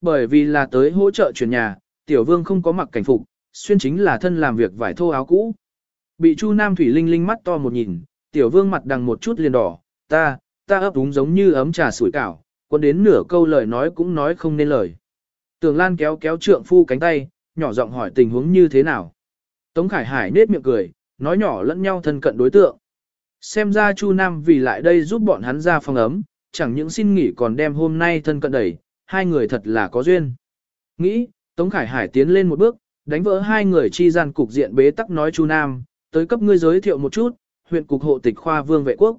Bởi vì là tới hỗ trợ chuyển nhà, tiểu vương không có mặc cảnh phục, xuyên chính là thân làm việc vải thô áo cũ. Bị Chu Nam Thủy Linh Linh mắt to một nhìn, tiểu vương mặt đằng một chút liền đỏ, ta, ta ấp úng giống như ấm trà sủi cảo, quân đến nửa câu lời nói cũng nói không nên lời. Tường Lan kéo kéo trượng phu cánh tay, nhỏ giọng hỏi tình huống như thế nào. Tống Khải Hải nết miệng cười, nói nhỏ lẫn nhau thân cận đối tượng. Xem ra Chu Nam vì lại đây giúp bọn hắn ra phòng ấm, chẳng những xin nghỉ còn đem hôm nay thân cận đẩy, hai người thật là có duyên. Nghĩ, Tống Khải Hải tiến lên một bước, đánh vỡ hai người chi gian cục diện bế tắc nói Chu Nam, tới cấp ngươi giới thiệu một chút, huyện cục hộ tịch khoa vương vệ quốc.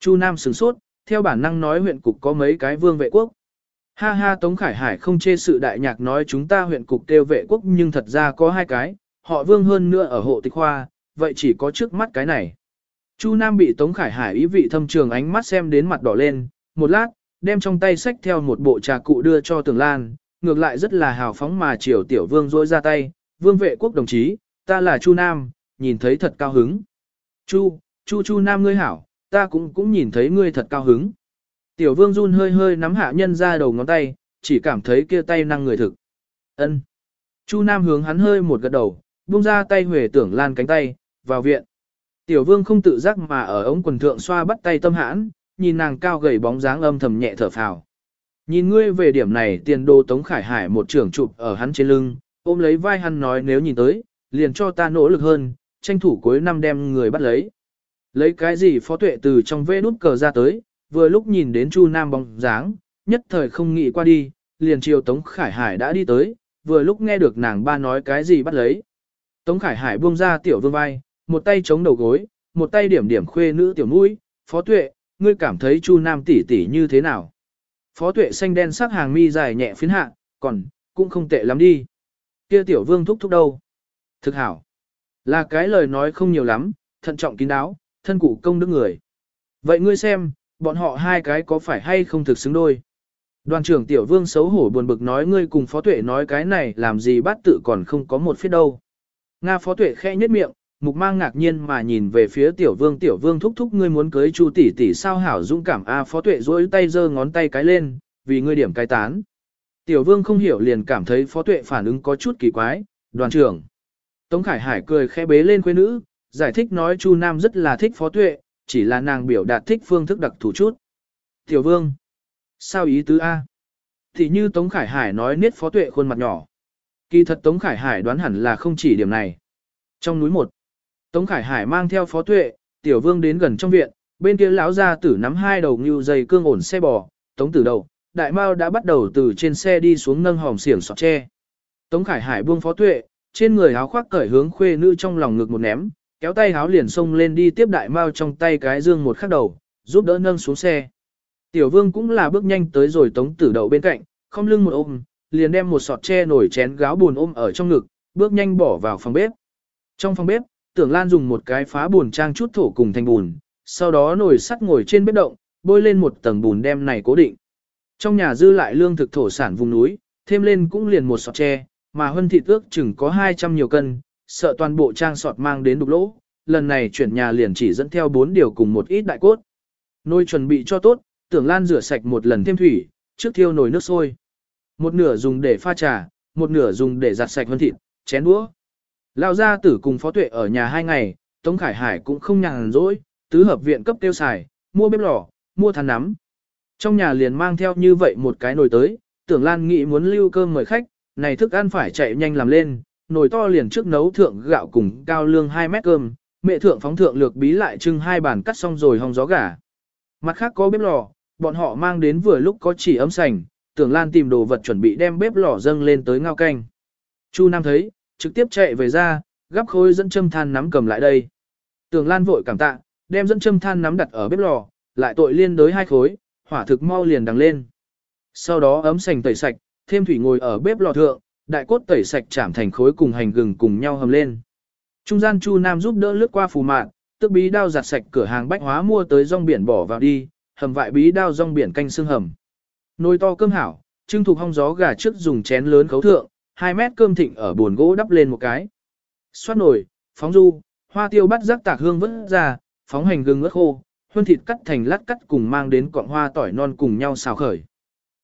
Chu Nam sửng sốt, theo bản năng nói huyện cục có mấy cái vương vệ quốc. Ha ha Tống Khải Hải không chê sự đại nhạc nói chúng ta huyện cục tiêu vệ quốc nhưng thật ra có hai cái, họ vương hơn nữa ở hộ tịch khoa, vậy chỉ có trước mắt cái này. Chu Nam bị Tống Khải Hải ý vị thâm trường ánh mắt xem đến mặt đỏ lên, một lát, đem trong tay sách theo một bộ trà cụ đưa cho Tường Lan, ngược lại rất là hào phóng mà chiều tiểu vương rỗi ra tay, vương vệ quốc đồng chí, ta là Chu Nam, nhìn thấy thật cao hứng. Chu, Chu Chu Nam ngươi hảo, ta cũng cũng nhìn thấy ngươi thật cao hứng. Tiểu vương run hơi hơi nắm hạ nhân ra đầu ngón tay, chỉ cảm thấy kia tay năng người thực. ân Chu Nam hướng hắn hơi một gật đầu, buông ra tay huề tưởng lan cánh tay, vào viện. Tiểu vương không tự giác mà ở ống quần thượng xoa bắt tay tâm hãn, nhìn nàng cao gầy bóng dáng âm thầm nhẹ thở phào. Nhìn ngươi về điểm này tiền đô Tống Khải Hải một trưởng chụp ở hắn trên lưng, ôm lấy vai hắn nói nếu nhìn tới, liền cho ta nỗ lực hơn, tranh thủ cuối năm đem người bắt lấy. Lấy cái gì phó tuệ từ trong vê nút cờ ra tới, vừa lúc nhìn đến Chu Nam bóng dáng, nhất thời không nghĩ qua đi, liền chiều Tống Khải Hải đã đi tới, vừa lúc nghe được nàng ba nói cái gì bắt lấy. Tống Khải Hải buông ra tiểu vương vai, một tay chống đầu gối, một tay điểm điểm khuê nữ tiểu mũi, phó tuệ, ngươi cảm thấy Chu Nam tỷ tỷ như thế nào? Phó tuệ xanh đen sắc hàng mi dài nhẹ phiến hạ, còn, cũng không tệ lắm đi. Kia tiểu vương thúc thúc đâu? Thực hảo. Là cái lời nói không nhiều lắm, thận trọng kín đáo, thân cụ công đức người. Vậy ngươi xem, bọn họ hai cái có phải hay không thực xứng đôi? Đoàn trưởng tiểu vương xấu hổ buồn bực nói ngươi cùng phó tuệ nói cái này làm gì bắt tự còn không có một phía đâu. Nga phó tuệ khẽ nhất miệng, mục mang ngạc nhiên mà nhìn về phía tiểu vương tiểu vương thúc thúc ngươi muốn cưới chu tỷ tỷ sao hảo dũng cảm a phó tuệ duỗi tay giơ ngón tay cái lên, vì ngươi điểm cái tán. Tiểu vương không hiểu liền cảm thấy phó tuệ phản ứng có chút kỳ quái, đoàn trưởng. Tống Khải Hải cười khẽ bế lên quê nữ, giải thích nói chu nam rất là thích phó tuệ, chỉ là nàng biểu đạt thích phương thức đặc thù chút. Tiểu vương, sao ý tứ A? Thì như Tống Khải Hải nói niết phó tuệ khuôn mặt nhỏ. Kỳ thật Tống Khải Hải đoán hẳn là không chỉ điểm này. Trong núi một, Tống Khải Hải mang theo phó tuệ, tiểu vương đến gần trong viện, bên kia lão gia tử nắm hai đầu ngưu dây cương ổn xe bò, Tống tử đầu, đại mao đã bắt đầu từ trên xe đi xuống nâng hòm xiển sọt tre. Tống Khải Hải buông phó tuệ, trên người áo khoác cởi hướng khuê nữ trong lòng ngực một ném, kéo tay áo liền xông lên đi tiếp đại mao trong tay cái dương một khắc đầu, giúp đỡ nâng xuống xe. Tiểu vương cũng là bước nhanh tới rồi tống tử đậu bên cạnh, không lưng một ôm, liền đem một sọt tre nổi chén gáo buồn ôm ở trong ngực, bước nhanh bỏ vào phòng bếp. Trong phòng bếp, tưởng lan dùng một cái phá buồn trang chút thổ cùng thành bùn, sau đó nồi sắt ngồi trên bếp động, bôi lên một tầng bùn đem này cố định. Trong nhà dư lại lương thực thổ sản vùng núi, thêm lên cũng liền một sọt tre, mà hân thịt ước chừng có 200 nhiều cân, sợ toàn bộ trang sọt mang đến đục lỗ, lần này chuyển nhà liền chỉ dẫn theo 4 điều cùng một ít đại cốt. Nồi chuẩn bị cho tốt, tưởng lan rửa sạch một lần thêm thủy, trước thiêu nồi nước sôi. Một nửa dùng để pha trà, một nửa dùng để giặt sạch hơn thịt, chén đũa. Lão gia tử cùng phó tuệ ở nhà hai ngày, Tống Khải Hải cũng không nhàn rỗi, tứ hợp viện cấp tiêu xài, mua bếp lò, mua than nắm. Trong nhà liền mang theo như vậy một cái nồi tới, tưởng Lan nghĩ muốn lưu cơm mời khách, này thức ăn phải chạy nhanh làm lên, nồi to liền trước nấu thượng gạo cùng cao lương 2 mét cơm, mẹ thượng phóng thượng lược bí lại trưng hai bàn cắt xong rồi hong gió gà. Mặt khác có bếp lò, bọn họ mang đến vừa lúc có chỉ ấm sành, tưởng Lan tìm đồ vật chuẩn bị đem bếp lò dâng lên tới ngao canh. Chu Nam thấy, trực tiếp chạy về ra, gắp khối dẫn châm than nắm cầm lại đây. Tường Lan vội cảm tạ, đem dẫn châm than nắm đặt ở bếp lò, lại tội liên đối hai khối, hỏa thực mau liền đằng lên. Sau đó ấm sành tẩy sạch, thêm thủy ngồi ở bếp lò thượng, đại cốt tẩy sạch chạm thành khối cùng hành gừng cùng nhau hầm lên. Trung gian Chu Nam giúp đỡ lướt qua phù mạn, tức bí đao giặt sạch cửa hàng bách hóa mua tới rong biển bỏ vào đi, hầm vại bí đao rong biển canh xương hầm. Nồi to cơm hảo, trưng thuộc hong gió gà trước dùng chén lớn khấu thượng, 2 mét cơm thịnh ở buồn gỗ đắp lên một cái. Xoát nồi, phóng du, hoa tiêu bắt rác tạc hương vứt ra, phóng hành gừng ớt khô, huân thịt cắt thành lát cắt cùng mang đến cọng hoa tỏi non cùng nhau xào khởi.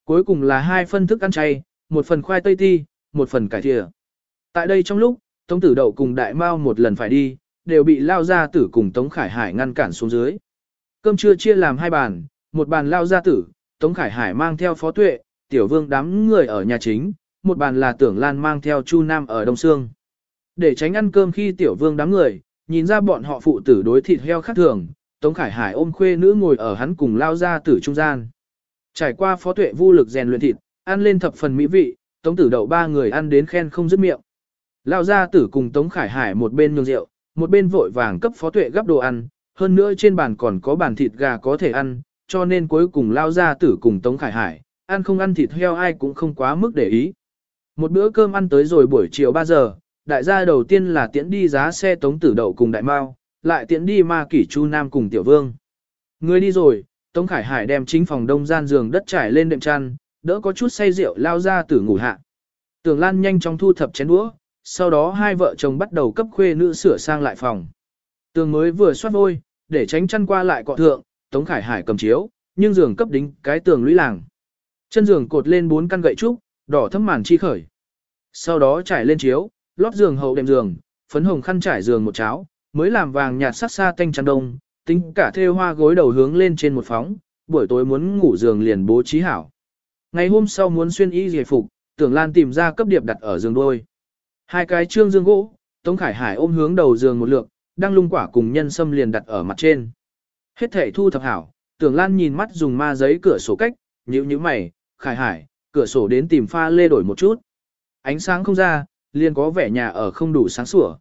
Cuối cùng là hai phân thức ăn chay, một phần khoai tây ti, một phần cải thìa. Tại đây trong lúc, Tống Tử Đậu cùng Đại Mao một lần phải đi, đều bị Lao Gia Tử cùng Tống Khải Hải ngăn cản xuống dưới. Cơm trưa chia làm hai bàn, một bàn Lao Gia Tử, Tống Khải Hải mang theo Phó Tuệ, Tiểu Vương đám người ở nhà chính, một bàn là Tưởng Lan mang theo Chu Nam ở Đông Sương. Để tránh ăn cơm khi Tiểu Vương đám người, nhìn ra bọn họ phụ tử đối thịt heo khác thường, Tống Khải Hải ôm khuê nữ ngồi ở hắn cùng Lao Gia Tử trung gian. Trải qua Phó Tuệ vô lực rèn luyện thịt, ăn lên thập phần mỹ vị, Tống Tử Đậu ba người ăn đến khen không dứt miệng. Lao Gia Tử cùng Tống Khải Hải một bên nhường rượu, một bên vội vàng cấp Phó Tuệ gấp đồ ăn, hơn nữa trên bàn còn có bàn thịt gà có thể ăn, cho nên cuối cùng Lao Gia Tử cùng Tống Khải Hải, ăn không ăn thịt heo ai cũng không quá mức để ý. Một bữa cơm ăn tới rồi buổi chiều 3 giờ, đại gia đầu tiên là tiễn đi giá xe Tống Tử Đậu cùng Đại Mao, lại tiễn đi Ma Kỷ Chu Nam cùng Tiểu Vương. Người đi rồi, Tống Khải Hải đem chính phòng đông gian giường đất trải lên đệm chăn, đỡ có chút say rượu lao ra tử ngủ hạ. Tưởng Lan nhanh chóng thu thập chén đũa, sau đó hai vợ chồng bắt đầu cấp khuê nữ sửa sang lại phòng. Tường mới vừa xoát vôi, để tránh chăn qua lại cọ thượng, Tống Khải Hải cầm chiếu, nhưng giường cấp đính cái tường lũy làng. Chân giường cột lên bốn căn gậy trúc, đỏ thấm màn chi khởi. Sau đó trải lên chiếu, lót giường hậu đệm giường, phấn hồng khăn trải giường một cháo, mới làm vàng nhạt sắc xa tanh trắng đông, tính cả thêu hoa gối đầu hướng lên trên một phóng, buổi tối muốn ngủ giường liền bố trí hảo. Ngày hôm sau muốn xuyên y giải phục, tưởng Lan tìm ra cấp điệp đặt ở giường đôi. Hai cái trương dương gỗ, Tống Khải Hải ôm hướng đầu giường một lượng, đang lung quả cùng nhân sâm liền đặt ở mặt trên. Hết thể thu thập hảo, tưởng Lan nhìn mắt dùng ma giấy cửa sổ cách, nhíu nhíu mày, Khải Hải, cửa sổ đến tìm pha lê đổi một chút. Ánh sáng không ra, liền có vẻ nhà ở không đủ sáng sủa.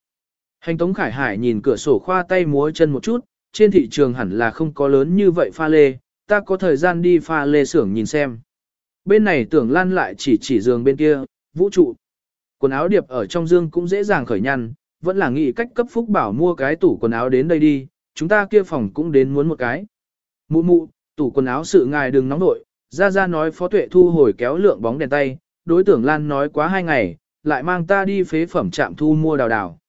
Hành Tống Khải Hải nhìn cửa sổ khoa tay múa chân một chút, trên thị trường hẳn là không có lớn như vậy pha lê, ta có thời gian đi pha lê xưởng nhìn xem. Bên này tưởng lan lại chỉ chỉ giường bên kia, vũ trụ. Quần áo điệp ở trong dương cũng dễ dàng khởi nhăn, vẫn là nghĩ cách cấp phúc bảo mua cái tủ quần áo đến đây đi, chúng ta kia phòng cũng đến muốn một cái. Mụ mụ, tủ quần áo sự ngài đừng nóng nội, Gia Gia nói phó tuệ thu hồi kéo lượng bóng đèn tay, đối tưởng lan nói quá hai ngày, lại mang ta đi phế phẩm trạm thu mua đào đào.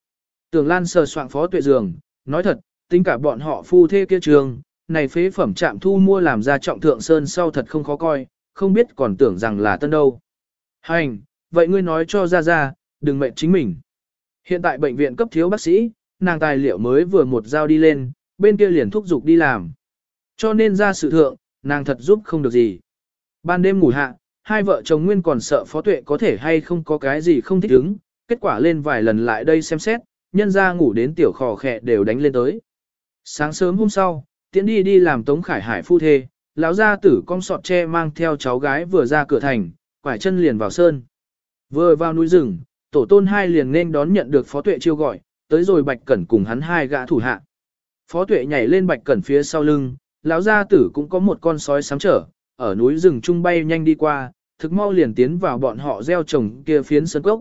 Tưởng lan sờ soạn phó tuệ giường, nói thật, tính cả bọn họ phu thê kia trường, này phế phẩm trạm thu mua làm ra trọng thượng sơn sau thật không khó coi, không biết còn tưởng rằng là tân đâu. Hành, vậy ngươi nói cho Gia Gia, đừng mệnh chính mình. Hiện tại bệnh viện cấp thiếu bác sĩ, nàng tài liệu mới vừa một giao đi lên, bên kia liền thúc giục đi làm. Cho nên ra sự thượng, nàng thật giúp không được gì. Ban đêm ngủ hạ, hai vợ chồng nguyên còn sợ phó tuệ có thể hay không có cái gì không thích ứng, kết quả lên vài lần lại đây xem xét, nhân ra ngủ đến tiểu khò khẹ đều đánh lên tới. Sáng sớm hôm sau, tiễn đi đi làm Tống Khải Hải phu thê, lão gia tử con sọt tre mang theo cháu gái vừa ra cửa thành, quải chân liền vào sơn. Vừa vào núi rừng, tổ tôn hai liền nên đón nhận được phó tuệ chiêu gọi, tới rồi bạch cẩn cùng hắn hai gã thủ hạ. Phó tuệ nhảy lên bạch cẩn phía sau lưng, lão gia tử cũng có một con sói sám trở, ở núi rừng trung bay nhanh đi qua, thực mau liền tiến vào bọn họ gieo trồng kia phiến sân cốc.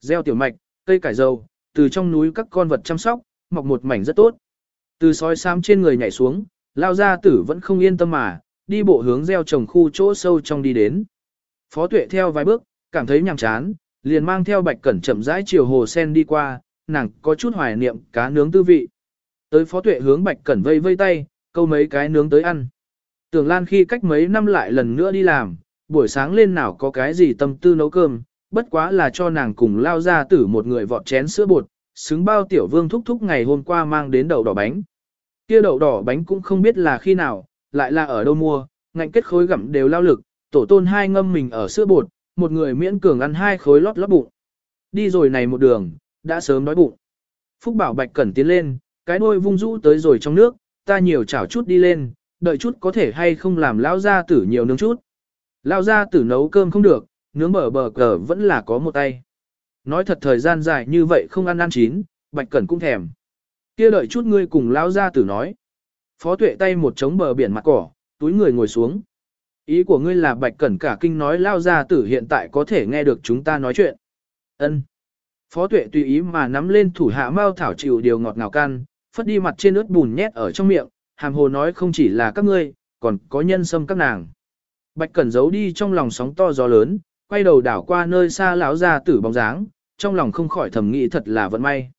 Gieo tiểu mạch, cây cải dầu từ trong núi các con vật chăm sóc, mọc một mảnh rất tốt. Từ sói xám trên người nhảy xuống, lao gia tử vẫn không yên tâm mà, đi bộ hướng gieo trồng khu chỗ sâu trong đi đến. Phó tuệ theo vài bước, cảm thấy nhàm chán, liền mang theo bạch cẩn chậm rãi chiều hồ sen đi qua, nàng có chút hoài niệm cá nướng tư vị. Tới phó tuệ hướng bạch cẩn vây vây tay, câu mấy cái nướng tới ăn. Tưởng Lan khi cách mấy năm lại lần nữa đi làm, buổi sáng lên nào có cái gì tâm tư nấu cơm, bất quá là cho nàng cùng lao ra tử một người vọt chén sữa bột, xứng bao tiểu vương thúc thúc ngày hôm qua mang đến đậu đỏ bánh. Kia đậu đỏ bánh cũng không biết là khi nào, lại là ở đâu mua, ngạnh kết khối gặm đều lao lực, tổ tôn hai ngâm mình ở sữa bột, một người miễn cường ăn hai khối lót lót bụng. Đi rồi này một đường, đã sớm đói bụng. Phúc bảo bạch cẩn tiến lên, cái đôi vung rũ tới rồi trong nước, ta nhiều chảo chút đi lên, đợi chút có thể hay không làm Lão gia tử nhiều nướng chút. Lão gia tử nấu cơm không được, nướng bờ bờ cờ vẫn là có một tay. Nói thật thời gian dài như vậy không ăn ăn chín, Bạch Cẩn cũng thèm. Kia đợi chút ngươi cùng Lão gia tử nói. Phó tuệ tay một trống bờ biển mặt cỏ, túi người ngồi xuống. Ý của ngươi là Bạch Cẩn cả kinh nói Lão gia tử hiện tại có thể nghe được chúng ta nói chuyện. Ân. Phó tuệ tùy ý mà nắm lên thủ hạ mao thảo chịu điều ngọt ngào can, phất đi mặt trên ướt bùn nhét ở trong miệng, hàm hồ nói không chỉ là các ngươi, còn có nhân sâm các nàng. Bạch Cẩn giấu đi trong lòng sóng to gió lớn, quay đầu đảo qua nơi xa lão ra tử bóng dáng, trong lòng không khỏi thầm nghĩ thật là vận may.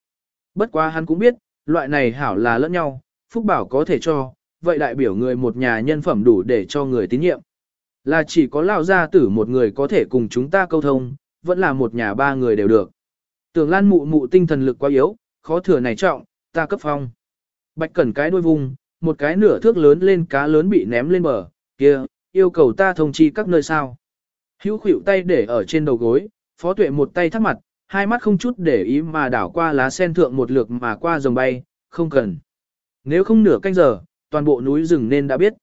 Bất quá hắn cũng biết, loại này hảo là lẫn nhau, Phúc Bảo có thể cho, vậy đại biểu người một nhà nhân phẩm đủ để cho người tín nhiệm. Là chỉ có lão gia tử một người có thể cùng chúng ta câu thông, vẫn là một nhà ba người đều được. Tưởng lan mụ mụ tinh thần lực quá yếu, khó thừa này trọng, ta cấp phong. Bạch cẩn cái đuôi vùng, một cái nửa thước lớn lên cá lớn bị ném lên bờ, kia, yêu cầu ta thông chi các nơi sao. Hữu khuỷu tay để ở trên đầu gối, phó tuệ một tay thắt mặt, hai mắt không chút để ý mà đảo qua lá sen thượng một lượt mà qua rồng bay, không cần. Nếu không nửa canh giờ, toàn bộ núi rừng nên đã biết.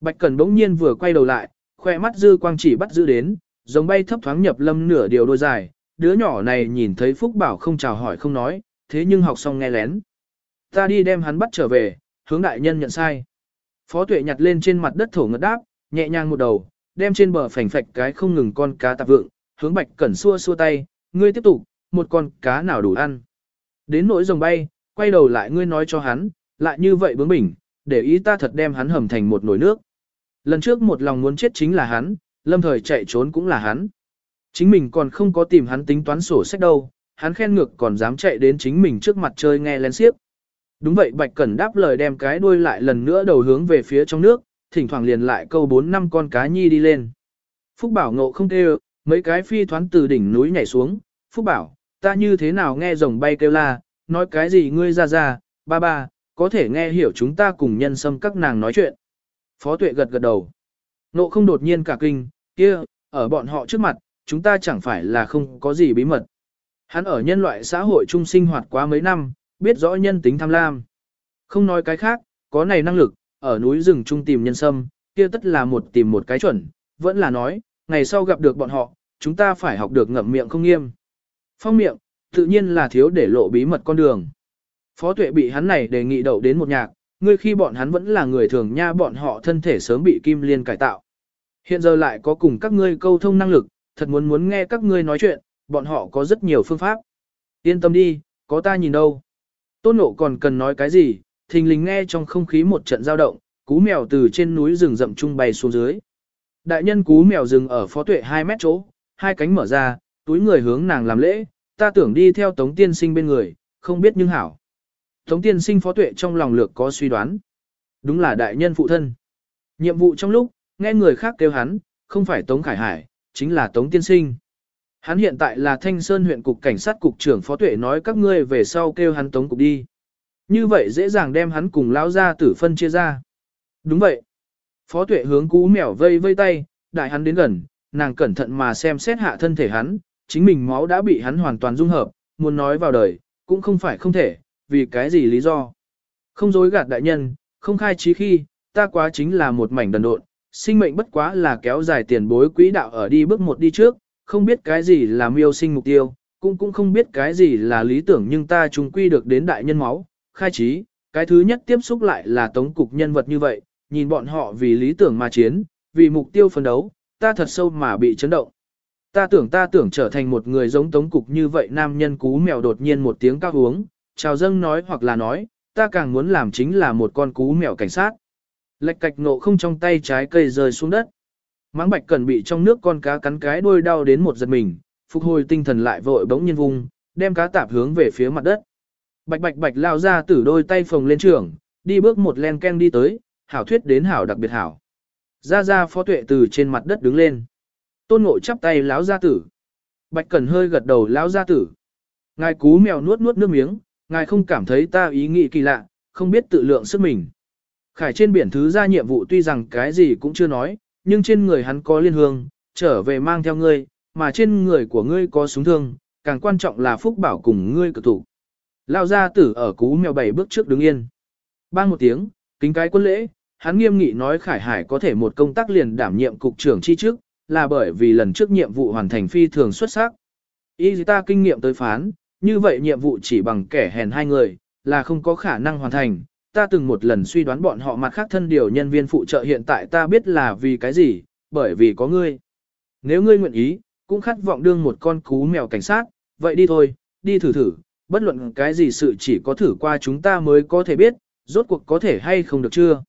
Bạch Cẩn bỗng nhiên vừa quay đầu lại, khoe mắt dư quang chỉ bắt giữ đến, rồng bay thấp thoáng nhập lâm nửa điều đôi dài, đứa nhỏ này nhìn thấy Phúc Bảo không chào hỏi không nói, thế nhưng học xong nghe lén. Ta đi đem hắn bắt trở về, hướng đại nhân nhận sai. Phó tuệ nhặt lên trên mặt đất thổ ngất đáp, nhẹ nhàng một đầu, đem trên bờ phành phạch cái không ngừng con cá tạp vượng, hướng Bạch Cẩn xua xua tay, ngươi tiếp tục, một con cá nào đủ ăn. Đến nỗi rồng bay, quay đầu lại ngươi nói cho hắn, lại như vậy bướng bỉnh, để ý ta thật đem hắn hầm thành một nồi nước. Lần trước một lòng muốn chết chính là hắn, lâm thời chạy trốn cũng là hắn. Chính mình còn không có tìm hắn tính toán sổ sách đâu, hắn khen ngược còn dám chạy đến chính mình trước mặt chơi nghe lén xiếc. Đúng vậy Bạch Cẩn đáp lời đem cái đuôi lại lần nữa đầu hướng về phía trong nước, thỉnh thoảng liền lại câu bốn năm con cá nhi đi lên. Phúc Bảo ngộ không kêu, mấy cái phi thoán từ đỉnh núi nhảy xuống, Phúc Bảo, ta như thế nào nghe rồng bay kêu la, nói cái gì ngươi ra ra, ba ba, có thể nghe hiểu chúng ta cùng nhân sâm các nàng nói chuyện. Phó tuệ gật gật đầu. Nộ không đột nhiên cả kinh, kia, ở bọn họ trước mặt, chúng ta chẳng phải là không có gì bí mật. Hắn ở nhân loại xã hội trung sinh hoạt quá mấy năm, biết rõ nhân tính tham lam. Không nói cái khác, có này năng lực, ở núi rừng trung tìm nhân sâm, kia tất là một tìm một cái chuẩn, vẫn là nói, ngày sau gặp được bọn họ, chúng ta phải học được ngậm miệng không nghiêm. Phong miệng, tự nhiên là thiếu để lộ bí mật con đường. Phó tuệ bị hắn này đề nghị đậu đến một nhạc, ngươi khi bọn hắn vẫn là người thường nha bọn họ thân thể sớm bị kim liên cải tạo. Hiện giờ lại có cùng các ngươi câu thông năng lực, thật muốn muốn nghe các ngươi nói chuyện, bọn họ có rất nhiều phương pháp. Yên tâm đi, có ta nhìn đâu. Tôn nộ còn cần nói cái gì, thình lình nghe trong không khí một trận dao động, cú mèo từ trên núi rừng rậm trung bay xuống dưới. Đại nhân cú mèo rừng ở phó tuệ 2 mét chỗ, hai cánh mở ra, túi người hướng nàng làm lễ, ta tưởng đi theo tống tiên sinh bên người, không biết nhưng hảo. Tống tiên sinh phó tuệ trong lòng lược có suy đoán. Đúng là đại nhân phụ thân. Nhiệm vụ trong lúc, nghe người khác kêu hắn, không phải Tống Khải Hải, chính là Tống tiên sinh. Hắn hiện tại là Thanh Sơn huyện cục cảnh sát cục trưởng phó tuệ nói các ngươi về sau kêu hắn Tống cục đi. Như vậy dễ dàng đem hắn cùng lão ra tử phân chia ra. Đúng vậy. Phó tuệ hướng cú mèo vây vây tay, đại hắn đến gần, nàng cẩn thận mà xem xét hạ thân thể hắn, chính mình máu đã bị hắn hoàn toàn dung hợp, muốn nói vào đời, cũng không phải không thể, vì cái gì lý do. Không dối gạt đại nhân, không khai trí khi, ta quá chính là một mảnh đần độn, sinh mệnh bất quá là kéo dài tiền bối quỹ đạo ở đi bước một đi trước, không biết cái gì là miêu sinh mục tiêu, cũng cũng không biết cái gì là lý tưởng nhưng ta chúng quy được đến đại nhân máu, khai trí, cái thứ nhất tiếp xúc lại là tống cục nhân vật như vậy, nhìn bọn họ vì lý tưởng mà chiến, vì mục tiêu phấn đấu, ta thật sâu mà bị chấn động. Ta tưởng ta tưởng trở thành một người giống tống cục như vậy nam nhân cú mèo đột nhiên một tiếng cao uống, chào dâng nói hoặc là nói, ta càng muốn làm chính là một con cú mèo cảnh sát. Lệch cạch nộ không trong tay trái cây rơi xuống đất. Máng bạch cần bị trong nước con cá cắn cái đuôi đau đến một giật mình, phục hồi tinh thần lại vội bỗng nhiên vùng, đem cá tạp hướng về phía mặt đất. Bạch bạch bạch lao ra tử đôi tay phồng lên trường, đi bước một len ken đi tới, hảo thuyết đến hảo đặc biệt hảo. Ra ra phó tuệ từ trên mặt đất đứng lên. Tôn ngộ chắp tay lão gia tử. Bạch Cẩn hơi gật đầu lão gia tử. Ngài cú mèo nuốt nuốt nước miếng, ngài không cảm thấy ta ý nghĩ kỳ lạ, không biết tự lượng sức mình. Khải trên biển thứ ra nhiệm vụ tuy rằng cái gì cũng chưa nói, nhưng trên người hắn có liên hương, trở về mang theo ngươi, mà trên người của ngươi có súng thương, càng quan trọng là phúc bảo cùng ngươi cực thủ. Lao gia tử ở cú mèo bảy bước trước đứng yên. Bang một tiếng, kính cái quân lễ, hắn nghiêm nghị nói Khải Hải có thể một công tác liền đảm nhiệm cục trưởng chi trước, là bởi vì lần trước nhiệm vụ hoàn thành phi thường xuất sắc. Y ta kinh nghiệm tới phán, như vậy nhiệm vụ chỉ bằng kẻ hèn hai người, là không có khả năng hoàn thành. Ta từng một lần suy đoán bọn họ mặt khác thân điều nhân viên phụ trợ hiện tại ta biết là vì cái gì, bởi vì có ngươi. Nếu ngươi nguyện ý, cũng khát vọng đương một con cú mèo cảnh sát, vậy đi thôi, đi thử thử, bất luận cái gì sự chỉ có thử qua chúng ta mới có thể biết, rốt cuộc có thể hay không được chưa.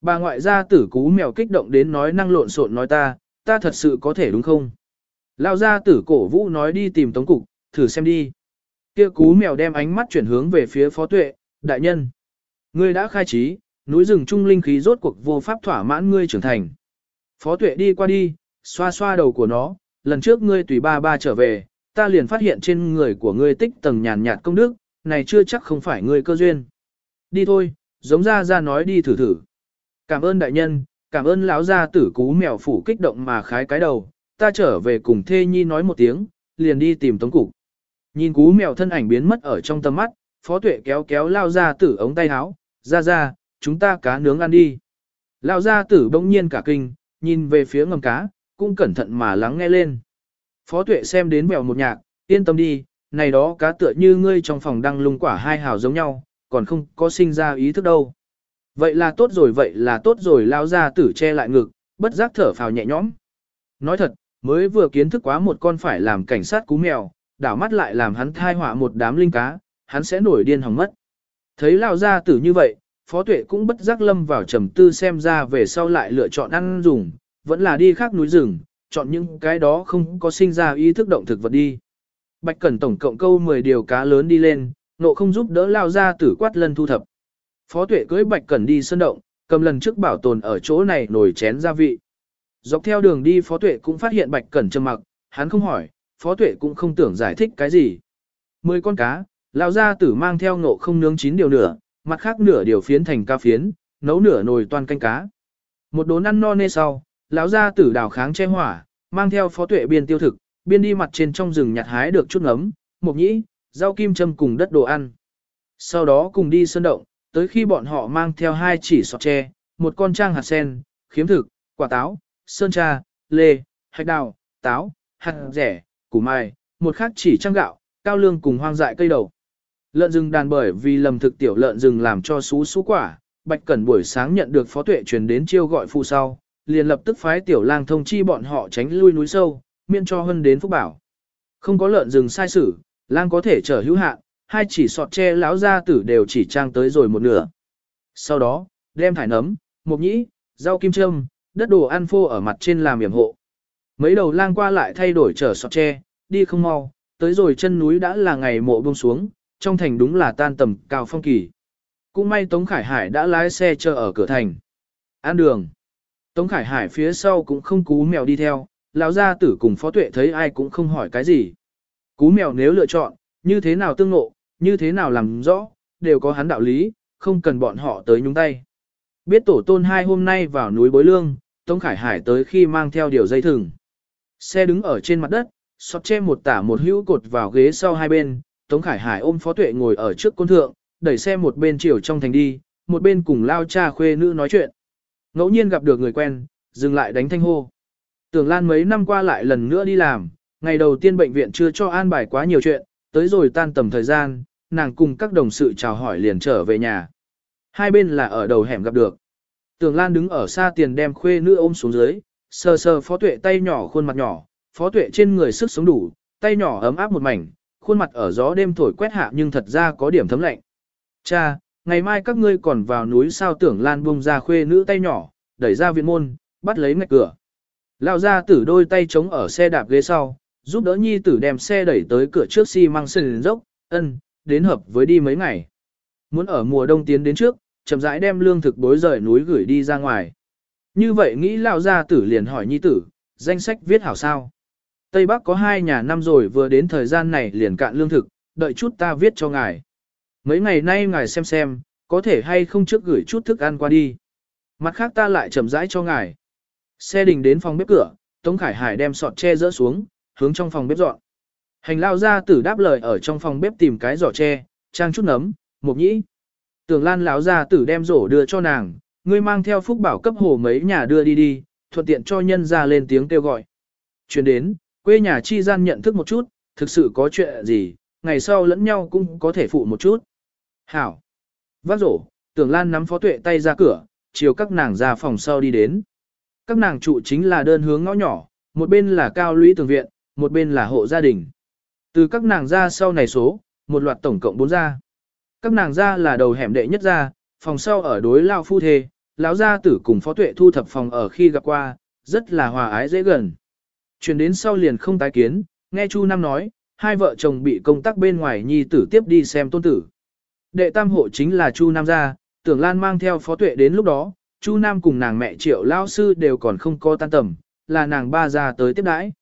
Bà ngoại gia tử cú mèo kích động đến nói năng lộn xộn nói ta, ta thật sự có thể đúng không? Lao gia tử cổ vũ nói đi tìm tống cục, thử xem đi. Kia cú mèo đem ánh mắt chuyển hướng về phía phó tuệ, đại nhân. Ngươi đã khai trí, núi rừng trung linh khí rốt cuộc vô pháp thỏa mãn ngươi trưởng thành. Phó tuệ đi qua đi, xoa xoa đầu của nó, lần trước ngươi tùy ba ba trở về, ta liền phát hiện trên người của ngươi tích tầng nhàn nhạt công đức, này chưa chắc không phải ngươi cơ duyên. Đi thôi, giống ra ra nói đi thử thử. Cảm ơn đại nhân, cảm ơn lão gia tử cú mèo phủ kích động mà khái cái đầu, ta trở về cùng thê nhi nói một tiếng, liền đi tìm tống cục. Nhìn cú mèo thân ảnh biến mất ở trong tầm mắt, phó tuệ kéo kéo lao ra tử ống tay áo, ra ra, chúng ta cá nướng ăn đi. Lão gia tử bỗng nhiên cả kinh, nhìn về phía ngầm cá, cũng cẩn thận mà lắng nghe lên. Phó tuệ xem đến mèo một nhạc, yên tâm đi, này đó cá tựa như ngươi trong phòng đang lung quả hai hào giống nhau, còn không có sinh ra ý thức đâu. Vậy là tốt rồi vậy là tốt rồi lao ra tử che lại ngực, bất giác thở phào nhẹ nhõm. Nói thật, mới vừa kiến thức quá một con phải làm cảnh sát cú mèo, đảo mắt lại làm hắn thai họa một đám linh cá, hắn sẽ nổi điên hỏng mất. Thấy lao gia tử như vậy, phó tuệ cũng bất giác lâm vào trầm tư xem ra về sau lại lựa chọn ăn dùng, vẫn là đi khác núi rừng, chọn những cái đó không có sinh ra ý thức động thực vật đi. Bạch Cẩn tổng cộng câu 10 điều cá lớn đi lên, nộ không giúp đỡ lao ra tử quát lân thu thập. Phó tuệ cưới Bạch Cẩn đi sân động, cầm lần trước bảo tồn ở chỗ này nồi chén gia vị. Dọc theo đường đi Phó tuệ cũng phát hiện Bạch Cẩn trầm mặc, hắn không hỏi, Phó tuệ cũng không tưởng giải thích cái gì. Mười con cá, Lão gia tử mang theo nộ không nướng chín điều nửa, mặt khác nửa điều phiến thành ca phiến, nấu nửa nồi toàn canh cá. Một đốn ăn no nê sau, lão gia tử đào kháng che hỏa, mang theo phó tuệ biên tiêu thực, biên đi mặt trên trong rừng nhặt hái được chút ngấm, mộc nhĩ, rau kim châm cùng đất đồ ăn. Sau đó cùng đi sơn động, tới khi bọn họ mang theo hai chỉ sọt tre, một con trang hạt sen, khiếm thực, quả táo, sơn tra, lê, hạch đào, táo, hạt rẻ, củ mai, một khác chỉ trang gạo, cao lương cùng hoang dại cây đầu. Lợn rừng đàn bởi vì lầm thực tiểu lợn rừng làm cho xú xú quả, Bạch Cẩn buổi sáng nhận được phó tuệ truyền đến chiêu gọi phụ sau, liền lập tức phái tiểu lang thông chi bọn họ tránh lui núi sâu, miễn cho hân đến phúc bảo. Không có lợn rừng sai sử, lang có thể trở hữu hạn, hai chỉ sọt tre láo ra tử đều chỉ trang tới rồi một nửa. Sau đó, đem thải nấm, mộc nhĩ, rau kim châm, đất đồ ăn phô ở mặt trên làm yểm hộ. Mấy đầu lang qua lại thay đổi trở sọt tre, đi không mau, tới rồi chân núi đã là ngày mộ buông xuống, trong thành đúng là tan tầm cao phong kỳ. Cũng may Tống Khải Hải đã lái xe chờ ở cửa thành. An đường. Tống Khải Hải phía sau cũng không cú mèo đi theo, lão gia tử cùng phó tuệ thấy ai cũng không hỏi cái gì. Cú mèo nếu lựa chọn, như thế nào tương ngộ, như thế nào làm rõ, đều có hắn đạo lý, không cần bọn họ tới nhúng tay. Biết tổ tôn hai hôm nay vào núi bối lương, Tống Khải Hải tới khi mang theo điều dây thừng. Xe đứng ở trên mặt đất, xót che một tả một hữu cột vào ghế sau hai bên, Tống Khải Hải ôm phó tuệ ngồi ở trước côn thượng, đẩy xe một bên chiều trong thành đi, một bên cùng lao cha khuê nữ nói chuyện. Ngẫu nhiên gặp được người quen, dừng lại đánh thanh hô. Tưởng Lan mấy năm qua lại lần nữa đi làm, ngày đầu tiên bệnh viện chưa cho an bài quá nhiều chuyện, tới rồi tan tầm thời gian, nàng cùng các đồng sự chào hỏi liền trở về nhà. Hai bên là ở đầu hẻm gặp được. Tưởng Lan đứng ở xa tiền đem khuê nữ ôm xuống dưới, sờ sờ phó tuệ tay nhỏ khuôn mặt nhỏ, phó tuệ trên người sức sống đủ, tay nhỏ ấm áp một mảnh, khuôn mặt ở gió đêm thổi quét hạ nhưng thật ra có điểm thấm lạnh. Cha, ngày mai các ngươi còn vào núi sao tưởng Lan buông ra khuê nữ tay nhỏ, đẩy ra viện môn, bắt lấy ngạch cửa. Lão ra tử đôi tay chống ở xe đạp ghế sau, giúp đỡ nhi tử đem xe đẩy tới cửa trước xi si măng sừng dốc, ân, đến hợp với đi mấy ngày. Muốn ở mùa đông tiến đến trước, chậm rãi đem lương thực bối rời núi gửi đi ra ngoài. Như vậy nghĩ lão gia tử liền hỏi nhi tử, danh sách viết hảo sao. Tây Bắc có hai nhà năm rồi vừa đến thời gian này liền cạn lương thực, đợi chút ta viết cho ngài. Mấy ngày nay ngài xem xem, có thể hay không trước gửi chút thức ăn qua đi. Mặt khác ta lại chậm rãi cho ngài. Xe đình đến phòng bếp cửa, Tống Khải Hải đem sọt tre dỡ xuống, hướng trong phòng bếp dọn. Hành lao ra tử đáp lời ở trong phòng bếp tìm cái giỏ tre, trang chút nấm, mộc nhĩ. Tưởng Lan lão ra tử đem rổ đưa cho nàng, ngươi mang theo phúc bảo cấp hồ mấy nhà đưa đi đi, thuận tiện cho nhân ra lên tiếng kêu gọi. Chuyển đến, quê nhà chi gian nhận thức một chút, thực sự có chuyện gì, ngày sau lẫn nhau cũng có thể phụ một chút. Hảo. Vác rổ, tưởng Lan nắm phó tuệ tay ra cửa, chiều các nàng ra phòng sau đi đến. Các nàng trụ chính là đơn hướng ngõ nhỏ, một bên là cao lũy tường viện, một bên là hộ gia đình. Từ các nàng ra sau này số, một loạt tổng cộng bốn ra. Các nàng ra là đầu hẻm đệ nhất ra, phòng sau ở đối lao phu thê, lão gia tử cùng phó tuệ thu thập phòng ở khi gặp qua, rất là hòa ái dễ gần. Chuyển đến sau liền không tái kiến, nghe Chu Nam nói, hai vợ chồng bị công tác bên ngoài nhi tử tiếp đi xem tôn tử. Đệ tam hộ chính là Chu Nam gia, tưởng Lan mang theo phó tuệ đến lúc đó, Chu Nam cùng nàng mẹ triệu lao sư đều còn không có tan tầm, là nàng ba ra tới tiếp đãi.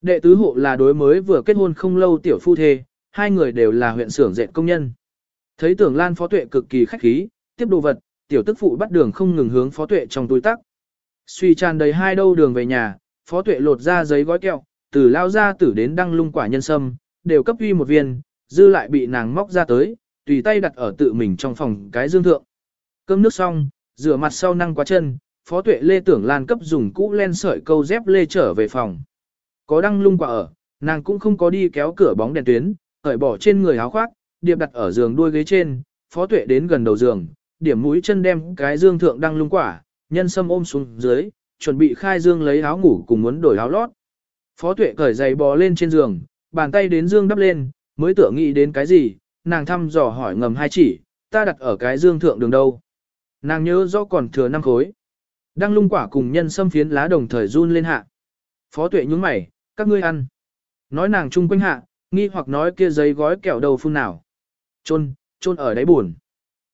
Đệ tứ hộ là đối mới vừa kết hôn không lâu tiểu phu thê, hai người đều là huyện xưởng dệt công nhân. Thấy tưởng lan phó tuệ cực kỳ khách khí, tiếp đồ vật, tiểu tức phụ bắt đường không ngừng hướng phó tuệ trong túi tắc. Suy tràn đầy hai đâu đường về nhà, phó tuệ lột ra giấy gói kẹo, từ lao ra tử đến đăng lung quả nhân sâm, đều cấp uy một viên, dư lại bị nàng móc ra tới, tùy tay đặt ở tự mình trong phòng cái dương thượng. Cơm nước xong, rửa mặt sau năng quá chân, phó tuệ lê tưởng lan cấp dùng cũ len sợi câu dép lê trở về phòng. Có đăng lung quả ở, nàng cũng không có đi kéo cửa bóng đèn tuyến, cởi bỏ trên người áo khoác, điệp đặt ở giường đuôi ghế trên, phó tuệ đến gần đầu giường, điểm mũi chân đem cái dương thượng đăng lung quả, nhân sâm ôm xuống dưới, chuẩn bị khai dương lấy áo ngủ cùng muốn đổi áo lót. Phó tuệ cởi giày bò lên trên giường, bàn tay đến dương đắp lên, mới tưởng nghĩ đến cái gì, nàng thăm dò hỏi ngầm hai chỉ, ta đặt ở cái dương thượng đường đâu. Nàng nhớ rõ còn thừa năm khối. đang lung quả cùng nhân sâm phiến lá đồng thời run lên hạ. Phó tuệ nhúng mày, các ngươi ăn. Nói nàng chung quanh hạ, nghi hoặc nói kia giấy gói kẹo đầu phun nào. Trôn, trôn ở đáy buồn.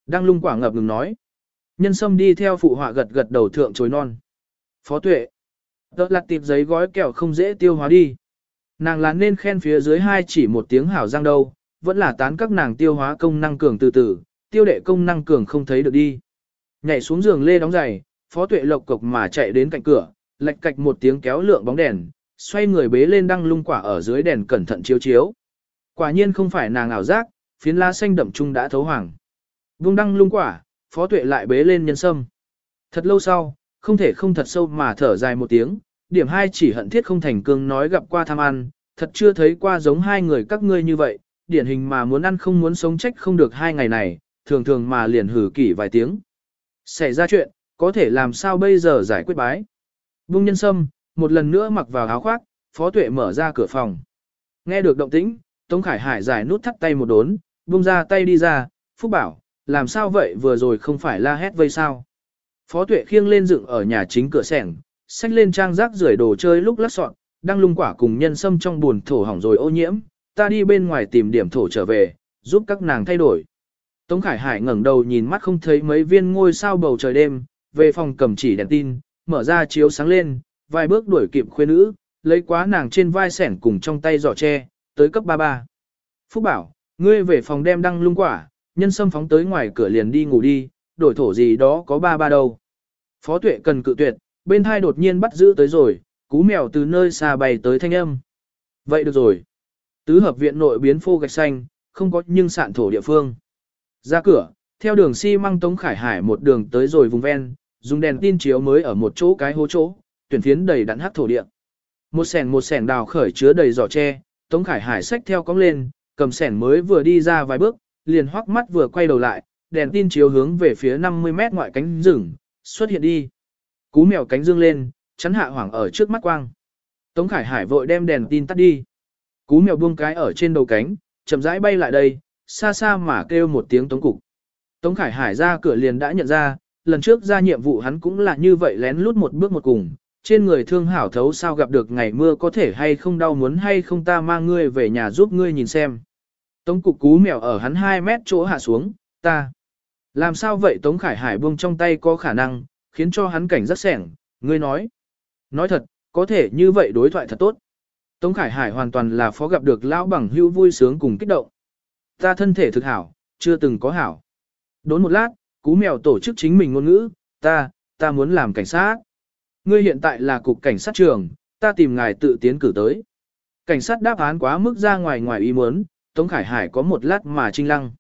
đang lung quả ngập ngừng nói. Nhân sâm đi theo phụ họa gật gật đầu thượng chối non. Phó tuệ. Đợt lặt tịp giấy gói kẹo không dễ tiêu hóa đi. Nàng là nên khen phía dưới hai chỉ một tiếng hảo răng đâu, vẫn là tán các nàng tiêu hóa công năng cường từ từ, tiêu đệ công năng cường không thấy được đi. Nhảy xuống giường lê đóng giày, phó tuệ lộc cộc mà chạy đến cạnh cửa, lạch cạch một tiếng kéo lượng bóng đèn, xoay người bế lên đăng lung quả ở dưới đèn cẩn thận chiếu chiếu. Quả nhiên không phải nàng ảo giác, phiến lá xanh đậm trung đã thấu hoàng. Vung đăng lung quả, phó tuệ lại bế lên nhân sâm. Thật lâu sau, không thể không thật sâu mà thở dài một tiếng, điểm hai chỉ hận thiết không thành cương nói gặp qua tham ăn, thật chưa thấy qua giống hai người các ngươi như vậy, điển hình mà muốn ăn không muốn sống trách không được hai ngày này, thường thường mà liền hử kỷ vài tiếng. Xảy ra chuyện, có thể làm sao bây giờ giải quyết bái. Vung nhân sâm, một lần nữa mặc vào áo khoác, phó tuệ mở ra cửa phòng. Nghe được động tĩnh, Tống Khải Hải giải nút thắt tay một đốn, vung ra tay đi ra, Phúc bảo, làm sao vậy vừa rồi không phải la hét vây sao. Phó tuệ khiêng lên dựng ở nhà chính cửa sẻng, xách lên trang rác rưởi đồ chơi lúc lắc sọn, đang lung quả cùng nhân sâm trong buồn thổ hỏng rồi ô nhiễm, ta đi bên ngoài tìm điểm thổ trở về, giúp các nàng thay đổi. Tống Khải Hải ngẩng đầu nhìn mắt không thấy mấy viên ngôi sao bầu trời đêm, về phòng cầm chỉ đèn tin, mở ra chiếu sáng lên, vài bước đuổi kịp khuê nữ, lấy quá nàng trên vai sẻn cùng trong tay giỏ tre, tới cấp ba ba. Phúc bảo, ngươi về phòng đem đăng lung quả, nhân sâm phóng tới ngoài cửa liền đi ngủ đi, đổi thổ gì đó có ba ba đâu. Phó tuệ cần cự tuyệt, bên hai đột nhiên bắt giữ tới rồi, cú mèo từ nơi xa bay tới thanh âm. Vậy được rồi. Tứ hợp viện nội biến phô gạch xanh, không có nhưng sạn thổ địa phương. Ra cửa, theo đường xi măng Tống Khải Hải một đường tới rồi vùng ven, dùng đèn tin chiếu mới ở một chỗ cái hố chỗ, tuyển phiến đầy đặn hắc thổ địa. Một sẻn một sẻn đào khởi chứa đầy giỏ tre, Tống Khải Hải xách theo cong lên, cầm sẻn mới vừa đi ra vài bước, liền hoắc mắt vừa quay đầu lại, đèn tin chiếu hướng về phía 50 mét ngoại cánh rừng, xuất hiện đi. Cú mèo cánh dương lên, chắn hạ hoảng ở trước mắt quang. Tống Khải Hải vội đem đèn tin tắt đi. Cú mèo buông cái ở trên đầu cánh, chậm rãi bay lại đây, xa xa mà kêu một tiếng tống cục. Tống Khải Hải ra cửa liền đã nhận ra, lần trước ra nhiệm vụ hắn cũng là như vậy lén lút một bước một cùng, trên người thương hảo thấu sao gặp được ngày mưa có thể hay không đau muốn hay không ta mang ngươi về nhà giúp ngươi nhìn xem. Tống cục cú mèo ở hắn 2 mét chỗ hạ xuống, ta. Làm sao vậy Tống Khải Hải buông trong tay có khả năng, khiến cho hắn cảnh rất sẻng, ngươi nói. Nói thật, có thể như vậy đối thoại thật tốt. Tống Khải Hải hoàn toàn là phó gặp được lão bằng hữu vui sướng cùng kích động. Ta thân thể thực hảo, chưa từng có hảo. Đốn một lát, cú mèo tổ chức chính mình ngôn ngữ, ta, ta muốn làm cảnh sát. Ngươi hiện tại là cục cảnh sát trường, ta tìm ngài tự tiến cử tới. Cảnh sát đáp án quá mức ra ngoài ngoài ý muốn, Tống Khải Hải có một lát mà trinh lăng.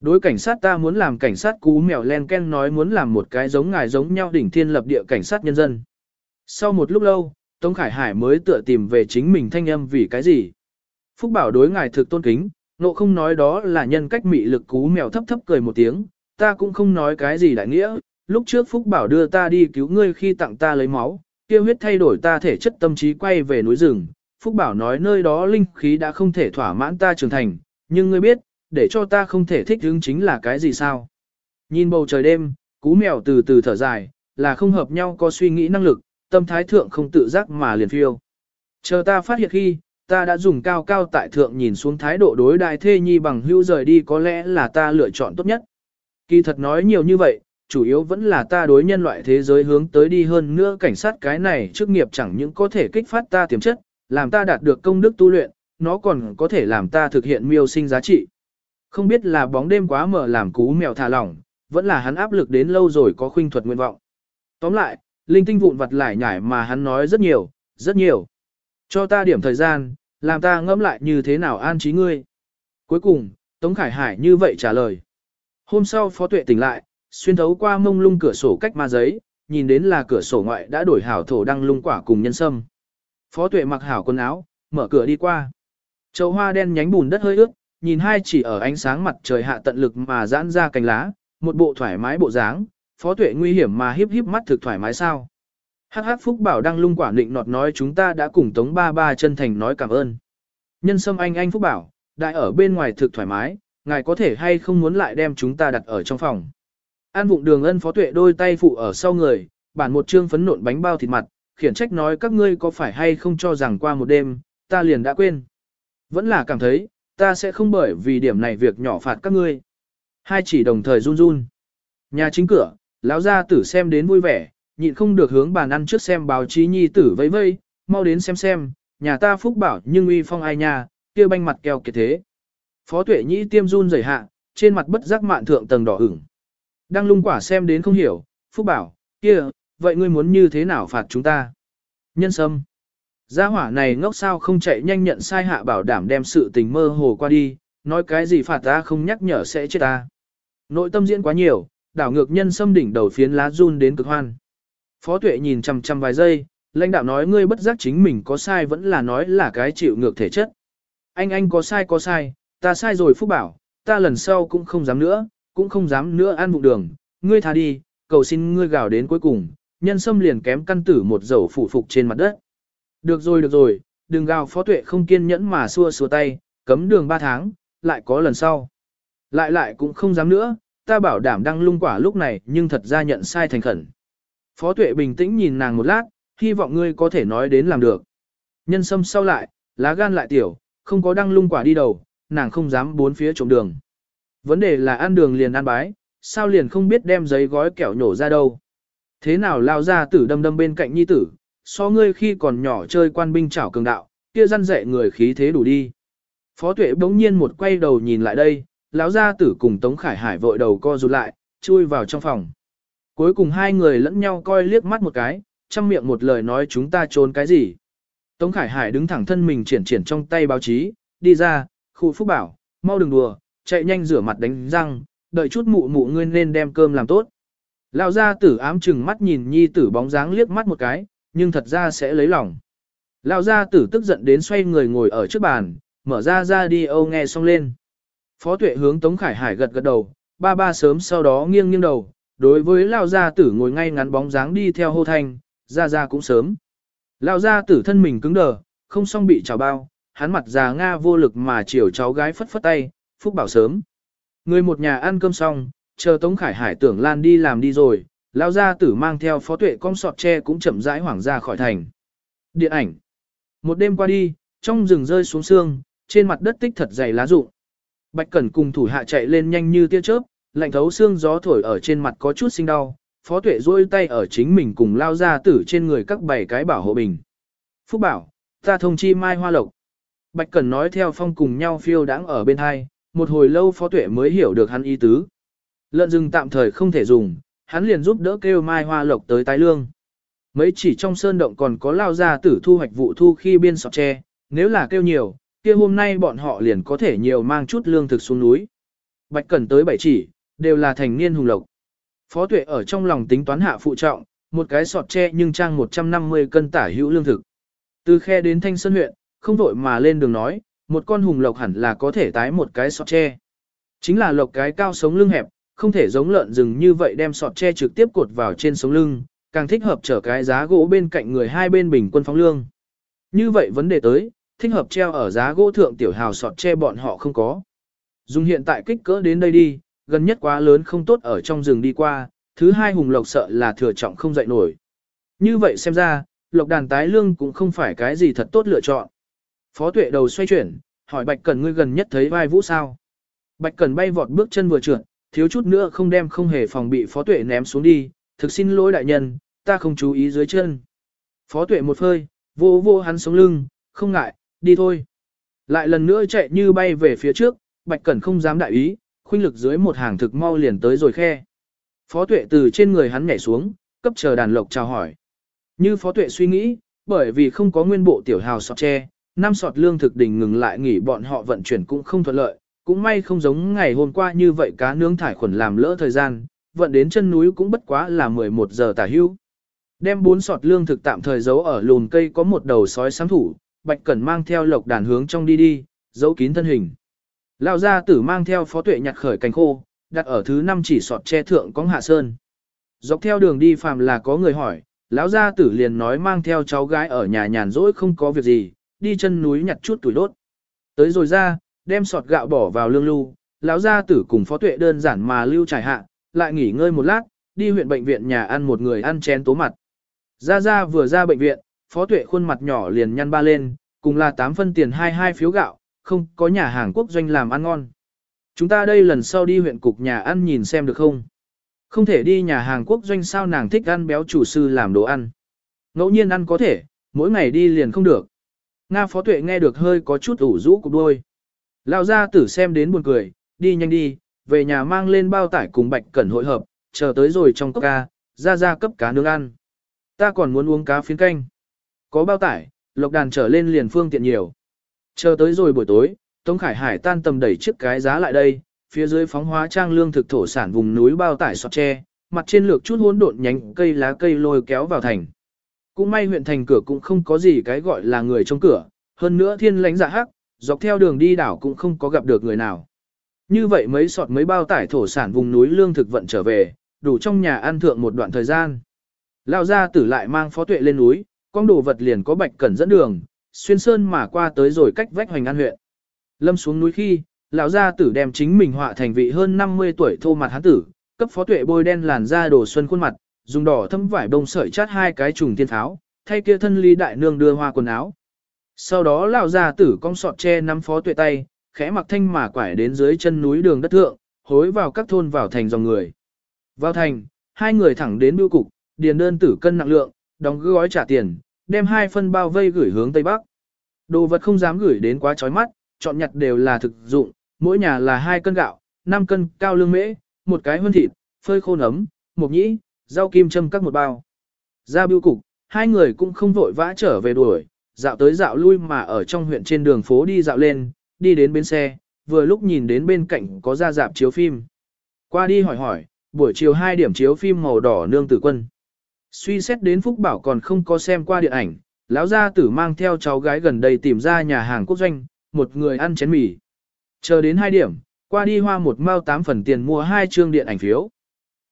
Đối cảnh sát ta muốn làm cảnh sát cú mèo len ken nói muốn làm một cái giống ngài giống nhau đỉnh thiên lập địa cảnh sát nhân dân. Sau một lúc lâu, Tống Khải Hải mới tựa tìm về chính mình thanh âm vì cái gì. Phúc bảo đối ngài thực tôn kính, nộ không nói đó là nhân cách mị lực cú mèo thấp thấp cười một tiếng, ta cũng không nói cái gì đại nghĩa, lúc trước Phúc bảo đưa ta đi cứu ngươi khi tặng ta lấy máu, kia huyết thay đổi ta thể chất tâm trí quay về núi rừng. Phúc bảo nói nơi đó linh khí đã không thể thỏa mãn ta trưởng thành, nhưng ngươi biết, để cho ta không thể thích hứng chính là cái gì sao? Nhìn bầu trời đêm, cú mèo từ từ thở dài, là không hợp nhau có suy nghĩ năng lực, tâm thái thượng không tự giác mà liền phiêu. Chờ ta phát hiện khi, ta đã dùng cao cao tại thượng nhìn xuống thái độ đối đại thê nhi bằng hữu rời đi có lẽ là ta lựa chọn tốt nhất. Kỳ thật nói nhiều như vậy, chủ yếu vẫn là ta đối nhân loại thế giới hướng tới đi hơn nữa cảnh sát cái này chức nghiệp chẳng những có thể kích phát ta tiềm chất, làm ta đạt được công đức tu luyện, nó còn có thể làm ta thực hiện miêu sinh giá trị. Không biết là bóng đêm quá mở làm cú mèo thả lỏng, vẫn là hắn áp lực đến lâu rồi có khuynh thuật nguyện vọng. Tóm lại, linh tinh vụn vặt lại nhải mà hắn nói rất nhiều, rất nhiều. Cho ta điểm thời gian, làm ta ngẫm lại như thế nào an trí ngươi. Cuối cùng, Tống Khải Hải như vậy trả lời. Hôm sau Phó Tuệ tỉnh lại, xuyên thấu qua mông lung cửa sổ cách ma giấy, nhìn đến là cửa sổ ngoại đã đổi hảo thổ đăng lung quả cùng nhân sâm. Phó Tuệ mặc hảo quần áo, mở cửa đi qua. Chậu hoa đen nhánh bùn đất hơi ướt, nhìn hai chỉ ở ánh sáng mặt trời hạ tận lực mà giãn ra cành lá, một bộ thoải mái bộ dáng, Phó Tuệ nguy hiểm mà hiếp hiếp mắt thực thoải mái sao? Hắc hắc Phúc Bảo đang lung quả định nọt nói chúng ta đã cùng Tống Ba Ba chân thành nói cảm ơn. Nhân sâm anh anh Phúc Bảo, đại ở bên ngoài thực thoải mái, ngài có thể hay không muốn lại đem chúng ta đặt ở trong phòng. An vụng đường ân phó tuệ đôi tay phụ ở sau người, bản một trương phấn nộn bánh bao thịt mặt, khiển trách nói các ngươi có phải hay không cho rằng qua một đêm, ta liền đã quên. Vẫn là cảm thấy, ta sẽ không bởi vì điểm này việc nhỏ phạt các ngươi. Hai chỉ đồng thời run run. Nhà chính cửa, lão gia tử xem đến vui vẻ, nhịn không được hướng bàn ăn trước xem báo chí nhi tử vây vây, mau đến xem xem, nhà ta phúc bảo nhưng uy phong ai nha, kia banh mặt keo kiệt thế. Phó tuệ nhĩ tiêm run rẩy hạ, trên mặt bất giác mạn thượng tầng đỏ ửng. Đang lung quả xem đến không hiểu, phúc bảo, kia, vậy ngươi muốn như thế nào phạt chúng ta? Nhân sâm. Gia hỏa này ngốc sao không chạy nhanh nhận sai hạ bảo đảm đem sự tình mơ hồ qua đi, nói cái gì phạt ta không nhắc nhở sẽ chết ta. Nội tâm diễn quá nhiều, đảo ngược nhân sâm đỉnh đầu phiến lá run đến cực hoan. Phó tuệ nhìn chằm chằm vài giây, lãnh đạo nói ngươi bất giác chính mình có sai vẫn là nói là cái chịu ngược thể chất. Anh anh có sai có sai, ta sai rồi Phúc bảo, ta lần sau cũng không dám nữa, cũng không dám nữa ăn bụng đường, ngươi tha đi, cầu xin ngươi gào đến cuối cùng, nhân sâm liền kém căn tử một dầu phủ phục trên mặt đất. Được rồi được rồi, đừng gào phó tuệ không kiên nhẫn mà xua xua tay, cấm đường ba tháng, lại có lần sau. Lại lại cũng không dám nữa, ta bảo đảm đăng lung quả lúc này nhưng thật ra nhận sai thành khẩn. Phó tuệ bình tĩnh nhìn nàng một lát, hy vọng ngươi có thể nói đến làm được. Nhân sâm sau lại, lá gan lại tiểu, không có đăng lung quả đi đầu, nàng không dám bốn phía trộm đường. Vấn đề là ăn đường liền ăn bái, sao liền không biết đem giấy gói kẹo nhổ ra đâu. Thế nào lao ra tử đâm đâm bên cạnh nhi tử, so ngươi khi còn nhỏ chơi quan binh chảo cường đạo, kia răn dạy người khí thế đủ đi. Phó tuệ bỗng nhiên một quay đầu nhìn lại đây, lão gia tử cùng Tống Khải Hải vội đầu co rụt lại, chui vào trong phòng. Cuối cùng hai người lẫn nhau coi liếc mắt một cái, chăm miệng một lời nói chúng ta trốn cái gì. Tống Khải Hải đứng thẳng thân mình triển triển trong tay báo chí, đi ra, khu phúc bảo, mau đừng đùa, chạy nhanh rửa mặt đánh răng, đợi chút mụ mụ ngươi nên đem cơm làm tốt. Lão gia tử ám chừng mắt nhìn nhi tử bóng dáng liếc mắt một cái, nhưng thật ra sẽ lấy lòng. Lão gia tử tức giận đến xoay người ngồi ở trước bàn, mở ra ra đi âu nghe xong lên. Phó tuệ hướng Tống Khải Hải gật gật đầu, ba ba sớm sau đó nghiêng nghiêng đầu, đối với Lão gia tử ngồi ngay ngắn bóng dáng đi theo hô thanh, ra ra cũng sớm. Lão gia tử thân mình cứng đờ, không xong bị trào bao, hắn mặt già Nga vô lực mà chiều cháu gái phất phất tay, phúc bảo sớm. Người một nhà ăn cơm xong, chờ Tống Khải Hải tưởng Lan đi làm đi rồi, lão gia tử mang theo phó tuệ con sọt tre cũng chậm rãi hoảng ra khỏi thành. Điện ảnh. Một đêm qua đi, trong rừng rơi xuống sương, trên mặt đất tích thật dày lá rụng. Bạch Cẩn cùng thủ hạ chạy lên nhanh như tia chớp, lạnh thấu xương gió thổi ở trên mặt có chút sinh đau, phó tuệ duỗi tay ở chính mình cùng lao ra tử trên người các bảy cái bảo hộ bình. Phúc bảo, ta thông chi mai hoa lộc. Bạch Cẩn nói theo phong cùng nhau phiêu đãng ở bên hai, một hồi lâu phó tuệ mới hiểu được hắn ý tứ. Lợn rừng tạm thời không thể dùng, hắn liền giúp đỡ kêu mai hoa lộc tới tái lương. Mấy chỉ trong sơn động còn có lao ra tử thu hoạch vụ thu khi biên sọt tre, nếu là kêu nhiều, kia hôm nay bọn họ liền có thể nhiều mang chút lương thực xuống núi. Bạch Cẩn tới bảy chỉ, đều là thành niên hùng lộc. Phó tuệ ở trong lòng tính toán hạ phụ trọng, một cái sọt tre nhưng trang 150 cân tả hữu lương thực. Từ khe đến thanh sơn huyện, không vội mà lên đường nói, một con hùng lộc hẳn là có thể tái một cái sọt tre. Chính là lộc cái cao sống lưng hẹp, không thể giống lợn rừng như vậy đem sọt tre trực tiếp cột vào trên sống lưng, càng thích hợp trở cái giá gỗ bên cạnh người hai bên bình quân phóng lương. Như vậy vấn đề tới, thích hợp treo ở giá gỗ thượng tiểu hào sọt tre bọn họ không có. Dùng hiện tại kích cỡ đến đây đi, gần nhất quá lớn không tốt ở trong rừng đi qua, thứ hai hùng lộc sợ là thừa trọng không dậy nổi. Như vậy xem ra, lộc đàn tái lương cũng không phải cái gì thật tốt lựa chọn. Phó tuệ đầu xoay chuyển, hỏi Bạch Cẩn ngươi gần nhất thấy vai vũ sao. Bạch Cẩn bay vọt bước chân vừa trượt, thiếu chút nữa không đem không hề phòng bị phó tuệ ném xuống đi, thực xin lỗi đại nhân, ta không chú ý dưới chân. Phó tuệ một phơi, vô vô hắn sống lưng, không ngại, đi thôi. Lại lần nữa chạy như bay về phía trước, Bạch Cẩn không dám đại ý, khuynh lực dưới một hàng thực mau liền tới rồi khe. Phó tuệ từ trên người hắn nhảy xuống, cấp chờ đàn lộc chào hỏi. Như phó tuệ suy nghĩ, bởi vì không có nguyên bộ tiểu hào sọt tre, năm sọt lương thực đình ngừng lại nghỉ bọn họ vận chuyển cũng không thuận lợi, cũng may không giống ngày hôm qua như vậy cá nướng thải khuẩn làm lỡ thời gian, vận đến chân núi cũng bất quá là 11 giờ tả hưu. Đem bốn sọt lương thực tạm thời giấu ở lùn cây có một đầu sói sáng thủ, Bạch Cẩn mang theo lộc đàn hướng trong đi đi, giấu kín thân hình. Lão gia tử mang theo phó tuệ nhặt khởi cành khô, đặt ở thứ năm chỉ sọt che thượng có hạ sơn. Dọc theo đường đi phàm là có người hỏi, lão gia tử liền nói mang theo cháu gái ở nhà nhàn rỗi không có việc gì, đi chân núi nhặt chút tuổi đốt. Tới rồi ra, đem sọt gạo bỏ vào lương lưu, lão gia tử cùng phó tuệ đơn giản mà lưu trải hạ, lại nghỉ ngơi một lát, đi huyện bệnh viện nhà ăn một người ăn chén tố mặt. Ra ra vừa ra bệnh viện, phó tuệ khuôn mặt nhỏ liền nhăn ba lên, cùng là 8 phân tiền 22 phiếu gạo, không có nhà hàng quốc doanh làm ăn ngon. Chúng ta đây lần sau đi huyện cục nhà ăn nhìn xem được không? Không thể đi nhà hàng quốc doanh sao nàng thích ăn béo chủ sư làm đồ ăn. Ngẫu nhiên ăn có thể, mỗi ngày đi liền không được. Nga phó tuệ nghe được hơi có chút ủ rũ cục đôi. Lao gia tử xem đến buồn cười, đi nhanh đi, về nhà mang lên bao tải cùng bạch cẩn hội hợp, chờ tới rồi trong cốc ca, ra ra cấp cá nướng ăn. Ta còn muốn uống cá phiến canh. Có bao tải, lộc đàn trở lên liền phương tiện nhiều. Chờ tới rồi buổi tối, Tống Khải Hải tan tầm đẩy chiếc cái giá lại đây, phía dưới phóng hóa trang lương thực thổ sản vùng núi bao tải sọt tre, mặt trên lược chút hỗn độn nhánh cây lá cây lôi kéo vào thành. Cũng may huyện thành cửa cũng không có gì cái gọi là người trong cửa, hơn nữa thiên lãnh dạ hắc, dọc theo đường đi đảo cũng không có gặp được người nào. Như vậy mấy sọt mấy bao tải thổ sản vùng núi lương thực vận trở về, đủ trong nhà ăn thượng một đoạn thời gian. Lao ra tử lại mang phó tuệ lên núi, con đồ vật liền có bạch cẩn dẫn đường, xuyên sơn mà qua tới rồi cách vách hoành an huyện. Lâm xuống núi khi, lão gia tử đem chính mình họa thành vị hơn 50 tuổi thô mặt hán tử, cấp phó tuệ bôi đen làn da đồ xuân khuôn mặt, dùng đỏ thâm vải bông sợi chát hai cái trùng tiên tháo, thay kia thân lý đại nương đưa hoa quần áo. Sau đó lão gia tử cong sọt che nắm phó tuệ tay, khẽ mặc thanh mà quải đến dưới chân núi đường đất thượng, hối vào các thôn vào thành dòng người. Vào thành, hai người thẳng đến bưu cục, điền đơn tử cân nặng lượng, đóng gói trả tiền, đem hai phân bao vây gửi hướng Tây Bắc. Đồ vật không dám gửi đến quá chói mắt, chọn nhặt đều là thực dụng, mỗi nhà là hai cân gạo, 5 cân cao lương mễ, một cái hơn thịt, phơi khô nấm, một nhĩ, rau kim châm các một bao. Ra bưu cục, hai người cũng không vội vã trở về đuổi, dạo tới dạo lui mà ở trong huyện trên đường phố đi dạo lên, đi đến bến xe, vừa lúc nhìn đến bên cạnh có ra dạp chiếu phim. Qua đi hỏi hỏi, buổi chiều 2 điểm chiếu phim màu đỏ nương tử quân. Suy xét đến Phúc Bảo còn không có xem qua điện ảnh, lão gia tử mang theo cháu gái gần đây tìm ra nhà hàng quốc doanh, một người ăn chén mì. Chờ đến 2 điểm, qua đi hoa một mao 8 phần tiền mua hai chương điện ảnh phiếu.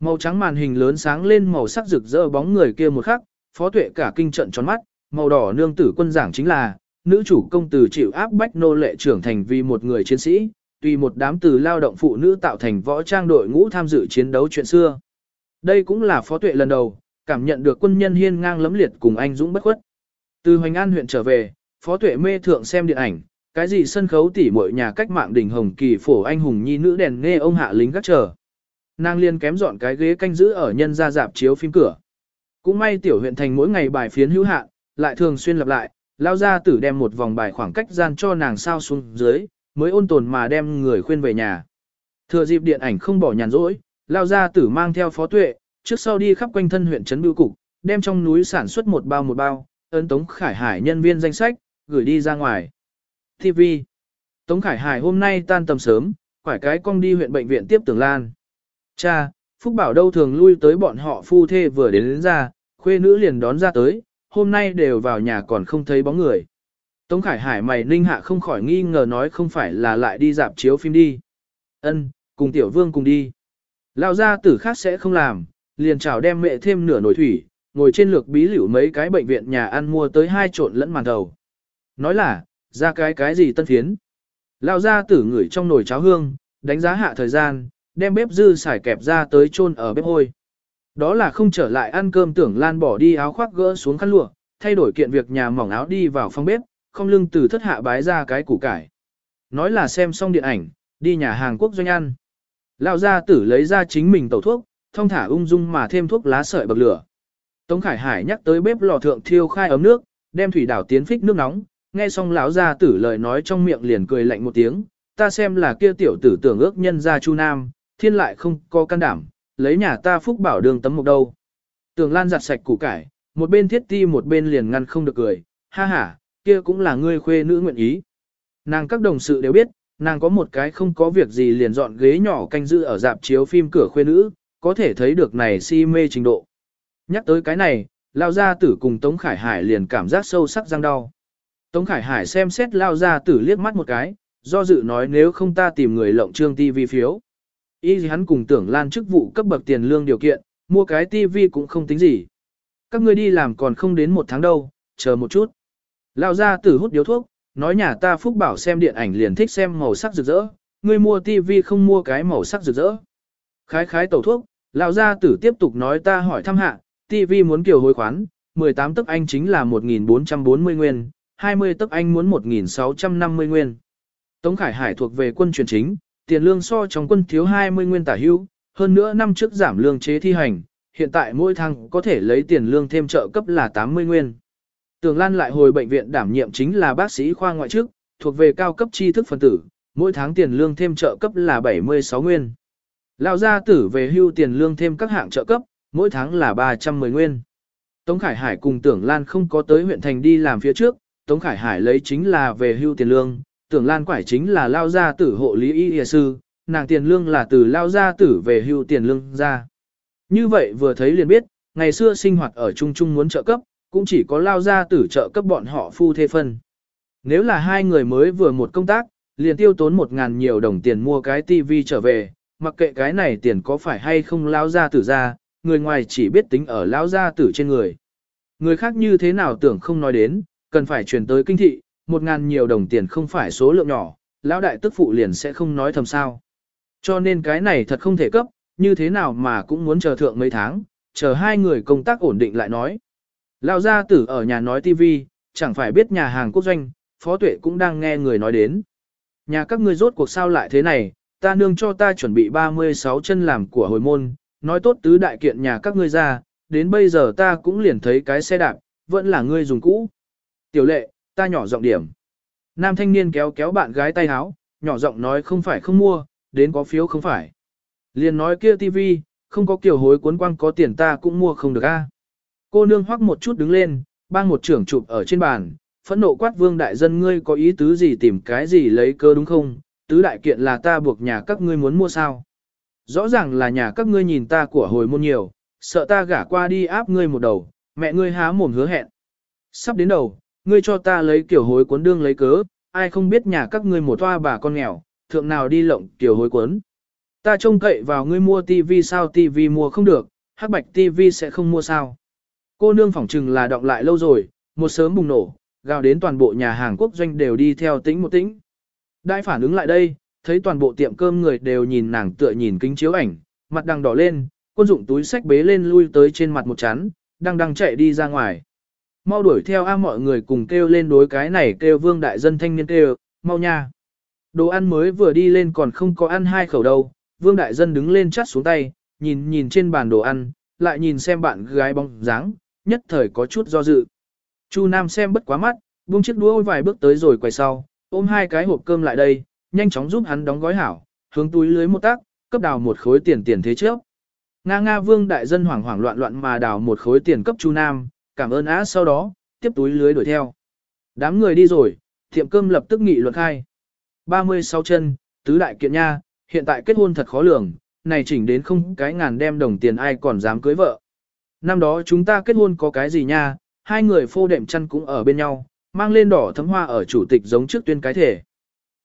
Màu trắng màn hình lớn sáng lên màu sắc rực rỡ bóng người kia một khắc, phó tuệ cả kinh trận tròn mắt, màu đỏ nương tử quân giảng chính là, nữ chủ công tử chịu áp bách nô lệ trưởng thành vì một người chiến sĩ, tùy một đám từ lao động phụ nữ tạo thành võ trang đội ngũ tham dự chiến đấu chuyện xưa. Đây cũng là phó tuệ lần đầu, cảm nhận được quân nhân hiên ngang lấm liệt cùng anh dũng bất khuất. Từ Hoành An huyện trở về, phó tuệ mê thượng xem điện ảnh, cái gì sân khấu tỉ muội nhà cách mạng đỉnh hồng kỳ phổ anh hùng nhi nữ đèn nghe ông hạ lính gác chờ. Nàng liên kém dọn cái ghế canh giữ ở nhân gia dạp chiếu phim cửa. Cũng may tiểu huyện thành mỗi ngày bài phiến hữu hạn, lại thường xuyên lặp lại, lao ra tử đem một vòng bài khoảng cách gian cho nàng sao xuống dưới, mới ôn tồn mà đem người khuyên về nhà. Thừa dịp điện ảnh không bỏ nhàn rỗi, lao ra tử mang theo phó tuệ, trước sau đi khắp quanh thân huyện trấn bưu cục, đem trong núi sản xuất một bao một bao, ấn Tống Khải Hải nhân viên danh sách, gửi đi ra ngoài. TV Tống Khải Hải hôm nay tan tầm sớm, quải cái cong đi huyện bệnh viện tiếp tưởng lan. Cha, Phúc Bảo đâu thường lui tới bọn họ phu thê vừa đến, đến ra, khuê nữ liền đón ra tới, hôm nay đều vào nhà còn không thấy bóng người. Tống Khải Hải mày ninh hạ không khỏi nghi ngờ nói không phải là lại đi dạp chiếu phim đi. Ân, cùng tiểu vương cùng đi. Lão gia tử khác sẽ không làm, liền chào đem mẹ thêm nửa nồi thủy, ngồi trên lược bí liễu mấy cái bệnh viện nhà ăn mua tới hai trộn lẫn màn đầu. Nói là, ra cái cái gì tân phiến. Lão gia tử ngửi trong nồi cháo hương, đánh giá hạ thời gian, đem bếp dư xài kẹp ra tới chôn ở bếp hôi. Đó là không trở lại ăn cơm tưởng Lan bỏ đi áo khoác gỡ xuống khăn lụa, thay đổi kiện việc nhà mỏng áo đi vào phòng bếp, không lưng từ thất hạ bái ra cái củ cải. Nói là xem xong điện ảnh, đi nhà hàng quốc doanh ăn. Lão gia tử lấy ra chính mình tẩu thuốc, thông thả ung dung mà thêm thuốc lá sợi bậc lửa. Tống Khải Hải nhắc tới bếp lò thượng thiêu khai ấm nước, đem thủy đảo tiến phích nước nóng, nghe xong lão gia tử lời nói trong miệng liền cười lạnh một tiếng, ta xem là kia tiểu tử tưởng ước nhân gia Chu Nam, thiên lại không có can đảm, lấy nhà ta phúc bảo đường tấm một đâu. tường Lan giặt sạch củ cải, một bên thiết ti một bên liền ngăn không được cười, ha ha, kia cũng là ngươi khuê nữ nguyện ý. Nàng các đồng sự đều biết, nàng có một cái không có việc gì liền dọn ghế nhỏ canh giữ ở dạp chiếu phim cửa khuê nữ, có thể thấy được này si mê trình độ. Nhắc tới cái này, Lao Gia Tử cùng Tống Khải Hải liền cảm giác sâu sắc răng đau. Tống Khải Hải xem xét Lao Gia Tử liếc mắt một cái, do dự nói nếu không ta tìm người lộng trương ti vi phiếu. Ý gì hắn cùng tưởng lan chức vụ cấp bậc tiền lương điều kiện, mua cái tivi cũng không tính gì. Các ngươi đi làm còn không đến một tháng đâu, chờ một chút. Lao Gia Tử hút điếu thuốc, nói nhà ta Phúc Bảo xem điện ảnh liền thích xem màu sắc rực rỡ, ngươi mua tivi không mua cái màu sắc rực rỡ. Khái khái tẩu thuốc, Lão Gia Tử tiếp tục nói ta hỏi thăm hạ, tivi muốn kiểu hối khoán, 18 tức anh chính là 1.440 nguyên, 20 tức anh muốn 1.650 nguyên. Tống Khải Hải thuộc về quân truyền chính, tiền lương so trong quân thiếu 20 nguyên tả hữu, hơn nữa năm trước giảm lương chế thi hành, hiện tại mỗi tháng có thể lấy tiền lương thêm trợ cấp là 80 nguyên. Tường Lan lại hồi bệnh viện đảm nhiệm chính là bác sĩ khoa ngoại chức, thuộc về cao cấp tri thức phân tử, mỗi tháng tiền lương thêm trợ cấp là 76 nguyên. Lão gia tử về hưu tiền lương thêm các hạng trợ cấp, mỗi tháng là 310 nguyên. Tống Khải Hải cùng Tưởng Lan không có tới huyện thành đi làm phía trước, Tống Khải Hải lấy chính là về hưu tiền lương, Tưởng Lan quải chính là lao gia tử hộ lý y y sư, nàng tiền lương là từ lao gia tử về hưu tiền lương ra. Như vậy vừa thấy liền biết, ngày xưa sinh hoạt ở Trung Trung muốn trợ cấp, cũng chỉ có lao gia tử trợ cấp bọn họ phu thê phân. Nếu là hai người mới vừa một công tác, liền tiêu tốn một ngàn nhiều đồng tiền mua cái tivi trở về, mặc kệ cái này tiền có phải hay không lao gia tử ra, người ngoài chỉ biết tính ở lão gia tử trên người. Người khác như thế nào tưởng không nói đến, cần phải truyền tới kinh thị, một ngàn nhiều đồng tiền không phải số lượng nhỏ, lão đại tức phụ liền sẽ không nói thầm sao. Cho nên cái này thật không thể cấp, như thế nào mà cũng muốn chờ thượng mấy tháng, chờ hai người công tác ổn định lại nói. Lão gia tử ở nhà nói tivi, chẳng phải biết nhà hàng quốc doanh, phó tuệ cũng đang nghe người nói đến. Nhà các ngươi rốt cuộc sao lại thế này, ta nương cho ta chuẩn bị 36 chân làm của hồi môn, nói tốt tứ đại kiện nhà các ngươi ra, đến bây giờ ta cũng liền thấy cái xe đạp, vẫn là ngươi dùng cũ. Tiểu lệ, ta nhỏ giọng điểm. Nam thanh niên kéo kéo bạn gái tay háo, nhỏ giọng nói không phải không mua, đến có phiếu không phải. Liền nói kia tivi, không có kiểu hối cuốn quăng có tiền ta cũng mua không được a. Cô nương hoắc một chút đứng lên, bang một trưởng chụp ở trên bàn, phẫn nộ quát vương đại dân ngươi có ý tứ gì tìm cái gì lấy cơ đúng không? Tứ đại kiện là ta buộc nhà các ngươi muốn mua sao? Rõ ràng là nhà các ngươi nhìn ta của hồi môn nhiều, sợ ta gả qua đi áp ngươi một đầu, mẹ ngươi há mồm hứa hẹn. Sắp đến đầu, ngươi cho ta lấy kiểu hối cuốn đương lấy cớ, ai không biết nhà các ngươi một toa bà con nghèo, thượng nào đi lộng kiểu hối cuốn. Ta trông cậy vào ngươi mua tivi sao tivi mua không được, hắc bạch tivi sẽ không mua sao. Cô nương phỏng chừng là đọng lại lâu rồi, một sớm bùng nổ, gào đến toàn bộ nhà hàng quốc doanh đều đi theo tĩnh một tĩnh. Đại phản ứng lại đây, thấy toàn bộ tiệm cơm người đều nhìn nàng tựa nhìn kính chiếu ảnh, mặt đang đỏ lên, quân dụng túi sách bế lên lui tới trên mặt một chán, đang đang chạy đi ra ngoài. Mau đuổi theo a mọi người cùng kêu lên đối cái này kêu vương đại dân thanh niên kêu, mau nha. Đồ ăn mới vừa đi lên còn không có ăn hai khẩu đâu, vương đại dân đứng lên chắt xuống tay, nhìn nhìn trên bàn đồ ăn, lại nhìn xem bạn gái bóng dáng, nhất thời có chút do dự. Chu Nam xem bất quá mắt, buông chiếc đũa vài bước tới rồi quay sau, ôm hai cái hộp cơm lại đây, nhanh chóng giúp hắn đóng gói hảo, hướng túi lưới một tác, cấp đào một khối tiền tiền thế trước. Nga Nga Vương đại dân hoảng hoảng loạn loạn mà đào một khối tiền cấp Chu Nam, cảm ơn á sau đó, tiếp túi lưới đuổi theo. Đám người đi rồi, tiệm cơm lập tức nghị luận khai. 36 chân, tứ đại kiện nha, hiện tại kết hôn thật khó lường, này chỉnh đến không cái ngàn đem đồng tiền ai còn dám cưới vợ. Năm đó chúng ta kết hôn có cái gì nha, hai người phô đệm chăn cũng ở bên nhau, mang lên đỏ thấm hoa ở chủ tịch giống trước tuyên cái thể.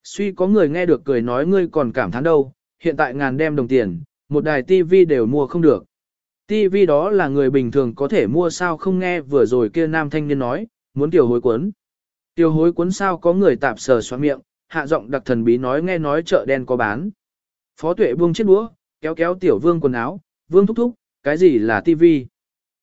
Suy có người nghe được cười nói ngươi còn cảm thán đâu, hiện tại ngàn đem đồng tiền, một đài tivi đều mua không được. Tivi đó là người bình thường có thể mua sao không nghe vừa rồi kia nam thanh niên nói, muốn tiểu hối cuốn. Tiểu hối cuốn sao có người tạp sờ xoa miệng, hạ giọng đặc thần bí nói nghe nói chợ đen có bán. Phó tuệ buông chiếc đũa, kéo kéo tiểu vương quần áo, vương thúc thúc, cái gì là tivi?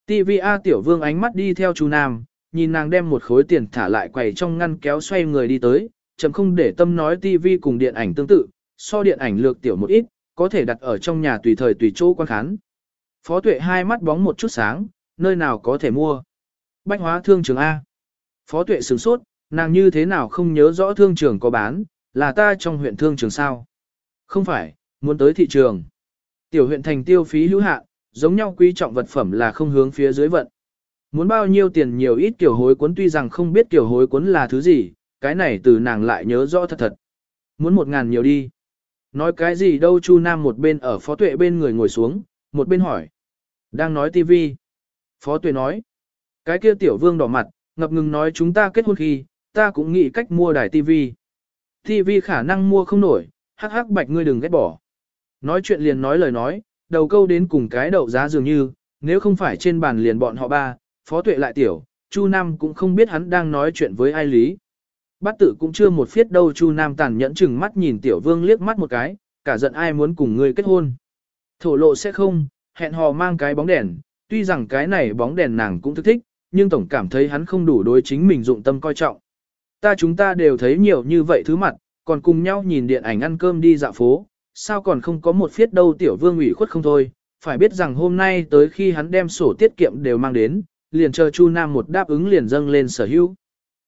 Tivi A tiểu vương ánh mắt đi theo chú nam, nhìn nàng đem một khối tiền thả lại quầy trong ngăn kéo xoay người đi tới, chậm không để tâm nói tivi cùng điện ảnh tương tự, so điện ảnh lược tiểu một ít, có thể đặt ở trong nhà tùy thời tùy chỗ quan khán. Phó tuệ hai mắt bóng một chút sáng, nơi nào có thể mua. Bách hóa thương trường A. Phó tuệ sửng sốt, nàng như thế nào không nhớ rõ thương trường có bán, là ta trong huyện thương trường sao. Không phải, muốn tới thị trường. Tiểu huyện thành tiêu phí hữu hạn, giống nhau quý trọng vật phẩm là không hướng phía dưới vận. Muốn bao nhiêu tiền nhiều ít kiểu hối cuốn tuy rằng không biết kiểu hối cuốn là thứ gì, cái này từ nàng lại nhớ rõ thật thật. Muốn một ngàn nhiều đi. Nói cái gì đâu Chu Nam một bên ở phó tuệ bên người ngồi xuống, một bên hỏi. Đang nói tivi. Phó tuệ nói. Cái kia tiểu vương đỏ mặt, ngập ngừng nói chúng ta kết hôn khi, ta cũng nghĩ cách mua đài tivi. Tivi khả năng mua không nổi, hắc hắc bạch ngươi đừng ghét bỏ. Nói chuyện liền nói lời nói, đầu câu đến cùng cái đậu giá dường như, nếu không phải trên bàn liền bọn họ ba, phó tuệ lại tiểu, Chu Nam cũng không biết hắn đang nói chuyện với ai lý. Bát tử cũng chưa một phiết đâu Chu Nam tàn nhẫn chừng mắt nhìn tiểu vương liếc mắt một cái, cả giận ai muốn cùng ngươi kết hôn. Thổ lộ sẽ không, hẹn hò mang cái bóng đèn, tuy rằng cái này bóng đèn nàng cũng thức thích, nhưng tổng cảm thấy hắn không đủ đối chính mình dụng tâm coi trọng. Ta chúng ta đều thấy nhiều như vậy thứ mặt, còn cùng nhau nhìn điện ảnh ăn cơm đi dạo phố, sao còn không có một phiết đâu tiểu vương ủy khuất không thôi, phải biết rằng hôm nay tới khi hắn đem sổ tiết kiệm đều mang đến, liền chờ Chu Nam một đáp ứng liền dâng lên sở hữu.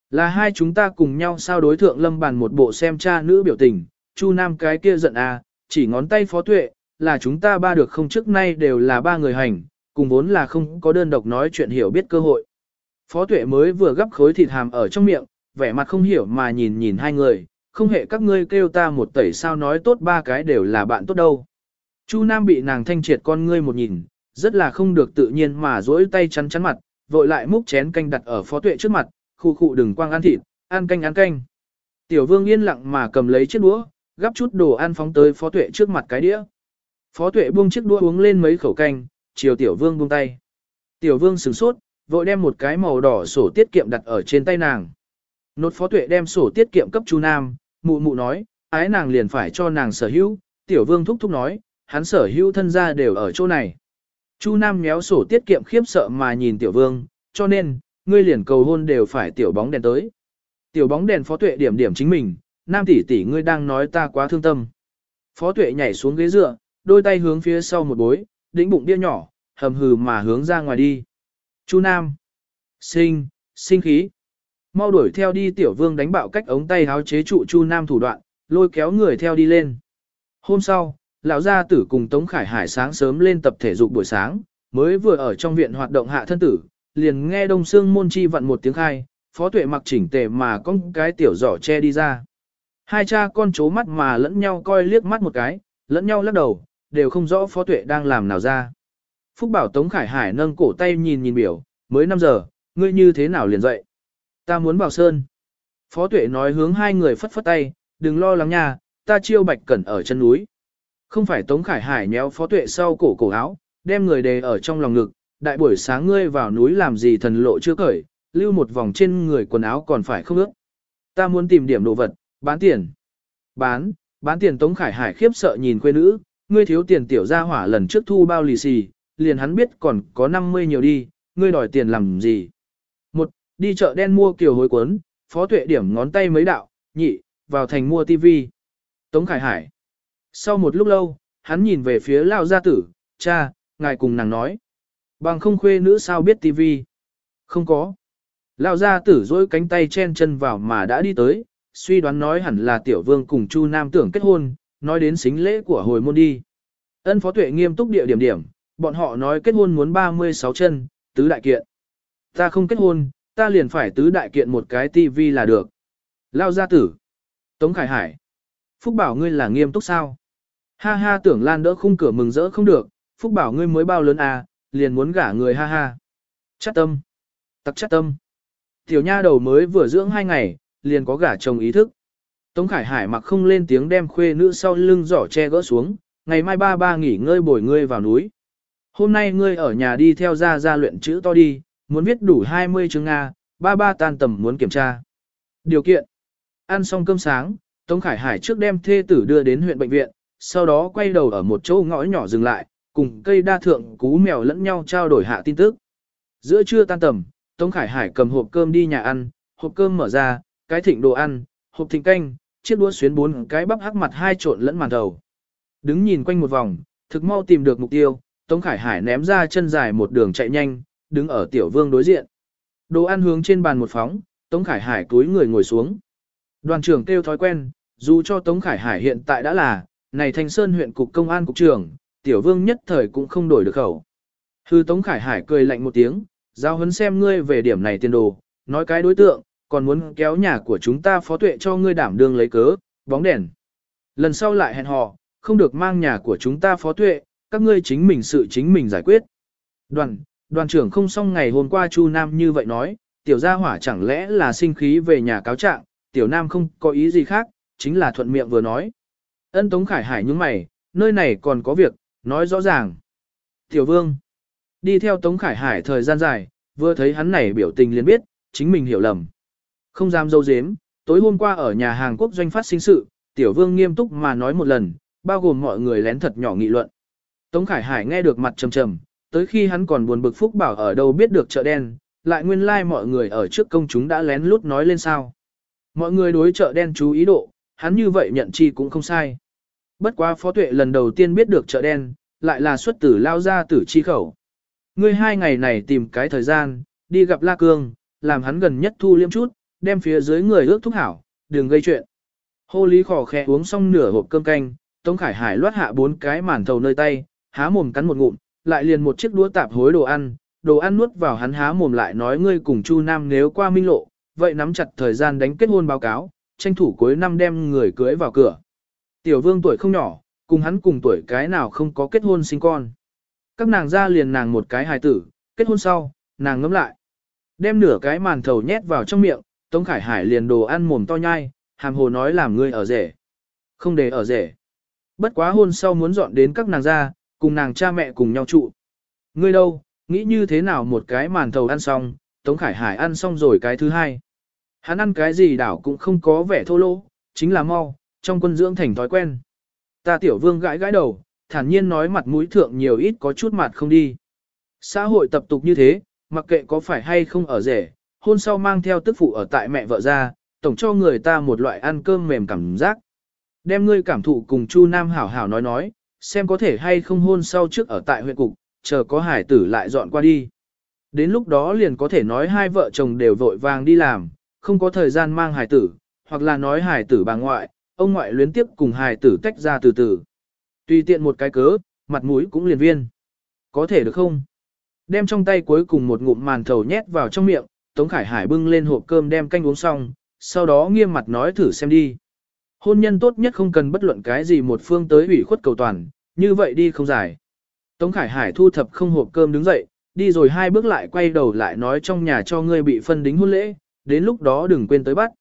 Là hai chúng ta cùng nhau sao đối thượng lâm bàn một bộ xem cha nữ biểu tình, Chu Nam cái kia giận à, chỉ ngón tay phó tuệ, là chúng ta ba được không trước nay đều là ba người hành, cùng vốn là không có đơn độc nói chuyện hiểu biết cơ hội. Phó tuệ mới vừa gấp khối thịt hàm ở trong miệng, vẻ mặt không hiểu mà nhìn nhìn hai người, không hệ các ngươi kêu ta một tẩy sao nói tốt ba cái đều là bạn tốt đâu. Chu Nam bị nàng thanh triệt con ngươi một nhìn, rất là không được tự nhiên mà duỗi tay chắn chắn mặt, vội lại múc chén canh đặt ở phó tuệ trước mặt, khu khu đừng quang ăn thịt, ăn canh ăn canh. Tiểu vương yên lặng mà cầm lấy chiếc đũa, gắp chút đồ ăn phóng tới phó tuệ trước mặt cái đĩa. Phó tuệ buông chiếc đũa uống lên mấy khẩu canh, chiều tiểu vương buông tay. Tiểu vương sửng sốt, vội đem một cái màu đỏ sổ tiết kiệm đặt ở trên tay nàng. Nốt phó tuệ đem sổ tiết kiệm cấp chu nam, mụ mụ nói, ái nàng liền phải cho nàng sở hữu, tiểu vương thúc thúc nói, hắn sở hữu thân gia đều ở chỗ này. Chu Nam méo sổ tiết kiệm khiếp sợ mà nhìn tiểu vương, cho nên, ngươi liền cầu hôn đều phải tiểu bóng đèn tới. Tiểu bóng đèn phó tuệ điểm điểm chính mình, nam tỷ tỷ ngươi đang nói ta quá thương tâm. Phó tuệ nhảy xuống ghế dựa, đôi tay hướng phía sau một bối, đĩnh bụng bia nhỏ, hầm hừ mà hướng ra ngoài đi. Chu Nam. Sinh, sinh khí. Mau đuổi theo đi tiểu vương đánh bạo cách ống tay háo chế trụ Chu Nam thủ đoạn, lôi kéo người theo đi lên. Hôm sau, lão gia tử cùng Tống Khải Hải sáng sớm lên tập thể dục buổi sáng, mới vừa ở trong viện hoạt động hạ thân tử, liền nghe đông xương môn chi vặn một tiếng khai, phó tuệ mặc chỉnh tề mà con cái tiểu giỏ che đi ra. Hai cha con chố mắt mà lẫn nhau coi liếc mắt một cái, lẫn nhau lắc đầu, đều không rõ phó tuệ đang làm nào ra. Phúc bảo Tống Khải Hải nâng cổ tay nhìn nhìn biểu, mới 5 giờ, ngươi như thế nào liền dậy? Ta muốn vào sơn. Phó tuệ nói hướng hai người phất phất tay, đừng lo lắng nha, ta chiêu bạch cẩn ở chân núi. Không phải Tống Khải Hải nhéo phó tuệ sau cổ cổ áo, đem người đề ở trong lòng ngực, đại buổi sáng ngươi vào núi làm gì thần lộ chưa cởi, lưu một vòng trên người quần áo còn phải không ước. Ta muốn tìm điểm đồ vật, bán tiền. Bán, bán tiền Tống Khải Hải khiếp sợ nhìn quê nữ, ngươi thiếu tiền tiểu gia hỏa lần trước thu bao lì xì, liền hắn biết còn có 50 nhiều đi, ngươi đòi tiền làm gì. Một, đi chợ đen mua kiều hối cuốn, phó tuệ điểm ngón tay mấy đạo, nhị, vào thành mua tivi. Tống Khải Hải. Sau một lúc lâu, hắn nhìn về phía Lao gia tử, cha, ngài cùng nàng nói. Bằng không khuê nữ sao biết tivi. Không có. Lao gia tử dối cánh tay chen chân vào mà đã đi tới, suy đoán nói hẳn là tiểu vương cùng Chu Nam tưởng kết hôn, nói đến xính lễ của hồi môn đi. Ân phó tuệ nghiêm túc địa điểm điểm, bọn họ nói kết hôn muốn 36 chân, tứ đại kiện. Ta không kết hôn, ta liền phải tứ đại kiện một cái tivi là được. Lao gia tử. Tống Khải Hải. Phúc bảo ngươi là nghiêm túc sao? Ha ha tưởng lan đỡ khung cửa mừng rỡ không được, Phúc bảo ngươi mới bao lớn à, liền muốn gả người ha ha. Chắc tâm. Tặc chắc tâm. Tiểu nha đầu mới vừa dưỡng hai ngày, liền có gả chồng ý thức. Tống Khải Hải mặc không lên tiếng đem khuê nữ sau lưng giỏ che gỡ xuống, ngày mai ba ba nghỉ ngơi bồi ngươi vào núi. Hôm nay ngươi ở nhà đi theo ra ra luyện chữ to đi, muốn viết đủ 20 chương Nga, ba ba tan tầm muốn kiểm tra. Điều kiện. Ăn xong cơm sáng, Tống Khải Hải trước đem thê tử đưa đến huyện bệnh viện, sau đó quay đầu ở một chỗ ngõ nhỏ dừng lại, cùng cây đa thượng cú mèo lẫn nhau trao đổi hạ tin tức. Giữa trưa tan tầm, Tống Khải Hải cầm hộp cơm đi nhà ăn, hộp cơm mở ra, cái thịnh đồ ăn, hộp thịnh canh, chiếc đũa xuyến bốn cái bắp hắc mặt hai trộn lẫn màn đầu. Đứng nhìn quanh một vòng, thực mau tìm được mục tiêu, Tống Khải Hải ném ra chân dài một đường chạy nhanh, đứng ở tiểu vương đối diện. Đồ ăn hướng trên bàn một phóng, Tống Khải Hải túi người ngồi xuống. Đoàn trưởng kêu thói quen, dù cho Tống Khải Hải hiện tại đã là, này Thanh Sơn huyện cục công an cục trưởng, tiểu vương nhất thời cũng không đổi được khẩu. Hư Tống Khải Hải cười lạnh một tiếng, giao hấn xem ngươi về điểm này tiền đồ, nói cái đối tượng, còn muốn kéo nhà của chúng ta phó tuệ cho ngươi đảm đương lấy cớ, bóng đèn. Lần sau lại hẹn hò, không được mang nhà của chúng ta phó tuệ, các ngươi chính mình sự chính mình giải quyết. Đoàn, đoàn trưởng không xong ngày hôm qua Chu Nam như vậy nói, tiểu gia hỏa chẳng lẽ là sinh khí về nhà cáo trạng, tiểu nam không có ý gì khác, chính là thuận miệng vừa nói. Ân Tống Khải Hải nhướng mày, nơi này còn có việc, nói rõ ràng. Tiểu Vương, đi theo Tống Khải Hải thời gian dài, vừa thấy hắn này biểu tình liền biết, chính mình hiểu lầm. Không dám dâu dếm, tối hôm qua ở nhà hàng quốc doanh phát sinh sự, Tiểu Vương nghiêm túc mà nói một lần, bao gồm mọi người lén thật nhỏ nghị luận. Tống Khải Hải nghe được mặt trầm trầm, tới khi hắn còn buồn bực phúc bảo ở đâu biết được chợ đen, lại nguyên lai like mọi người ở trước công chúng đã lén lút nói lên sao. Mọi người đối chợ đen chú ý độ, hắn như vậy nhận chi cũng không sai. Bất quá phó tuệ lần đầu tiên biết được chợ đen, lại là xuất tử lao ra tử chi khẩu. Ngươi hai ngày này tìm cái thời gian, đi gặp La Cương, làm hắn gần nhất thu liêm chút, đem phía dưới người ước thúc hảo, đừng gây chuyện. Hô lý khò khẽ uống xong nửa hộp cơm canh, Tống Khải Hải loát hạ bốn cái màn thầu nơi tay, há mồm cắn một ngụm, lại liền một chiếc đũa tạp hối đồ ăn, đồ ăn nuốt vào hắn há mồm lại nói ngươi cùng Chu Nam nếu qua minh lộ, vậy nắm chặt thời gian đánh kết hôn báo cáo, tranh thủ cuối năm đem người cưới vào cửa. Tiểu vương tuổi không nhỏ, cùng hắn cùng tuổi cái nào không có kết hôn sinh con. Các nàng ra liền nàng một cái hài tử, kết hôn sau, nàng ngấm lại. Đem nửa cái màn thầu nhét vào trong miệng, Tống Khải Hải liền đồ ăn mồm to nhai, hàm hồ nói làm ngươi ở rể. Không để ở rể. Bất quá hôn sau muốn dọn đến các nàng ra, cùng nàng cha mẹ cùng nhau trụ. Ngươi đâu, nghĩ như thế nào một cái màn thầu ăn xong, Tống Khải Hải ăn xong rồi cái thứ hai. Hắn ăn cái gì đảo cũng không có vẻ thô lỗ, chính là mau, trong quân dưỡng thành thói quen. Ta tiểu vương gãi gãi đầu, thản nhiên nói mặt mũi thượng nhiều ít có chút mặt không đi. Xã hội tập tục như thế, mặc kệ có phải hay không ở rể, hôn sau mang theo tức phụ ở tại mẹ vợ ra, tổng cho người ta một loại ăn cơm mềm cảm giác. Đem ngươi cảm thụ cùng Chu Nam hảo hảo nói nói, xem có thể hay không hôn sau trước ở tại huyện cục, chờ có hải tử lại dọn qua đi. Đến lúc đó liền có thể nói hai vợ chồng đều vội vàng đi làm, không có thời gian mang hải tử, hoặc là nói hải tử bà ngoại, ông ngoại luyến tiếp cùng hải tử tách ra từ từ. Tùy tiện một cái cớ, mặt mũi cũng liền viên. Có thể được không? Đem trong tay cuối cùng một ngụm màn thầu nhét vào trong miệng, Tống Khải Hải bưng lên hộp cơm đem canh uống xong, sau đó nghiêm mặt nói thử xem đi. Hôn nhân tốt nhất không cần bất luận cái gì một phương tới ủy khuất cầu toàn, như vậy đi không giải. Tống Khải Hải thu thập không hộp cơm đứng dậy, đi rồi hai bước lại quay đầu lại nói trong nhà cho ngươi bị phân đính hôn lễ, đến lúc đó đừng quên tới bắt.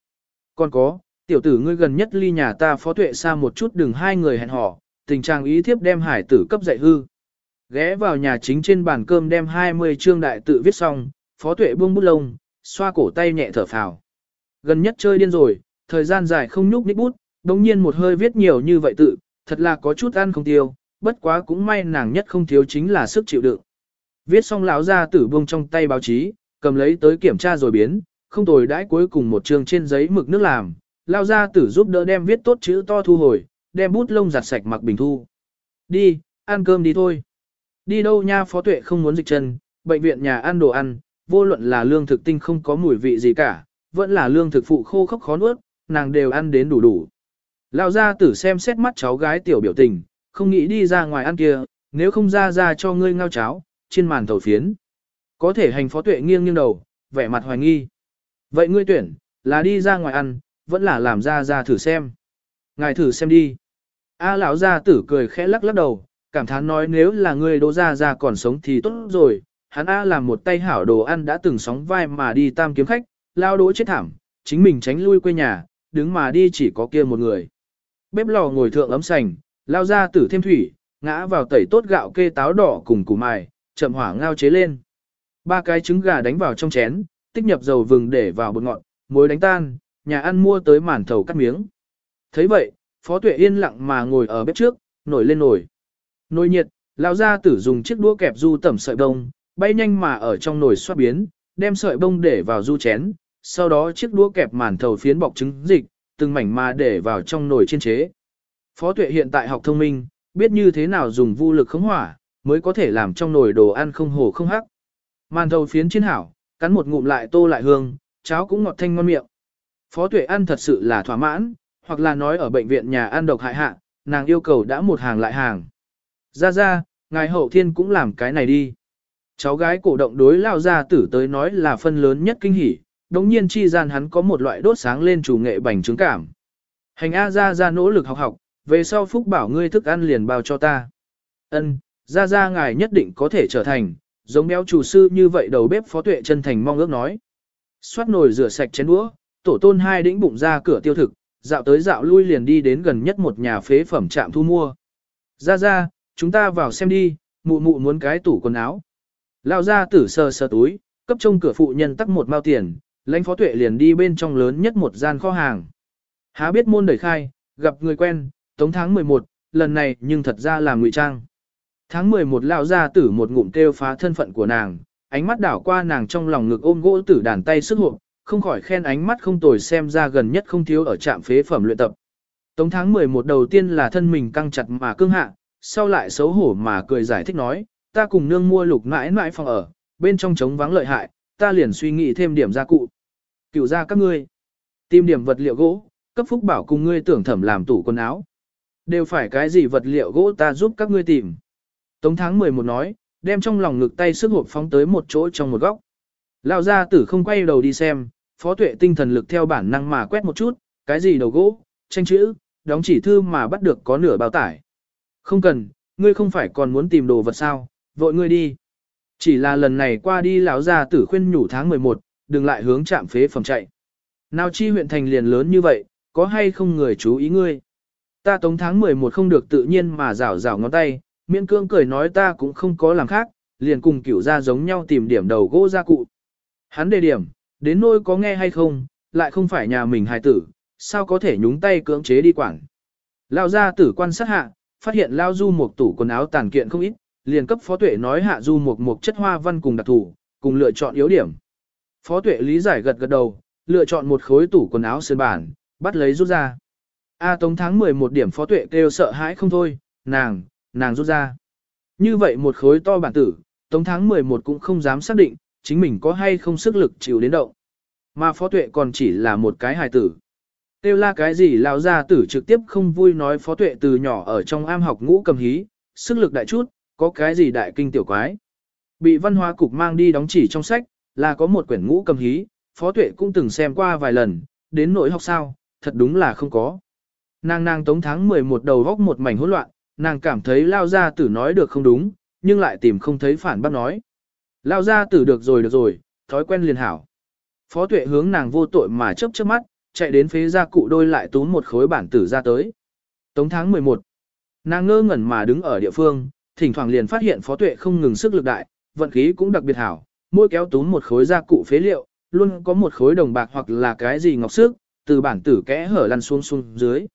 Còn có, tiểu tử ngươi gần nhất ly nhà ta phó tuệ xa một chút đừng hai người hẹn hò, tình trạng ý thiếp đem hải tử cấp dạy hư. Ghé vào nhà chính trên bàn cơm đem 20 chương đại tự viết xong, phó tuệ buông bút lông, xoa cổ tay nhẹ thở phào. Gần nhất chơi điên rồi, thời gian dài không nhúc nhích bút, đồng nhiên một hơi viết nhiều như vậy tự, thật là có chút ăn không tiêu, bất quá cũng may nàng nhất không thiếu chính là sức chịu đựng. Viết xong lão ra tử buông trong tay báo chí, cầm lấy tới kiểm tra rồi biến, không tồi đãi cuối cùng một chương trên giấy mực nước làm, lao ra tử giúp đỡ đem viết tốt chữ to thu hồi, đem bút lông giặt sạch mặc bình thu. Đi, ăn cơm đi thôi. Đi đâu nha phó tuệ không muốn dịch chân, bệnh viện nhà ăn đồ ăn, vô luận là lương thực tinh không có mùi vị gì cả, vẫn là lương thực phụ khô khốc khó nuốt, nàng đều ăn đến đủ đủ. Lão gia tử xem xét mắt cháu gái tiểu biểu tình, không nghĩ đi ra ngoài ăn kia, nếu không ra ra cho ngươi ngao cháo, trên màn thầu phiến. Có thể hành phó tuệ nghiêng nghiêng đầu, vẻ mặt hoài nghi. Vậy ngươi tuyển, là đi ra ngoài ăn, vẫn là làm ra ra thử xem. Ngài thử xem đi. A lão gia tử cười khẽ lắc lắc đầu, cảm thán nói nếu là ngươi đỗ ra ra còn sống thì tốt rồi. Hắn A làm một tay hảo đồ ăn đã từng sóng vai mà đi tam kiếm khách, lao đỗ chết thảm, chính mình tránh lui quê nhà, đứng mà đi chỉ có kia một người. Bếp lò ngồi thượng ấm sành, lao ra tử thêm thủy, ngã vào tẩy tốt gạo kê táo đỏ cùng củ mài, chậm hỏa ngao chế lên. Ba cái trứng gà đánh vào trong chén, tích nhập dầu vừng để vào bột ngọt, muối đánh tan, nhà ăn mua tới màn thầu cắt miếng. thấy vậy, Phó Tuệ yên lặng mà ngồi ở bếp trước, nổi lên nổi. Nồi nhiệt, lao ra tử dùng chiếc đũa kẹp du tẩm sợi bông, bay nhanh mà ở trong nồi xoát biến, đem sợi bông để vào du chén, sau đó chiếc đũa kẹp màn thầu phiến bọc trứng dịch, từng mảnh mà để vào trong nồi chiên chế. Phó Tuệ hiện tại học thông minh, biết như thế nào dùng vô lực khống hỏa, mới có thể làm trong nồi đồ ăn không hồ không hắc. Màn thầu phiến chiến hảo, cắn một ngụm lại tô lại hương, cháo cũng ngọt thanh ngon miệng. Phó tuệ ăn thật sự là thỏa mãn, hoặc là nói ở bệnh viện nhà ăn độc hại hạ, nàng yêu cầu đã một hàng lại hàng. Ra ra, ngài hậu thiên cũng làm cái này đi. Cháu gái cổ động đối lao ra tử tới nói là phân lớn nhất kinh hỉ, đồng nhiên chi gian hắn có một loại đốt sáng lên chủ nghệ bành trứng cảm. Hành A ra ra nỗ lực học học, về sau phúc bảo ngươi thức ăn liền bao cho ta. Ân, ra ra ngài nhất định có thể trở thành, giống béo chủ sư như vậy đầu bếp phó tuệ chân thành mong ước nói. Xoát nồi rửa sạch chén đũa, tổ tôn hai đĩnh bụng ra cửa tiêu thực, dạo tới dạo lui liền đi đến gần nhất một nhà phế phẩm trạm thu mua. Ra ra, chúng ta vào xem đi, mụ mụ muốn cái tủ quần áo. Lao ra tử sờ sờ túi, cấp trông cửa phụ nhân tắc một mao tiền, lãnh phó tuệ liền đi bên trong lớn nhất một gian kho hàng. Há biết môn đẩy khai, gặp người quen, tống tháng 11, lần này nhưng thật ra là ngụy trang. Tháng 11 lao ra tử một ngụm kêu phá thân phận của nàng, ánh mắt đảo qua nàng trong lòng ngực ôm gỗ tử đàn tay sức hộp, không khỏi khen ánh mắt không tồi xem ra gần nhất không thiếu ở trạm phế phẩm luyện tập. Tống tháng 11 đầu tiên là thân mình căng chặt mà cương hạ, sau lại xấu hổ mà cười giải thích nói, ta cùng nương mua lục mãi mãi phòng ở, bên trong trống vắng lợi hại, ta liền suy nghĩ thêm điểm gia cụ. Cựu ra các ngươi, tìm điểm vật liệu gỗ, cấp phúc bảo cùng ngươi tưởng thẩm làm tủ quần áo. Đều phải cái gì vật liệu gỗ ta giúp các ngươi tìm. Tống tháng 11 nói, đem trong lòng ngực tay sức hộp phóng tới một chỗ trong một góc. Lão gia tử không quay đầu đi xem, phó tuệ tinh thần lực theo bản năng mà quét một chút, cái gì đầu gỗ, tranh chữ, đóng chỉ thư mà bắt được có nửa bao tải. Không cần, ngươi không phải còn muốn tìm đồ vật sao, vội ngươi đi. Chỉ là lần này qua đi lão gia tử khuyên nhủ tháng 11, đừng lại hướng trạm phế phẩm chạy. Nào chi huyện thành liền lớn như vậy, có hay không người chú ý ngươi. Ta tống tháng 11 không được tự nhiên mà rảo rảo ngón tay, miễn cương cười nói ta cũng không có làm khác, liền cùng kiểu ra giống nhau tìm điểm đầu gỗ gia cụ. Hắn đề điểm, đến nôi có nghe hay không, lại không phải nhà mình hài tử, sao có thể nhúng tay cưỡng chế đi quản. Lão gia tử quan sát hạ, phát hiện Lao du một tủ quần áo tàn kiện không ít, liền cấp phó tuệ nói hạ du một một chất hoa văn cùng đặc thủ, cùng lựa chọn yếu điểm. Phó tuệ lý giải gật gật đầu, lựa chọn một khối tủ quần áo sơn bản, bắt lấy rút ra. A tống tháng 11 điểm phó tuệ kêu sợ hãi không thôi, nàng, nàng rút ra. Như vậy một khối to bản tử, tống tháng 11 cũng không dám xác định, chính mình có hay không sức lực chịu đến động. Mà phó tuệ còn chỉ là một cái hài tử. Tiêu la cái gì lão gia tử trực tiếp không vui nói phó tuệ từ nhỏ ở trong am học ngũ cầm hí, sức lực đại chút, có cái gì đại kinh tiểu quái. Bị văn hóa cục mang đi đóng chỉ trong sách, là có một quyển ngũ cầm hí, phó tuệ cũng từng xem qua vài lần, đến nỗi học sao, thật đúng là không có. Nàng nàng tống tháng 11 đầu góc một mảnh hỗn loạn, nàng cảm thấy lao gia tử nói được không đúng, nhưng lại tìm không thấy phản bác nói. Lao gia tử được rồi được rồi, thói quen liền hảo. Phó tuệ hướng nàng vô tội mà chớp chớp mắt, chạy đến phế gia cụ đôi lại túm một khối bản tử ra tới. Tống tháng 11. Nàng ngơ ngẩn mà đứng ở địa phương, thỉnh thoảng liền phát hiện phó tuệ không ngừng sức lực đại, vận khí cũng đặc biệt hảo, mỗi kéo túm một khối gia cụ phế liệu, luôn có một khối đồng bạc hoặc là cái gì ngọc sức, từ bản tử kẽ hở lăn xuống xuống dưới.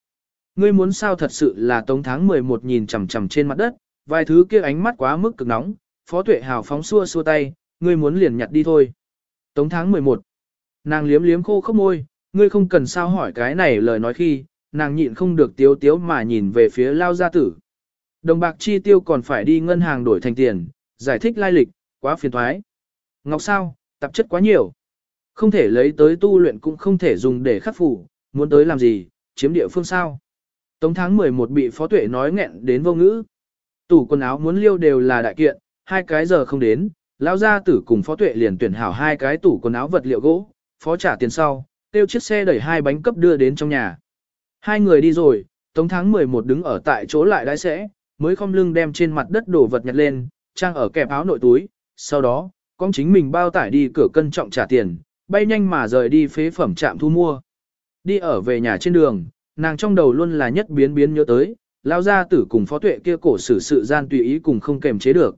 Ngươi muốn sao thật sự là tống tháng 11 nhìn chằm chằm trên mặt đất, vài thứ kia ánh mắt quá mức cực nóng, phó tuệ hào phóng xua xua tay, ngươi muốn liền nhặt đi thôi. Tống tháng 11. Nàng liếm liếm khô khốc môi, ngươi không cần sao hỏi cái này lời nói khi, nàng nhịn không được tiếu tiếu mà nhìn về phía lao gia tử. Đồng bạc chi tiêu còn phải đi ngân hàng đổi thành tiền, giải thích lai lịch, quá phiền thoái. Ngọc sao, tạp chất quá nhiều. Không thể lấy tới tu luyện cũng không thể dùng để khắc phủ, muốn tới làm gì, chiếm địa phương sao. Tống tháng 11 bị phó tuệ nói nghẹn đến vô ngữ. Tủ quần áo muốn liêu đều là đại kiện, hai cái giờ không đến, lão gia tử cùng phó tuệ liền tuyển hảo hai cái tủ quần áo vật liệu gỗ, phó trả tiền sau, tiêu chiếc xe đẩy hai bánh cấp đưa đến trong nhà. Hai người đi rồi, tống tháng 11 đứng ở tại chỗ lại đãi sẽ, mới không lưng đem trên mặt đất đổ vật nhặt lên, trang ở kẹp áo nội túi, sau đó, con chính mình bao tải đi cửa cân trọng trả tiền, bay nhanh mà rời đi phế phẩm trạm thu mua. Đi ở về nhà trên đường, nàng trong đầu luôn là nhất biến biến nhớ tới, lao gia tử cùng phó tuệ kia cổ xử sự gian tùy ý cùng không kềm chế được.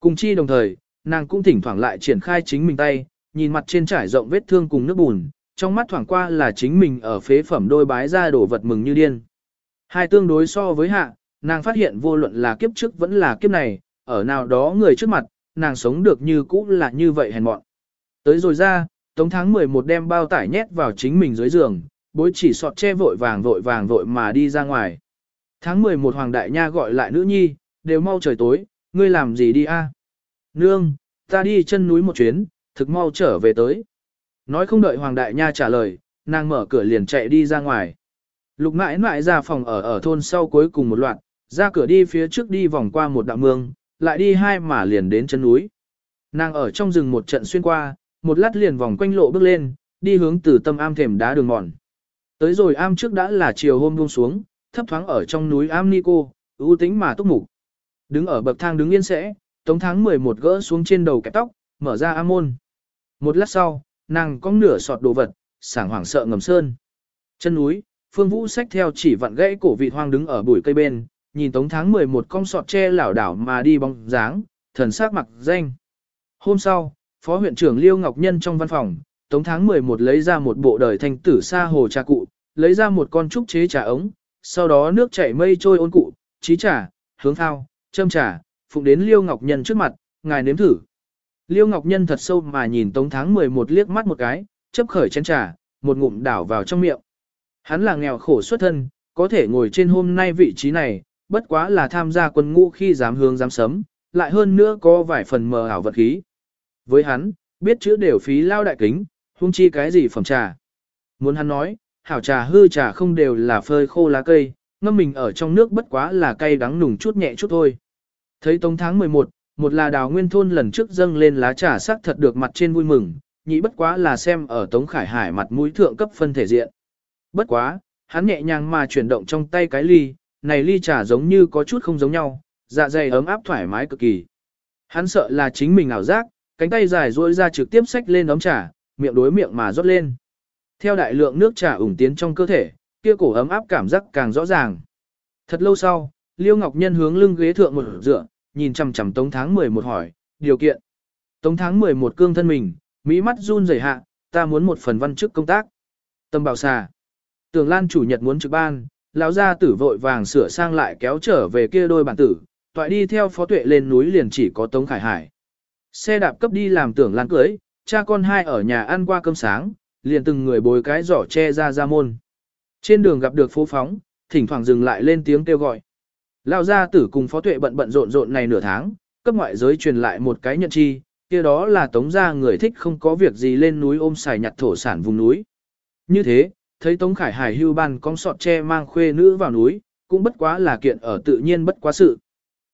Cùng chi đồng thời, nàng cũng thỉnh thoảng lại triển khai chính mình tay, nhìn mặt trên trải rộng vết thương cùng nước bùn, trong mắt thoảng qua là chính mình ở phế phẩm đôi bái ra đổ vật mừng như điên. Hai tương đối so với hạ, nàng phát hiện vô luận là kiếp trước vẫn là kiếp này, ở nào đó người trước mặt, nàng sống được như cũ là như vậy hèn mọn. Tới rồi ra, tống tháng 11 đem bao tải nhét vào chính mình dưới giường, bối chỉ sọt che vội vàng vội vàng vội mà đi ra ngoài. Tháng 11 Hoàng Đại Nha gọi lại nữ nhi, đều mau trời tối, ngươi làm gì đi a? Nương, ta đi chân núi một chuyến, thực mau trở về tới. Nói không đợi Hoàng Đại Nha trả lời, nàng mở cửa liền chạy đi ra ngoài. Lục mãi mãi ra phòng ở ở thôn sau cuối cùng một loạt, ra cửa đi phía trước đi vòng qua một đạo mương, lại đi hai mà liền đến chân núi. Nàng ở trong rừng một trận xuyên qua, một lát liền vòng quanh lộ bước lên, đi hướng từ tâm am thềm đá đường mòn. Tới rồi am trước đã là chiều hôm buông xuống, thấp thoáng ở trong núi am Nico, ưu tính mà túc mục. Đứng ở bậc thang đứng yên sẽ, tống tháng 11 gỡ xuống trên đầu kẹp tóc, mở ra am môn. Một lát sau, nàng có nửa sọt đồ vật, sảng hoảng sợ ngầm sơn. Chân núi, Phương Vũ xách theo chỉ vặn gãy cổ vị hoang đứng ở bụi cây bên, nhìn tống tháng 11 con sọt che lảo đảo mà đi bóng dáng, thần sắc mặc danh. Hôm sau, Phó huyện trưởng Liêu Ngọc Nhân trong văn phòng, tống tháng 11 lấy ra một bộ đời thanh tử sa hồ trà cụ, lấy ra một con trúc chế trà ống, sau đó nước chảy mây trôi ôn cụ, trí trà, hướng thao, châm trà, phụng đến Liêu Ngọc Nhân trước mặt, ngài nếm thử. Liêu Ngọc Nhân thật sâu mà nhìn Tống Tháng 11 liếc mắt một cái, chấp khởi chén trà, một ngụm đảo vào trong miệng. Hắn là nghèo khổ xuất thân, có thể ngồi trên hôm nay vị trí này, bất quá là tham gia quân ngũ khi dám hướng dám sấm, lại hơn nữa có vài phần mờ ảo vật khí. Với hắn, biết chữ đều phí lao đại kính, hung chi cái gì phẩm trà. Muốn hắn nói, hảo trà hư trà không đều là phơi khô lá cây, ngâm mình ở trong nước bất quá là cay đắng nùng chút nhẹ chút thôi. Thấy tống tháng 11, một là đào nguyên thôn lần trước dâng lên lá trà sắc thật được mặt trên vui mừng, nhị bất quá là xem ở tống khải hải mặt mũi thượng cấp phân thể diện. Bất quá, hắn nhẹ nhàng mà chuyển động trong tay cái ly, này ly trà giống như có chút không giống nhau, dạ dày ấm áp thoải mái cực kỳ. Hắn sợ là chính mình ảo giác, cánh tay dài duỗi ra trực tiếp xách lên ấm trà, miệng đối miệng mà rót lên. Theo đại lượng nước trà ủng tiến trong cơ thể, kia cổ ấm áp cảm giác càng rõ ràng. Thật lâu sau, Liêu Ngọc Nhân hướng lưng ghế thượng một dựa, nhìn chằm chằm Tống tháng 11 hỏi, điều kiện. Tống tháng 11 cương thân mình, mỹ mắt run rẩy hạ, ta muốn một phần văn chức công tác. Tâm bảo xà. Tường Lan chủ nhật muốn trực ban, lão gia tử vội vàng sửa sang lại kéo trở về kia đôi bản tử, toại đi theo phó tuệ lên núi liền chỉ có Tống Khải Hải. Xe đạp cấp đi làm tưởng Lan cưới, cha con hai ở nhà ăn qua cơm sáng, liền từng người bồi cái giỏ che ra ra môn. Trên đường gặp được phố phóng, thỉnh thoảng dừng lại lên tiếng kêu gọi. Lão gia tử cùng phó tuệ bận bận rộn rộn này nửa tháng, cấp ngoại giới truyền lại một cái nhận chi, kia đó là tống gia người thích không có việc gì lên núi ôm xài nhặt thổ sản vùng núi. Như thế, thấy Tống Khải Hải hưu ban con sọt tre mang khuê nữ vào núi, cũng bất quá là kiện ở tự nhiên bất quá sự.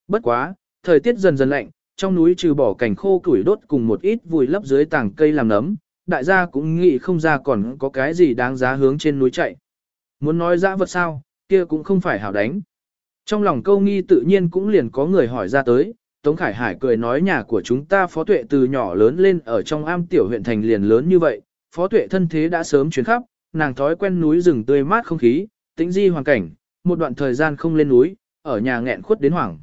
Bất quá, thời tiết dần dần lạnh, trong núi trừ bỏ cảnh khô củi đốt cùng một ít vùi lấp dưới tảng cây làm nấm, đại gia cũng nghĩ không ra còn có cái gì đáng giá hướng trên núi chạy. Muốn nói dã vật sao, kia cũng không phải hảo đánh. Trong lòng câu nghi tự nhiên cũng liền có người hỏi ra tới, Tống Khải Hải cười nói nhà của chúng ta phó tuệ từ nhỏ lớn lên ở trong am tiểu huyện thành liền lớn như vậy, phó tuệ thân thế đã sớm chuyển khắp, nàng thói quen núi rừng tươi mát không khí, tĩnh di hoàn cảnh, một đoạn thời gian không lên núi, ở nhà nghẹn khuất đến hoảng.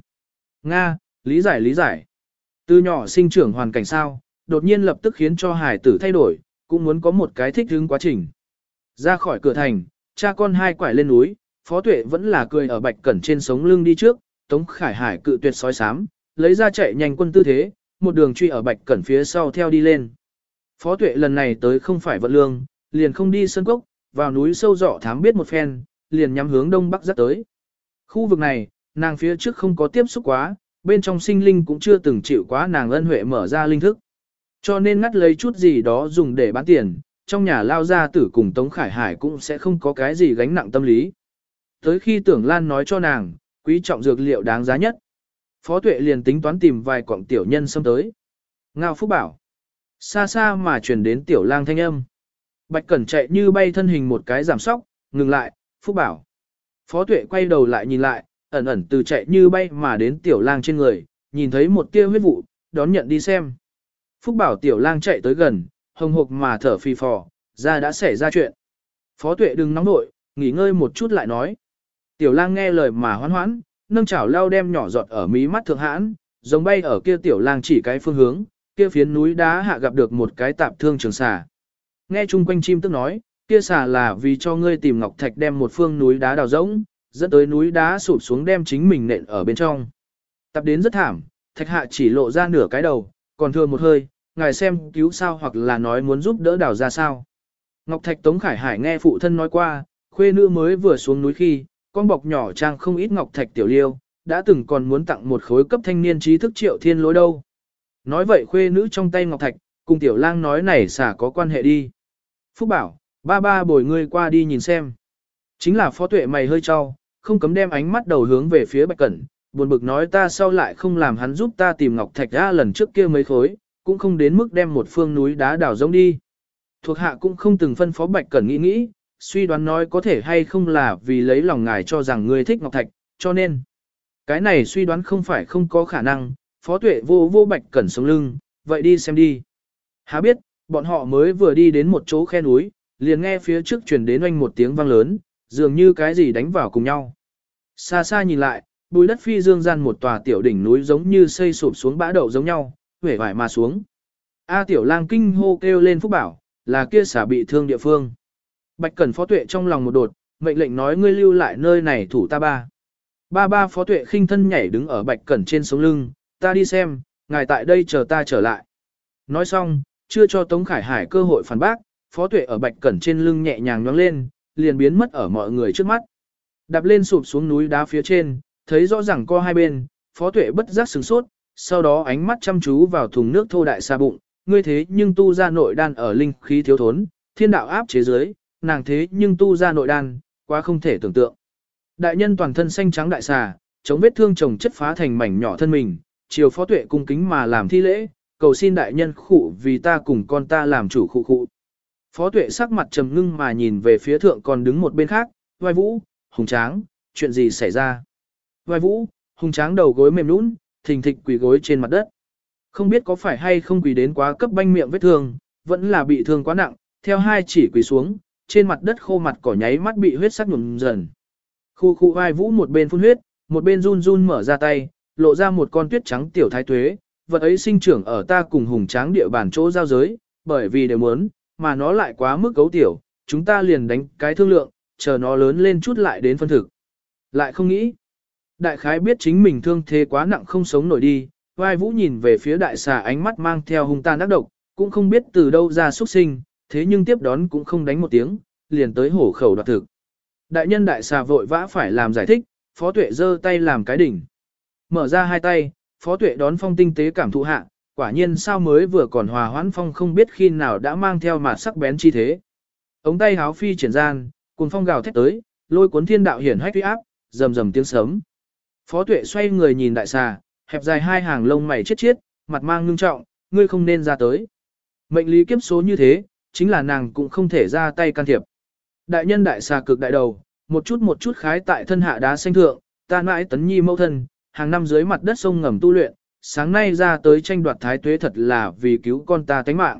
Nga, lý giải lý giải. Từ nhỏ sinh trưởng hoàn cảnh sao, đột nhiên lập tức khiến cho hải tử thay đổi, cũng muốn có một cái thích hứng quá trình. Ra khỏi cửa thành, cha con hai quải lên núi, phó tuệ vẫn là cười ở bạch cẩn trên sống lưng đi trước, tống khải hải cự tuyệt sói sám, lấy ra chạy nhanh quân tư thế, một đường truy ở bạch cẩn phía sau theo đi lên. Phó tuệ lần này tới không phải vận lương, liền không đi sân cốc, vào núi sâu dọ thám biết một phen, liền nhắm hướng đông bắc dắt tới. Khu vực này, nàng phía trước không có tiếp xúc quá, bên trong sinh linh cũng chưa từng chịu quá nàng ân huệ mở ra linh thức. Cho nên ngắt lấy chút gì đó dùng để bán tiền, trong nhà lao ra tử cùng Tống Khải Hải cũng sẽ không có cái gì gánh nặng tâm lý. Tới khi tưởng Lan nói cho nàng, quý trọng dược liệu đáng giá nhất. Phó tuệ liền tính toán tìm vài quọng tiểu nhân xâm tới. Ngao Phúc bảo. Xa xa mà truyền đến tiểu lang thanh âm. Bạch Cẩn chạy như bay thân hình một cái giảm sóc, ngừng lại, Phúc bảo. Phó tuệ quay đầu lại nhìn lại, ẩn ẩn từ chạy như bay mà đến tiểu lang trên người, nhìn thấy một tia huyết vụ, đón nhận đi xem. Phúc bảo tiểu lang chạy tới gần, hồng hộc mà thở phì phò, ra đã xảy ra chuyện. Phó tuệ đừng nóng nội, nghỉ ngơi một chút lại nói. Tiểu lang nghe lời mà hoan hoãn, nâng chảo lao đem nhỏ giọt ở mí mắt thượng hãn, giống bay ở kia tiểu lang chỉ cái phương hướng, kia phiến núi đá hạ gặp được một cái tạp thương trường xà. Nghe chung quanh chim tức nói, kia xà là vì cho ngươi tìm ngọc thạch đem một phương núi đá đào rỗng, dẫn tới núi đá sụp xuống đem chính mình nện ở bên trong. Tập đến rất thảm, thạch hạ chỉ lộ ra nửa cái đầu, còn thừa một hơi, ngài xem cứu sao hoặc là nói muốn giúp đỡ đào ra sao. Ngọc Thạch Tống Khải Hải nghe phụ thân nói qua, khuê nữ mới vừa xuống núi khi, con bọc nhỏ trang không ít ngọc thạch tiểu liêu, đã từng còn muốn tặng một khối cấp thanh niên trí thức triệu thiên lối đâu. Nói vậy khuê nữ trong tay ngọc thạch, cùng tiểu lang nói này xả có quan hệ đi. Phúc bảo, ba ba bồi ngươi qua đi nhìn xem. Chính là phó tuệ mày hơi cho, không cấm đem ánh mắt đầu hướng về phía bạch cẩn, buồn bực nói ta sau lại không làm hắn giúp ta tìm ngọc thạch ra lần trước kia mấy khối, cũng không đến mức đem một phương núi đá đảo giống đi. Thuộc hạ cũng không từng phân phó bạch cẩn nghĩ nghĩ, suy đoán nói có thể hay không là vì lấy lòng ngài cho rằng ngươi thích ngọc thạch, cho nên. Cái này suy đoán không phải không có khả năng, phó tuệ vô vô bạch cẩn sống lưng, vậy đi xem đi. Há biết, bọn họ mới vừa đi đến một chỗ khe núi, liền nghe phía trước truyền đến oanh một tiếng vang lớn, dường như cái gì đánh vào cùng nhau. Xa xa nhìn lại, bùi đất phi dương gian một tòa tiểu đỉnh núi giống như xây sụp xuống bã đậu giống nhau, huệ vải mà xuống. A tiểu lang kinh hô kêu lên phúc bảo, là kia xả bị thương địa phương. Bạch Cẩn Phó Tuệ trong lòng một đột, mệnh lệnh nói ngươi lưu lại nơi này thủ ta ba. Ba ba Phó Tuệ khinh thân nhảy đứng ở Bạch Cẩn trên sống lưng, ta đi xem, ngài tại đây chờ ta trở lại. Nói xong, chưa cho Tống Khải Hải cơ hội phản bác, Phó Tuệ ở Bạch Cẩn trên lưng nhẹ nhàng nhoáng lên, liền biến mất ở mọi người trước mắt. Đạp lên sụp xuống núi đá phía trên, thấy rõ ràng co hai bên, Phó Tuệ bất giác sửng sốt, sau đó ánh mắt chăm chú vào thùng nước thô đại xa bụng, ngươi thế nhưng tu ra nội đan ở linh khí thiếu thốn, thiên đạo áp chế dưới, nàng thế nhưng tu ra nội đan, quá không thể tưởng tượng. Đại nhân toàn thân xanh trắng đại xà, chống vết thương chồng chất phá thành mảnh nhỏ thân mình, chiều phó tuệ cung kính mà làm thi lễ, cầu xin đại nhân khụ vì ta cùng con ta làm chủ khụ khụ. Phó tuệ sắc mặt trầm ngưng mà nhìn về phía thượng còn đứng một bên khác, vai vũ, hùng tráng, chuyện gì xảy ra. Vai vũ, hùng tráng đầu gối mềm nũng, thình thịch quỳ gối trên mặt đất. Không biết có phải hay không quỳ đến quá cấp banh miệng vết thương, vẫn là bị thương quá nặng, theo hai chỉ quỳ xuống, trên mặt đất khô mặt cỏ nháy mắt bị huyết sắc nhuộm dần. Khu khu vai vũ một bên phun huyết, một bên run run mở ra tay, lộ ra một con tuyết trắng tiểu thái tuế, vật ấy sinh trưởng ở ta cùng hùng tráng địa bàn chỗ giao giới, bởi vì đều muốn, mà nó lại quá mức cấu tiểu, chúng ta liền đánh cái thương lượng, chờ nó lớn lên chút lại đến phân thực. Lại không nghĩ. Đại khái biết chính mình thương thế quá nặng không sống nổi đi, vai vũ nhìn về phía đại xà ánh mắt mang theo hung tàn ác độc, cũng không biết từ đâu ra xuất sinh, thế nhưng tiếp đón cũng không đánh một tiếng, liền tới hổ khẩu đoạt thực. Đại nhân đại xà vội vã phải làm giải thích, phó tuệ giơ tay làm cái đỉnh. Mở ra hai tay, phó tuệ đón phong tinh tế cảm thụ hạ, quả nhiên sao mới vừa còn hòa hoãn phong không biết khi nào đã mang theo mà sắc bén chi thế. Ống tay háo phi triển gian, cùng phong gào thét tới, lôi cuốn thiên đạo hiển hách uy áp, rầm rầm tiếng sấm. Phó tuệ xoay người nhìn đại xà, hẹp dài hai hàng lông mày chết chết, mặt mang ngưng trọng, ngươi không nên ra tới. Mệnh lý kiếp số như thế, chính là nàng cũng không thể ra tay can thiệp. Đại nhân đại xà cực đại đầu, một chút một chút khái tại thân hạ đá xanh thượng, ta mãi tấn nhi mẫu thân, hàng năm dưới mặt đất sông ngầm tu luyện, sáng nay ra tới tranh đoạt thái tuế thật là vì cứu con ta tánh mạng.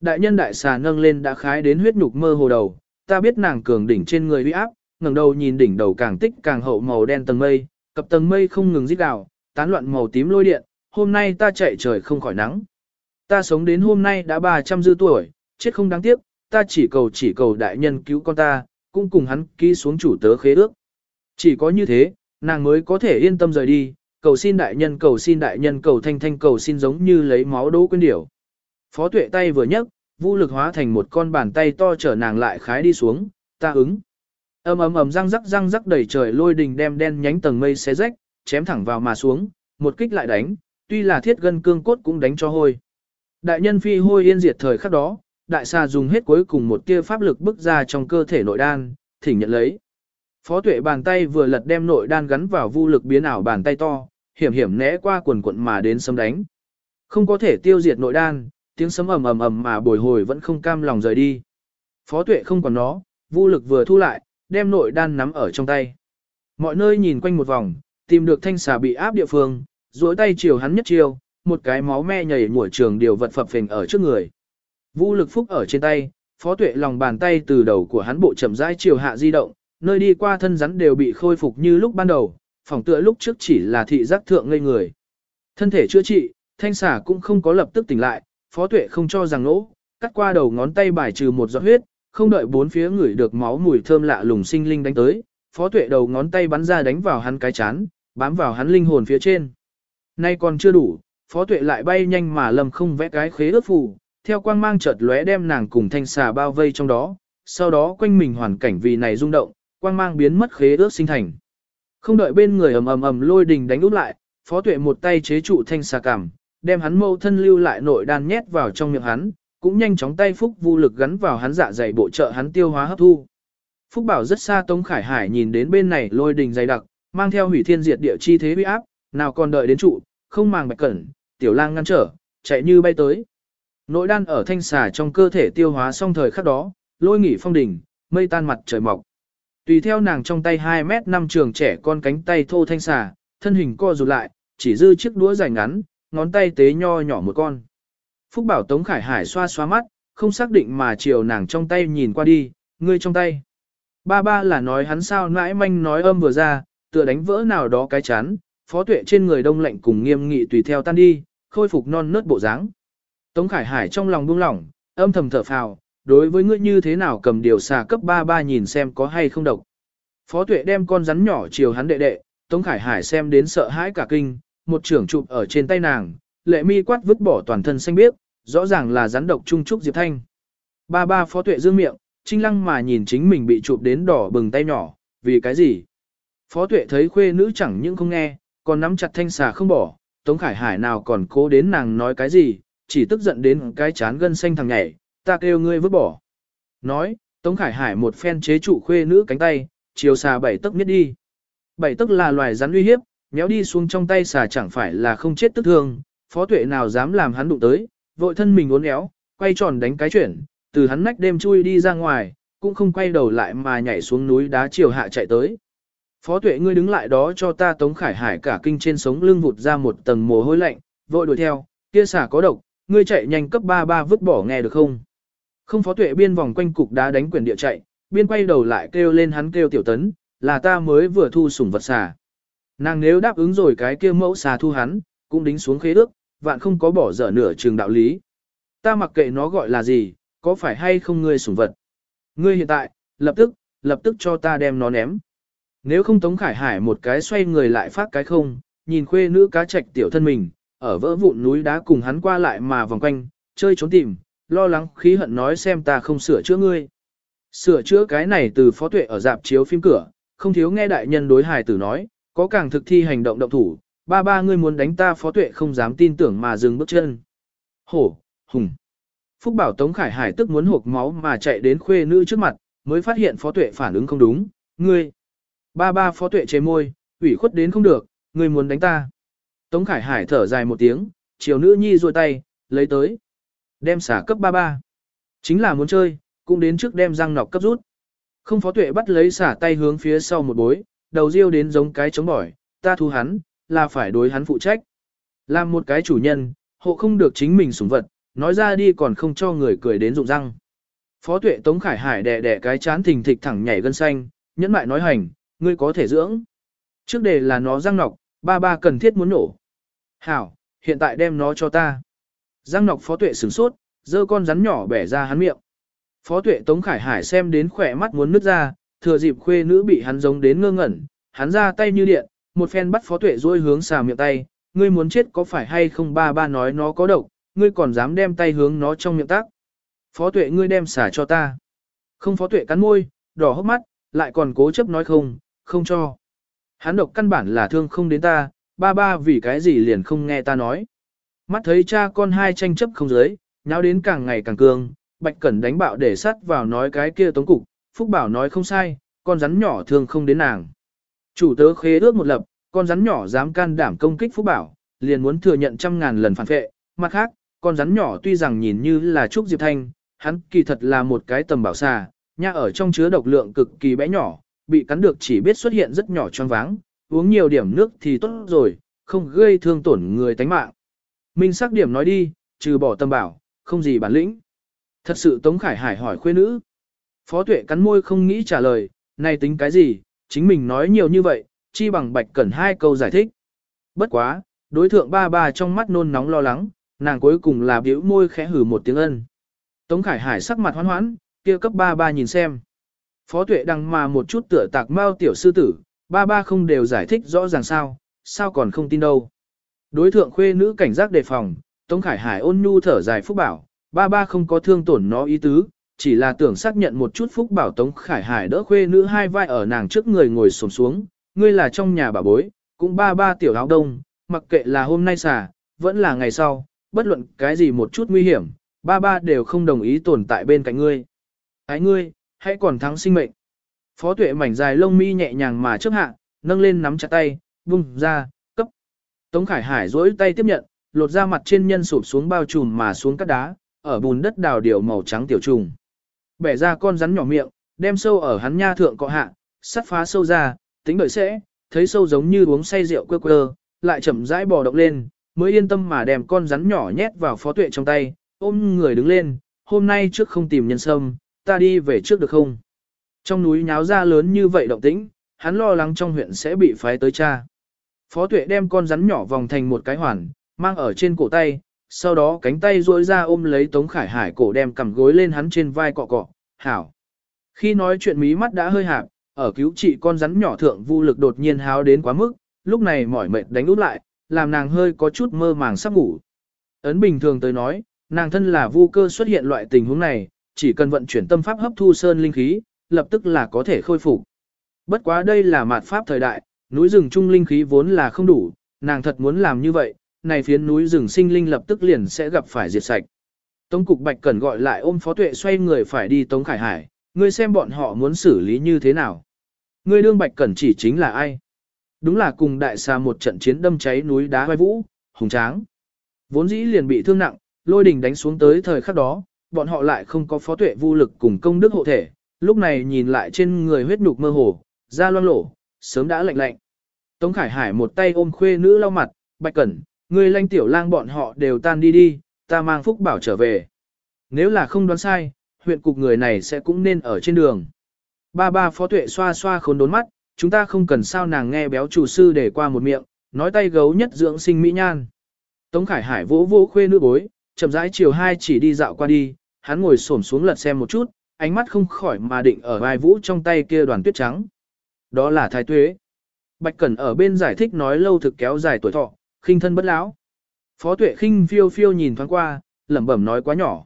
Đại nhân đại xà nâng lên đã khái đến huyết nhục mơ hồ đầu, ta biết nàng cường đỉnh trên người uy áp, ngẩng đầu nhìn đỉnh đầu càng tích càng hậu màu đen tầng mây, cặp tầng mây không ngừng rít gào, tán loạn màu tím lôi điện, hôm nay ta chạy trời không khỏi nắng. Ta sống đến hôm nay đã 300 dư tuổi, chết không đáng tiếc, ta chỉ cầu chỉ cầu đại nhân cứu con ta, cũng cùng hắn ký xuống chủ tớ khế ước. Chỉ có như thế, nàng mới có thể yên tâm rời đi, cầu xin đại nhân cầu xin đại nhân cầu thanh thanh cầu xin giống như lấy máu đố quên điểu. Phó tuệ tay vừa nhấc, vũ lực hóa thành một con bàn tay to trở nàng lại khái đi xuống, ta ứng. ầm ầm ầm răng rắc răng rắc đầy trời lôi đình đem đen nhánh tầng mây xé rách, chém thẳng vào mà xuống, một kích lại đánh, tuy là thiết gân cương cốt cũng đánh cho hôi. Đại nhân phi hôi yên diệt thời khắc đó, đại xà dùng hết cuối cùng một tia pháp lực bức ra trong cơ thể nội đan, thỉnh nhận lấy. Phó tuệ bàn tay vừa lật đem nội đan gắn vào vu lực biến ảo bàn tay to, hiểm hiểm né qua quần quận mà đến sấm đánh. Không có thể tiêu diệt nội đan, tiếng sấm ầm ầm ầm mà bồi hồi vẫn không cam lòng rời đi. Phó tuệ không còn nó, vu lực vừa thu lại, đem nội đan nắm ở trong tay. Mọi nơi nhìn quanh một vòng, tìm được thanh xà bị áp địa phương, duỗi tay chiều hắn nhất chiều, một cái máu me nhảy mùa trường điều vật phập phình ở trước người. Vũ lực phúc ở trên tay, phó tuệ lòng bàn tay từ đầu của hắn bộ chậm rãi chiều hạ di động, nơi đi qua thân rắn đều bị khôi phục như lúc ban đầu, phòng tựa lúc trước chỉ là thị giác thượng ngây người. Thân thể chữa trị, thanh xà cũng không có lập tức tỉnh lại, phó tuệ không cho rằng nỗ, cắt qua đầu ngón tay bài trừ một giọt huyết, không đợi bốn phía người được máu mùi thơm lạ lùng sinh linh đánh tới, phó tuệ đầu ngón tay bắn ra đánh vào hắn cái chán, bám vào hắn linh hồn phía trên. Nay còn chưa đủ, phó tuệ lại bay nhanh mà lầm không vẽ cái khế ước phù, theo quang mang chợt lóe đem nàng cùng thanh xà bao vây trong đó, sau đó quanh mình hoàn cảnh vì này rung động, quang mang biến mất khế ước sinh thành. Không đợi bên người ầm ầm ầm lôi đình đánh úp lại, phó tuệ một tay chế trụ thanh xà cảm, đem hắn mâu thân lưu lại nội đan nhét vào trong miệng hắn, cũng nhanh chóng tay phúc vô lực gắn vào hắn dạ dày bộ trợ hắn tiêu hóa hấp thu. Phúc bảo rất xa Tống Khải Hải nhìn đến bên này lôi đình dày đặc, mang theo hủy thiên diệt địa chi thế uy áp, nào còn đợi đến trụ, không màng bạch cẩn, tiểu lang ngăn trở, chạy như bay tới. Nội đan ở thanh xà trong cơ thể tiêu hóa xong thời khắc đó, lôi nghỉ phong đỉnh, mây tan mặt trời mọc. Tùy theo nàng trong tay 2 mét 5 trường trẻ con cánh tay thô thanh xà, thân hình co rụt lại, chỉ dư chiếc đũa dài ngắn, ngón tay tế nho nhỏ một con. Phúc bảo Tống Khải Hải xoa xoa mắt, không xác định mà chiều nàng trong tay nhìn qua đi, ngươi trong tay. Ba ba là nói hắn sao nãi manh nói âm vừa ra, tựa đánh vỡ nào đó cái chán, phó tuệ trên người đông lạnh cùng nghiêm nghị tùy theo tan đi, khôi phục non nớt bộ dáng. Tống Khải Hải trong lòng buông lỏng, âm thầm thở phào, đối với ngươi như thế nào cầm điều xà cấp 33 nhìn xem có hay không độc. Phó tuệ đem con rắn nhỏ chiều hắn đệ đệ, Tống Khải Hải xem đến sợ hãi cả kinh, một trưởng chụp ở trên tay nàng, lệ mi quát vứt bỏ toàn thân xanh biếc, rõ ràng là rắn độc trung trúc Diệp Thanh. Ba ba phó tuệ dương miệng, trinh lăng mà nhìn chính mình bị chụp đến đỏ bừng tay nhỏ, vì cái gì? Phó tuệ thấy khuê nữ chẳng những không nghe, còn nắm chặt thanh xà không bỏ, Tống Khải Hải nào còn cố đến nàng nói cái gì, chỉ tức giận đến cái chán gân xanh thằng nhảy, ta kêu ngươi vứt bỏ. Nói, Tống Khải Hải một phen chế trụ khuê nữ cánh tay, chiều xà bảy tấc miết đi. Bảy tấc là loài rắn uy hiếp, méo đi xuống trong tay xà chẳng phải là không chết tức thương, phó tuệ nào dám làm hắn đụng tới, vội thân mình uốn éo, quay tròn đánh cái chuyển, từ hắn nách đêm chui đi ra ngoài, cũng không quay đầu lại mà nhảy xuống núi đá chiều hạ chạy tới. Phó tuệ ngươi đứng lại đó cho ta Tống Khải Hải cả kinh trên sống lưng vụt ra một tầng mồ hôi lạnh, vội đuổi theo, kia xà có độc, ngươi chạy nhanh cấp 33 vứt bỏ nghe được không? Không phó tuệ biên vòng quanh cục đá đánh quyền địa chạy, biên quay đầu lại kêu lên hắn kêu tiểu tấn, là ta mới vừa thu sủng vật xà. Nàng nếu đáp ứng rồi cái kia mẫu xà thu hắn, cũng đính xuống khế ước, vạn không có bỏ dở nửa trường đạo lý. Ta mặc kệ nó gọi là gì, có phải hay không ngươi sủng vật. Ngươi hiện tại, lập tức, lập tức cho ta đem nó ném. Nếu không Tống Khải Hải một cái xoay người lại phát cái không, nhìn khuê nữ cá trạch tiểu thân mình, ở vỡ vụn núi đá cùng hắn qua lại mà vòng quanh, chơi trốn tìm, lo lắng khí hận nói xem ta không sửa chữa ngươi. Sửa chữa cái này từ phó tuệ ở dạp chiếu phim cửa, không thiếu nghe đại nhân đối hài tử nói, có càng thực thi hành động động thủ, ba ba ngươi muốn đánh ta phó tuệ không dám tin tưởng mà dừng bước chân. Hổ, hùng. Phúc bảo Tống Khải Hải tức muốn hộp máu mà chạy đến khuê nữ trước mặt, mới phát hiện phó tuệ phản ứng không đúng, ngươi. Ba ba phó tuệ chế môi, ủy khuất đến không được, ngươi muốn đánh ta. Tống Khải Hải thở dài một tiếng, chiều nữ nhi ruôi tay, lấy tới. Đem xả cấp ba ba. Chính là muốn chơi, cũng đến trước đem răng nọc cấp rút. Không phó tuệ bắt lấy xả tay hướng phía sau một bối, đầu riêu đến giống cái chống bỏi, ta thu hắn, là phải đối hắn phụ trách. Làm một cái chủ nhân, hộ không được chính mình sủng vật, nói ra đi còn không cho người cười đến rụng răng. Phó tuệ Tống Khải Hải đẻ đẻ cái chán thình thịch thẳng nhảy gân xanh, nhẫn mại nói hành, ngươi có thể dưỡng. Trước đề là nó răng nọc, ba ba cần thiết muốn nổ. Hảo, hiện tại đem nó cho ta. Giang nọc phó tuệ sửng sốt, giơ con rắn nhỏ bẻ ra hắn miệng. Phó tuệ Tống Khải Hải xem đến khỏe mắt muốn nứt ra, thừa dịp khuê nữ bị hắn giống đến ngơ ngẩn, hắn ra tay như điện, một phen bắt phó tuệ duỗi hướng xà miệng tay, ngươi muốn chết có phải hay không ba ba nói nó có độc, ngươi còn dám đem tay hướng nó trong miệng tác. Phó tuệ ngươi đem xả cho ta. Không phó tuệ cắn môi, đỏ hốc mắt, lại còn cố chấp nói không, không cho. Hắn độc căn bản là thương không đến ta, ba ba vì cái gì liền không nghe ta nói. Mắt thấy cha con hai tranh chấp không giới, nháo đến càng ngày càng cường, Bạch Cẩn đánh bạo để sắt vào nói cái kia tống cục, Phúc Bảo nói không sai, con rắn nhỏ thường không đến nàng. Chủ tớ khế ước một lập, con rắn nhỏ dám can đảm công kích Phúc Bảo, liền muốn thừa nhận trăm ngàn lần phản vệ. Mặt khác, con rắn nhỏ tuy rằng nhìn như là Trúc Diệp Thanh, hắn kỳ thật là một cái tầm bảo xà, nha ở trong chứa độc lượng cực kỳ bé nhỏ, bị cắn được chỉ biết xuất hiện rất nhỏ choáng váng, uống nhiều điểm nước thì tốt rồi, không gây thương tổn người tánh mạng. Minh sắc điểm nói đi, trừ bỏ tâm bảo, không gì bản lĩnh. Thật sự Tống Khải Hải hỏi khuê nữ. Phó tuệ cắn môi không nghĩ trả lời, này tính cái gì, chính mình nói nhiều như vậy, chi bằng bạch cẩn hai câu giải thích. Bất quá, đối thượng ba ba trong mắt nôn nóng lo lắng, nàng cuối cùng là biểu môi khẽ hử một tiếng ân. Tống Khải Hải sắc mặt hoán hoãn, kia cấp ba ba nhìn xem. Phó tuệ đằng mà một chút tựa tạc mau tiểu sư tử, ba ba không đều giải thích rõ ràng sao, sao còn không tin đâu. Đối thượng khuê nữ cảnh giác đề phòng, Tống Khải Hải ôn nhu thở dài phúc bảo, ba ba không có thương tổn nó ý tứ, chỉ là tưởng xác nhận một chút phúc bảo Tống Khải Hải đỡ khuê nữ hai vai ở nàng trước người ngồi xổm xuống, ngươi là trong nhà bà bối, cũng ba ba tiểu áo đông, mặc kệ là hôm nay xả, vẫn là ngày sau, bất luận cái gì một chút nguy hiểm, ba ba đều không đồng ý tồn tại bên cạnh ngươi. Ái ngươi, hãy còn thắng sinh mệnh. Phó tuệ mảnh dài lông mi nhẹ nhàng mà trước hạ, nâng lên nắm chặt tay, vung ra. Tống Khải Hải duỗi tay tiếp nhận, lột ra mặt trên nhân sụp xuống bao trùm mà xuống cát đá, ở bùn đất đào điều màu trắng tiểu trùng. Bẻ ra con rắn nhỏ miệng, đem sâu ở hắn nha thượng cọ hạ, sắt phá sâu ra, tính đợi sẽ, thấy sâu giống như uống say rượu quơ quơ, lại chậm rãi bò động lên, mới yên tâm mà đem con rắn nhỏ nhét vào phó tuệ trong tay, ôm người đứng lên, hôm nay trước không tìm nhân sâm, ta đi về trước được không? Trong núi nháo ra lớn như vậy động tĩnh, hắn lo lắng trong huyện sẽ bị phái tới cha. Phó tuệ đem con rắn nhỏ vòng thành một cái hoàn, mang ở trên cổ tay, sau đó cánh tay duỗi ra ôm lấy Tống Khải Hải cổ đem cầm gối lên hắn trên vai cọ cọ, hảo. Khi nói chuyện mí mắt đã hơi hạp, ở cứu trị con rắn nhỏ thượng vu lực đột nhiên háo đến quá mức, lúc này mỏi mệt đánh út lại, làm nàng hơi có chút mơ màng sắp ngủ. Ấn bình thường tới nói, nàng thân là vu cơ xuất hiện loại tình huống này, chỉ cần vận chuyển tâm pháp hấp thu sơn linh khí, lập tức là có thể khôi phục. Bất quá đây là mạt pháp thời đại, núi rừng trung linh khí vốn là không đủ, nàng thật muốn làm như vậy, này phiến núi rừng sinh linh lập tức liền sẽ gặp phải diệt sạch. Tống cục Bạch Cẩn gọi lại ôm Phó Tuệ xoay người phải đi Tống Khải Hải, ngươi xem bọn họ muốn xử lý như thế nào. Ngươi đương Bạch Cẩn chỉ chính là ai? Đúng là cùng đại xa một trận chiến đâm cháy núi đá vai vũ, hùng tráng. Vốn dĩ liền bị thương nặng, lôi đình đánh xuống tới thời khắc đó, bọn họ lại không có phó tuệ vô lực cùng công đức hộ thể, lúc này nhìn lại trên người huyết nhục mơ hồ, da loang lổ, sớm đã lạnh lạnh. Tống Khải Hải một tay ôm khuê nữ lau mặt, bạch cẩn, người lanh tiểu lang bọn họ đều tan đi đi, ta mang phúc bảo trở về. Nếu là không đoán sai, huyện cục người này sẽ cũng nên ở trên đường. Ba ba phó tuệ xoa xoa khốn đốn mắt, chúng ta không cần sao nàng nghe béo chủ sư để qua một miệng, nói tay gấu nhất dưỡng sinh mỹ nhan. Tống Khải Hải vỗ vỗ khuê nữ bối, chậm rãi chiều hai chỉ đi dạo qua đi, hắn ngồi xổm xuống lật xem một chút, ánh mắt không khỏi mà định ở vai vũ trong tay kia đoàn tuyết trắng. Đó là thái tuế. Bạch Cẩn ở bên giải thích nói lâu thực kéo dài tuổi thọ, khinh thân bất lão. Phó tuệ khinh phiêu phiêu nhìn thoáng qua, lẩm bẩm nói quá nhỏ.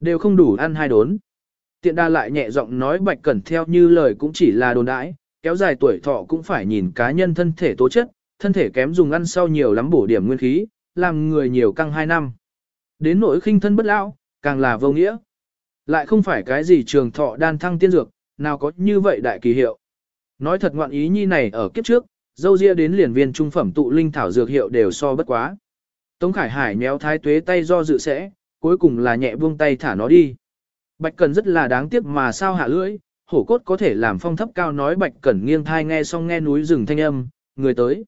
Đều không đủ ăn hai đốn. Tiện đa lại nhẹ giọng nói Bạch Cẩn theo như lời cũng chỉ là đồn đãi, kéo dài tuổi thọ cũng phải nhìn cá nhân thân thể tố chất, thân thể kém dùng ăn sau nhiều lắm bổ điểm nguyên khí, làm người nhiều căng hai năm. Đến nỗi khinh thân bất lão, càng là vô nghĩa. Lại không phải cái gì trường thọ đan thăng tiên dược, nào có như vậy đại kỳ hiệu. Nói thật ngoạn ý nhi này ở kiếp trước, dâu ria đến liền viên trung phẩm tụ linh thảo dược hiệu đều so bất quá. Tống Khải Hải méo thái tuế tay do dự sẽ, cuối cùng là nhẹ buông tay thả nó đi. Bạch Cẩn rất là đáng tiếc mà sao hạ lưỡi, hổ cốt có thể làm phong thấp cao nói Bạch Cẩn nghiêng thai nghe xong nghe núi rừng thanh âm, người tới.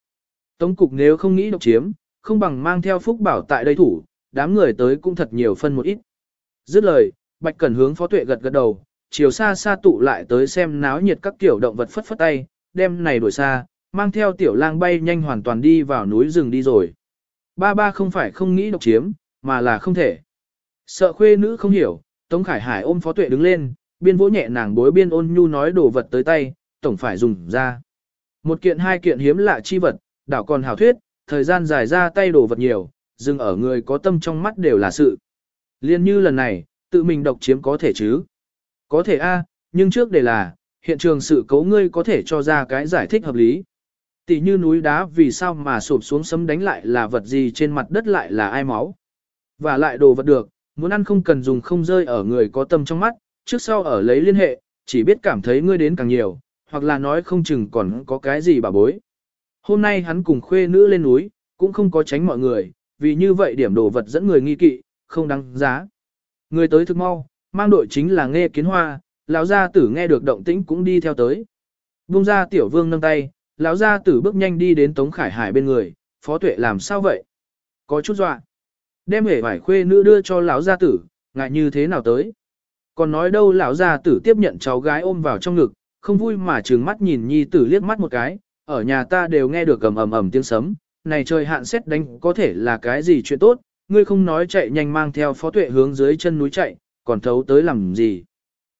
Tống cục nếu không nghĩ độc chiếm, không bằng mang theo phúc bảo tại đây thủ, đám người tới cũng thật nhiều phân một ít. Dứt lời, Bạch Cẩn hướng Phó Tuệ gật gật đầu, chiều xa xa tụ lại tới xem náo nhiệt các kiểu động vật phất phất tay, đem này đuổi xa, mang theo tiểu lang bay nhanh hoàn toàn đi vào núi rừng đi rồi. Ba ba không phải không nghĩ độc chiếm, mà là không thể. Sợ khuê nữ không hiểu, Tống Khải Hải ôm Phó Tuệ đứng lên, biên vỗ nhẹ nàng bối biên ôn nhu nói đồ vật tới tay, tổng phải dùng ra. Một kiện hai kiện hiếm lạ chi vật, đảo còn hảo thuyết, thời gian dài ra tay đồ vật nhiều, dừng ở người có tâm trong mắt đều là sự. Liên như lần này, tự mình độc chiếm có thể chứ? Có thể a, nhưng trước để là, hiện trường sự cấu ngươi có thể cho ra cái giải thích hợp lý. Tỷ như núi đá vì sao mà sụp xuống sấm đánh lại là vật gì trên mặt đất lại là ai máu. Và lại đồ vật được, muốn ăn không cần dùng không rơi ở người có tâm trong mắt, trước sau ở lấy liên hệ, chỉ biết cảm thấy ngươi đến càng nhiều, hoặc là nói không chừng còn có cái gì bà bối. Hôm nay hắn cùng khuê nữ lên núi, cũng không có tránh mọi người, vì như vậy điểm đồ vật dẫn người nghi kỵ, không đáng giá. Người tới thực mau, mang đội chính là nghe kiến hoa, lão gia tử nghe được động tĩnh cũng đi theo tới. Vung ra tiểu vương nâng tay, lão gia tử bước nhanh đi đến Tống Khải Hải bên người, phó tuệ làm sao vậy? Có chút dọa. Đem hể vải khuê nữ đưa cho lão gia tử, ngại như thế nào tới? Còn nói đâu lão gia tử tiếp nhận cháu gái ôm vào trong ngực, không vui mà trừng mắt nhìn nhi tử liếc mắt một cái, ở nhà ta đều nghe được ầm ầm ầm tiếng sấm, này trời hạn xét đánh có thể là cái gì chuyện tốt, ngươi không nói chạy nhanh mang theo phó tuệ hướng dưới chân núi chạy, còn thấu tới làm gì.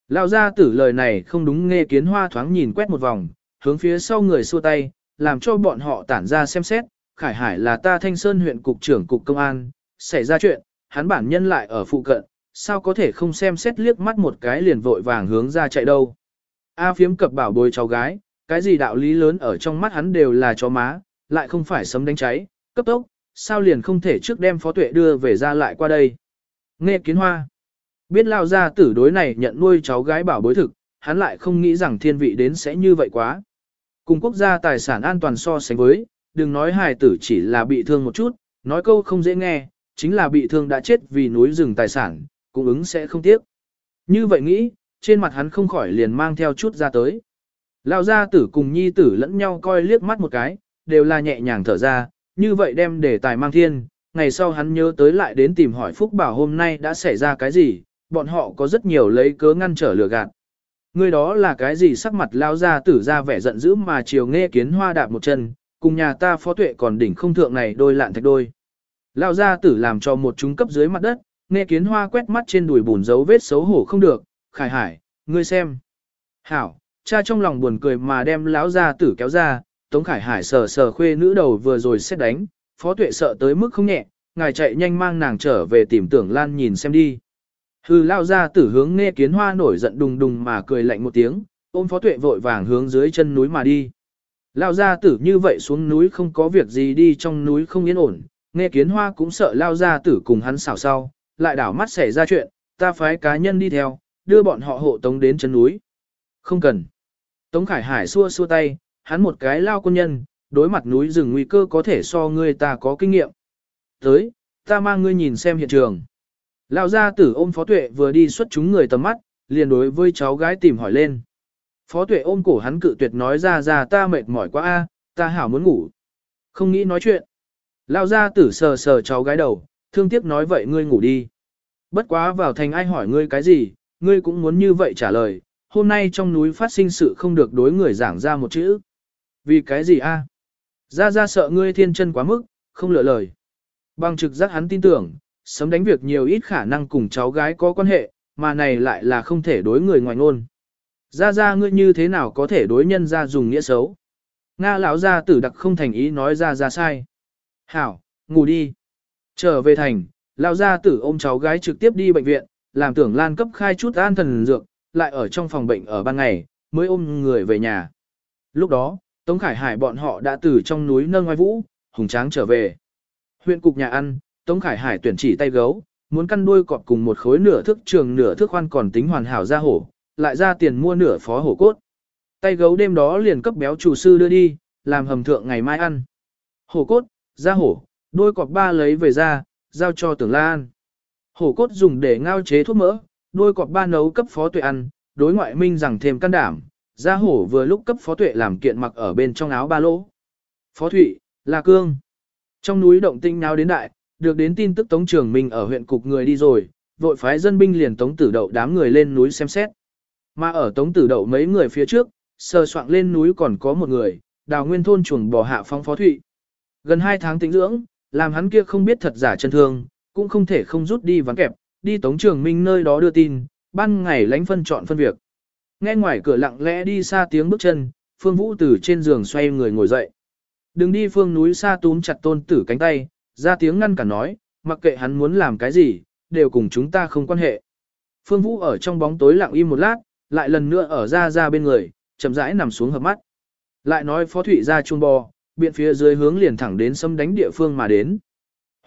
Lão gia tử lời này không đúng nghe kiến hoa thoáng nhìn quét một vòng, hướng phía sau người xua tay, làm cho bọn họ tản ra xem xét, Khải Hải là ta Thanh Sơn huyện cục trưởng cục công an, xảy ra chuyện, hắn bản nhân lại ở phụ cận, sao có thể không xem xét liếc mắt một cái liền vội vàng hướng ra chạy đâu. A phiếm cập bảo bồi cháu gái, cái gì đạo lý lớn ở trong mắt hắn đều là chó má, lại không phải sấm đánh cháy, cấp tốc, sao liền không thể trước đem phó tuệ đưa về ra lại qua đây. Nghe kiến hoa, biết lao ra tử đối này nhận nuôi cháu gái bảo bối thực, hắn lại không nghĩ rằng thiên vị đến sẽ như vậy quá. Cùng quốc gia tài sản an toàn so sánh với, đừng nói hài tử chỉ là bị thương một chút, nói câu không dễ nghe, chính là bị thương đã chết vì núi rừng tài sản, cũng ứng sẽ không tiếc. Như vậy nghĩ, trên mặt hắn không khỏi liền mang theo chút ra tới. lao gia tử cùng nhi tử lẫn nhau coi liếc mắt một cái, đều là nhẹ nhàng thở ra, như vậy đem để tài mang thiên, ngày sau hắn nhớ tới lại đến tìm hỏi Phúc Bảo hôm nay đã xảy ra cái gì, bọn họ có rất nhiều lấy cớ ngăn trở lừa gạt. Người đó là cái gì sắc mặt lao ra tử ra vẻ giận dữ mà chiều nghe kiến hoa đạp một chân, cùng nhà ta phó tuệ còn đỉnh không thượng này đôi lạn thạch đôi. Lao ra tử làm cho một chúng cấp dưới mặt đất, nghe kiến hoa quét mắt trên đùi bùn dấu vết xấu hổ không được, khải hải, ngươi xem. Hảo, cha trong lòng buồn cười mà đem lão ra tử kéo ra, Tống Khải Hải sờ sờ khuê nữ đầu vừa rồi xét đánh, phó tuệ sợ tới mức không nhẹ, ngài chạy nhanh mang nàng trở về tìm tưởng lan nhìn xem đi. Hư lao ra tử hướng nghe kiến hoa nổi giận đùng đùng mà cười lạnh một tiếng, ôm phó tuệ vội vàng hướng dưới chân núi mà đi. Lao ra tử như vậy xuống núi không có việc gì đi trong núi không yên ổn, nghe kiến hoa cũng sợ lao ra tử cùng hắn xảo sau, lại đảo mắt xảy ra chuyện, ta phái cá nhân đi theo, đưa bọn họ hộ tống đến chân núi. Không cần. Tống Khải Hải xua xua tay, hắn một cái lao quân nhân, đối mặt núi rừng nguy cơ có thể so ngươi ta có kinh nghiệm. Tới, ta mang ngươi nhìn xem hiện trường. Lão gia tử ôm Phó Tuệ vừa đi xuất chúng người tầm mắt, liền đối với cháu gái tìm hỏi lên. Phó Tuệ ôm cổ hắn cự tuyệt nói ra ra ta mệt mỏi quá a, ta hảo muốn ngủ. Không nghĩ nói chuyện. Lão gia tử sờ sờ cháu gái đầu, thương tiếc nói vậy ngươi ngủ đi. Bất quá vào thành ai hỏi ngươi cái gì, ngươi cũng muốn như vậy trả lời, hôm nay trong núi phát sinh sự không được đối người giảng ra một chữ. Vì cái gì a? Ra ra sợ ngươi thiên chân quá mức, không lựa lời. Bằng trực giác hắn tin tưởng, sớm đánh việc nhiều ít khả năng cùng cháu gái có quan hệ, mà này lại là không thể đối người ngoài ngôn. Ra ra ngươi như thế nào có thể đối nhân ra dùng nghĩa xấu. Nga lão Ra tử đặc không thành ý nói ra ra sai. Hảo, ngủ đi. Trở về thành, lão Ra tử ôm cháu gái trực tiếp đi bệnh viện, làm tưởng lan cấp khai chút an thần dược, lại ở trong phòng bệnh ở ban ngày, mới ôm người về nhà. Lúc đó, Tống Khải Hải bọn họ đã từ trong núi nâng ngoài vũ, hùng tráng trở về. Huyện cục nhà ăn, Tống Khải Hải tuyển chỉ tay gấu, muốn căn đuôi cọp cùng một khối nửa thước trường nửa thước khoan còn tính hoàn hảo ra hổ, lại ra tiền mua nửa phó hổ cốt. Tay gấu đêm đó liền cấp béo chủ sư đưa đi, làm hầm thượng ngày mai ăn. Hổ cốt, ra hổ, đuôi cọp ba lấy về ra, giao cho tưởng lan. Hổ cốt dùng để ngao chế thuốc mỡ, đuôi cọp ba nấu cấp phó tuệ ăn, đối ngoại minh rằng thêm can đảm, ra hổ vừa lúc cấp phó tuệ làm kiện mặc ở bên trong áo ba lỗ. Phó thụy, là cương. Trong núi động tinh nào đến đại, được đến tin tức Tống Trường Minh ở huyện cục người đi rồi, vội phái dân binh liền Tống Tử Đậu đám người lên núi xem xét. Mà ở Tống Tử Đậu mấy người phía trước, sờ soạn lên núi còn có một người, đào nguyên thôn chuồng bò hạ phong phó thụy. Gần hai tháng tĩnh dưỡng, làm hắn kia không biết thật giả chân thương, cũng không thể không rút đi vắng kẹp, đi Tống Trường Minh nơi đó đưa tin, ban ngày lánh phân chọn phân việc. Nghe ngoài cửa lặng lẽ đi xa tiếng bước chân, Phương Vũ từ trên giường xoay người ngồi dậy. Đừng đi phương núi xa túm chặt tôn tử cánh tay, ra tiếng ngăn cả nói, mặc kệ hắn muốn làm cái gì, đều cùng chúng ta không quan hệ. Phương Vũ ở trong bóng tối lặng im một lát, lại lần nữa ở ra ra bên người, chậm rãi nằm xuống hợp mắt. Lại nói phó Thụy ra chuông bò, biện phía dưới hướng liền thẳng đến xâm đánh địa phương mà đến.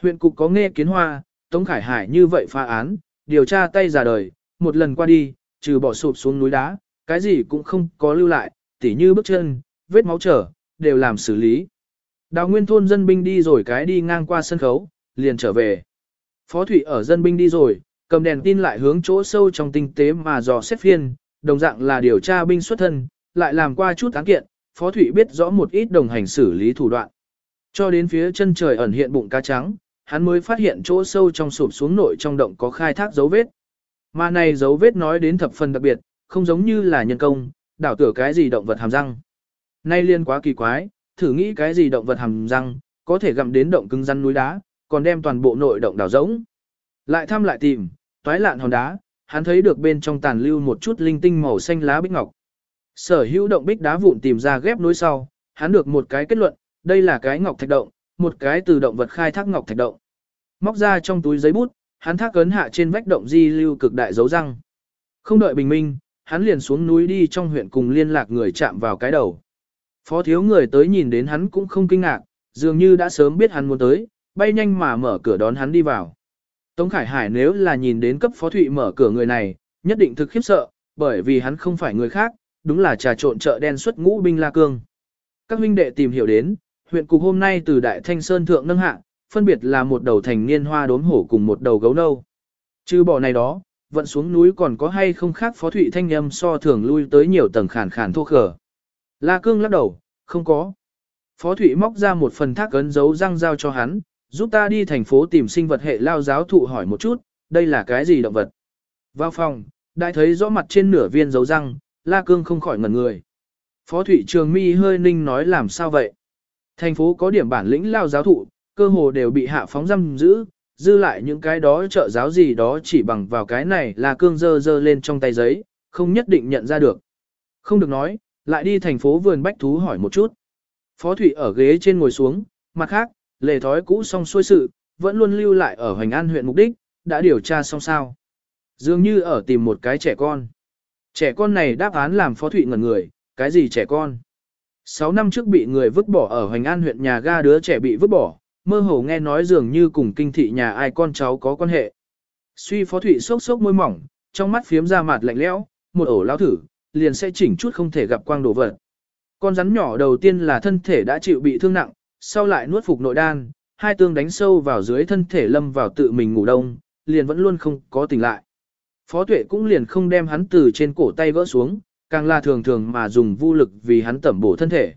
Huyện cục có nghe kiến hoa, Tống Khải Hải như vậy pha án, điều tra tay ra đời, một lần qua đi, trừ bỏ sụp xuống núi đá, cái gì cũng không có lưu lại, tỉ như bước chân, vết máu trở, đều làm xử lý. Đào nguyên thôn dân binh đi rồi cái đi ngang qua sân khấu, liền trở về. Phó thủy ở dân binh đi rồi, cầm đèn tin lại hướng chỗ sâu trong tinh tế mà dò xét phiên, đồng dạng là điều tra binh xuất thân, lại làm qua chút án kiện, phó thủy biết rõ một ít đồng hành xử lý thủ đoạn. Cho đến phía chân trời ẩn hiện bụng cá trắng, hắn mới phát hiện chỗ sâu trong sụp xuống nội trong động có khai thác dấu vết. Mà này dấu vết nói đến thập phần đặc biệt, không giống như là nhân công, đảo tửa cái gì động vật hàm răng. Nay liên quá kỳ quái, thử nghĩ cái gì động vật hàm răng, có thể gặm đến động cứng rắn núi đá, còn đem toàn bộ nội động đảo rỗng. Lại thăm lại tìm, toái lạn hòn đá, hắn thấy được bên trong tàn lưu một chút linh tinh màu xanh lá bích ngọc. Sở hữu động bích đá vụn tìm ra ghép nối sau, hắn được một cái kết luận, đây là cái ngọc thạch động, một cái từ động vật khai thác ngọc thạch động. Móc ra trong túi giấy bút, hắn thác ấn hạ trên vách động di lưu cực đại dấu răng. Không đợi bình minh, hắn liền xuống núi đi trong huyện cùng liên lạc người chạm vào cái đầu. Phó thiếu người tới nhìn đến hắn cũng không kinh ngạc, dường như đã sớm biết hắn muốn tới, bay nhanh mà mở cửa đón hắn đi vào. Tống Khải Hải nếu là nhìn đến cấp phó thụy mở cửa người này, nhất định thực khiếp sợ, bởi vì hắn không phải người khác, đúng là trà trộn chợ đen xuất ngũ binh La Cương. Các huynh đệ tìm hiểu đến, huyện cục hôm nay từ Đại Thanh Sơn thượng nâng hạ, phân biệt là một đầu thành niên hoa đốm hổ cùng một đầu gấu nâu. Chứ bỏ này đó, vận xuống núi còn có hay không khác phó thụy thanh âm so thường lui tới nhiều tầng khản khản thô khở. La Cương lắc đầu, không có. Phó thụy móc ra một phần thác ấn dấu răng giao cho hắn, giúp ta đi thành phố tìm sinh vật hệ lao giáo thụ hỏi một chút, đây là cái gì động vật. Vào phòng, đại thấy rõ mặt trên nửa viên dấu răng, La Cương không khỏi ngẩn người. Phó Thụy Trường Mi hơi ninh nói làm sao vậy? Thành phố có điểm bản lĩnh lao giáo thụ, cơ hồ đều bị hạ phóng giam giữ, dư lại những cái đó trợ giáo gì đó chỉ bằng vào cái này là cương dơ dơ lên trong tay giấy, không nhất định nhận ra được. Không được nói, lại đi thành phố vườn bách thú hỏi một chút. Phó Thụy ở ghế trên ngồi xuống, mặt khác, lề thói cũ xong xuôi sự, vẫn luôn lưu lại ở Hoành An huyện mục đích, đã điều tra xong sao. Dường như ở tìm một cái trẻ con. Trẻ con này đáp án làm Phó Thụy ngẩn người, cái gì trẻ con? 6 năm trước bị người vứt bỏ ở Hoành An huyện nhà ga đứa trẻ bị vứt bỏ, mơ hồ nghe nói dường như cùng kinh thị nhà ai con cháu có quan hệ. Suy Phó Thụy sốc sốc môi mỏng, trong mắt phiếm ra mặt lạnh lẽo, một ổ lao thử, liền sẽ chỉnh chút không thể gặp quang đồ vật. Con rắn nhỏ đầu tiên là thân thể đã chịu bị thương nặng, sau lại nuốt phục nội đan, hai tương đánh sâu vào dưới thân thể lâm vào tự mình ngủ đông, liền vẫn luôn không có tỉnh lại. Phó tuệ cũng liền không đem hắn từ trên cổ tay vỡ xuống, càng là thường thường mà dùng vô lực vì hắn tẩm bổ thân thể.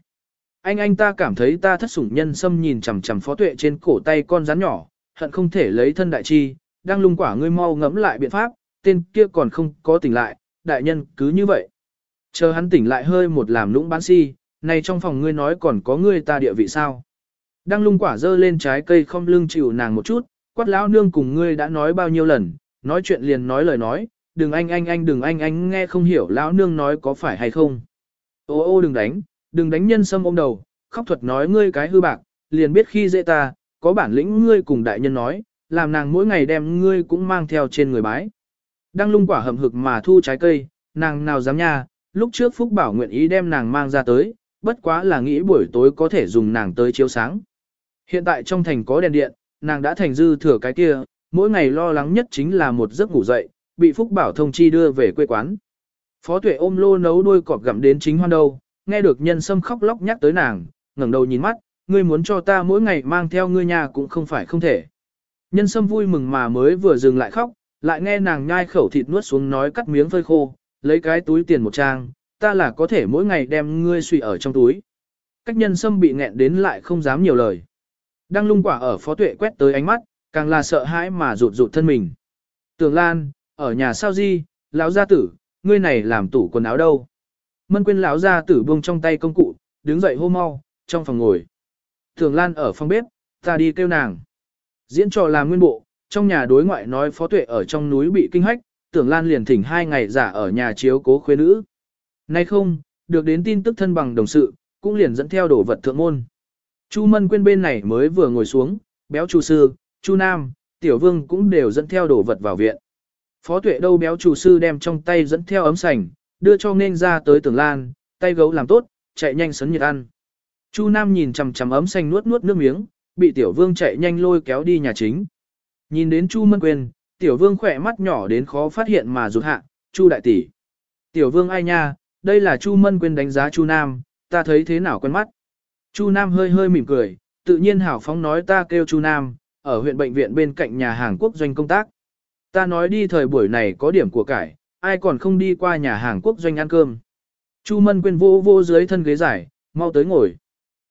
Anh anh ta cảm thấy ta thất sủng nhân xâm nhìn chằm chằm phó tuệ trên cổ tay con rắn nhỏ, hận không thể lấy thân đại chi, đang lung quả ngươi mau ngẫm lại biện pháp, tên kia còn không có tỉnh lại, đại nhân cứ như vậy. Chờ hắn tỉnh lại hơi một làm lũng bán si, này trong phòng ngươi nói còn có ngươi ta địa vị sao. Đang lung quả dơ lên trái cây không lưng chịu nàng một chút, quát lão nương cùng ngươi đã nói bao nhiêu lần, nói chuyện liền nói lời nói, đừng anh anh anh đừng anh anh nghe không hiểu lão nương nói có phải hay không. Ô ô đừng đánh, đừng đánh nhân sâm ôm đầu, khóc thuật nói ngươi cái hư bạc, liền biết khi dễ ta, có bản lĩnh ngươi cùng đại nhân nói, làm nàng mỗi ngày đem ngươi cũng mang theo trên người bái. Đang lung quả hầm hực mà thu trái cây, nàng nào dám nha, lúc trước Phúc Bảo nguyện ý đem nàng mang ra tới, bất quá là nghĩ buổi tối có thể dùng nàng tới chiếu sáng. Hiện tại trong thành có đèn điện, nàng đã thành dư thừa cái kia, mỗi ngày lo lắng nhất chính là một giấc ngủ dậy, bị Phúc Bảo thông chi đưa về quê quán. Phó tuệ ôm lô nấu đuôi cọp gặm đến chính hoan đâu, nghe được nhân sâm khóc lóc nhắc tới nàng, ngẩng đầu nhìn mắt, ngươi muốn cho ta mỗi ngày mang theo ngươi nhà cũng không phải không thể. Nhân sâm vui mừng mà mới vừa dừng lại khóc, lại nghe nàng nhai khẩu thịt nuốt xuống nói cắt miếng phơi khô, lấy cái túi tiền một trang, ta là có thể mỗi ngày đem ngươi suy ở trong túi. Cách nhân sâm bị nghẹn đến lại không dám nhiều lời. Đang lung quả ở phó tuệ quét tới ánh mắt, càng là sợ hãi mà rụt rụt thân mình. Tường Lan, ở nhà sao di, lão gia tử, ngươi này làm tủ quần áo đâu? Mân quên lão gia tử buông trong tay công cụ, đứng dậy hô mau, trong phòng ngồi. Tường Lan ở phòng bếp, ta đi kêu nàng. Diễn trò làm nguyên bộ, trong nhà đối ngoại nói phó tuệ ở trong núi bị kinh hách, tưởng Lan liền thỉnh hai ngày giả ở nhà chiếu cố khuê nữ. Nay không, được đến tin tức thân bằng đồng sự, cũng liền dẫn theo đổ vật thượng môn. Chu Mân quên bên này mới vừa ngồi xuống, béo chủ sư, Chu Nam, Tiểu Vương cũng đều dẫn theo đồ vật vào viện. Phó tuệ đâu béo chủ sư đem trong tay dẫn theo ấm sành, đưa cho nên ra tới Tưởng lan, tay gấu làm tốt, chạy nhanh sấn nhiệt ăn. Chu Nam nhìn chằm chằm ấm xanh nuốt nuốt nước miếng, bị Tiểu Vương chạy nhanh lôi kéo đi nhà chính. Nhìn đến Chu Mân Quyền, Tiểu Vương khỏe mắt nhỏ đến khó phát hiện mà rụt hạ, Chu đại tỷ. Tiểu Vương ai nha, đây là Chu Mân Quên đánh giá Chu Nam, ta thấy thế nào quen mắt. Chu Nam hơi hơi mỉm cười, tự nhiên hảo phóng nói ta kêu Chu Nam, ở huyện bệnh viện bên cạnh nhà hàng quốc doanh công tác. Ta nói đi thời buổi này có điểm của cải, ai còn không đi qua nhà hàng quốc doanh ăn cơm. Chu Mân quên vô vô dưới thân ghế giải, mau tới ngồi.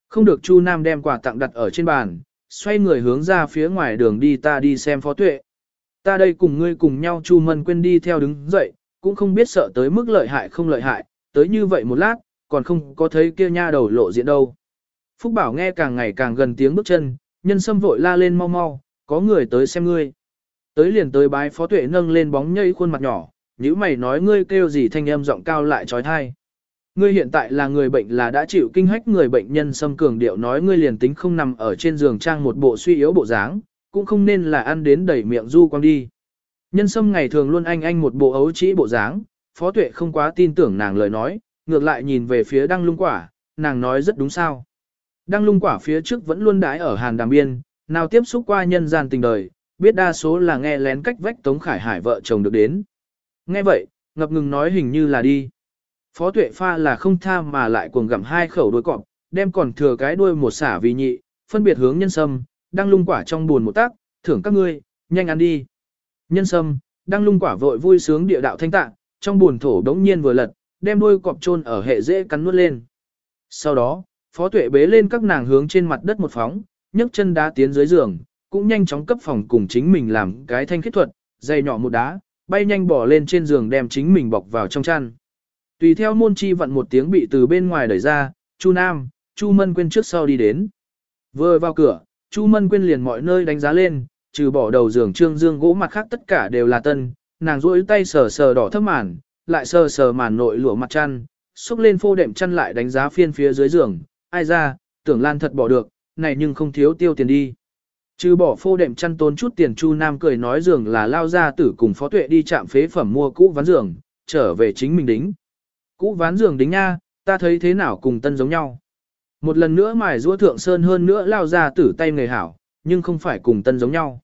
Không được Chu Nam đem quà tặng đặt ở trên bàn, xoay người hướng ra phía ngoài đường đi ta đi xem phó tuệ. Ta đây cùng ngươi cùng nhau Chu Mân quên đi theo đứng dậy, cũng không biết sợ tới mức lợi hại không lợi hại, tới như vậy một lát, còn không có thấy kia nha đầu lộ diện đâu. Phúc Bảo nghe càng ngày càng gần tiếng bước chân, nhân sâm vội la lên mau mau, có người tới xem ngươi. Tới liền tới bái phó tuệ nâng lên bóng nhây khuôn mặt nhỏ, nếu mày nói ngươi kêu gì thanh âm giọng cao lại trói thai. Ngươi hiện tại là người bệnh là đã chịu kinh hách người bệnh nhân xâm cường điệu nói ngươi liền tính không nằm ở trên giường trang một bộ suy yếu bộ dáng, cũng không nên là ăn đến đẩy miệng du quang đi. Nhân sâm ngày thường luôn anh anh một bộ ấu trĩ bộ dáng, phó tuệ không quá tin tưởng nàng lời nói, ngược lại nhìn về phía đăng lung quả, nàng nói rất đúng sao. Đăng lung quả phía trước vẫn luôn đái ở hàn đàm biên, nào tiếp xúc qua nhân gian tình đời, biết đa số là nghe lén cách vách Tống Khải Hải vợ chồng được đến. Nghe vậy, ngập ngừng nói hình như là đi. Phó tuệ pha là không tha mà lại cuồng gặm hai khẩu đuôi cọp, đem còn thừa cái đuôi một xả vì nhị, phân biệt hướng nhân sâm, đang lung quả trong buồn một tác, thưởng các ngươi, nhanh ăn đi. Nhân sâm, đang lung quả vội vui sướng địa đạo thanh tạng, trong buồn thổ đống nhiên vừa lật, đem đuôi cọp chôn ở hệ dễ cắn nuốt lên. Sau đó, phó tuệ bế lên các nàng hướng trên mặt đất một phóng, nhấc chân đá tiến dưới giường, cũng nhanh chóng cấp phòng cùng chính mình làm cái thanh khiết thuật, dày nhỏ một đá, bay nhanh bỏ lên trên giường đem chính mình bọc vào trong chăn. Tùy theo môn chi vận một tiếng bị từ bên ngoài đẩy ra, Chu Nam, Chu Mân quên trước sau đi đến. Vừa vào cửa, Chu Mân Quyên liền mọi nơi đánh giá lên, trừ bỏ đầu giường trương dương gỗ mặt khác tất cả đều là tân, nàng duỗi tay sờ sờ đỏ thấp màn, lại sờ sờ màn nội lụa mặt chăn, xúc lên phô đệm chăn lại đánh giá phiên phía dưới giường, ai ra, tưởng lan thật bỏ được, này nhưng không thiếu tiêu tiền đi. Trừ bỏ phô đệm chăn tốn chút tiền Chu Nam cười nói giường là lao ra tử cùng phó tuệ đi chạm phế phẩm mua cũ ván giường, trở về chính mình đính. Cũ ván giường đính nha, ta thấy thế nào cùng tân giống nhau. Một lần nữa mài rũa thượng sơn hơn nữa lao ra tử tay người hảo, nhưng không phải cùng tân giống nhau.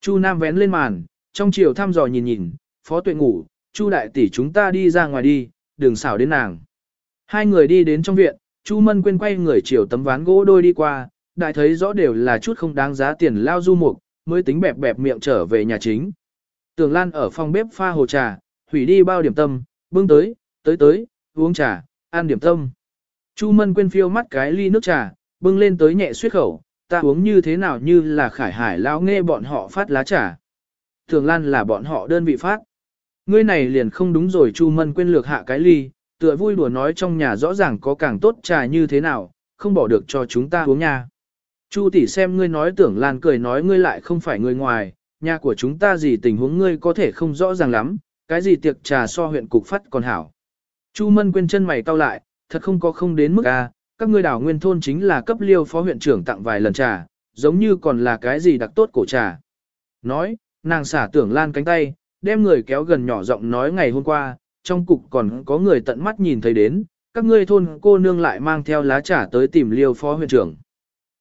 Chu Nam vén lên màn, trong chiều thăm dò nhìn nhìn, phó tuệ ngủ, Chu đại tỷ chúng ta đi ra ngoài đi, đừng xảo đến nàng. Hai người đi đến trong viện, Chu Mân quên quay người chiều tấm ván gỗ đôi đi qua, đại thấy rõ đều là chút không đáng giá tiền lao du mục, mới tính bẹp bẹp miệng trở về nhà chính. Tường Lan ở phòng bếp pha hồ trà, hủy đi bao điểm tâm, bưng tới, tới tới, uống trà, ăn điểm tâm. Chu Mân quên phiêu mắt cái ly nước trà, bưng lên tới nhẹ suyết khẩu, ta uống như thế nào như là khải hải lao nghe bọn họ phát lá trà. Thường Lan là bọn họ đơn vị phát. Ngươi này liền không đúng rồi Chu Mân quên lược hạ cái ly, tựa vui đùa nói trong nhà rõ ràng có càng tốt trà như thế nào, không bỏ được cho chúng ta uống nha. Chu tỷ xem ngươi nói tưởng Lan cười nói ngươi lại không phải người ngoài, nhà của chúng ta gì tình huống ngươi có thể không rõ ràng lắm, cái gì tiệc trà so huyện cục phát còn hảo. Chu Mân quên chân mày cau lại, thật không có không đến mức a, các ngươi đảo nguyên thôn chính là cấp liêu phó huyện trưởng tặng vài lần trà, giống như còn là cái gì đặc tốt cổ trà. Nói, nàng xả tưởng Lan cánh tay, đem người kéo gần nhỏ giọng nói ngày hôm qua, trong cục còn có người tận mắt nhìn thấy đến, các ngươi thôn cô nương lại mang theo lá trà tới tìm liêu phó huyện trưởng.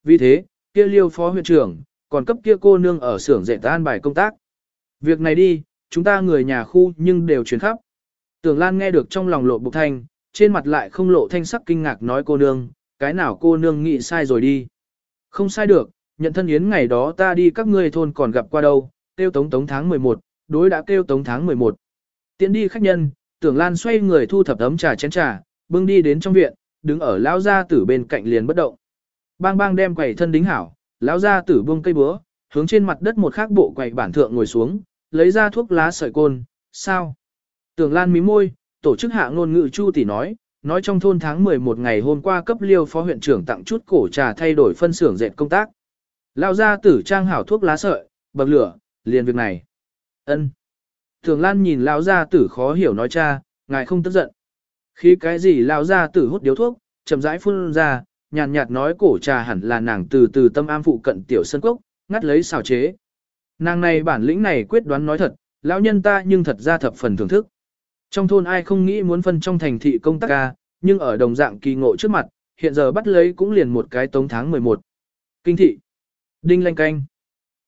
Vì thế, kia liêu phó huyện trưởng, còn cấp kia cô nương ở xưởng dạy an bài công tác. Việc này đi, chúng ta người nhà khu nhưng đều chuyển khắp. Tưởng Lan nghe được trong lòng lộ bục thanh, trên mặt lại không lộ thanh sắc kinh ngạc nói cô nương, cái nào cô nương nghĩ sai rồi đi. Không sai được, nhận thân yến ngày đó ta đi các ngươi thôn còn gặp qua đâu, kêu tống tống tháng 11, đối đã kêu tống tháng 11. Tiến đi khách nhân, tưởng Lan xoay người thu thập ấm trà chén trà, bưng đi đến trong viện, đứng ở lão gia tử bên cạnh liền bất động. Bang bang đem quầy thân đính hảo, lão gia tử buông cây búa, hướng trên mặt đất một khác bộ quầy bản thượng ngồi xuống, lấy ra thuốc lá sợi côn, sao? Tưởng Lan mí môi, tổ chức hạ ngôn ngữ Chu tỷ nói, nói trong thôn tháng 11 ngày hôm qua cấp liêu phó huyện trưởng tặng chút cổ trà thay đổi phân xưởng dệt công tác. Lão gia tử trang hảo thuốc lá sợi, bậc lửa, liền việc này. Ân. Thường Lan nhìn lão gia tử khó hiểu nói cha, ngài không tức giận. Khi cái gì lão gia tử hút điếu thuốc, chậm rãi phun ra, nhàn nhạt nói cổ trà hẳn là nàng từ từ tâm am phụ cận tiểu sân cốc, ngắt lấy xào chế. Nàng này bản lĩnh này quyết đoán nói thật, lão nhân ta nhưng thật ra thập phần thưởng thức. Trong thôn ai không nghĩ muốn phân trong thành thị công tác ca, nhưng ở đồng dạng kỳ ngộ trước mặt, hiện giờ bắt lấy cũng liền một cái tống tháng 11. Kinh thị. Đinh lanh canh.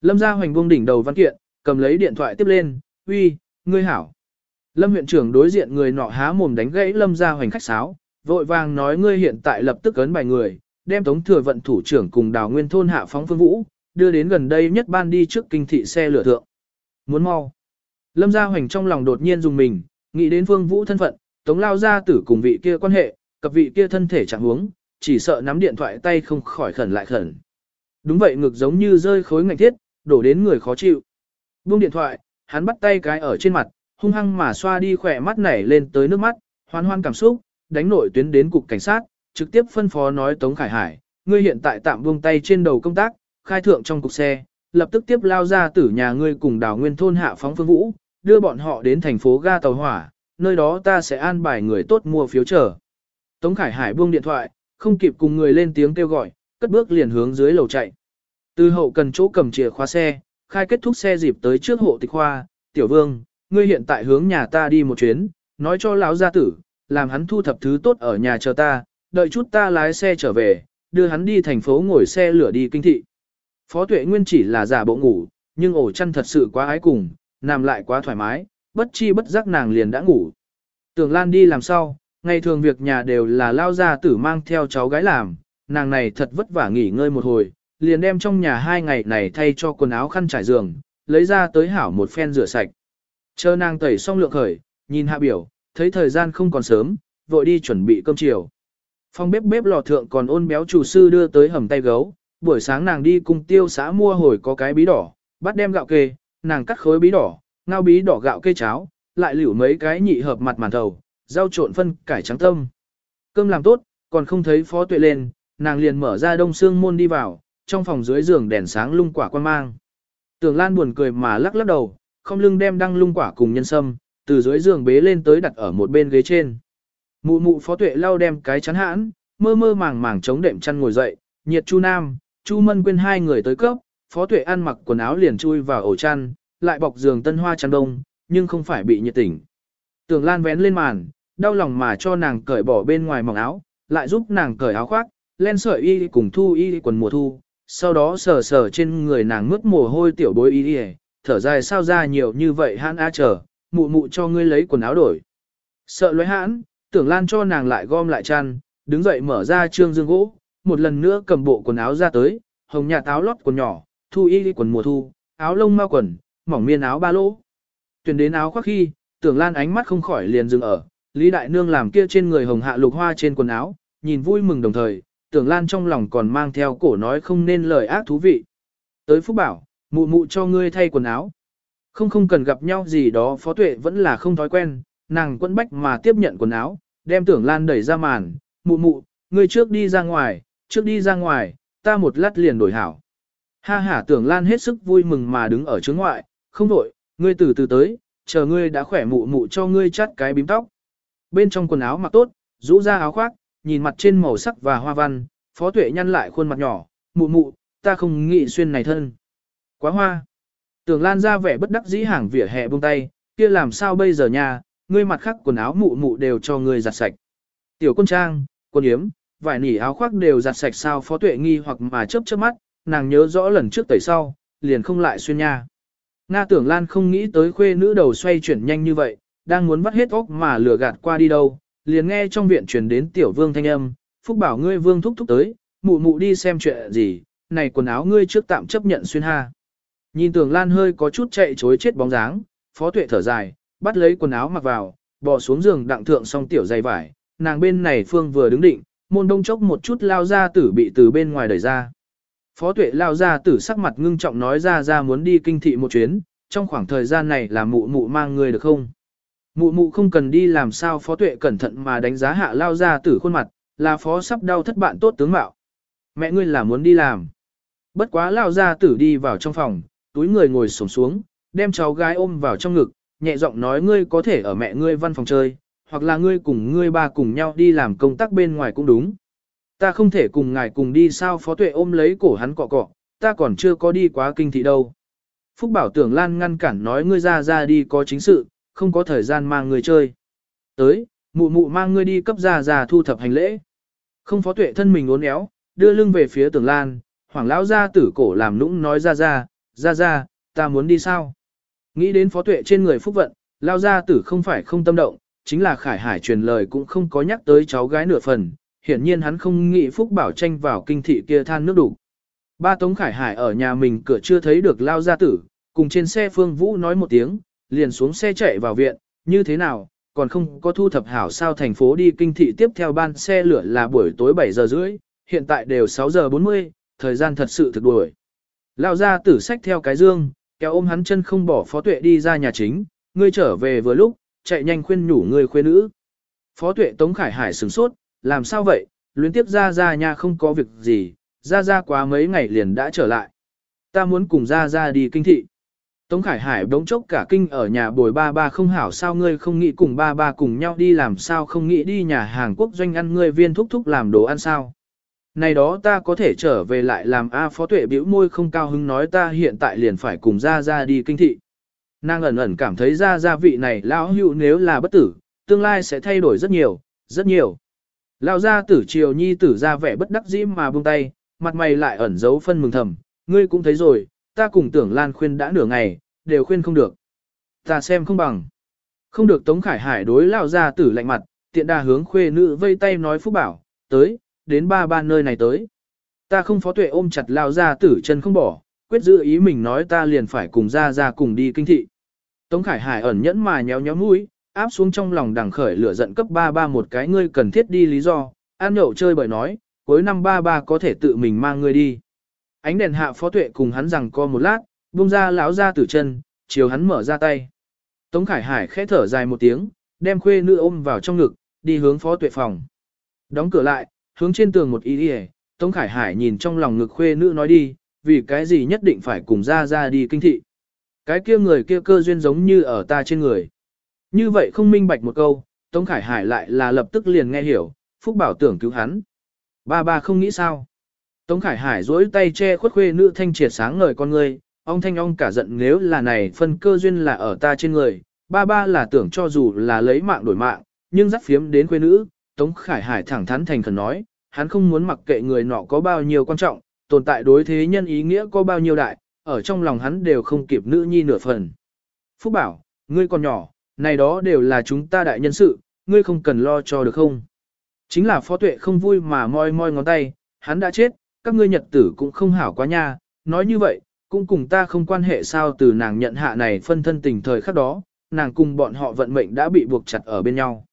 Lâm gia hoành buông đỉnh đầu văn kiện, cầm lấy điện thoại tiếp lên, uy, ngươi hảo. Lâm huyện trưởng đối diện người nọ há mồm đánh gãy Lâm gia hoành khách sáo, vội vàng nói ngươi hiện tại lập tức ấn bài người, đem tống thừa vận thủ trưởng cùng đào nguyên thôn hạ phóng phương vũ, đưa đến gần đây nhất ban đi trước kinh thị xe lửa thượng. Muốn mau. Lâm gia hoành trong lòng đột nhiên dùng mình, nghĩ đến phương vũ thân phận, tống lao gia tử cùng vị kia quan hệ, cặp vị kia thân thể chẳng huống, chỉ sợ nắm điện thoại tay không khỏi khẩn lại khẩn. Đúng vậy ngực giống như rơi khối ngạnh thiết, đổ đến người khó chịu. Buông điện thoại, hắn bắt tay cái ở trên mặt, hung hăng mà xoa đi khỏe mắt nảy lên tới nước mắt, hoan hoan cảm xúc, đánh nội tuyến đến cục cảnh sát, trực tiếp phân phó nói Tống Khải Hải, ngươi hiện tại tạm buông tay trên đầu công tác, khai thượng trong cục xe, lập tức tiếp lao ra tử nhà ngươi cùng đào nguyên thôn hạ phóng phương vũ, đưa bọn họ đến thành phố ga tàu hỏa, nơi đó ta sẽ an bài người tốt mua phiếu chờ. Tống Khải Hải buông điện thoại, không kịp cùng người lên tiếng kêu gọi, cất bước liền hướng dưới lầu chạy. Từ hậu cần chỗ cầm chìa khóa xe, khai kết thúc xe dịp tới trước hộ tịch khoa, tiểu vương, ngươi hiện tại hướng nhà ta đi một chuyến, nói cho lão gia tử, làm hắn thu thập thứ tốt ở nhà chờ ta, đợi chút ta lái xe trở về, đưa hắn đi thành phố ngồi xe lửa đi kinh thị. Phó tuệ nguyên chỉ là giả bộ ngủ, nhưng ổ chăn thật sự quá ái cùng, nằm lại quá thoải mái, bất chi bất giác nàng liền đã ngủ. Tưởng Lan đi làm sao, ngày thường việc nhà đều là lao gia tử mang theo cháu gái làm, nàng này thật vất vả nghỉ ngơi một hồi, liền đem trong nhà hai ngày này thay cho quần áo khăn trải giường, lấy ra tới hảo một phen rửa sạch. Chờ nàng tẩy xong lượng khởi, nhìn hạ biểu, thấy thời gian không còn sớm, vội đi chuẩn bị cơm chiều. Phòng bếp bếp lò thượng còn ôn béo chủ sư đưa tới hầm tay gấu, buổi sáng nàng đi cùng tiêu xã mua hồi có cái bí đỏ, bắt đem gạo kê, nàng cắt khối bí đỏ, ngao bí đỏ gạo kê cháo, lại liễu mấy cái nhị hợp mặt màn thầu, rau trộn phân cải trắng tâm. Cơm làm tốt, còn không thấy phó tuệ lên, nàng liền mở ra đông xương môn đi vào, trong phòng dưới giường đèn sáng lung quả quan mang. Tưởng Lan buồn cười mà lắc lắc đầu, không lưng đem đăng lung quả cùng nhân sâm, từ dưới giường bế lên tới đặt ở một bên ghế trên. Mụ mụ phó tuệ lau đem cái chắn hãn, mơ mơ màng màng chống đệm chăn ngồi dậy, nhiệt chu nam, chu mân quên hai người tới cấp, phó tuệ ăn mặc quần áo liền chui vào ổ chăn, lại bọc giường tân hoa chăn đông, nhưng không phải bị nhiệt tỉnh. Tưởng Lan vén lên màn, đau lòng mà cho nàng cởi bỏ bên ngoài mỏng áo, lại giúp nàng cởi áo khoác, len sợi y cùng thu y quần mùa thu, sau đó sờ sờ trên người nàng mướt mồ hôi tiểu bối y thở dài sao ra nhiều như vậy hãn a chờ, mụ mụ cho ngươi lấy quần áo đổi. Sợ lóe hãn, tưởng lan cho nàng lại gom lại chăn, đứng dậy mở ra trương dương gỗ, một lần nữa cầm bộ quần áo ra tới, hồng nhà táo lót quần nhỏ, thu y quần mùa thu, áo lông mau quần, mỏng miên áo ba lỗ. Tuyển đến áo khoác khi, tưởng lan ánh mắt không khỏi liền dừng ở, Lý Đại Nương làm kia trên người hồng hạ lục hoa trên quần áo, nhìn vui mừng đồng thời, tưởng lan trong lòng còn mang theo cổ nói không nên lời ác thú vị. Tới Phúc Bảo, mụ mụ cho ngươi thay quần áo. Không không cần gặp nhau gì đó phó tuệ vẫn là không thói quen, nàng quẫn bách mà tiếp nhận quần áo, đem tưởng lan đẩy ra màn, mụ mụ, ngươi trước đi ra ngoài, trước đi ra ngoài, ta một lát liền đổi hảo. Ha hả tưởng lan hết sức vui mừng mà đứng ở trước ngoại, không đổi, ngươi từ từ tới, chờ ngươi đã khỏe mụ mụ cho ngươi chắt cái bím tóc. Bên trong quần áo mặc tốt, rũ ra áo khoác, nhìn mặt trên màu sắc và hoa văn, phó tuệ nhăn lại khuôn mặt nhỏ, mụ mụ, ta không nghĩ xuyên này thân. Quá hoa. Tưởng Lan ra vẻ bất đắc dĩ hàng vỉa hè buông tay, kia làm sao bây giờ nha, ngươi mặt khác quần áo mụ mụ đều cho ngươi giặt sạch. Tiểu quân trang, quân yếm, vải nỉ áo khoác đều giặt sạch sao phó tuệ nghi hoặc mà chớp chớp mắt, nàng nhớ rõ lần trước tẩy sau, liền không lại xuyên nha. Nga tưởng Lan không nghĩ tới khuê nữ đầu xoay chuyển nhanh như vậy, đang muốn vắt hết óc mà lừa gạt qua đi đâu, liền nghe trong viện truyền đến tiểu vương thanh âm, phúc bảo ngươi vương thúc thúc tới, mụ mụ đi xem chuyện gì, này quần áo ngươi trước tạm chấp nhận xuyên ha. Nhìn tưởng Lan hơi có chút chạy chối chết bóng dáng, phó tuệ thở dài, bắt lấy quần áo mặc vào, bỏ xuống giường đặng thượng xong tiểu dày vải, nàng bên này phương vừa đứng định, môn đông chốc một chút lao ra tử bị từ bên ngoài đẩy ra. Phó tuệ lao ra tử sắc mặt ngưng trọng nói ra ra muốn đi kinh thị một chuyến, trong khoảng thời gian này là mụ mụ mang người được không? Mụ mụ không cần đi làm sao phó tuệ cẩn thận mà đánh giá hạ lao ra tử khuôn mặt, là phó sắp đau thất bạn tốt tướng mạo. Mẹ ngươi là muốn đi làm. Bất quá lao ra tử đi vào trong phòng, túi người ngồi xổm xuống, đem cháu gái ôm vào trong ngực, nhẹ giọng nói ngươi có thể ở mẹ ngươi văn phòng chơi, hoặc là ngươi cùng ngươi ba cùng nhau đi làm công tác bên ngoài cũng đúng. Ta không thể cùng ngài cùng đi sao phó tuệ ôm lấy cổ hắn cọ cọ, ta còn chưa có đi quá kinh thị đâu. Phúc bảo tưởng lan ngăn cản nói ngươi ra ra đi có chính sự, không có thời gian mang người chơi. Tới, mụ mụ mang ngươi đi cấp ra ra thu thập hành lễ. Không phó tuệ thân mình uốn éo, đưa lưng về phía tưởng lan, hoàng lão ra tử cổ làm nũng nói ra ra, ra ra, ta muốn đi sao? Nghĩ đến phó tuệ trên người phúc vận, lao ra tử không phải không tâm động, chính là khải hải truyền lời cũng không có nhắc tới cháu gái nửa phần, hiển nhiên hắn không nghĩ phúc bảo tranh vào kinh thị kia than nước đủ. Ba tống khải hải ở nhà mình cửa chưa thấy được lao Gia tử, cùng trên xe phương vũ nói một tiếng, liền xuống xe chạy vào viện, như thế nào, còn không có thu thập hảo sao thành phố đi kinh thị tiếp theo ban xe lửa là buổi tối 7 giờ rưỡi, hiện tại đều 6 giờ 40, thời gian thật sự thực đuổi. Lao Gia tử sách theo cái dương, kéo ôm hắn chân không bỏ phó tuệ đi ra nhà chính, ngươi trở về vừa lúc, chạy nhanh khuyên nhủ ngươi khuê nữ. Phó tuệ Tống Khải Hải sửng sốt, làm sao vậy, luyến tiếp ra ra nha không có việc gì, ra ra quá mấy ngày liền đã trở lại. Ta muốn cùng ra ra đi kinh thị. Tống Khải Hải đống chốc cả kinh ở nhà bồi ba ba không hảo sao ngươi không nghĩ cùng ba ba cùng nhau đi làm sao không nghĩ đi nhà hàng Quốc doanh ăn ngươi viên thúc thúc làm đồ ăn sao. Này đó ta có thể trở về lại làm A phó tuệ bĩu môi không cao hứng nói ta hiện tại liền phải cùng ra ra đi kinh thị. Nàng ẩn ẩn cảm thấy ra gia vị này lão hữu nếu là bất tử, tương lai sẽ thay đổi rất nhiều, rất nhiều. Lão gia tử triều nhi tử ra vẻ bất đắc dĩ mà buông tay, mặt mày lại ẩn giấu phân mừng thầm, ngươi cũng thấy rồi, ta cùng tưởng Lan khuyên đã nửa ngày, đều khuyên không được. Ta xem không bằng. Không được Tống Khải Hải đối lão gia tử lạnh mặt, tiện đà hướng khuê nữ vây tay nói phúc bảo, tới, đến ba ba nơi này tới. Ta không phó tuệ ôm chặt lão gia tử chân không bỏ, quyết giữ ý mình nói ta liền phải cùng ra ra cùng đi kinh thị. Tống Khải Hải ẩn nhẫn mà nhéo nhéo mũi, áp xuống trong lòng đằng khởi lửa giận cấp ba ba một cái ngươi cần thiết đi lý do, ăn nhậu chơi bởi nói, cuối năm ba ba có thể tự mình mang ngươi đi. Ánh đèn hạ phó tuệ cùng hắn rằng co một lát, buông ra lão ra tử chân, chiều hắn mở ra tay. Tống Khải Hải khẽ thở dài một tiếng, đem khuê nữ ôm vào trong ngực, đi hướng phó tuệ phòng. Đóng cửa lại, hướng trên tường một ý đi Tống Khải Hải nhìn trong lòng ngực khuê nữ nói đi, vì cái gì nhất định phải cùng ra ra đi kinh thị. Cái kia người kia cơ duyên giống như ở ta trên người. Như vậy không minh bạch một câu, Tống Khải Hải lại là lập tức liền nghe hiểu, Phúc Bảo tưởng cứu hắn. Ba ba không nghĩ sao. Tống Khải Hải duỗi tay che khuất khuê nữ thanh triệt sáng ngời con người, ông thanh ông cả giận nếu là này phân cơ duyên là ở ta trên người, ba ba là tưởng cho dù là lấy mạng đổi mạng, nhưng dắt phiếm đến khuê nữ, Tống Khải Hải thẳng thắn thành khẩn nói, hắn không muốn mặc kệ người nọ có bao nhiêu quan trọng, tồn tại đối thế nhân ý nghĩa có bao nhiêu đại, ở trong lòng hắn đều không kịp nữ nhi nửa phần. Phúc bảo, ngươi còn nhỏ, này đó đều là chúng ta đại nhân sự, ngươi không cần lo cho được không? Chính là phó tuệ không vui mà moi moi ngón tay, hắn đã chết, các ngươi nhật tử cũng không hảo quá nha, nói như vậy, cũng cùng ta không quan hệ sao từ nàng nhận hạ này phân thân tình thời khắc đó, nàng cùng bọn họ vận mệnh đã bị buộc chặt ở bên nhau.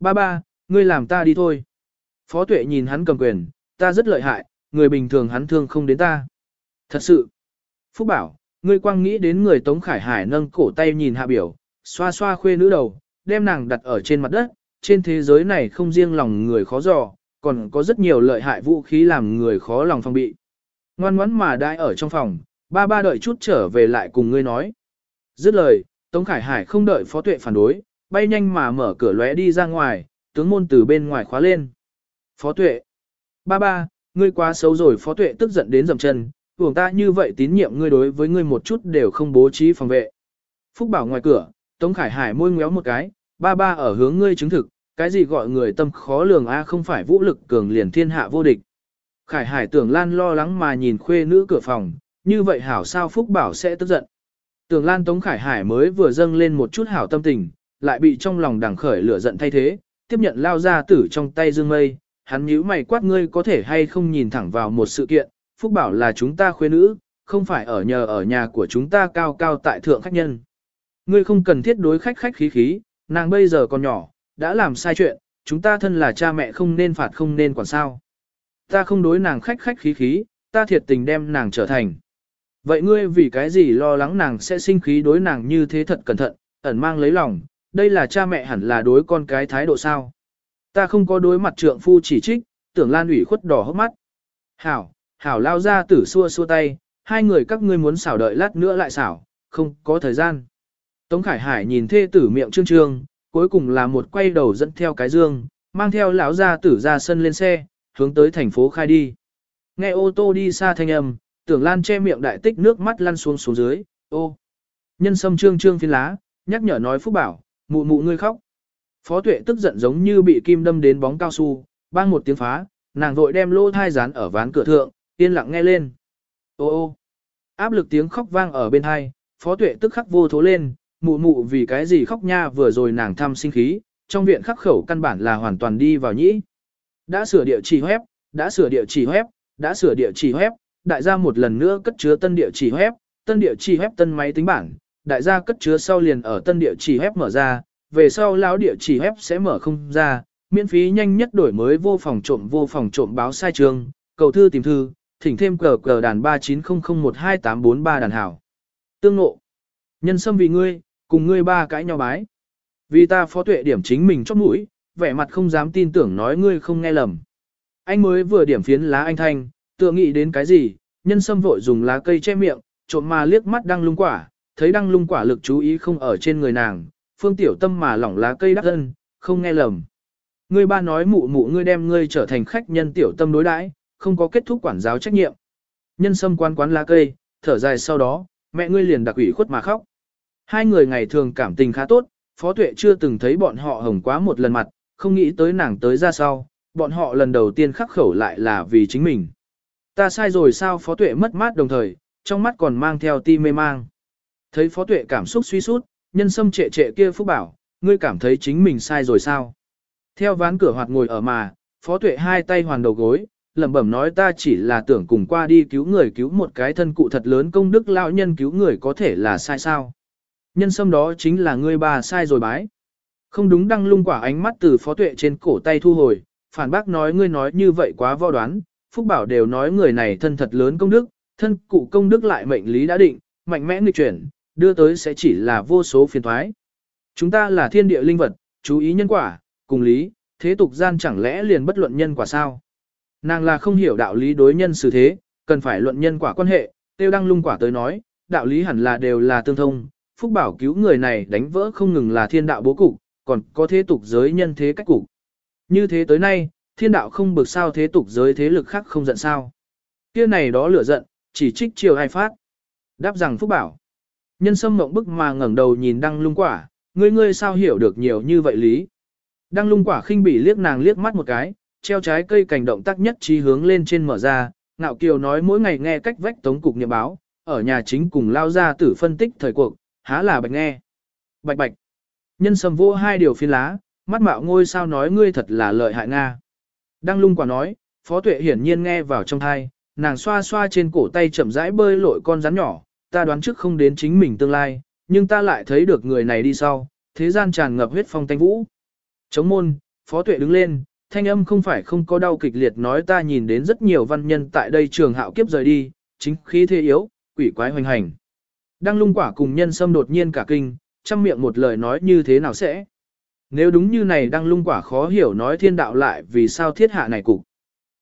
Ba ba, ngươi làm ta đi thôi. Phó tuệ nhìn hắn cầm quyền, ta rất lợi hại, người bình thường hắn thương không đến ta. Thật sự, Phúc bảo, ngươi quang nghĩ đến người Tống Khải Hải nâng cổ tay nhìn hạ biểu, xoa xoa khuê nữ đầu, đem nàng đặt ở trên mặt đất, trên thế giới này không riêng lòng người khó dò, còn có rất nhiều lợi hại vũ khí làm người khó lòng phòng bị. Ngoan ngoãn mà đãi ở trong phòng, ba ba đợi chút trở về lại cùng ngươi nói. Dứt lời, Tống Khải Hải không đợi phó tuệ phản đối, bay nhanh mà mở cửa lóe đi ra ngoài, tướng môn từ bên ngoài khóa lên. Phó tuệ. Ba ba, ngươi quá xấu rồi phó tuệ tức giận đến dầm chân, Uổng ta như vậy tín nhiệm ngươi đối với ngươi một chút đều không bố trí phòng vệ. Phúc bảo ngoài cửa, Tống Khải Hải môi ngéo một cái, ba ba ở hướng ngươi chứng thực, cái gì gọi người tâm khó lường a không phải vũ lực cường liền thiên hạ vô địch. Khải Hải tưởng Lan lo lắng mà nhìn khuê nữ cửa phòng, như vậy hảo sao Phúc bảo sẽ tức giận. Tưởng Lan Tống Khải Hải mới vừa dâng lên một chút hảo tâm tình, lại bị trong lòng đằng khởi lửa giận thay thế, tiếp nhận lao ra tử trong tay dương mây, hắn nhíu mày quát ngươi có thể hay không nhìn thẳng vào một sự kiện, Phúc Bảo là chúng ta khuê nữ, không phải ở nhờ ở nhà của chúng ta cao cao tại thượng khách nhân. Ngươi không cần thiết đối khách khách khí khí, nàng bây giờ còn nhỏ, đã làm sai chuyện, chúng ta thân là cha mẹ không nên phạt không nên quản sao. Ta không đối nàng khách khách khí khí, ta thiệt tình đem nàng trở thành. Vậy ngươi vì cái gì lo lắng nàng sẽ sinh khí đối nàng như thế thật cẩn thận, ẩn mang lấy lòng, đây là cha mẹ hẳn là đối con cái thái độ sao. Ta không có đối mặt trượng phu chỉ trích, tưởng lan ủy khuất đỏ hốc mắt. Hảo, hảo lao ra tử xua xua tay, hai người các ngươi muốn xảo đợi lát nữa lại xảo, không có thời gian. Tống Khải Hải nhìn thê tử miệng trương trương, cuối cùng là một quay đầu dẫn theo cái dương, mang theo lão gia tử ra sân lên xe, hướng tới thành phố khai đi. Nghe ô tô đi xa thanh âm, tưởng lan che miệng đại tích nước mắt lăn xuống xuống dưới, ô. Nhân sâm trương trương phiên lá, nhắc nhở nói phúc bảo, mụ mụ ngươi khóc. Phó tuệ tức giận giống như bị kim đâm đến bóng cao su, bang một tiếng phá, nàng vội đem lô thai dán ở ván cửa thượng, yên lặng nghe lên. Ô ô, áp lực tiếng khóc vang ở bên hai, phó tuệ tức khắc vô thố lên, mụ mụ vì cái gì khóc nha vừa rồi nàng thăm sinh khí, trong viện khắc khẩu căn bản là hoàn toàn đi vào nhĩ. Đã sửa địa chỉ web, đã sửa địa chỉ web, đã sửa địa chỉ web, đại gia một lần nữa cất chứa tân địa chỉ web, tân địa chỉ web tân máy tính bảng, đại gia cất chứa sau liền ở tân địa chỉ web mở ra, về sau lão địa chỉ web sẽ mở không ra, miễn phí nhanh nhất đổi mới vô phòng trộm vô phòng trộm báo sai trường, cầu thư tìm thư, thỉnh thêm cờ cờ đàn 3900128343 đàn hảo. Tương ngộ. Nhân sâm vì ngươi, cùng ngươi ba cãi nhau bái. Vì ta phó tuệ điểm chính mình chót mũi, vẻ mặt không dám tin tưởng nói ngươi không nghe lầm. Anh mới vừa điểm phiến lá anh thanh, tựa nghĩ đến cái gì, nhân sâm vội dùng lá cây che miệng, trộm mà liếc mắt đăng lung quả, thấy đăng lung quả lực chú ý không ở trên người nàng, phương tiểu tâm mà lỏng lá cây đắc thân, không nghe lầm. Ngươi ba nói mụ mụ ngươi đem ngươi trở thành khách nhân tiểu tâm đối đãi, không có kết thúc quản giáo trách nhiệm. Nhân sâm quan quán lá cây, thở dài sau đó, mẹ ngươi liền đặc ủy khuất mà khóc. Hai người ngày thường cảm tình khá tốt, Phó Tuệ chưa từng thấy bọn họ hồng quá một lần mặt, không nghĩ tới nàng tới ra sau, bọn họ lần đầu tiên khắc khẩu lại là vì chính mình. Ta sai rồi sao Phó Tuệ mất mát đồng thời, trong mắt còn mang theo ti mê mang. Thấy Phó Tuệ cảm xúc suy sút, nhân sâm trệ trệ kia phúc bảo, ngươi cảm thấy chính mình sai rồi sao? Theo ván cửa hoạt ngồi ở mà, Phó Tuệ hai tay hoàn đầu gối, lẩm bẩm nói ta chỉ là tưởng cùng qua đi cứu người cứu một cái thân cụ thật lớn công đức lão nhân cứu người có thể là sai sao. Nhân sâm đó chính là ngươi bà sai rồi bái. Không đúng đăng lung quả ánh mắt từ phó tuệ trên cổ tay thu hồi, phản bác nói ngươi nói như vậy quá vo đoán, Phúc Bảo đều nói người này thân thật lớn công đức, thân cụ công đức lại mệnh lý đã định, mạnh mẽ nghịch chuyển, đưa tới sẽ chỉ là vô số phiền thoái. Chúng ta là thiên địa linh vật, chú ý nhân quả, cùng lý, thế tục gian chẳng lẽ liền bất luận nhân quả sao? Nàng là không hiểu đạo lý đối nhân xử thế, cần phải luận nhân quả quan hệ, tiêu đăng lung quả tới nói, đạo lý hẳn là đều là tương thông, phúc bảo cứu người này đánh vỡ không ngừng là thiên đạo bố cục, còn có thế tục giới nhân thế cách cục. Như thế tới nay, thiên đạo không bực sao thế tục giới thế lực khác không giận sao. Kia này đó lửa giận, chỉ trích chiều hai phát. Đáp rằng phúc bảo. Nhân sâm mộng bức mà ngẩng đầu nhìn đăng lung quả, ngươi ngươi sao hiểu được nhiều như vậy lý. Đăng lung quả khinh bỉ liếc nàng liếc mắt một cái, treo trái cây cảnh động tác nhất trí hướng lên trên mở ra, ngạo kiều nói mỗi ngày nghe cách vách tống cục nhiệm báo, ở nhà chính cùng lao ra tử phân tích thời cuộc, há là bạch nghe. Bạch bạch. Nhân sầm vô hai điều phiên lá, mắt mạo ngôi sao nói ngươi thật là lợi hại Nga. Đăng lung quả nói, phó tuệ hiển nhiên nghe vào trong thai, nàng xoa xoa trên cổ tay chậm rãi bơi lội con rắn nhỏ, ta đoán trước không đến chính mình tương lai, nhưng ta lại thấy được người này đi sau, thế gian tràn ngập huyết phong tanh vũ. Chống môn, phó tuệ đứng lên, thanh âm không phải không có đau kịch liệt nói ta nhìn đến rất nhiều văn nhân tại đây trường hạo kiếp rời đi, chính khí thế yếu, quỷ quái hoành hành. Đang lung quả cùng nhân sâm đột nhiên cả kinh, chăm miệng một lời nói như thế nào sẽ. Nếu đúng như này Đang lung quả khó hiểu nói thiên đạo lại vì sao thiết hạ này cục.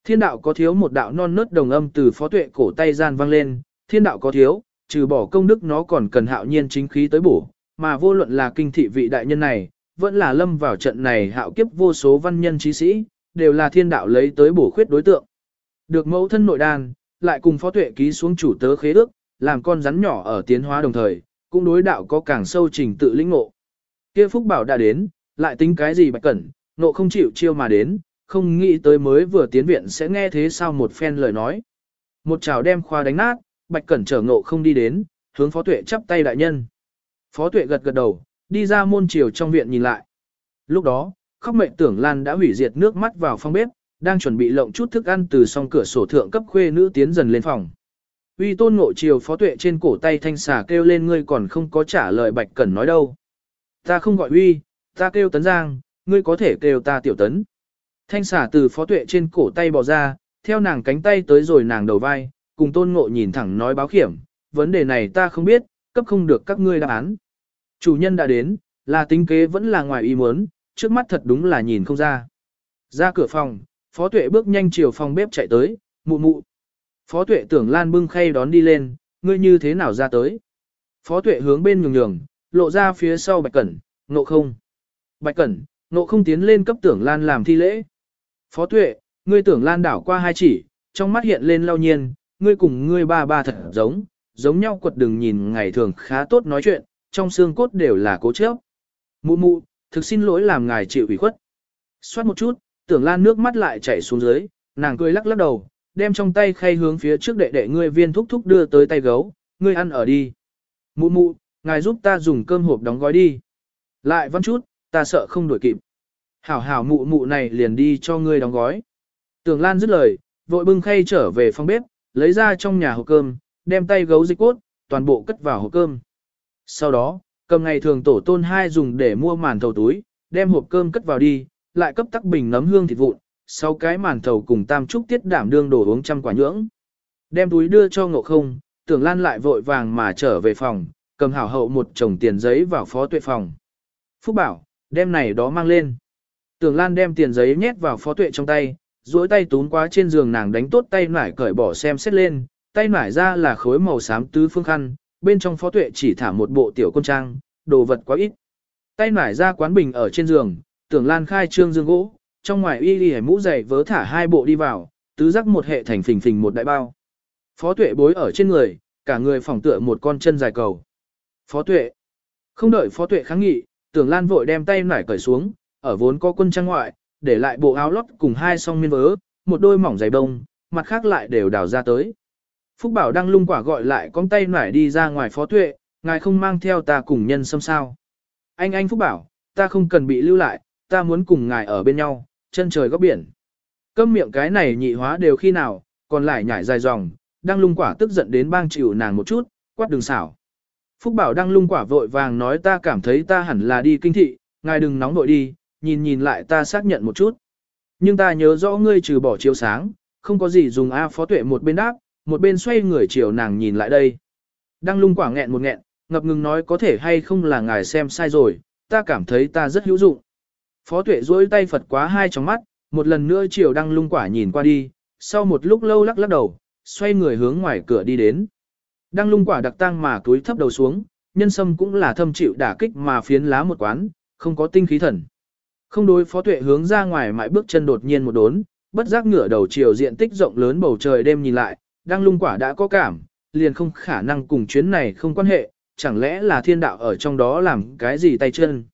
Thiên đạo có thiếu một đạo non nớt đồng âm từ phó tuệ cổ tay gian vang lên, thiên đạo có thiếu, trừ bỏ công đức nó còn cần hạo nhiên chính khí tới bổ, mà vô luận là kinh thị vị đại nhân này, vẫn là lâm vào trận này hạo kiếp vô số văn nhân trí sĩ, đều là thiên đạo lấy tới bổ khuyết đối tượng. Được mẫu thân nội đàn, lại cùng phó tuệ ký xuống chủ tớ khế ước, làm con rắn nhỏ ở tiến hóa đồng thời, cũng đối đạo có càng sâu trình tự lĩnh ngộ. Kia phúc bảo đã đến, lại tính cái gì bạch cẩn, nộ không chịu chiêu mà đến, không nghĩ tới mới vừa tiến viện sẽ nghe thế sao một phen lời nói. Một chảo đem khoa đánh nát, bạch cẩn trở ngộ không đi đến, hướng phó tuệ chắp tay đại nhân. Phó tuệ gật gật đầu, đi ra môn chiều trong viện nhìn lại. Lúc đó, khóc mệnh tưởng Lan đã hủy diệt nước mắt vào phòng bếp, đang chuẩn bị lộng chút thức ăn từ song cửa sổ thượng cấp khuê nữ tiến dần lên phòng. Uy tôn ngộ chiều phó tuệ trên cổ tay thanh xà kêu lên ngươi còn không có trả lời bạch cẩn nói đâu. Ta không gọi uy, ta kêu tấn giang, ngươi có thể kêu ta tiểu tấn. Thanh xà từ phó tuệ trên cổ tay bò ra, theo nàng cánh tay tới rồi nàng đầu vai, cùng tôn ngộ nhìn thẳng nói báo khiểm, vấn đề này ta không biết, cấp không được các ngươi đáp án. Chủ nhân đã đến, là tính kế vẫn là ngoài ý muốn, trước mắt thật đúng là nhìn không ra. Ra cửa phòng, phó tuệ bước nhanh chiều phòng bếp chạy tới, mụ mụ. Phó tuệ tưởng lan bưng khay đón đi lên, ngươi như thế nào ra tới. Phó tuệ hướng bên nhường nhường, lộ ra phía sau bạch cẩn, nộ không. Bạch cẩn, nộ không tiến lên cấp tưởng lan làm thi lễ. Phó tuệ, ngươi tưởng lan đảo qua hai chỉ, trong mắt hiện lên lao nhiên, ngươi cùng ngươi ba ba thật giống, giống nhau quật đừng nhìn ngày thường khá tốt nói chuyện, trong xương cốt đều là cố chấp. Mụ mụ, thực xin lỗi làm ngài chịu ủy khuất. Xoát một chút, tưởng lan nước mắt lại chảy xuống dưới, nàng cười lắc lắc đầu, đem trong tay khay hướng phía trước đệ đệ ngươi viên thúc thúc đưa tới tay gấu, ngươi ăn ở đi. Mụ mụ, ngài giúp ta dùng cơm hộp đóng gói đi. Lại văn chút, ta sợ không đuổi kịp. Hảo hảo mụ mụ này liền đi cho ngươi đóng gói. tường Lan dứt lời, vội bưng khay trở về phòng bếp, lấy ra trong nhà hộp cơm, đem tay gấu dịch cốt, toàn bộ cất vào hộp cơm. Sau đó, cầm ngày thường tổ tôn hai dùng để mua màn thầu túi, đem hộp cơm cất vào đi, lại cấp tắc bình nấm hương thịt vụn, sáu cái màn thầu cùng tam trúc tiết đảm đương đổ uống trăm quả nhưỡng. Đem túi đưa cho ngộ không, tưởng lan lại vội vàng mà trở về phòng, cầm hảo hậu một chồng tiền giấy vào phó tuệ phòng. Phúc bảo, đem này đó mang lên. Tưởng lan đem tiền giấy nhét vào phó tuệ trong tay, duỗi tay tún qua trên giường nàng đánh tốt tay nải cởi bỏ xem xét lên, tay nải ra là khối màu xám tứ phương khăn, bên trong phó tuệ chỉ thả một bộ tiểu côn trang, đồ vật quá ít. Tay nải ra quán bình ở trên giường, tưởng lan khai trương dương gỗ, trong ngoài y y mũ dày vớ thả hai bộ đi vào, tứ giác một hệ thành phình phình một đại bao. Phó tuệ bối ở trên người, cả người phỏng tựa một con chân dài cầu. Phó tuệ. Không đợi phó tuệ kháng nghị, tưởng lan vội đem tay nải cởi xuống, ở vốn có quân trang ngoại, để lại bộ áo lót cùng hai song miên vớ, một đôi mỏng giày bông, mặt khác lại đều đào ra tới. Phúc Bảo đang lung quả gọi lại con tay nải đi ra ngoài phó tuệ, ngài không mang theo ta cùng nhân xâm sao. Anh anh Phúc Bảo, ta không cần bị lưu lại, ta muốn cùng ngài ở bên nhau, chân trời góc biển. Câm miệng cái này nhị hóa đều khi nào, còn lại nhảy dài dòng, đang lung quả tức giận đến bang chịu nàng một chút, quát đường xảo. Phúc Bảo đang lung quả vội vàng nói ta cảm thấy ta hẳn là đi kinh thị, ngài đừng nóng vội đi, nhìn nhìn lại ta xác nhận một chút. Nhưng ta nhớ rõ ngươi trừ bỏ chiếu sáng, không có gì dùng A phó tuệ một bên đáp, một bên xoay người chiều nàng nhìn lại đây. Đang lung quả nghẹn một nghẹn, ngập ngừng nói có thể hay không là ngài xem sai rồi, ta cảm thấy ta rất hữu dụng. Phó tuệ duỗi tay Phật quá hai trong mắt, một lần nữa chiều đăng lung quả nhìn qua đi, sau một lúc lâu lắc lắc đầu, xoay người hướng ngoài cửa đi đến. Đăng lung quả đặc tăng mà túi thấp đầu xuống, nhân sâm cũng là thâm chịu đả kích mà phiến lá một quán, không có tinh khí thần. Không đối phó tuệ hướng ra ngoài mãi bước chân đột nhiên một đốn, bất giác ngửa đầu chiều diện tích rộng lớn bầu trời đêm nhìn lại, đăng lung quả đã có cảm, liền không khả năng cùng chuyến này không quan hệ, chẳng lẽ là thiên đạo ở trong đó làm cái gì tay chân.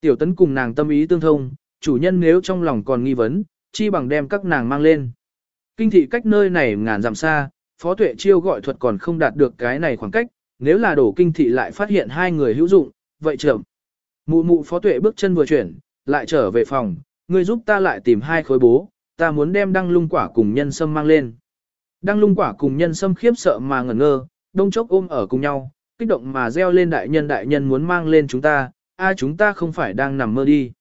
Tiểu tấn cùng nàng tâm ý tương thông, chủ nhân nếu trong lòng còn nghi vấn, chi bằng đem các nàng mang lên. Kinh thị cách nơi này ngàn dặm xa, phó tuệ chiêu gọi thuật còn không đạt được cái này khoảng cách, nếu là đổ kinh thị lại phát hiện hai người hữu dụng, vậy chậm. Mụ mụ phó tuệ bước chân vừa chuyển, lại trở về phòng, người giúp ta lại tìm hai khối bố, ta muốn đem đăng lung quả cùng nhân sâm mang lên. Đăng lung quả cùng nhân sâm khiếp sợ mà ngẩn ngơ, đông chốc ôm ở cùng nhau, kích động mà reo lên đại nhân đại nhân muốn mang lên chúng ta, a chúng ta không phải đang nằm mơ đi.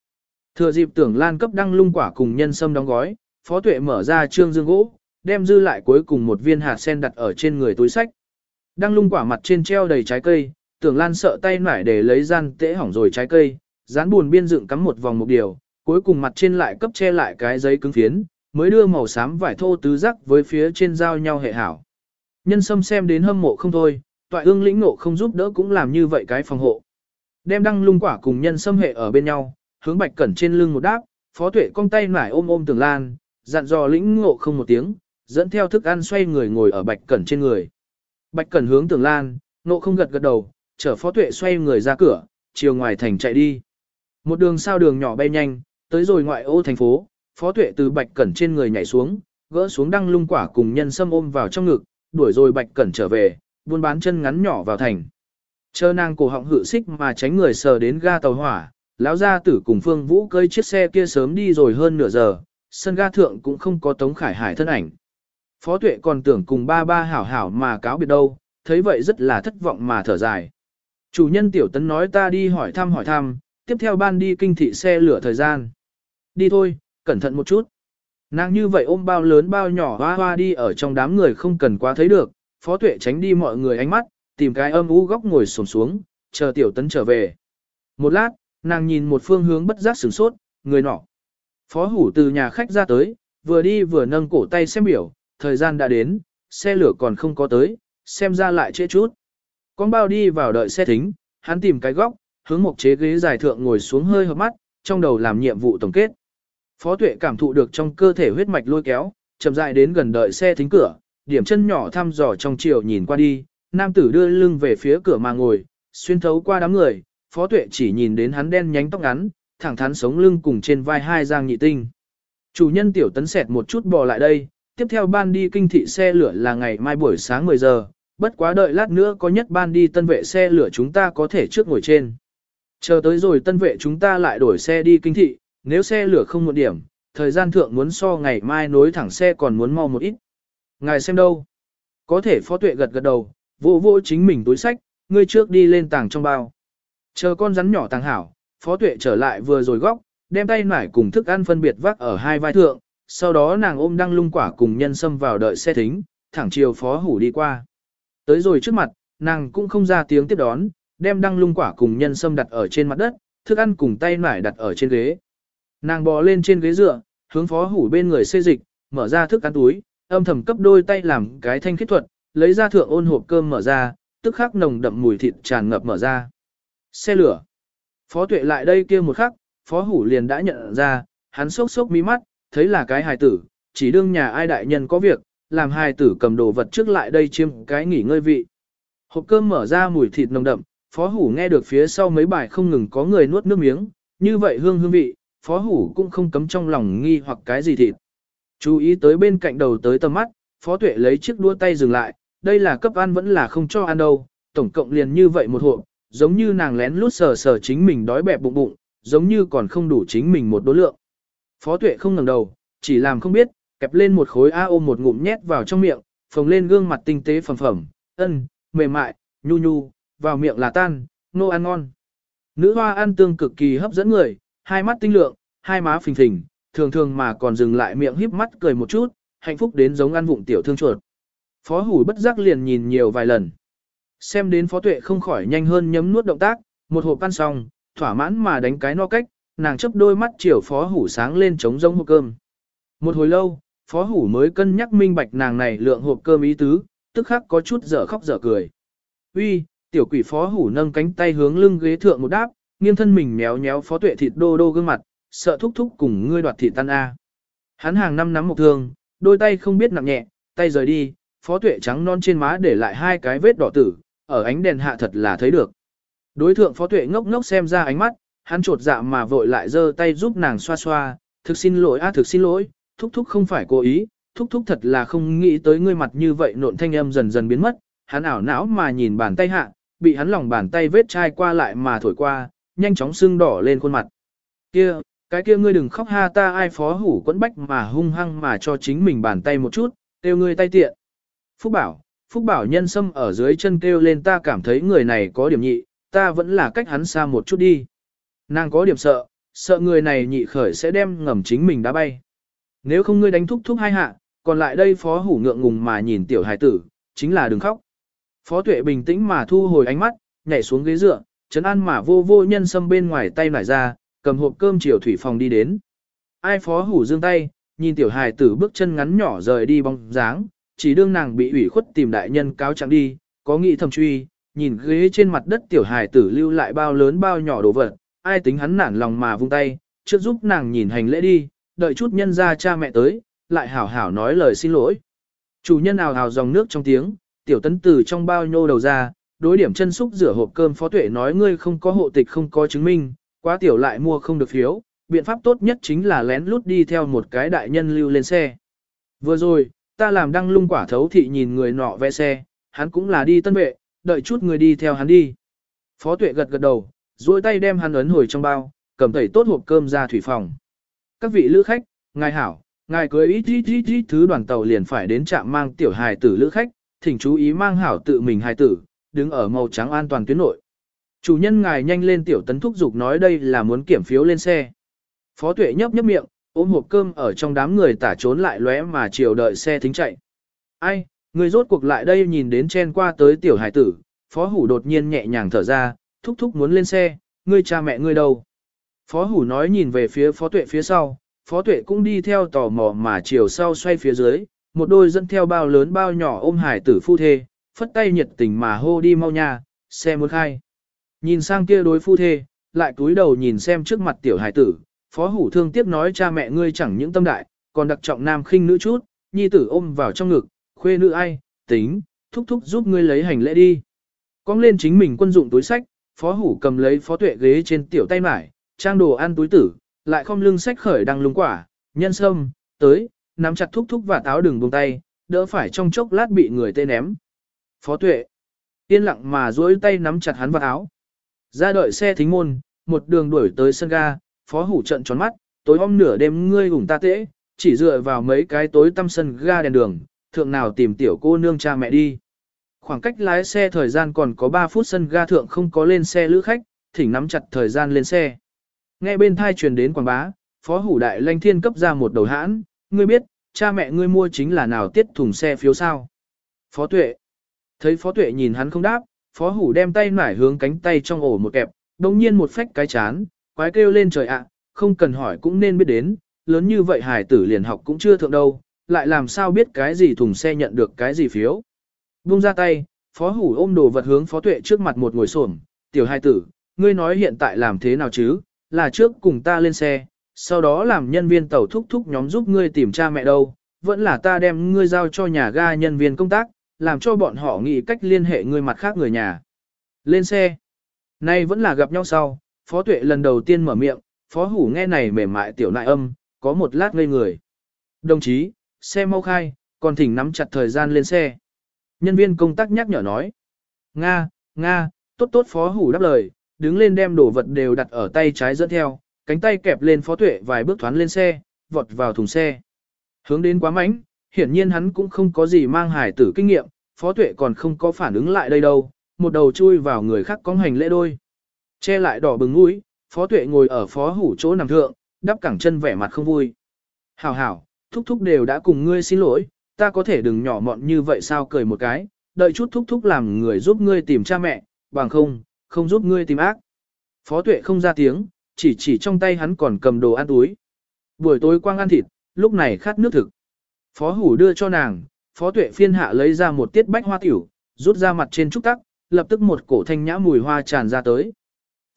Thừa dịp tưởng lan cấp đăng lung quả cùng nhân sâm đóng gói, phó tuệ mở ra trương dương gỗ, đem dư lại cuối cùng một viên hạt sen đặt ở trên người túi sách. Đăng lung quả mặt trên treo đầy trái cây, tưởng lan sợ tay nải để lấy gian tễ hỏng rồi trái cây, dán buồn biên dựng cắm một vòng một điều, cuối cùng mặt trên lại cấp che lại cái giấy cứng phiến, mới đưa màu xám vải thô tứ giác với phía trên giao nhau hệ hảo. Nhân sâm xem đến hâm mộ không thôi, tọa ương lĩnh ngộ không giúp đỡ cũng làm như vậy cái phòng hộ. Đem đăng lung quả cùng nhân xâm hệ ở bên nhau, hướng bạch cẩn trên lưng một đáp, phó tuệ cong tay nải ôm ôm tường lan, dặn dò lĩnh ngộ không một tiếng, dẫn theo thức ăn xoay người ngồi ở bạch cẩn trên người. Bạch cẩn hướng tường lan, ngộ không gật gật đầu, chở phó tuệ xoay người ra cửa, chiều ngoài thành chạy đi. Một đường sao đường nhỏ bay nhanh, tới rồi ngoại ô thành phố, phó tuệ từ bạch cẩn trên người nhảy xuống, gỡ xuống đăng lung quả cùng nhân sâm ôm vào trong ngực, đuổi rồi bạch cẩn trở về, buôn bán chân ngắn nhỏ vào thành. Chờ nàng cổ họng hự xích mà tránh người sờ đến ga tàu hỏa, lão gia tử cùng Phương Vũ cơi chiếc xe kia sớm đi rồi hơn nửa giờ, sân ga thượng cũng không có Tống Khải Hải thân ảnh. Phó Tuệ còn tưởng cùng ba ba hảo hảo mà cáo biệt đâu, thấy vậy rất là thất vọng mà thở dài. Chủ nhân tiểu tấn nói ta đi hỏi thăm hỏi thăm, tiếp theo ban đi kinh thị xe lửa thời gian. Đi thôi, cẩn thận một chút. Nàng như vậy ôm bao lớn bao nhỏ hoa hoa đi ở trong đám người không cần quá thấy được, phó tuệ tránh đi mọi người ánh mắt, tìm cái âm u góc ngồi xổm xuống, chờ tiểu tấn trở về. Một lát, nàng nhìn một phương hướng bất giác sửng sốt, người nọ. Phó hủ từ nhà khách ra tới, vừa đi vừa nâng cổ tay xem biểu, thời gian đã đến, xe lửa còn không có tới, xem ra lại trễ chút. Con bao đi vào đợi xe thính, hắn tìm cái góc, hướng một chế ghế dài thượng ngồi xuống hơi hợp mắt, trong đầu làm nhiệm vụ tổng kết. Phó tuệ cảm thụ được trong cơ thể huyết mạch lôi kéo, chậm rãi đến gần đợi xe thính cửa, điểm chân nhỏ thăm dò trong chiều nhìn qua đi, nam tử đưa lưng về phía cửa mà ngồi, xuyên thấu qua đám người, phó tuệ chỉ nhìn đến hắn đen nhánh tóc ngắn, thẳng thắn sống lưng cùng trên vai hai giang nhị tinh. Chủ nhân tiểu tấn sẹt một chút bò lại đây, tiếp theo ban đi kinh thị xe lửa là ngày mai buổi sáng 10 giờ, bất quá đợi lát nữa có nhất ban đi tân vệ xe lửa chúng ta có thể trước ngồi trên. Chờ tới rồi tân vệ chúng ta lại đổi xe đi kinh thị, nếu xe lửa không một điểm, thời gian thượng muốn so ngày mai nối thẳng xe còn muốn mau một ít. Ngài xem đâu? Có thể phó tuệ gật gật đầu, vô vô chính mình túi sách, ngươi trước đi lên tàng trong bao. Chờ con rắn nhỏ tàng hảo, phó tuệ trở lại vừa rồi góc, đem tay nải cùng thức ăn phân biệt vác ở hai vai thượng, sau đó nàng ôm đăng lung quả cùng nhân sâm vào đợi xe thính, thẳng chiều phó hủ đi qua. Tới rồi trước mặt, nàng cũng không ra tiếng tiếp đón, đem đăng lung quả cùng nhân sâm đặt ở trên mặt đất, thức ăn cùng tay nải đặt ở trên ghế. Nàng bò lên trên ghế dựa, hướng phó hủ bên người xê dịch, mở ra thức ăn túi, âm thầm cấp đôi tay làm cái thanh kết thuật, lấy ra thượng ôn hộp cơm mở ra, tức khắc nồng đậm mùi thịt tràn ngập mở ra. Xe lửa. Phó tuệ lại đây kia một khắc, phó hủ liền đã nhận ra, hắn sốc sốc mí mắt, thấy là cái hài tử, chỉ đương nhà ai đại nhân có việc, làm hài tử cầm đồ vật trước lại đây chiêm cái nghỉ ngơi vị. Hộp cơm mở ra mùi thịt nồng đậm, phó hủ nghe được phía sau mấy bài không ngừng có người nuốt nước miếng, như vậy hương hương vị, phó hủ cũng không cấm trong lòng nghi hoặc cái gì thịt. Chú ý tới bên cạnh đầu tới tầm mắt, phó tuệ lấy chiếc đua tay dừng lại, đây là cấp ăn vẫn là không cho ăn đâu, tổng cộng liền như vậy một hộp, giống như nàng lén lút sờ sờ chính mình đói bẹp bụng bụng, giống như còn không đủ chính mình một đối lượng. Phó tuệ không ngẩng đầu, chỉ làm không biết, kẹp lên một khối A ôm một ngụm nhét vào trong miệng, phồng lên gương mặt tinh tế phẩm phẩm, ân, mềm mại, nhu nhu, vào miệng là tan, nô ăn ngon. Nữ hoa ăn tương cực kỳ hấp dẫn người, hai mắt tinh lượng, hai má phình phình, thường thường mà còn dừng lại miệng híp mắt cười một chút, hạnh phúc đến giống ăn vụng tiểu thương chuột. Phó hủ bất giác liền nhìn nhiều vài lần. Xem đến phó tuệ không khỏi nhanh hơn nhấm nuốt động tác, một hộp ăn xong, thỏa mãn mà đánh cái no cách, nàng chấp đôi mắt chiều phó hủ sáng lên trống rông hộp cơm. Một hồi lâu, phó hủ mới cân nhắc minh bạch nàng này lượng hộp cơm ý tứ, tức khắc có chút dở khóc dở cười. Uy, tiểu quỷ phó hủ nâng cánh tay hướng lưng ghế thượng một đáp, nghiêng thân mình méo méo phó tuệ thịt đô đô gương mặt, sợ thúc thúc cùng ngươi đoạt thịt tan a. Hắn hàng năm nắm một thương, đôi tay không biết nặng nhẹ, tay rời đi, phó tuệ trắng non trên má để lại hai cái vết đỏ tử, ở ánh đèn hạ thật là thấy được. Đối thượng phó tuệ ngốc ngốc xem ra ánh mắt, hắn trột dạ mà vội lại giơ tay giúp nàng xoa xoa, thực xin lỗi a thực xin lỗi, thúc thúc không phải cố ý, thúc thúc thật là không nghĩ tới ngươi mặt như vậy nộn thanh âm dần dần biến mất, hắn ảo não mà nhìn bàn tay hạ, bị hắn lòng bàn tay vết chai qua lại mà thổi qua, nhanh chóng sưng đỏ lên khuôn mặt. Kia, cái kia ngươi đừng khóc ha ta ai phó hủ quẫn bách mà hung hăng mà cho chính mình bàn tay một chút, kêu ngươi tay tiện. Phúc bảo, Phúc bảo nhân sâm ở dưới chân kêu lên ta cảm thấy người này có điểm nhị, ta vẫn là cách hắn xa một chút đi. Nàng có điểm sợ, sợ người này nhị khởi sẽ đem ngầm chính mình đá bay. Nếu không ngươi đánh thúc thúc hai hạ, còn lại đây phó hủ ngượng ngùng mà nhìn tiểu hài tử, chính là đừng khóc. Phó tuệ bình tĩnh mà thu hồi ánh mắt, nhảy xuống ghế dựa, chấn an mà vô vô nhân sâm bên ngoài tay nải ra, cầm hộp cơm chiều thủy phòng đi đến. Ai phó hủ dương tay, nhìn tiểu hài tử bước chân ngắn nhỏ rời đi bóng dáng, chỉ đương nàng bị ủy khuất tìm đại nhân cáo trạng đi, có nghĩ thầm truy, nhìn ghế trên mặt đất tiểu hài tử lưu lại bao lớn bao nhỏ đồ vật, ai tính hắn nản lòng mà vung tay, trước giúp nàng nhìn hành lễ đi, đợi chút nhân ra cha mẹ tới, lại hảo hảo nói lời xin lỗi. Chủ nhân ào hào dòng nước trong tiếng, tiểu tấn từ trong bao nhô đầu ra, đối điểm chân xúc rửa hộp cơm phó tuệ nói ngươi không có hộ tịch không có chứng minh, quá tiểu lại mua không được phiếu, biện pháp tốt nhất chính là lén lút đi theo một cái đại nhân lưu lên xe. Vừa rồi, ta làm đăng lung quả thấu thị nhìn người nọ vẽ xe, hắn cũng là đi tân vệ, đợi chút người đi theo hắn đi. Phó tuệ gật gật đầu, duỗi tay đem hắn ấn hồi trong bao, cầm tẩy tốt hộp cơm ra thủy phòng. Các vị lữ khách, ngài hảo, ngài cưới ít ít ít ít thứ đoàn tàu liền phải đến trạm mang tiểu hài tử lữ khách, thỉnh chú ý mang hảo tự mình hài tử, đứng ở màu trắng an toàn tuyến nội. Chủ nhân ngài nhanh lên tiểu tấn thúc dục nói đây là muốn kiểm phiếu lên xe. Phó tuệ nhấp nhấp miệng, ôm hộp cơm ở trong đám người tả trốn lại lóe mà chiều đợi xe thính chạy. Ai, người rốt cuộc lại đây nhìn đến chen qua tới tiểu hải tử, phó hủ đột nhiên nhẹ nhàng thở ra, thúc thúc muốn lên xe, ngươi cha mẹ ngươi đâu. Phó hủ nói nhìn về phía phó tuệ phía sau, phó tuệ cũng đi theo tò mò mà chiều sau xoay phía dưới, một đôi dẫn theo bao lớn bao nhỏ ôm hải tử phu thê, phất tay nhiệt tình mà hô đi mau nha, xe muốn khai. Nhìn sang kia đối phu thê, lại cúi đầu nhìn xem trước mặt tiểu hải tử, phó hủ thương tiếp nói cha mẹ ngươi chẳng những tâm đại, còn đặc trọng nam khinh nữ chút, nhi tử ôm vào trong ngực, khuê nữ ai, tính, thúc thúc giúp ngươi lấy hành lễ đi. Cong lên chính mình quân dụng túi sách, phó hủ cầm lấy phó tuệ ghế trên tiểu tay mải, trang đồ ăn túi tử, lại không lưng sách khởi đăng lung quả, nhân sâm, tới, nắm chặt thúc thúc và táo đừng buông tay, đỡ phải trong chốc lát bị người tê ném. Phó tuệ, yên lặng mà duỗi tay nắm chặt hắn vào áo. Ra đợi xe thính môn, một đường đuổi tới sân ga, phó hủ trận tròn mắt, tối hôm nửa đêm ngươi hùng ta tễ, chỉ dựa vào mấy cái tối tăm sân ga đèn đường, thượng nào tìm tiểu cô nương cha mẹ đi. Khoảng cách lái xe thời gian còn có 3 phút sân ga thượng không có lên xe lữ khách, thỉnh nắm chặt thời gian lên xe. Nghe bên thai truyền đến quảng bá, phó hủ đại lanh thiên cấp ra một đầu hãn, ngươi biết, cha mẹ ngươi mua chính là nào tiết thùng xe phiếu sao. Phó tuệ. Thấy phó tuệ nhìn hắn không đáp, phó hủ đem tay nải hướng cánh tay trong ổ một kẹp, đồng nhiên một phách cái chán, quái kêu lên trời ạ, không cần hỏi cũng nên biết đến, lớn như vậy hải tử liền học cũng chưa thượng đâu, lại làm sao biết cái gì thùng xe nhận được cái gì phiếu. Buông ra tay, phó hủ ôm đồ vật hướng phó tuệ trước mặt một ngồi xổm tiểu hải tử, ngươi nói hiện tại làm thế nào chứ, là trước cùng ta lên xe, sau đó làm nhân viên tàu thúc thúc nhóm giúp ngươi tìm cha mẹ đâu, vẫn là ta đem ngươi giao cho nhà ga nhân viên công tác, làm cho bọn họ nghĩ cách liên hệ ngươi mặt khác người nhà. Lên xe. Nay vẫn là gặp nhau sau, Phó Tuệ lần đầu tiên mở miệng, Phó Hủ nghe này mềm mại tiểu nại âm, có một lát ngây người. Đồng chí, xe mau khai, còn thỉnh nắm chặt thời gian lên xe. Nhân viên công tác nhắc nhở nói. Nga, Nga, tốt tốt Phó Hủ đáp lời, đứng lên đem đồ vật đều đặt ở tay trái dẫn theo, cánh tay kẹp lên Phó Tuệ vài bước thoán lên xe, vọt vào thùng xe. Hướng đến quá mánh, hiển nhiên hắn cũng không có gì mang hải tử kinh nghiệm, Phó Tuệ còn không có phản ứng lại đây đâu, một đầu chui vào người khác có hành lễ đôi. Che lại đỏ bừng mũi, Phó Tuệ ngồi ở phó hủ chỗ nằm thượng, đắp cẳng chân vẻ mặt không vui. Hảo hảo, thúc thúc đều đã cùng ngươi xin lỗi, ta có thể đừng nhỏ mọn như vậy sao cười một cái, đợi chút thúc thúc làm người giúp ngươi tìm cha mẹ, bằng không, không giúp ngươi tìm ác. Phó Tuệ không ra tiếng, chỉ chỉ trong tay hắn còn cầm đồ ăn túi. Buổi tối quang ăn thịt, lúc này khát nước thực. Phó hủ đưa cho nàng, phó tuệ phiên hạ lấy ra một tiết bách hoa tiểu, rút ra mặt trên trúc tắc, lập tức một cổ thanh nhã mùi hoa tràn ra tới.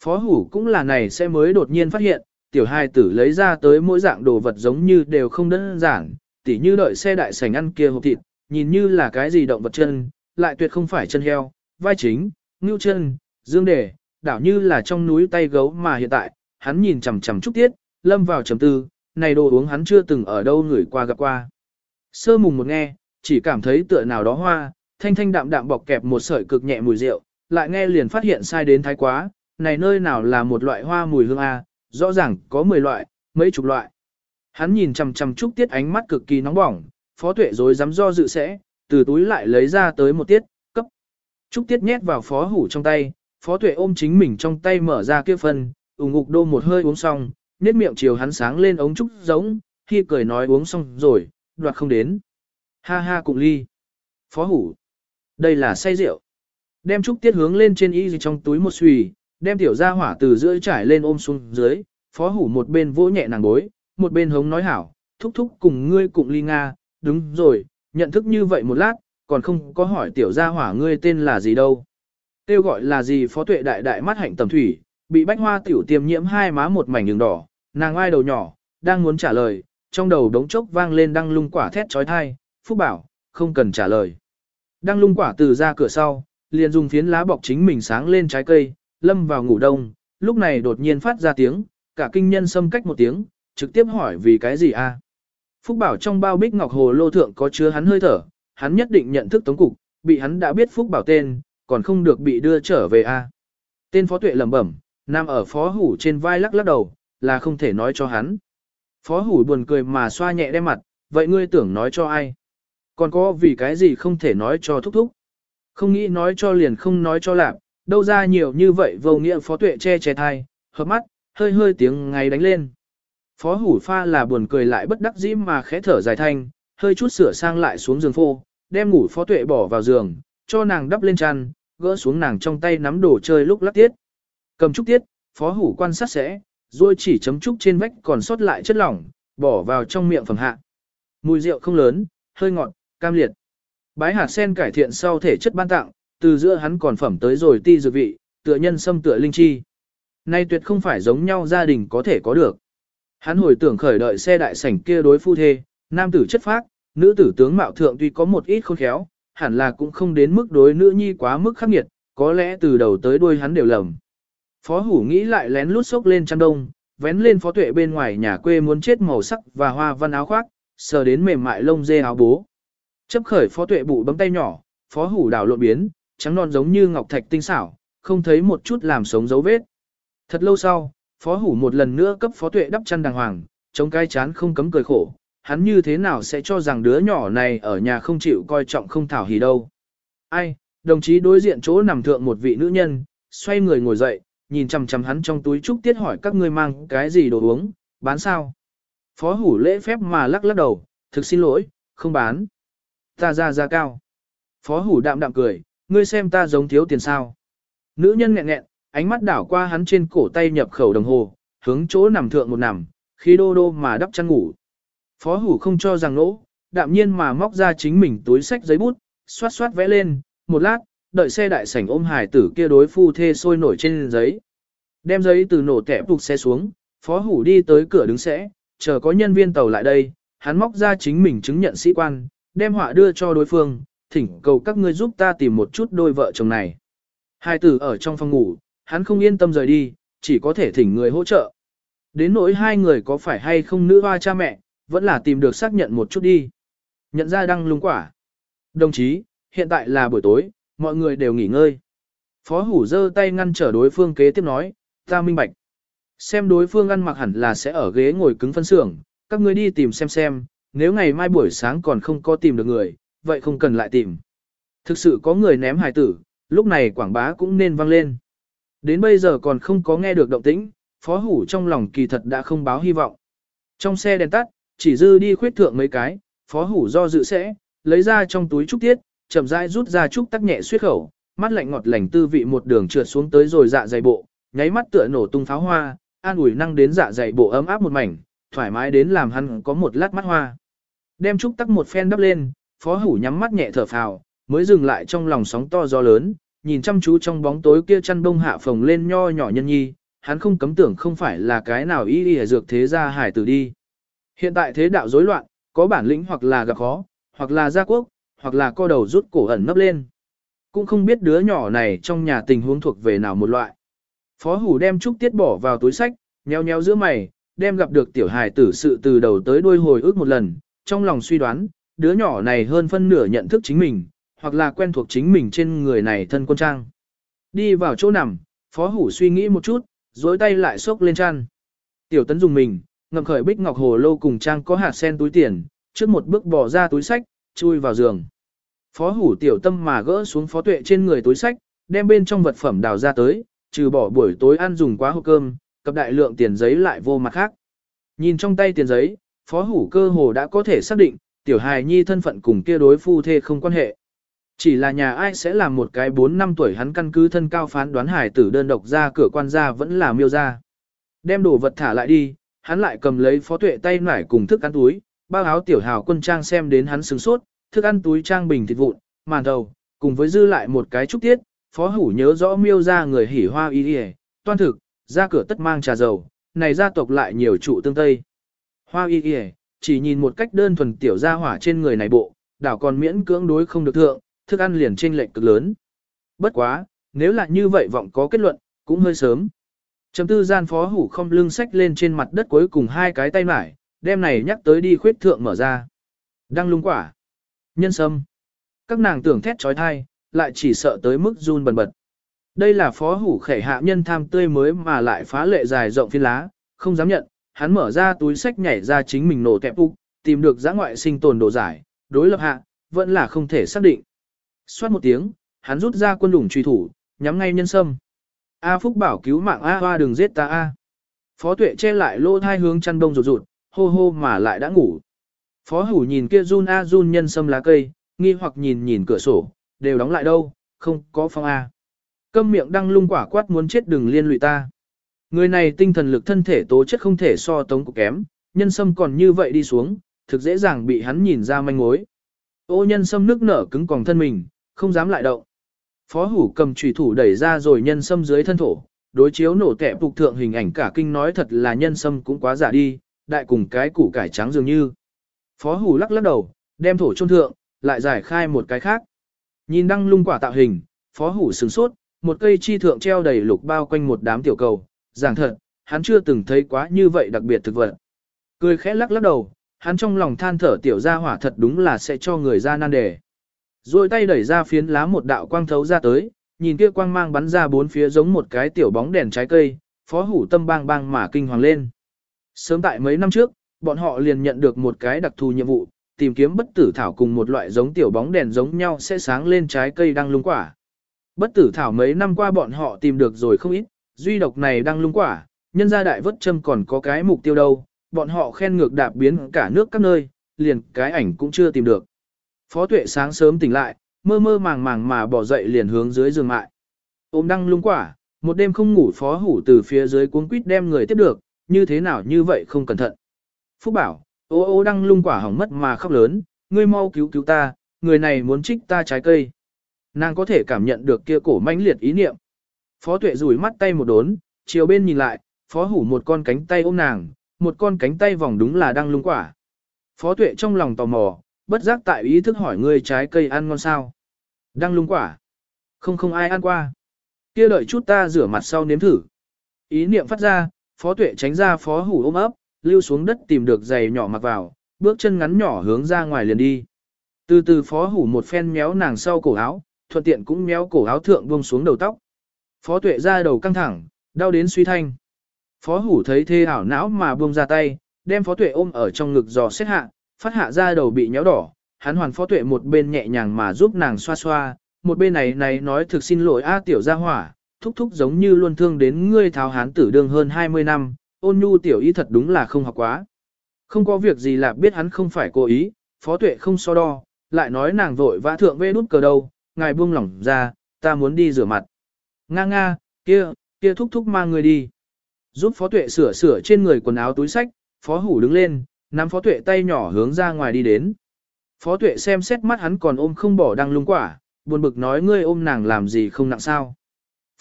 Phó hủ cũng là này sẽ mới đột nhiên phát hiện, tiểu hai tử lấy ra tới mỗi dạng đồ vật giống như đều không đơn giản, tỉ như đợi xe đại sảnh ăn kia hộp thịt, nhìn như là cái gì động vật chân, lại tuyệt không phải chân heo, vai chính, ngưu chân, dương đề, đảo như là trong núi tay gấu mà hiện tại, hắn nhìn chằm chằm trúc tiết, lâm vào trầm tư, này đồ uống hắn chưa từng ở đâu người qua gặp qua. Sơ mùng một nghe, chỉ cảm thấy tựa nào đó hoa, thanh thanh đạm đạm bọc kẹp một sợi cực nhẹ mùi rượu, lại nghe liền phát hiện sai đến thái quá, này nơi nào là một loại hoa mùi hương A, rõ ràng có 10 loại, mấy chục loại. Hắn nhìn chằm chằm Trúc Tiết ánh mắt cực kỳ nóng bỏng, Phó Tuệ rồi dám do dự sẽ, từ túi lại lấy ra tới một tiết, cấp. Trúc Tiết nhét vào Phó Hủ trong tay, Phó Tuệ ôm chính mình trong tay mở ra kia phần, ủng ngục đô một hơi uống xong, nét miệng chiều hắn sáng lên ống trúc giống, khi cười nói uống xong rồi, đoạt không đến. Ha ha cùng ly. Phó hủ. Đây là say rượu. Đem trúc tiết hướng lên trên y trong túi một xùy, đem tiểu gia hỏa từ giữa trải lên ôm xuống dưới, phó hủ một bên vỗ nhẹ nàng bối, một bên hống nói hảo, thúc thúc cùng ngươi cùng ly Nga, đúng rồi, nhận thức như vậy một lát, còn không có hỏi tiểu gia hỏa ngươi tên là gì đâu. Tiêu gọi là gì phó tuệ đại đại mắt hạnh tầm thủy, bị bách hoa tiểu tiêm nhiễm hai má một mảnh đường đỏ, nàng ai đầu nhỏ, đang muốn trả lời, trong đầu đống chốc vang lên đăng lung quả thét trói thai, Phúc bảo, không cần trả lời. Đăng lung quả từ ra cửa sau, liền dùng phiến lá bọc chính mình sáng lên trái cây, lâm vào ngủ đông, lúc này đột nhiên phát ra tiếng, cả kinh nhân xâm cách một tiếng, trực tiếp hỏi vì cái gì a? Phúc bảo trong bao bích ngọc hồ lô thượng có chứa hắn hơi thở, hắn nhất định nhận thức tống cục, bị hắn đã biết Phúc bảo tên, còn không được bị đưa trở về a. Tên phó tuệ lẩm bẩm, nam ở phó hủ trên vai lắc lắc đầu, là không thể nói cho hắn. Phó hủ buồn cười mà xoa nhẹ đem mặt, vậy ngươi tưởng nói cho ai? Còn có vì cái gì không thể nói cho thúc thúc? Không nghĩ nói cho liền không nói cho lạc, đâu ra nhiều như vậy vô nghĩa phó tuệ che che thai, hợp mắt, hơi hơi tiếng ngay đánh lên. Phó hủ pha là buồn cười lại bất đắc dĩ mà khẽ thở dài thanh, hơi chút sửa sang lại xuống giường phô, đem ngủ phó tuệ bỏ vào giường, cho nàng đắp lên chăn, gỡ xuống nàng trong tay nắm đồ chơi lúc lắc tiết. Cầm trúc tiết, phó hủ quan sát sẽ, rồi chỉ chấm trúc trên vách còn sót lại chất lỏng, bỏ vào trong miệng phẩm hạ. Mùi rượu không lớn, hơi ngọt, cam liệt. Bái hạt sen cải thiện sau thể chất ban tặng, từ giữa hắn còn phẩm tới rồi ti dược vị, tựa nhân sâm tựa linh chi. Nay tuyệt không phải giống nhau gia đình có thể có được. Hắn hồi tưởng khởi đợi xe đại sảnh kia đối phu thê, nam tử chất phác, nữ tử tướng mạo thượng tuy có một ít khôn khéo, hẳn là cũng không đến mức đối nữ nhi quá mức khắc nghiệt, có lẽ từ đầu tới đuôi hắn đều lầm. Phó hủ nghĩ lại lén lút sốc lên chăn đông, vén lên phó tuệ bên ngoài nhà quê muốn chết màu sắc và hoa văn áo khoác, sờ đến mềm mại lông dê áo bố. Chấp khởi phó tuệ bụ bấm tay nhỏ, phó hủ đảo lộn biến, trắng non giống như ngọc thạch tinh xảo, không thấy một chút làm sống dấu vết. Thật lâu sau, phó hủ một lần nữa cấp phó tuệ đắp chăn đàng hoàng, chống cái chán không cấm cười khổ, hắn như thế nào sẽ cho rằng đứa nhỏ này ở nhà không chịu coi trọng không thảo hỉ đâu. Ai, đồng chí đối diện chỗ nằm thượng một vị nữ nhân, xoay người ngồi dậy, nhìn chằm chằm hắn trong túi trúc tiết hỏi các ngươi mang cái gì đồ uống, bán sao? Phó hủ lễ phép mà lắc lắc đầu, thực xin lỗi, không bán. Ta ra ra cao. Phó hủ đạm đạm cười, ngươi xem ta giống thiếu tiền sao. Nữ nhân nghẹn nghẹn, ánh mắt đảo qua hắn trên cổ tay nhập khẩu đồng hồ, hướng chỗ nằm thượng một nằm, khi đô đô mà đắp chăn ngủ. Phó hủ không cho rằng nỗ, đạm nhiên mà móc ra chính mình túi sách giấy bút, xoát xoát vẽ lên, một lát, đợi xe đại sảnh ôm hải tử kia đối phu thê sôi nổi trên giấy. Đem giấy từ nổ tẻ phục xe xuống, phó hủ đi tới cửa đứng sẽ, chờ có nhân viên tàu lại đây, hắn móc ra chính mình chứng nhận sĩ quan, đem họa đưa cho đối phương, thỉnh cầu các ngươi giúp ta tìm một chút đôi vợ chồng này. Hai tử ở trong phòng ngủ, hắn không yên tâm rời đi, chỉ có thể thỉnh người hỗ trợ. Đến nỗi hai người có phải hay không nữ hoa cha mẹ, vẫn là tìm được xác nhận một chút đi. Nhận ra đăng lung quả. Đồng chí, hiện tại là buổi tối, mọi người đều nghỉ ngơi. Phó hủ giơ tay ngăn trở đối phương kế tiếp nói, ta minh bạch. Xem đối phương ăn mặc hẳn là sẽ ở ghế ngồi cứng phân xưởng, các ngươi đi tìm xem xem, nếu ngày mai buổi sáng còn không có tìm được người, vậy không cần lại tìm. Thực sự có người ném hài tử, lúc này quảng bá cũng nên vang lên. Đến bây giờ còn không có nghe được động tĩnh, phó hủ trong lòng kỳ thật đã không báo hy vọng. Trong xe đèn tắt, chỉ dư đi khuyết thượng mấy cái, phó hủ do dự sẽ, lấy ra trong túi trúc tiết, chậm rãi rút ra trúc tắc nhẹ suyết khẩu, mắt lạnh ngọt lành tư vị một đường trượt xuống tới rồi dạ dày bộ, nháy mắt tựa nổ tung pháo hoa, an ủi năng đến dạ dày bộ ấm áp một mảnh, thoải mái đến làm hắn có một lát mắt hoa. Đem trúc tắc một phen đắp lên, phó hủ nhắm mắt nhẹ thở phào, mới dừng lại trong lòng sóng to gió lớn, nhìn chăm chú trong bóng tối kia chăn đông hạ phồng lên nho nhỏ nhân nhi, hắn không cấm tưởng không phải là cái nào y y dược thế gia hải tử đi. Hiện tại thế đạo rối loạn, có bản lĩnh hoặc là gặp khó, hoặc là gia quốc, hoặc là co đầu rút cổ ẩn nấp lên. Cũng không biết đứa nhỏ này trong nhà tình huống thuộc về nào một loại. Phó hủ đem trúc tiết bỏ vào túi sách, nheo nheo giữa mày, đem gặp được tiểu hài tử sự từ đầu tới đuôi hồi ức một lần, trong lòng suy đoán, đứa nhỏ này hơn phân nửa nhận thức chính mình, hoặc là quen thuộc chính mình trên người này thân quân trang. Đi vào chỗ nằm, phó hủ suy nghĩ một chút, dối tay lại xốc lên chăn. Tiểu tấn dùng mình, ngậm khởi bích ngọc hồ lô cùng trang có hạt sen túi tiền, trước một bước bỏ ra túi sách, chui vào giường. Phó hủ tiểu tâm mà gỡ xuống phó tuệ trên người túi sách, đem bên trong vật phẩm đào ra tới, trừ bỏ buổi tối ăn dùng quá hộp cơm, cập đại lượng tiền giấy lại vô mặt khác. Nhìn trong tay tiền giấy, phó hủ cơ hồ đã có thể xác định, tiểu hài nhi thân phận cùng kia đối phu thê không quan hệ. Chỉ là nhà ai sẽ làm một cái 4 năm tuổi hắn căn cứ thân cao phán đoán hải tử đơn độc ra cửa quan gia vẫn là miêu ra. Đem đồ vật thả lại đi, hắn lại cầm lấy phó tuệ tay nải cùng thức ăn túi, bao áo tiểu hào quân trang xem đến hắn sướng sốt, thức ăn túi trang bình thịt vụn, màn đầu, cùng với dư lại một cái trúc tiết, phó hủ nhớ rõ miêu ra người hỉ hoa y y, toan thực, ra cửa tất mang trà dầu, này gia tộc lại nhiều trụ tương tây. Hoa y y, chỉ nhìn một cách đơn thuần tiểu gia hỏa trên người này bộ, đảo còn miễn cưỡng đối không được thượng, thức ăn liền trên lệnh cực lớn. Bất quá, nếu là như vậy vọng có kết luận, cũng hơi sớm. Chấm tư gian phó hủ không lưng sách lên trên mặt đất cuối cùng hai cái tay mải, đem này nhắc tới đi khuyết thượng mở ra. Đăng lung quả. Nhân sâm. Các nàng tưởng thét trói thai, lại chỉ sợ tới mức run bần bật. Đây là phó hủ khẻ hạ nhân tham tươi mới mà lại phá lệ dài rộng phiên lá, không dám nhận, hắn mở ra túi sách nhảy ra chính mình nổ kẹp úc, tìm được giã ngoại sinh tồn đồ giải, đối lập hạ, vẫn là không thể xác định. Xoát một tiếng, hắn rút ra quân đủng truy thủ, nhắm ngay nhân sâm. A Phúc bảo cứu mạng A Hoa đừng giết ta A. Phó tuệ che lại lô thai hướng chăn đông rụt rụt, hô hô mà lại đã ngủ. Phó hủ nhìn kia run A run nhân sâm lá cây, nghi hoặc nhìn nhìn cửa sổ, đều đóng lại đâu, không có phong A. Câm miệng đang lung quả quát muốn chết đừng liên lụy ta. Người này tinh thần lực thân thể tố chất không thể so tống của kém, nhân sâm còn như vậy đi xuống, thực dễ dàng bị hắn nhìn ra manh mối. Ô nhân sâm nước nở cứng còng thân mình, không dám lại động. Phó hủ cầm trùy thủ đẩy ra rồi nhân sâm dưới thân thổ, đối chiếu nổ kẻ phục thượng hình ảnh cả kinh nói thật là nhân sâm cũng quá giả đi, đại cùng cái củ cải trắng dường như. Phó hủ lắc lắc đầu, đem thổ chôn thượng, lại giải khai một cái khác. Nhìn đăng lung quả tạo hình, phó hủ sửng sốt, một cây chi thượng treo đầy lục bao quanh một đám tiểu cầu, giảng thật, hắn chưa từng thấy quá như vậy đặc biệt thực vật. Cười khẽ lắc lắc đầu, hắn trong lòng than thở tiểu gia hỏa thật đúng là sẽ cho người ra nan đề. Rồi tay đẩy ra phiến lá một đạo quang thấu ra tới, nhìn kia quang mang bắn ra bốn phía giống một cái tiểu bóng đèn trái cây, phó hủ tâm bang bang mà kinh hoàng lên. Sớm tại mấy năm trước, bọn họ liền nhận được một cái đặc thù nhiệm vụ, tìm kiếm bất tử thảo cùng một loại giống tiểu bóng đèn giống nhau sẽ sáng lên trái cây đang lung quả. Bất tử thảo mấy năm qua bọn họ tìm được rồi không ít, duy độc này đang lung quả, nhân gia đại vất châm còn có cái mục tiêu đâu, bọn họ khen ngược đạp biến cả nước các nơi, liền cái ảnh cũng chưa tìm được. Phó tuệ sáng sớm tỉnh lại, mơ mơ màng màng mà bỏ dậy liền hướng dưới giường mại. Ôm đăng lung quả, một đêm không ngủ phó hủ từ phía dưới cuốn quýt đem người tiếp được, như thế nào như vậy không cẩn thận. Phúc bảo, ô ô đăng lung quả hỏng mất mà khóc lớn, ngươi mau cứu cứu ta, người này muốn trích ta trái cây. Nàng có thể cảm nhận được kia cổ mãnh liệt ý niệm. Phó tuệ rủi mắt tay một đốn, chiều bên nhìn lại, phó hủ một con cánh tay ôm nàng, một con cánh tay vòng đúng là đang lung quả. Phó tuệ trong lòng tò mò, bất giác tại ý thức hỏi người trái cây ăn ngon sao. đang lung quả. Không không ai ăn qua. kia đợi chút ta rửa mặt sau nếm thử. Ý niệm phát ra, phó tuệ tránh ra phó hủ ôm ấp, lưu xuống đất tìm được giày nhỏ mặc vào, bước chân ngắn nhỏ hướng ra ngoài liền đi. Từ từ phó hủ một phen méo nàng sau cổ áo, thuận tiện cũng méo cổ áo thượng buông xuống đầu tóc. Phó tuệ ra đầu căng thẳng, đau đến suy thanh. Phó hủ thấy thê ảo não mà buông ra tay, đem phó tuệ ôm ở trong ngực giò xét hạ, phát hạ ra đầu bị nhéo đỏ. Hắn hoàn phó tuệ một bên nhẹ nhàng mà giúp nàng xoa xoa, một bên này này nói thực xin lỗi a tiểu gia hỏa, thúc thúc giống như luôn thương đến ngươi tháo hán tử đương hơn 20 năm, ôn nhu tiểu ý thật đúng là không học quá. Không có việc gì là biết hắn không phải cố ý, phó tuệ không so đo, lại nói nàng vội vã thượng vê nút cờ đâu, ngài buông lỏng ra, ta muốn đi rửa mặt. Nga nga, kia, kia thúc thúc mang người đi. Giúp phó tuệ sửa sửa trên người quần áo túi sách, phó hủ đứng lên, nắm phó tuệ tay nhỏ hướng ra ngoài đi đến. Phó tuệ xem xét mắt hắn còn ôm không bỏ đăng lung quả, buồn bực nói ngươi ôm nàng làm gì không nặng sao.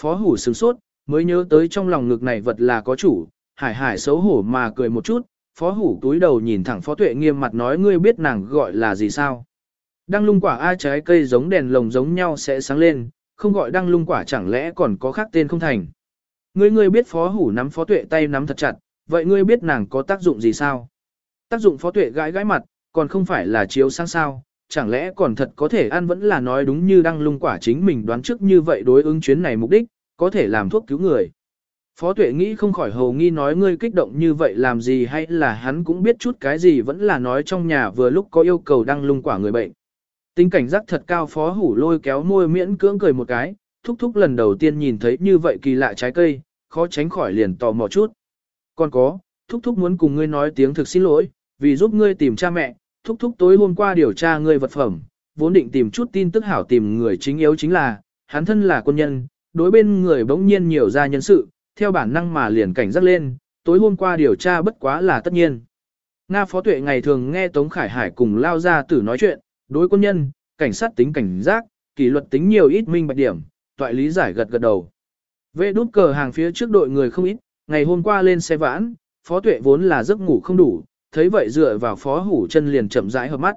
Phó hủ sửng sốt, mới nhớ tới trong lòng ngực này vật là có chủ, hải hải xấu hổ mà cười một chút, phó hủ túi đầu nhìn thẳng phó tuệ nghiêm mặt nói ngươi biết nàng gọi là gì sao. Đăng lung quả ai trái cây giống đèn lồng giống nhau sẽ sáng lên, không gọi đăng lung quả chẳng lẽ còn có khác tên không thành. Ngươi ngươi biết phó hủ nắm phó tuệ tay nắm thật chặt, vậy ngươi biết nàng có tác dụng gì sao? Tác dụng phó tuệ gãi gãi mặt, còn không phải là chiếu sáng sao, chẳng lẽ còn thật có thể ăn vẫn là nói đúng như đăng lung quả chính mình đoán trước như vậy đối ứng chuyến này mục đích, có thể làm thuốc cứu người. Phó tuệ nghĩ không khỏi hầu nghi nói ngươi kích động như vậy làm gì hay là hắn cũng biết chút cái gì vẫn là nói trong nhà vừa lúc có yêu cầu đăng lung quả người bệnh. Tính cảnh giác thật cao phó hủ lôi kéo môi miễn cưỡng cười một cái, thúc thúc lần đầu tiên nhìn thấy như vậy kỳ lạ trái cây, khó tránh khỏi liền tò mò chút. Còn có, thúc thúc muốn cùng ngươi nói tiếng thực xin lỗi, vì giúp ngươi tìm cha mẹ, thúc thúc tối hôm qua điều tra ngươi vật phẩm, vốn định tìm chút tin tức hảo tìm người chính yếu chính là, hắn thân là quân nhân, đối bên người bỗng nhiên nhiều ra nhân sự, theo bản năng mà liền cảnh giác lên, tối hôm qua điều tra bất quá là tất nhiên. Nga Phó Tuệ ngày thường nghe Tống Khải Hải cùng lao ra tử nói chuyện, đối quân nhân, cảnh sát tính cảnh giác, kỷ luật tính nhiều ít minh bạch điểm, toại lý giải gật gật đầu. Vệ đút cờ hàng phía trước đội người không ít, ngày hôm qua lên xe vãn, Phó Tuệ vốn là giấc ngủ không đủ, thấy vậy dựa vào Phó Hủ chân liền chậm rãi hợp mắt.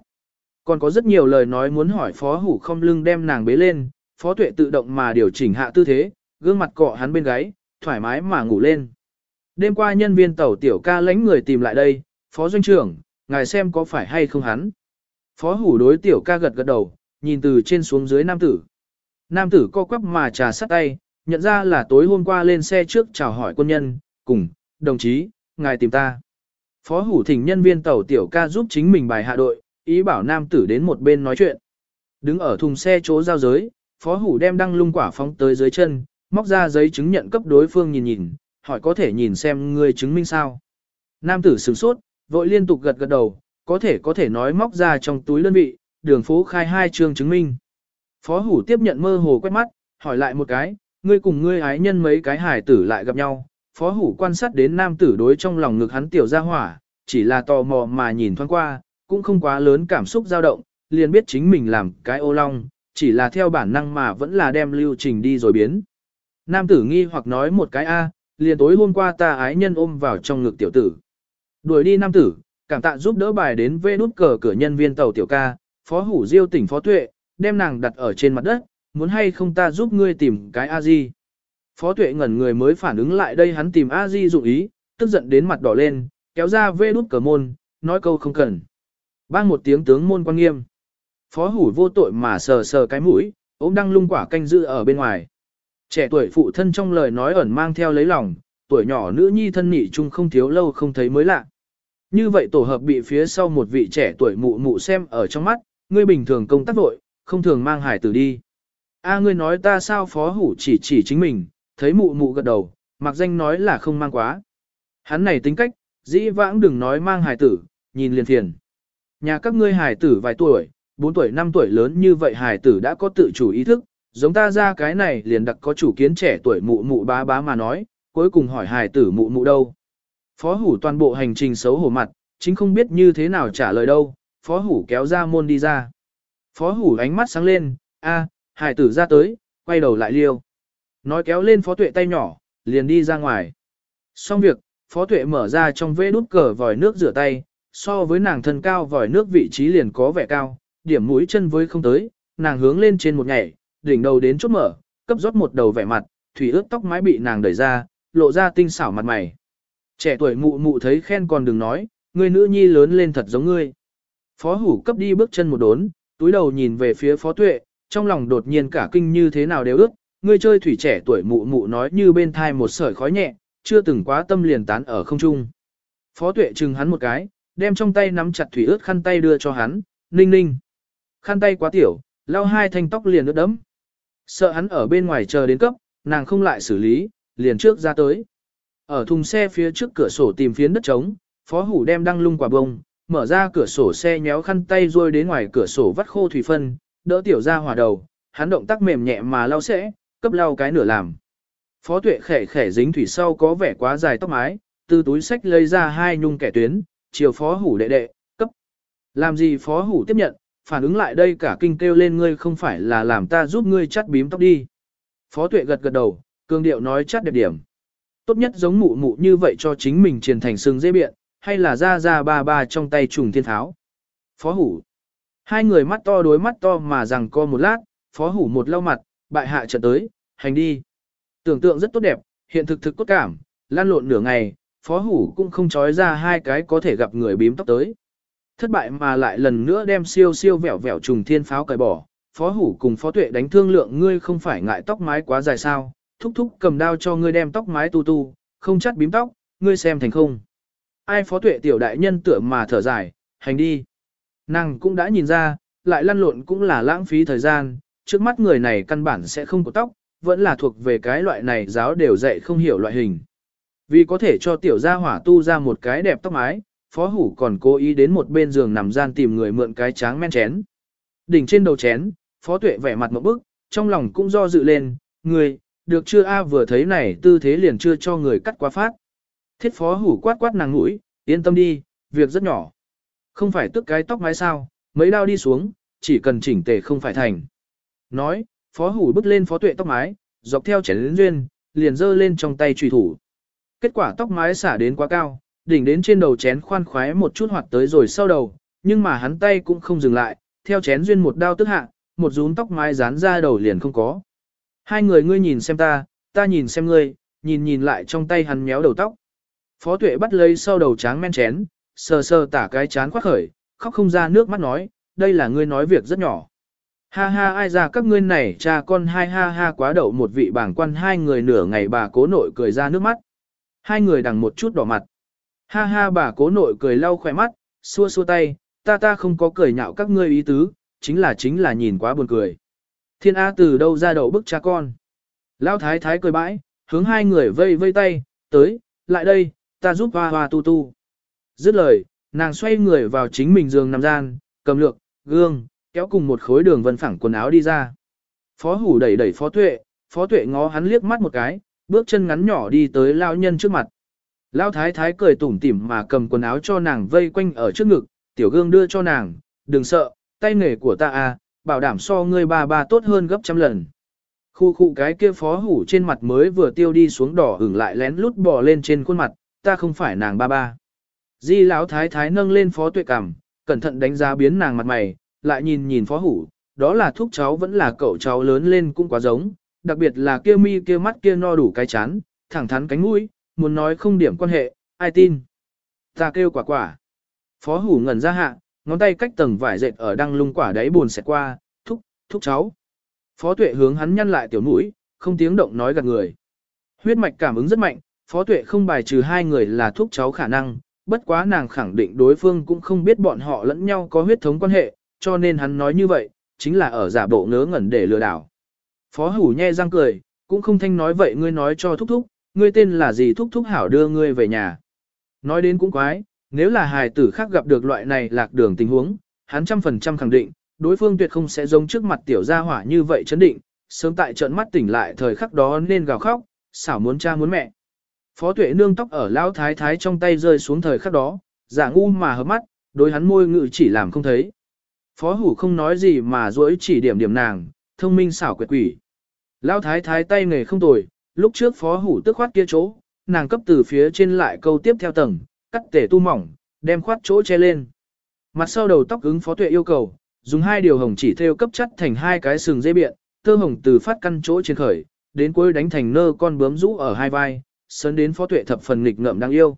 Còn có rất nhiều lời nói muốn hỏi Phó Hủ không lưng đem nàng bế lên, Phó Tuệ tự động mà điều chỉnh hạ tư thế, gương mặt cọ hắn bên gáy, thoải mái mà ngủ lên. Đêm qua nhân viên tàu tiểu ca lãnh người tìm lại đây, Phó Doanh trưởng, ngài xem có phải hay không hắn. Phó Hủ đối tiểu ca gật gật đầu, nhìn từ trên xuống dưới nam tử. Nam tử co quắp mà trà sắt tay, nhận ra là tối hôm qua lên xe trước chào hỏi quân nhân, cùng, đồng chí, ngài tìm ta. Phó hủ thỉnh nhân viên tàu tiểu ca giúp chính mình bài hạ đội, ý bảo nam tử đến một bên nói chuyện. Đứng ở thùng xe chỗ giao giới, phó hủ đem đăng lung quả phóng tới dưới chân, móc ra giấy chứng nhận cấp đối phương nhìn nhìn, hỏi có thể nhìn xem người chứng minh sao. Nam tử sửng sốt, vội liên tục gật gật đầu, có thể có thể nói móc ra trong túi đơn vị, đường phố khai hai chương chứng minh. Phó hủ tiếp nhận mơ hồ quét mắt, hỏi lại một cái, ngươi cùng ngươi ái nhân mấy cái hải tử lại gặp nhau. Phó hủ quan sát đến nam tử đối trong lòng ngực hắn tiểu ra hỏa, chỉ là tò mò mà nhìn thoáng qua, cũng không quá lớn cảm xúc dao động, liền biết chính mình làm cái ô long, chỉ là theo bản năng mà vẫn là đem lưu trình đi rồi biến. Nam tử nghi hoặc nói một cái A, liền tối hôm qua ta ái nhân ôm vào trong ngực tiểu tử. Đuổi đi nam tử, cảm tạ giúp đỡ bài đến vê nút cờ cửa nhân viên tàu tiểu ca, phó hủ diêu tỉnh phó tuệ, đem nàng đặt ở trên mặt đất, muốn hay không ta giúp ngươi tìm cái A-di. Phó tuệ ngẩn người mới phản ứng lại đây hắn tìm A-di dụng ý, tức giận đến mặt đỏ lên, kéo ra vê nút cờ môn, nói câu không cần. Bang một tiếng tướng môn quan nghiêm. Phó hủ vô tội mà sờ sờ cái mũi, ốm đăng lung quả canh giữ ở bên ngoài. Trẻ tuổi phụ thân trong lời nói ẩn mang theo lấy lòng, tuổi nhỏ nữ nhi thân nị chung không thiếu lâu không thấy mới lạ. Như vậy tổ hợp bị phía sau một vị trẻ tuổi mụ mụ xem ở trong mắt, ngươi bình thường công tác vội, không thường mang hải tử đi. A ngươi nói ta sao phó hủ chỉ chỉ chính mình, thấy mụ mụ gật đầu, mặc danh nói là không mang quá. Hắn này tính cách, dĩ vãng đừng nói mang hải tử, nhìn liền thiền. Nhà các ngươi hải tử vài tuổi, 4 tuổi 5 tuổi lớn như vậy hải tử đã có tự chủ ý thức, giống ta ra cái này liền đặc có chủ kiến trẻ tuổi mụ mụ bá bá mà nói, cuối cùng hỏi hải tử mụ mụ đâu. Phó hủ toàn bộ hành trình xấu hổ mặt, chính không biết như thế nào trả lời đâu, phó hủ kéo ra môn đi ra. Phó hủ ánh mắt sáng lên, a, hải tử ra tới, quay đầu lại liêu. Nói kéo lên phó tuệ tay nhỏ, liền đi ra ngoài. Xong việc, phó tuệ mở ra trong vê đút cờ vòi nước rửa tay, so với nàng thân cao vòi nước vị trí liền có vẻ cao, điểm mũi chân với không tới, nàng hướng lên trên một nhảy, đỉnh đầu đến chốt mở, cấp rót một đầu vẻ mặt, thủy ướt tóc mái bị nàng đẩy ra, lộ ra tinh xảo mặt mày. Trẻ tuổi mụ mụ thấy khen còn đừng nói, người nữ nhi lớn lên thật giống ngươi. Phó hủ cấp đi bước chân một đốn, túi đầu nhìn về phía phó tuệ, trong lòng đột nhiên cả kinh như thế nào đều ước, ngươi chơi thủy trẻ tuổi mụ mụ nói như bên thai một sợi khói nhẹ, chưa từng quá tâm liền tán ở không trung. Phó tuệ chừng hắn một cái, đem trong tay nắm chặt thủy ướt khăn tay đưa cho hắn, ninh ninh. Khăn tay quá tiểu, lau hai thanh tóc liền ướt đẫm. Sợ hắn ở bên ngoài chờ đến cấp, nàng không lại xử lý, liền trước ra tới. Ở thùng xe phía trước cửa sổ tìm phiến đất trống, phó hủ đem đăng lung quả bông, mở ra cửa sổ xe nhéo khăn tay rồi đến ngoài cửa sổ vắt khô thủy phân, đỡ tiểu ra hỏa đầu, hắn động tác mềm nhẹ mà lau sẽ, cấp lau cái nửa làm. Phó tuệ khẻ khẻ dính thủy sau có vẻ quá dài tóc mái, từ túi sách lấy ra hai nhung kẻ tuyến, chiều phó hủ đệ đệ, cấp. Làm gì phó hủ tiếp nhận, phản ứng lại đây cả kinh kêu lên ngươi không phải là làm ta giúp ngươi chắt bím tóc đi. Phó tuệ gật gật đầu, cương điệu nói chắt đẹp điểm. Tốt nhất giống mụ mụ như vậy cho chính mình truyền thành sừng dễ biện, hay là ra ra ba ba trong tay trùng thiên tháo. Phó hủ. Hai người mắt to đối mắt to mà rằng co một lát, phó hủ một lau mặt, bại hạ trận tới, hành đi. Tưởng tượng rất tốt đẹp, hiện thực thực cốt cảm, lan lộn nửa ngày, phó hủ cũng không trói ra hai cái có thể gặp người bím tóc tới. Thất bại mà lại lần nữa đem siêu siêu vẹo vẹo trùng thiên pháo cởi bỏ, phó hủ cùng phó tuệ đánh thương lượng ngươi không phải ngại tóc mái quá dài sao, thúc thúc cầm đao cho ngươi đem tóc mái tu tu, không chắt bím tóc, ngươi xem thành không. Ai phó tuệ tiểu đại nhân tựa mà thở dài, hành đi. Nàng cũng đã nhìn ra, lại lăn lộn cũng là lãng phí thời gian, trước mắt người này căn bản sẽ không có tóc, vẫn là thuộc về cái loại này giáo đều dạy không hiểu loại hình. Vì có thể cho tiểu gia hỏa tu ra một cái đẹp tóc mái, phó hủ còn cố ý đến một bên giường nằm gian tìm người mượn cái tráng men chén. Đỉnh trên đầu chén, phó tuệ vẻ mặt một bức, trong lòng cũng do dự lên, người, được chưa a vừa thấy này tư thế liền chưa cho người cắt quá phát. Thiết phó hủ quát quát nàng mũi, yên tâm đi, việc rất nhỏ. Không phải tức cái tóc mái sao, mấy đao đi xuống, chỉ cần chỉnh tề không phải thành. Nói, phó hủ bước lên phó tuệ tóc mái, dọc theo chén lĩnh duyên, liền giơ lên trong tay trùy thủ. Kết quả tóc mái xả đến quá cao, đỉnh đến trên đầu chén khoan khoái một chút hoạt tới rồi sau đầu, nhưng mà hắn tay cũng không dừng lại, theo chén duyên một đao tức hạ, một rún tóc mái dán ra đầu liền không có. Hai người ngươi nhìn xem ta, ta nhìn xem ngươi, nhìn nhìn lại trong tay hắn méo đầu tóc. Phó tuệ bắt lấy sau đầu tráng men chén, sờ sờ tả cái chán khoác khởi, khóc không ra nước mắt nói, đây là ngươi nói việc rất nhỏ. Ha ha ai ra các ngươi này cha con hai ha ha quá đậu một vị bảng quan hai người nửa ngày bà cố nội cười ra nước mắt. Hai người đằng một chút đỏ mặt. Ha ha bà cố nội cười lau khỏe mắt, xua xua tay, ta ta không có cười nhạo các ngươi ý tứ, chính là chính là nhìn quá buồn cười. Thiên A từ đâu ra đầu bức cha con. Lão thái thái cười bãi, hướng hai người vây vây tay, tới, lại đây, ta giúp hoa hoa tu tu. Dứt lời, nàng xoay người vào chính mình giường nằm gian, cầm lược, gương, kéo cùng một khối đường vân phẳng quần áo đi ra. Phó hủ đẩy đẩy phó tuệ, phó tuệ ngó hắn liếc mắt một cái, bước chân ngắn nhỏ đi tới lao nhân trước mặt. Lao thái thái cười tủm tỉm mà cầm quần áo cho nàng vây quanh ở trước ngực, tiểu gương đưa cho nàng, đừng sợ, tay nghề của ta à, bảo đảm so ngươi ba ba tốt hơn gấp trăm lần. Khu khu cái kia phó hủ trên mặt mới vừa tiêu đi xuống đỏ hưởng lại lén lút bò lên trên khuôn mặt, ta không phải nàng ba ba. Di lão thái thái nâng lên phó tuệ cảm, cẩn thận đánh giá biến nàng mặt mày, lại nhìn nhìn phó hủ, đó là thúc cháu vẫn là cậu cháu lớn lên cũng quá giống, đặc biệt là kia mi kia mắt kia no đủ cái chán, thẳng thắn cánh mũi, muốn nói không điểm quan hệ, ai tin. Ta kêu quả quả. Phó hủ ngẩn ra hạ, ngón tay cách tầng vải dệt ở đăng lung quả đáy buồn xẹt qua, thúc, thúc cháu. Phó tuệ hướng hắn nhăn lại tiểu mũi, không tiếng động nói gạt người. Huyết mạch cảm ứng rất mạnh, phó tuệ không bài trừ hai người là thúc cháu khả năng, bất quá nàng khẳng định đối phương cũng không biết bọn họ lẫn nhau có huyết thống quan hệ, cho nên hắn nói như vậy, chính là ở giả bộ ngớ ngẩn để lừa đảo. Phó hủ nhe răng cười, cũng không thanh nói vậy ngươi nói cho thúc thúc, ngươi tên là gì thúc thúc hảo đưa ngươi về nhà. Nói đến cũng quái, nếu là hài tử khác gặp được loại này lạc đường tình huống, hắn trăm phần trăm khẳng định, đối phương tuyệt không sẽ giống trước mặt tiểu gia hỏa như vậy chấn định, sớm tại trận mắt tỉnh lại thời khắc đó nên gào khóc, xảo muốn cha muốn mẹ. Phó tuệ nương tóc ở lão thái thái trong tay rơi xuống thời khắc đó, giả ngu mà hợp mắt, đối hắn môi ngự chỉ làm không thấy. Phó hủ không nói gì mà duỗi chỉ điểm điểm nàng, thông minh xảo quyệt quỷ. Lão thái thái tay nghề không tồi, lúc trước phó hủ tức khoát kia chỗ, nàng cấp từ phía trên lại câu tiếp theo tầng, cắt tể tu mỏng, đem khoát chỗ che lên. Mặt sau đầu tóc ứng phó tuệ yêu cầu, dùng hai điều hồng chỉ theo cấp chất thành hai cái sừng dây biện, tơ hồng từ phát căn chỗ trên khởi, đến cuối đánh thành nơ con bướm rũ ở hai vai, sấn đến phó tuệ thập phần nghịch ngợm đang yêu.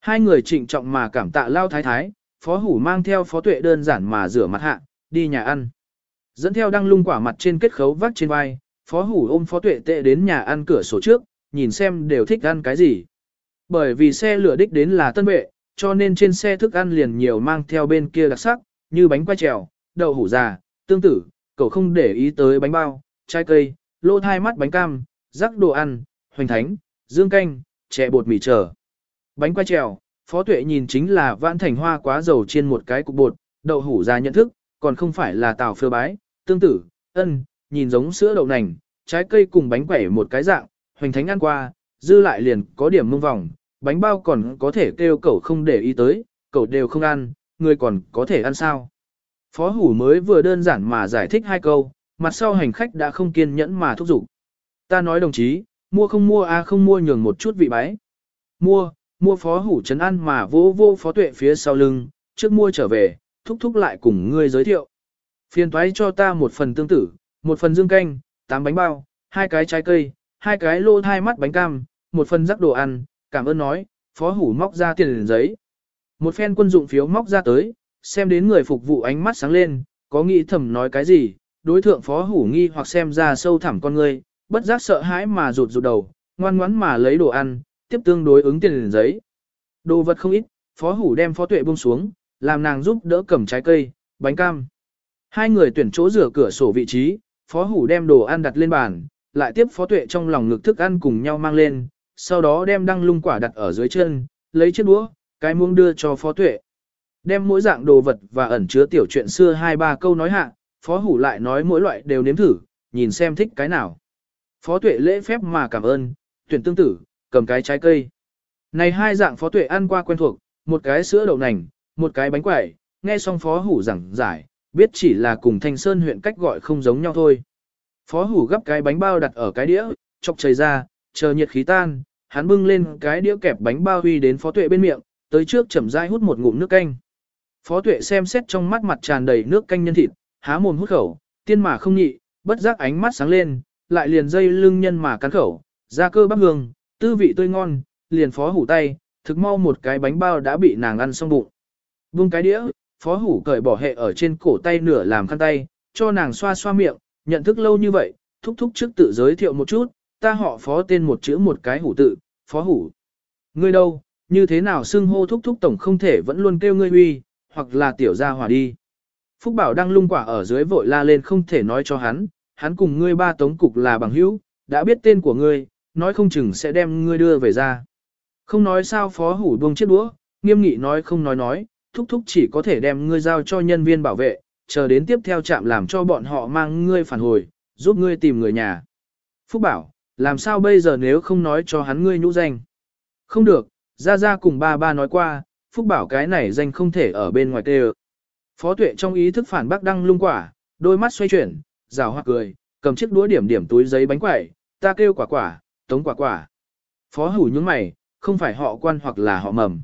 Hai người trịnh trọng mà cảm tạ lao thái thái, phó hủ mang theo phó tuệ đơn giản mà rửa mặt hạ, đi nhà ăn. Dẫn theo đăng lung quả mặt trên kết khấu vắt trên vai, phó hủ ôm phó tuệ tệ đến nhà ăn cửa sổ trước, nhìn xem đều thích ăn cái gì. Bởi vì xe lửa đích đến là tân vệ, cho nên trên xe thức ăn liền nhiều mang theo bên kia đặc sắc, như bánh quay trèo, đậu hủ già, tương tự, cậu không để ý tới bánh bao, trái cây, lô thai mắt bánh cam, rắc đồ ăn, hoành thánh, dương canh, chè bột mì trở. Bánh quay trèo, phó tuệ nhìn chính là vãn thành hoa quá dầu trên một cái cục bột, đậu hủ già nhận thức, còn không phải là tàu phơ bái, tương tự, ân, nhìn giống sữa đậu nành, trái cây cùng bánh quẩy một cái dạng, hoành thánh ăn qua, dư lại liền có điểm mông vòng, bánh bao còn có thể kêu cậu không để ý tới, cậu đều không ăn, người còn có thể ăn sao. Phó hủ mới vừa đơn giản mà giải thích hai câu, mặt sau hành khách đã không kiên nhẫn mà thúc giục. Ta nói đồng chí, mua không mua a không mua nhường một chút vị bái. Mua, mua phó hủ trấn ăn mà vô vô phó tuệ phía sau lưng, trước mua trở về, thúc thúc lại cùng ngươi giới thiệu. Phiền thoái cho ta một phần tương tử, một phần dương canh, tám bánh bao, hai cái trái cây, hai cái lô hai mắt bánh cam, một phần rắc đồ ăn, cảm ơn nói, phó hủ móc ra tiền giấy. Một phen quân dụng phiếu móc ra tới, xem đến người phục vụ ánh mắt sáng lên, có nghĩ thầm nói cái gì, đối thượng phó hủ nghi hoặc xem ra sâu thẳm con người, bất giác sợ hãi mà rụt rụt đầu, ngoan ngoãn mà lấy đồ ăn, tiếp tương đối ứng tiền giấy. Đồ vật không ít, phó hủ đem phó tuệ buông xuống, làm nàng giúp đỡ cầm trái cây, bánh cam. Hai người tuyển chỗ rửa cửa sổ vị trí, phó hủ đem đồ ăn đặt lên bàn, lại tiếp phó tuệ trong lòng ngực thức ăn cùng nhau mang lên, sau đó đem đăng lung quả đặt ở dưới chân, lấy chiếc đũa, cái muông đưa cho phó tuệ. Đem mỗi dạng đồ vật và ẩn chứa tiểu chuyện xưa hai ba câu nói hạ, phó hủ lại nói mỗi loại đều nếm thử, nhìn xem thích cái nào. Phó tuệ lễ phép mà cảm ơn, tuyển tương tử, cầm cái trái cây. Này hai dạng phó tuệ ăn qua quen thuộc, một cái sữa đậu nành, một cái bánh quẩy, nghe xong phó hủ giảng giải, biết chỉ là cùng thanh sơn huyện cách gọi không giống nhau thôi. Phó hủ gấp cái bánh bao đặt ở cái đĩa, chọc chảy ra, chờ nhiệt khí tan, hắn bưng lên cái đĩa kẹp bánh bao huy đến phó tuệ bên miệng, tới trước chậm rãi hút một ngụm nước canh. Phó tuệ xem xét trong mắt mặt tràn đầy nước canh nhân thịt, há mồm hút khẩu, tiên mà không nhị, bất giác ánh mắt sáng lên, lại liền dây lưng nhân mà cắn khẩu, ra cơ bắp hương, tư vị tươi ngon, liền phó hủ tay, thực mau một cái bánh bao đã bị nàng ăn xong bụng. Vung cái đĩa, phó hủ cởi bỏ hệ ở trên cổ tay nửa làm khăn tay, cho nàng xoa xoa miệng, nhận thức lâu như vậy, thúc thúc trước tự giới thiệu một chút, ta họ phó tên một chữ một cái hủ tự, phó hủ. Ngươi đâu, như thế nào xưng hô thúc thúc tổng không thể vẫn luôn kêu ngươi uy, hoặc là tiểu gia hòa đi. Phúc Bảo đang lung quả ở dưới vội la lên không thể nói cho hắn, hắn cùng ngươi ba tống cục là bằng hữu, đã biết tên của ngươi, nói không chừng sẽ đem ngươi đưa về ra. Không nói sao phó hủ buông chiếc đũa, nghiêm nghị nói không nói nói, thúc thúc chỉ có thể đem ngươi giao cho nhân viên bảo vệ, chờ đến tiếp theo trạm làm cho bọn họ mang ngươi phản hồi, giúp ngươi tìm người nhà. Phúc bảo, làm sao bây giờ nếu không nói cho hắn ngươi nhũ danh? Không được, ra ra cùng ba ba nói qua, Phúc bảo cái này danh không thể ở bên ngoài tê Phó tuệ trong ý thức phản bác đăng lung quả, đôi mắt xoay chuyển, rào hoa cười, cầm chiếc đũa điểm điểm túi giấy bánh quẩy, ta kêu quả quả, tống quả quả. Phó hủ những mày, không phải họ quan hoặc là họ mầm.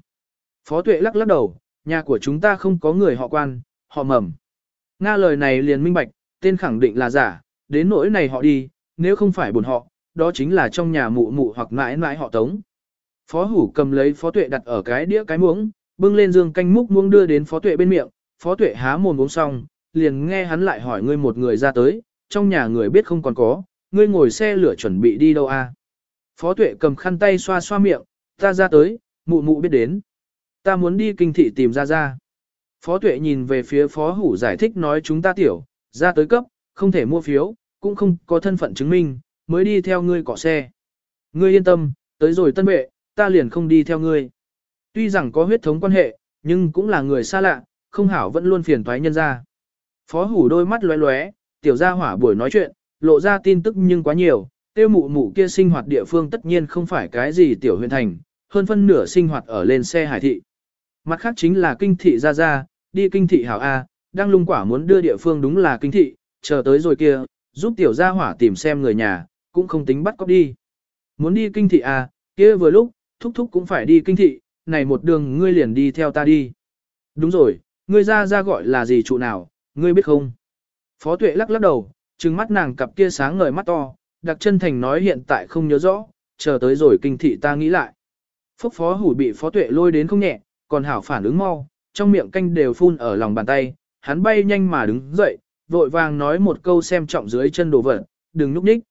Phó tuệ lắc lắc đầu, nhà của chúng ta không có người họ quan, họ mầm. Nga lời này liền minh bạch, tên khẳng định là giả, đến nỗi này họ đi, nếu không phải buồn họ, đó chính là trong nhà mụ mụ hoặc mãi mãi họ tống. Phó hủ cầm lấy phó tuệ đặt ở cái đĩa cái muỗng, bưng lên dương canh múc muỗng đưa đến phó tuệ bên miệng, phó tuệ há mồm uống xong, liền nghe hắn lại hỏi ngươi một người ra tới, trong nhà người biết không còn có, ngươi ngồi xe lửa chuẩn bị đi đâu a? À? Phó tuệ cầm khăn tay xoa xoa miệng, ta ra tới, mụ mụ biết đến. Ta muốn đi kinh thị tìm ra ra. Phó tuệ nhìn về phía phó hủ giải thích nói chúng ta tiểu, ra tới cấp, không thể mua phiếu, cũng không có thân phận chứng minh, mới đi theo ngươi cọ xe. Ngươi yên tâm, tới rồi tân vệ, ta liền không đi theo ngươi. Tuy rằng có huyết thống quan hệ, nhưng cũng là người xa lạ, không hảo vẫn luôn phiền toái nhân ra. Phó hủ đôi mắt lóe lóe, tiểu gia hỏa buổi nói chuyện, lộ ra tin tức nhưng quá nhiều, tiêu mụ mụ kia sinh hoạt địa phương tất nhiên không phải cái gì tiểu huyện thành, hơn phân nửa sinh hoạt ở lên xe hải thị. Mặt khác chính là kinh thị ra ra, đi kinh thị hảo A, đang lung quả muốn đưa địa phương đúng là kinh thị, chờ tới rồi kia, giúp tiểu gia hỏa tìm xem người nhà, cũng không tính bắt cóc đi. Muốn đi kinh thị à, kia vừa lúc, thúc thúc cũng phải đi kinh thị, này một đường ngươi liền đi theo ta đi. Đúng rồi, ngươi ra ra gọi là gì trụ nào, ngươi biết không? Phó tuệ lắc lắc đầu, trừng mắt nàng cặp kia sáng ngời mắt to, đặc chân thành nói hiện tại không nhớ rõ, chờ tới rồi kinh thị ta nghĩ lại. Phúc phó hủ bị phó tuệ lôi đến không nhẹ, còn hảo phản ứng mau, trong miệng canh đều phun ở lòng bàn tay, hắn bay nhanh mà đứng dậy, vội vàng nói một câu xem trọng dưới chân đồ vật, đừng núp ních.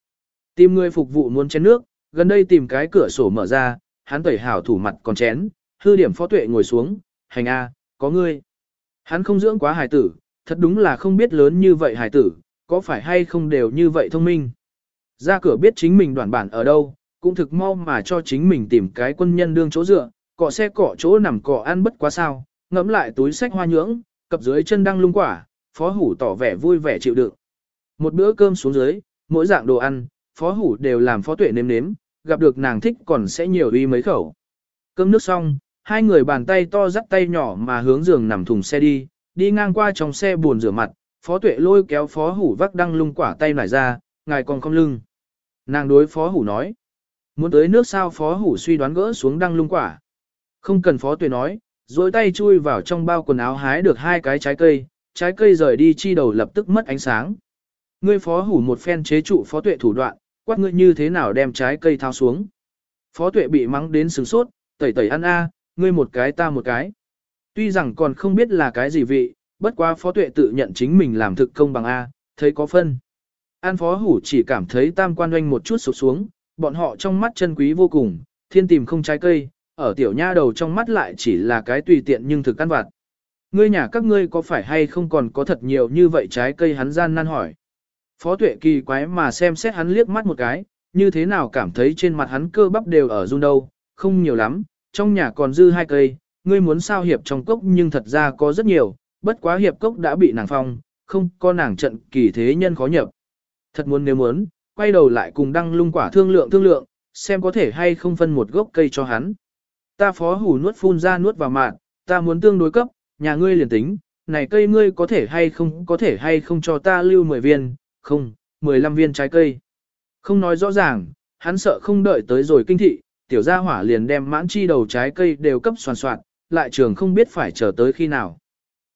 Tìm người phục vụ muốn chén nước, gần đây tìm cái cửa sổ mở ra, hắn tẩy hảo thủ mặt còn chén, hư điểm phó tuệ ngồi xuống, hành a, có ngươi. Hắn không dưỡng quá hài tử, thật đúng là không biết lớn như vậy hài tử, có phải hay không đều như vậy thông minh. Ra cửa biết chính mình đoạn bản ở đâu, cũng thực mau mà cho chính mình tìm cái quân nhân đương chỗ dựa, cọ xe cọ chỗ nằm cọ ăn bất quá sao, ngẫm lại túi sách hoa nhưỡng, cặp dưới chân đang lung quả, phó hủ tỏ vẻ vui vẻ chịu đựng. Một bữa cơm xuống dưới, mỗi dạng đồ ăn, phó hủ đều làm phó tuệ nếm nếm, gặp được nàng thích còn sẽ nhiều uy mấy khẩu. Cơm nước xong, hai người bàn tay to dắt tay nhỏ mà hướng giường nằm thùng xe đi, đi ngang qua trong xe buồn rửa mặt, phó tuệ lôi kéo phó hủ vác đăng lung quả tay nải ra, ngài còn không lưng. Nàng đối phó hủ nói, muốn tới nước sao phó hủ suy đoán gỡ xuống đăng lung quả. Không cần phó tuệ nói, dối tay chui vào trong bao quần áo hái được hai cái trái cây, trái cây rời đi chi đầu lập tức mất ánh sáng. Ngươi phó hủ một phen chế trụ phó tuệ thủ đoạn, quát ngươi như thế nào đem trái cây thao xuống. Phó tuệ bị mắng đến sừng sốt, tẩy tẩy ăn a, ngươi một cái ta một cái. Tuy rằng còn không biết là cái gì vị, bất quá phó tuệ tự nhận chính mình làm thực công bằng A, thấy có phân. An phó hủ chỉ cảm thấy tam quan oanh một chút sụp xuống, bọn họ trong mắt chân quý vô cùng, thiên tìm không trái cây, ở tiểu nha đầu trong mắt lại chỉ là cái tùy tiện nhưng thực ăn vặt. Ngươi nhà các ngươi có phải hay không còn có thật nhiều như vậy trái cây hắn gian nan hỏi. Phó tuệ kỳ quái mà xem xét hắn liếc mắt một cái, như thế nào cảm thấy trên mặt hắn cơ bắp đều ở run đâu, không nhiều lắm, trong nhà còn dư hai cây, ngươi muốn sao hiệp trong cốc nhưng thật ra có rất nhiều, bất quá hiệp cốc đã bị nàng phong, không có nàng trận kỳ thế nhân khó nhập. Thật muốn nếu muốn, quay đầu lại cùng đăng lung quả thương lượng thương lượng, xem có thể hay không phân một gốc cây cho hắn. Ta phó hủ nuốt phun ra nuốt vào mạng, ta muốn tương đối cấp, nhà ngươi liền tính, này cây ngươi có thể hay không có thể hay không cho ta lưu 10 viên, không, 15 viên trái cây. Không nói rõ ràng, hắn sợ không đợi tới rồi kinh thị, tiểu gia hỏa liền đem mãn chi đầu trái cây đều cấp soàn soạn, lại trường không biết phải chờ tới khi nào.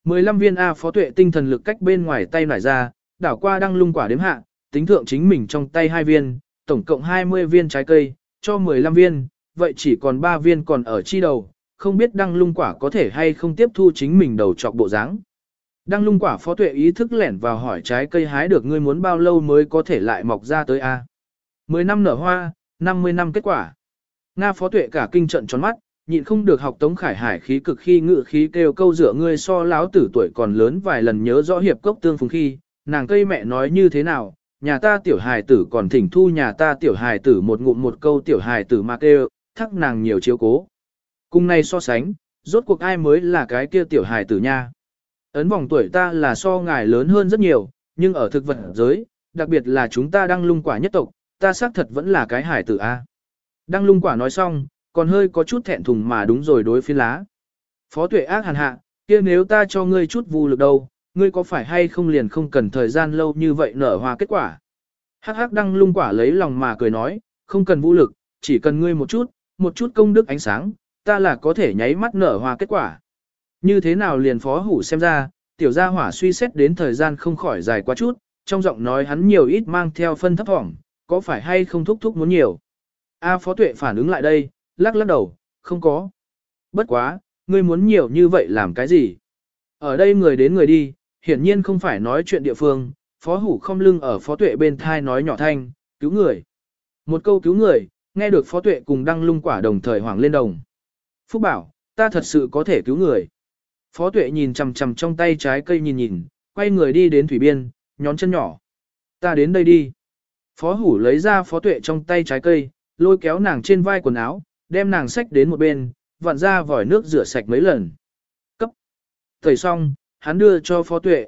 15 viên A phó tuệ tinh thần lực cách bên ngoài tay nải ra, đảo qua đăng lung quả đếm hạ, tính thượng chính mình trong tay hai viên, tổng cộng 20 viên trái cây, cho 15 viên, vậy chỉ còn 3 viên còn ở chi đầu, không biết đăng lung quả có thể hay không tiếp thu chính mình đầu trọc bộ dáng. Đăng lung quả phó tuệ ý thức lẻn vào hỏi trái cây hái được ngươi muốn bao lâu mới có thể lại mọc ra tới A. 10 năm nở hoa, 50 năm kết quả. Nga phó tuệ cả kinh trận tròn mắt, nhịn không được học Tống Khải Hải khí cực khi ngự khí kêu câu dựa ngươi so láo tử tuổi còn lớn vài lần nhớ rõ hiệp cốc tương phùng khi, nàng cây mẹ nói như thế nào, nhà ta tiểu hài tử còn thỉnh thu nhà ta tiểu hài tử một ngụm một câu tiểu hài tử mà kêu, thắc nàng nhiều chiếu cố. Cùng này so sánh, rốt cuộc ai mới là cái kia tiểu hài tử nha. Ấn vòng tuổi ta là so ngài lớn hơn rất nhiều, nhưng ở thực vật giới, đặc biệt là chúng ta đang lung quả nhất tộc, ta xác thật vẫn là cái hải tử A. Đăng lung quả nói xong, còn hơi có chút thẹn thùng mà đúng rồi đối phiên lá. Phó tuệ ác hàn hạ, kia nếu ta cho ngươi chút vù lực đâu, ngươi có phải hay không liền không cần thời gian lâu như vậy nở hoa kết quả. Hắc hắc đăng lung quả lấy lòng mà cười nói, không cần vũ lực, chỉ cần ngươi một chút, một chút công đức ánh sáng, ta là có thể nháy mắt nở hoa kết quả. Như thế nào liền phó hủ xem ra, tiểu gia hỏa suy xét đến thời gian không khỏi dài quá chút, trong giọng nói hắn nhiều ít mang theo phân thấp thỏm, có phải hay không thúc thúc muốn nhiều. A phó tuệ phản ứng lại đây, lắc lắc đầu, không có. Bất quá, ngươi muốn nhiều như vậy làm cái gì? Ở đây người đến người đi, hiển nhiên không phải nói chuyện địa phương, phó hủ không lưng ở phó tuệ bên thai nói nhỏ thanh, cứu người. Một câu cứu người, nghe được phó tuệ cùng đăng lung quả đồng thời hoảng lên đồng. Phúc bảo, ta thật sự có thể cứu người. Phó tuệ nhìn chằm chằm trong tay trái cây nhìn nhìn, quay người đi đến thủy biên, nhón chân nhỏ. Ta đến đây đi. Phó hủ lấy ra phó tuệ trong tay trái cây, lôi kéo nàng trên vai quần áo, đem nàng xách đến một bên, vặn ra vòi nước rửa sạch mấy lần. Cấp. Thầy xong, hắn đưa cho phó tuệ.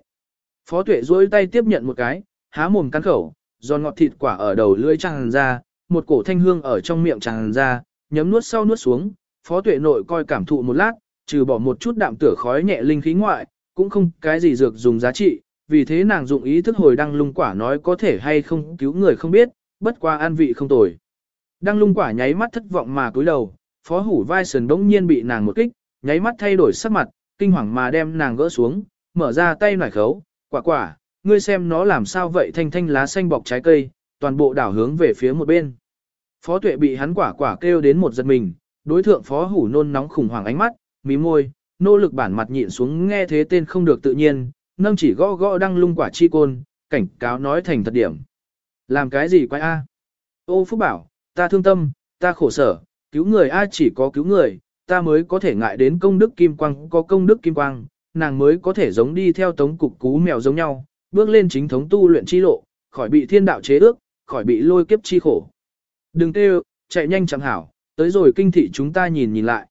Phó tuệ duỗi tay tiếp nhận một cái, há mồm cắn khẩu, giòn ngọt thịt quả ở đầu lưỡi tràn ra, một cổ thanh hương ở trong miệng tràn ra, nhấm nuốt sau nuốt xuống. Phó tuệ nội coi cảm thụ một lát, trừ bỏ một chút đạm tửa khói nhẹ linh khí ngoại, cũng không cái gì dược dùng giá trị, vì thế nàng dụng ý thức hồi đăng lung quả nói có thể hay không cứu người không biết, bất qua an vị không tồi. Đăng lung quả nháy mắt thất vọng mà cúi đầu, phó hủ vai sườn đống nhiên bị nàng một kích, nháy mắt thay đổi sắc mặt, kinh hoàng mà đem nàng gỡ xuống, mở ra tay nải khấu, quả quả, ngươi xem nó làm sao vậy thanh thanh lá xanh bọc trái cây, toàn bộ đảo hướng về phía một bên. Phó tuệ bị hắn quả quả kêu đến một giật mình, đối thượng phó hủ nôn nóng khủng hoảng ánh mắt, mí môi, nỗ lực bản mặt nhịn xuống nghe thế tên không được tự nhiên, nâng chỉ gõ gõ đăng lung quả chi côn, cảnh cáo nói thành thật điểm. Làm cái gì quái a? Ô Phúc bảo, ta thương tâm, ta khổ sở, cứu người a chỉ có cứu người, ta mới có thể ngại đến công đức kim quang, có công đức kim quang, nàng mới có thể giống đi theo tống cục cú mèo giống nhau, bước lên chính thống tu luyện chi lộ, khỏi bị thiên đạo chế ước, khỏi bị lôi kiếp chi khổ. Đừng kêu, chạy nhanh chẳng hảo, tới rồi kinh thị chúng ta nhìn nhìn lại.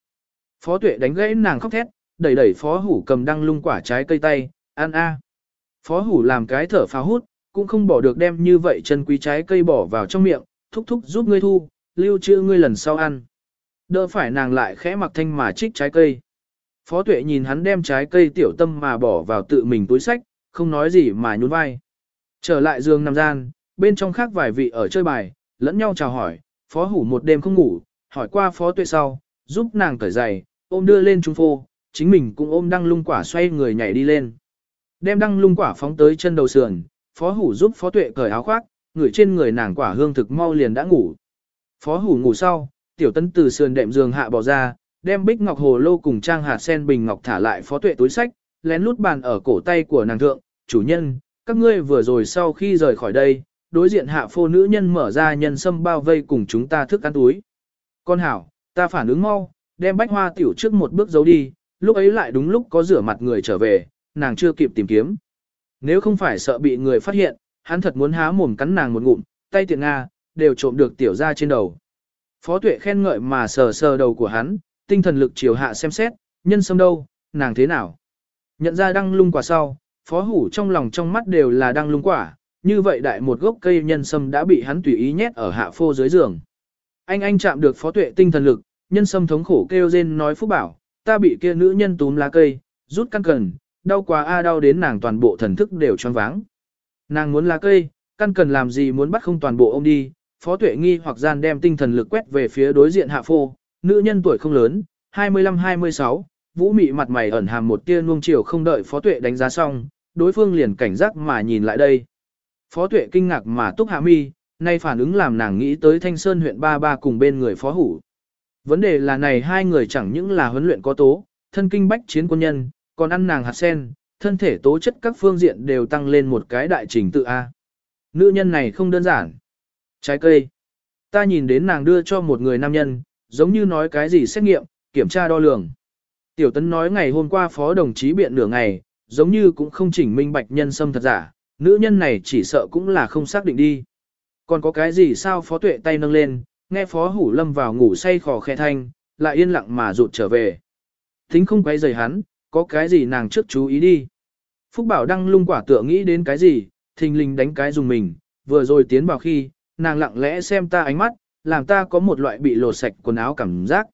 Phó tuệ đánh gãy nàng khóc thét, đẩy đẩy phó hủ cầm đăng lung quả trái cây tay, ăn a. Phó hủ làm cái thở phá hút, cũng không bỏ được đem như vậy chân quý trái cây bỏ vào trong miệng, thúc thúc giúp ngươi thu, lưu trữ ngươi lần sau ăn. Đỡ phải nàng lại khẽ mặc thanh mà trích trái cây. Phó tuệ nhìn hắn đem trái cây tiểu tâm mà bỏ vào tự mình túi sách, không nói gì mà nhún vai. Trở lại giường nằm gian, bên trong khác vài vị ở chơi bài, lẫn nhau chào hỏi, phó hủ một đêm không ngủ, hỏi qua phó tuệ sau, giúp nàng cởi giày, ôm đưa lên trung phô, chính mình cũng ôm đăng lung quả xoay người nhảy đi lên. Đem đăng lung quả phóng tới chân đầu sườn, phó hủ giúp phó tuệ cởi áo khoác, người trên người nàng quả hương thực mau liền đã ngủ. Phó hủ ngủ sau, tiểu tấn từ sườn đệm giường hạ bỏ ra, đem bích ngọc hồ lô cùng trang hạt sen bình ngọc thả lại phó tuệ túi sách, lén lút bàn ở cổ tay của nàng thượng, chủ nhân, các ngươi vừa rồi sau khi rời khỏi đây, đối diện hạ phô nữ nhân mở ra nhân sâm bao vây cùng chúng ta thức ăn túi. Con hảo, ta phản ứng mau, đem bách hoa tiểu trước một bước giấu đi, lúc ấy lại đúng lúc có rửa mặt người trở về, nàng chưa kịp tìm kiếm. Nếu không phải sợ bị người phát hiện, hắn thật muốn há mồm cắn nàng một ngụm, tay tiện Nga, đều trộm được tiểu ra trên đầu. Phó tuệ khen ngợi mà sờ sờ đầu của hắn, tinh thần lực chiều hạ xem xét, nhân sâm đâu, nàng thế nào. Nhận ra đăng lung quả sau, phó hủ trong lòng trong mắt đều là đăng lung quả, như vậy đại một gốc cây nhân sâm đã bị hắn tùy ý nhét ở hạ phô dưới giường. Anh anh chạm được phó tuệ tinh thần lực, nhân sâm thống khổ kêu rên nói phúc bảo, ta bị kia nữ nhân túm lá cây, rút căn cần, đau quá a đau đến nàng toàn bộ thần thức đều choáng váng. Nàng muốn lá cây, căn cần làm gì muốn bắt không toàn bộ ông đi, phó tuệ nghi hoặc gian đem tinh thần lực quét về phía đối diện hạ phô, nữ nhân tuổi không lớn, 25-26, vũ mị mặt mày ẩn hàm một tia nuông chiều không đợi phó tuệ đánh giá xong, đối phương liền cảnh giác mà nhìn lại đây. Phó tuệ kinh ngạc mà túc hạ mi, nay phản ứng làm nàng nghĩ tới thanh sơn huyện ba ba cùng bên người phó hủ. Vấn đề là này hai người chẳng những là huấn luyện có tố, thân kinh bách chiến quân nhân, còn ăn nàng hạt sen, thân thể tố chất các phương diện đều tăng lên một cái đại trình tự A. Nữ nhân này không đơn giản. Trái cây. Ta nhìn đến nàng đưa cho một người nam nhân, giống như nói cái gì xét nghiệm, kiểm tra đo lường. Tiểu tấn nói ngày hôm qua phó đồng chí biện nửa ngày, giống như cũng không chỉnh minh bạch nhân xâm thật giả, nữ nhân này chỉ sợ cũng là không xác định đi. Còn có cái gì sao phó tuệ tay nâng lên, nghe phó hủ lâm vào ngủ say khò khe thanh, lại yên lặng mà rụt trở về. Thính không quay rời hắn, có cái gì nàng trước chú ý đi. Phúc Bảo đăng lung quả tựa nghĩ đến cái gì, thình lình đánh cái dùng mình, vừa rồi tiến vào khi, nàng lặng lẽ xem ta ánh mắt, làm ta có một loại bị lột sạch quần áo cảm giác.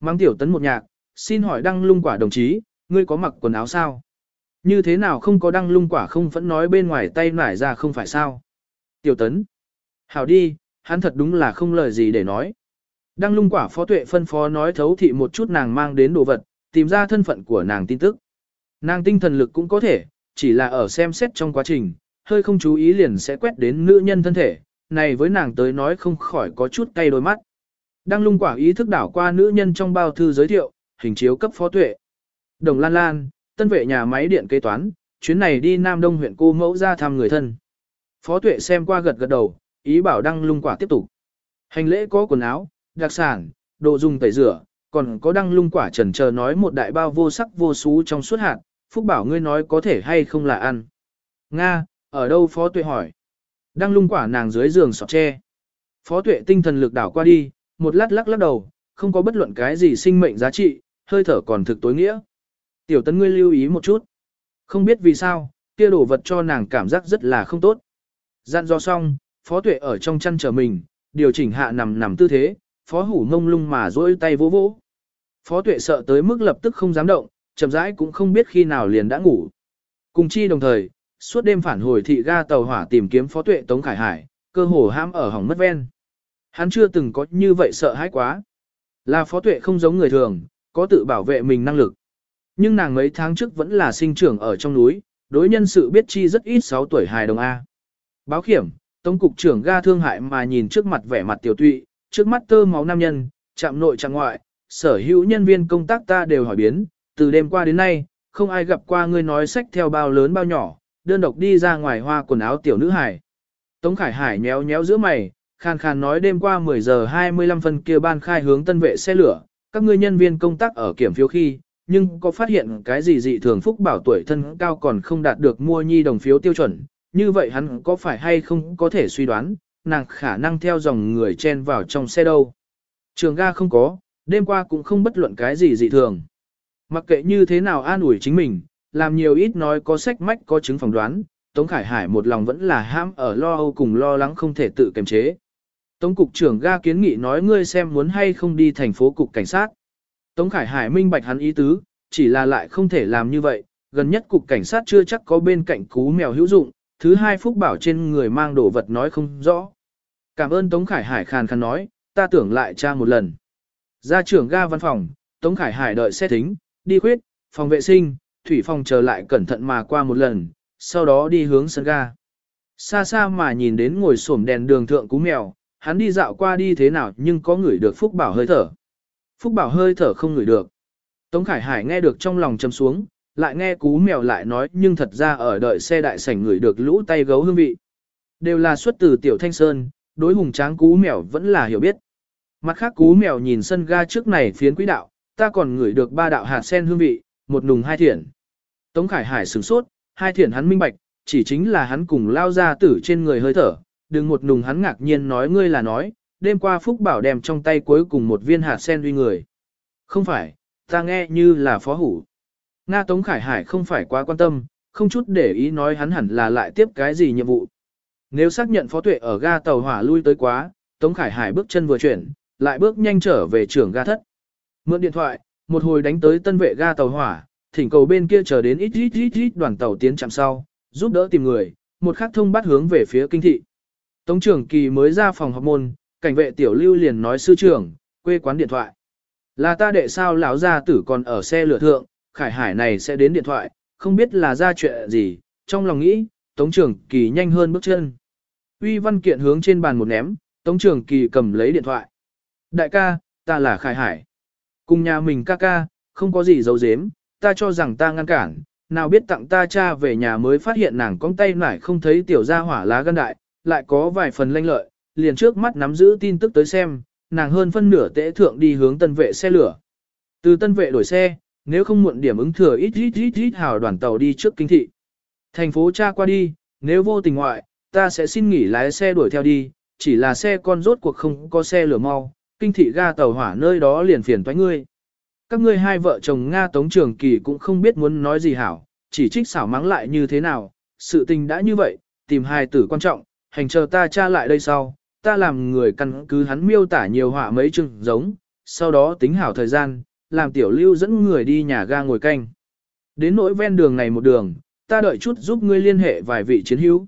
Mang tiểu tấn một nhạc, xin hỏi đăng lung quả đồng chí, ngươi có mặc quần áo sao? Như thế nào không có đăng lung quả không vẫn nói bên ngoài tay nải ra không phải sao? Tiểu tấn. Hảo đi, hắn thật đúng là không lời gì để nói. Đăng lung quả phó tuệ phân phó nói thấu thị một chút nàng mang đến đồ vật, tìm ra thân phận của nàng tin tức. Nàng tinh thần lực cũng có thể, chỉ là ở xem xét trong quá trình, hơi không chú ý liền sẽ quét đến nữ nhân thân thể, này với nàng tới nói không khỏi có chút cay đôi mắt. Đăng lung quả ý thức đảo qua nữ nhân trong bao thư giới thiệu, hình chiếu cấp phó tuệ. Đồng Lan Lan, tân vệ nhà máy điện kế toán, chuyến này đi Nam Đông huyện cô mẫu ra thăm người thân. Phó tuệ xem qua gật gật đầu, ý bảo đăng lung quả tiếp tục. Hành lễ có quần áo, đặc sản, đồ dùng tẩy rửa, còn có đăng lung quả trần chờ nói một đại bao vô sắc vô xú trong suốt hạt, Phúc bảo ngươi nói có thể hay không là ăn. Nga, ở đâu phó tuệ hỏi. Đăng lung quả nàng dưới giường sọt tre. Phó tuệ tinh thần lực đảo qua đi, một lát lắc lắc đầu, không có bất luận cái gì sinh mệnh giá trị, hơi thở còn thực tối nghĩa. Tiểu tấn ngươi lưu ý một chút. Không biết vì sao, kia đổ vật cho nàng cảm giác rất là không tốt. Dặn do xong, phó tuệ ở trong chăn chờ mình, điều chỉnh hạ nằm nằm tư thế, phó hủ ngông lung mà dỗi tay vỗ vỗ. Phó tuệ sợ tới mức lập tức không dám động, chậm rãi cũng không biết khi nào liền đã ngủ. Cùng chi đồng thời, suốt đêm phản hồi thị ga tàu hỏa tìm kiếm phó tuệ Tống Khải Hải, cơ hồ ham ở hỏng mất ven. Hắn chưa từng có như vậy sợ hãi quá. Là phó tuệ không giống người thường, có tự bảo vệ mình năng lực. Nhưng nàng mấy tháng trước vẫn là sinh trưởng ở trong núi, đối nhân sự biết chi rất ít 6 tuổi hài đồng A. Báo khiểm, Tống cục trưởng ga thương hại mà nhìn trước mặt vẻ mặt tiểu tụy, trước mắt tơ máu nam nhân, chạm nội chạm ngoại, sở hữu nhân viên công tác ta đều hỏi biến, từ đêm qua đến nay, không ai gặp qua ngươi nói sách theo bao lớn bao nhỏ, đơn độc đi ra ngoài hoa quần áo tiểu nữ hải. Tống Khải Hải nhéo nhéo giữa mày, khàn khàn nói đêm qua 10 giờ 25 phân kia ban khai hướng tân vệ xe lửa, các ngươi nhân viên công tác ở kiểm phiếu khi, nhưng có phát hiện cái gì dị thường phúc bảo tuổi thân cao còn không đạt được mua nhi đồng phiếu tiêu chuẩn, như vậy hắn có phải hay không có thể suy đoán, nàng khả năng theo dòng người chen vào trong xe đâu. Trường ga không có, đêm qua cũng không bất luận cái gì dị thường. Mặc kệ như thế nào an ủi chính mình, làm nhiều ít nói có sách mách có chứng phỏng đoán, Tống Khải Hải một lòng vẫn là ham ở lo âu cùng lo lắng không thể tự kiềm chế. Tống cục trưởng ga kiến nghị nói ngươi xem muốn hay không đi thành phố cục cảnh sát. Tống Khải Hải minh bạch hắn ý tứ, chỉ là lại không thể làm như vậy, gần nhất cục cảnh sát chưa chắc có bên cạnh cú mèo hữu dụng, thứ hai phúc bảo trên người mang đồ vật nói không rõ. Cảm ơn Tống Khải Hải khàn khàn nói, ta tưởng lại tra một lần. Ra trưởng ga văn phòng, Tống Khải Hải đợi xét thính, đi khuyết, phòng vệ sinh, thủy phòng chờ lại cẩn thận mà qua một lần, sau đó đi hướng sân ga. Xa xa mà nhìn đến ngồi xổm đèn đường thượng cú mèo, hắn đi dạo qua đi thế nào nhưng có người được Phúc Bảo hơi thở. Phúc Bảo hơi thở không ngửi được. Tống Khải Hải nghe được trong lòng châm xuống, lại nghe cú mèo lại nói nhưng thật ra ở đợi xe đại sảnh người được lũ tay gấu hương vị. Đều là xuất từ Tiểu Thanh Sơn, đối hùng tráng cú mèo vẫn là hiểu biết. Mặt khác cú mèo nhìn sân ga trước này phiến quỹ đạo, ta còn ngửi được ba đạo hạt sen hương vị, một nùng hai thiển. Tống Khải Hải sửng sốt, hai thiển hắn minh bạch, chỉ chính là hắn cùng lao ra tử trên người hơi thở, đừng một nùng hắn ngạc nhiên nói ngươi là nói, đêm qua Phúc Bảo đem trong tay cuối cùng một viên hạt sen uy người. Không phải, ta nghe như là phó hủ. Nga Tống Khải Hải không phải quá quan tâm, không chút để ý nói hắn hẳn là lại tiếp cái gì nhiệm vụ. Nếu xác nhận phó tuệ ở ga tàu hỏa lui tới quá, Tống Khải Hải bước chân vừa chuyển, lại bước nhanh trở về trưởng ga thất. Mượn điện thoại, một hồi đánh tới tân vệ ga tàu hỏa, thỉnh cầu bên kia chờ đến ít ít ít ít đoàn tàu tiến chạm sau, giúp đỡ tìm người, một khắc thông bắt hướng về phía kinh thị. Tống trưởng kỳ mới ra phòng học môn, cảnh vệ tiểu lưu liền nói sư trưởng, quê quán điện thoại. Là ta đệ sao lão gia tử còn ở xe lửa thượng, khải hải này sẽ đến điện thoại, không biết là ra chuyện gì, trong lòng nghĩ, tống trưởng kỳ nhanh hơn bước chân. Uy văn kiện hướng trên bàn một ném, tống trưởng kỳ cầm lấy điện thoại. Đại ca, ta là khải hải. Cùng nhà mình ca ca, không có gì giấu giếm, ta cho rằng ta ngăn cản, nào biết tặng ta cha về nhà mới phát hiện nàng cong tay nải không thấy tiểu gia hỏa lá gan đại, lại có vài phần lanh lợi, liền trước mắt nắm giữ tin tức tới xem, nàng hơn phân nửa tễ thượng đi hướng tân vệ xe lửa. Từ tân vệ đổi xe, nếu không muộn điểm ứng thừa ít ít ít ít hào đoàn tàu đi trước kinh thị. Thành phố cha qua đi, nếu vô tình ngoại, ta sẽ xin nghỉ lái xe đuổi theo đi, chỉ là xe con rốt cuộc không có xe lửa mau, kinh thị ga tàu hỏa nơi đó liền phiền toái ngươi. Các ngươi hai vợ chồng Nga Tống Trường Kỳ cũng không biết muốn nói gì hảo, chỉ trích xảo mắng lại như thế nào, sự tình đã như vậy, tìm hai tử quan trọng, hành chờ ta tra lại đây sau, ta làm người căn cứ hắn miêu tả nhiều họa mấy chừng giống, sau đó tính hảo thời gian, làm tiểu lưu dẫn người đi nhà ga ngồi canh. Đến nỗi ven đường này một đường, ta đợi chút giúp ngươi liên hệ vài vị chiến hữu.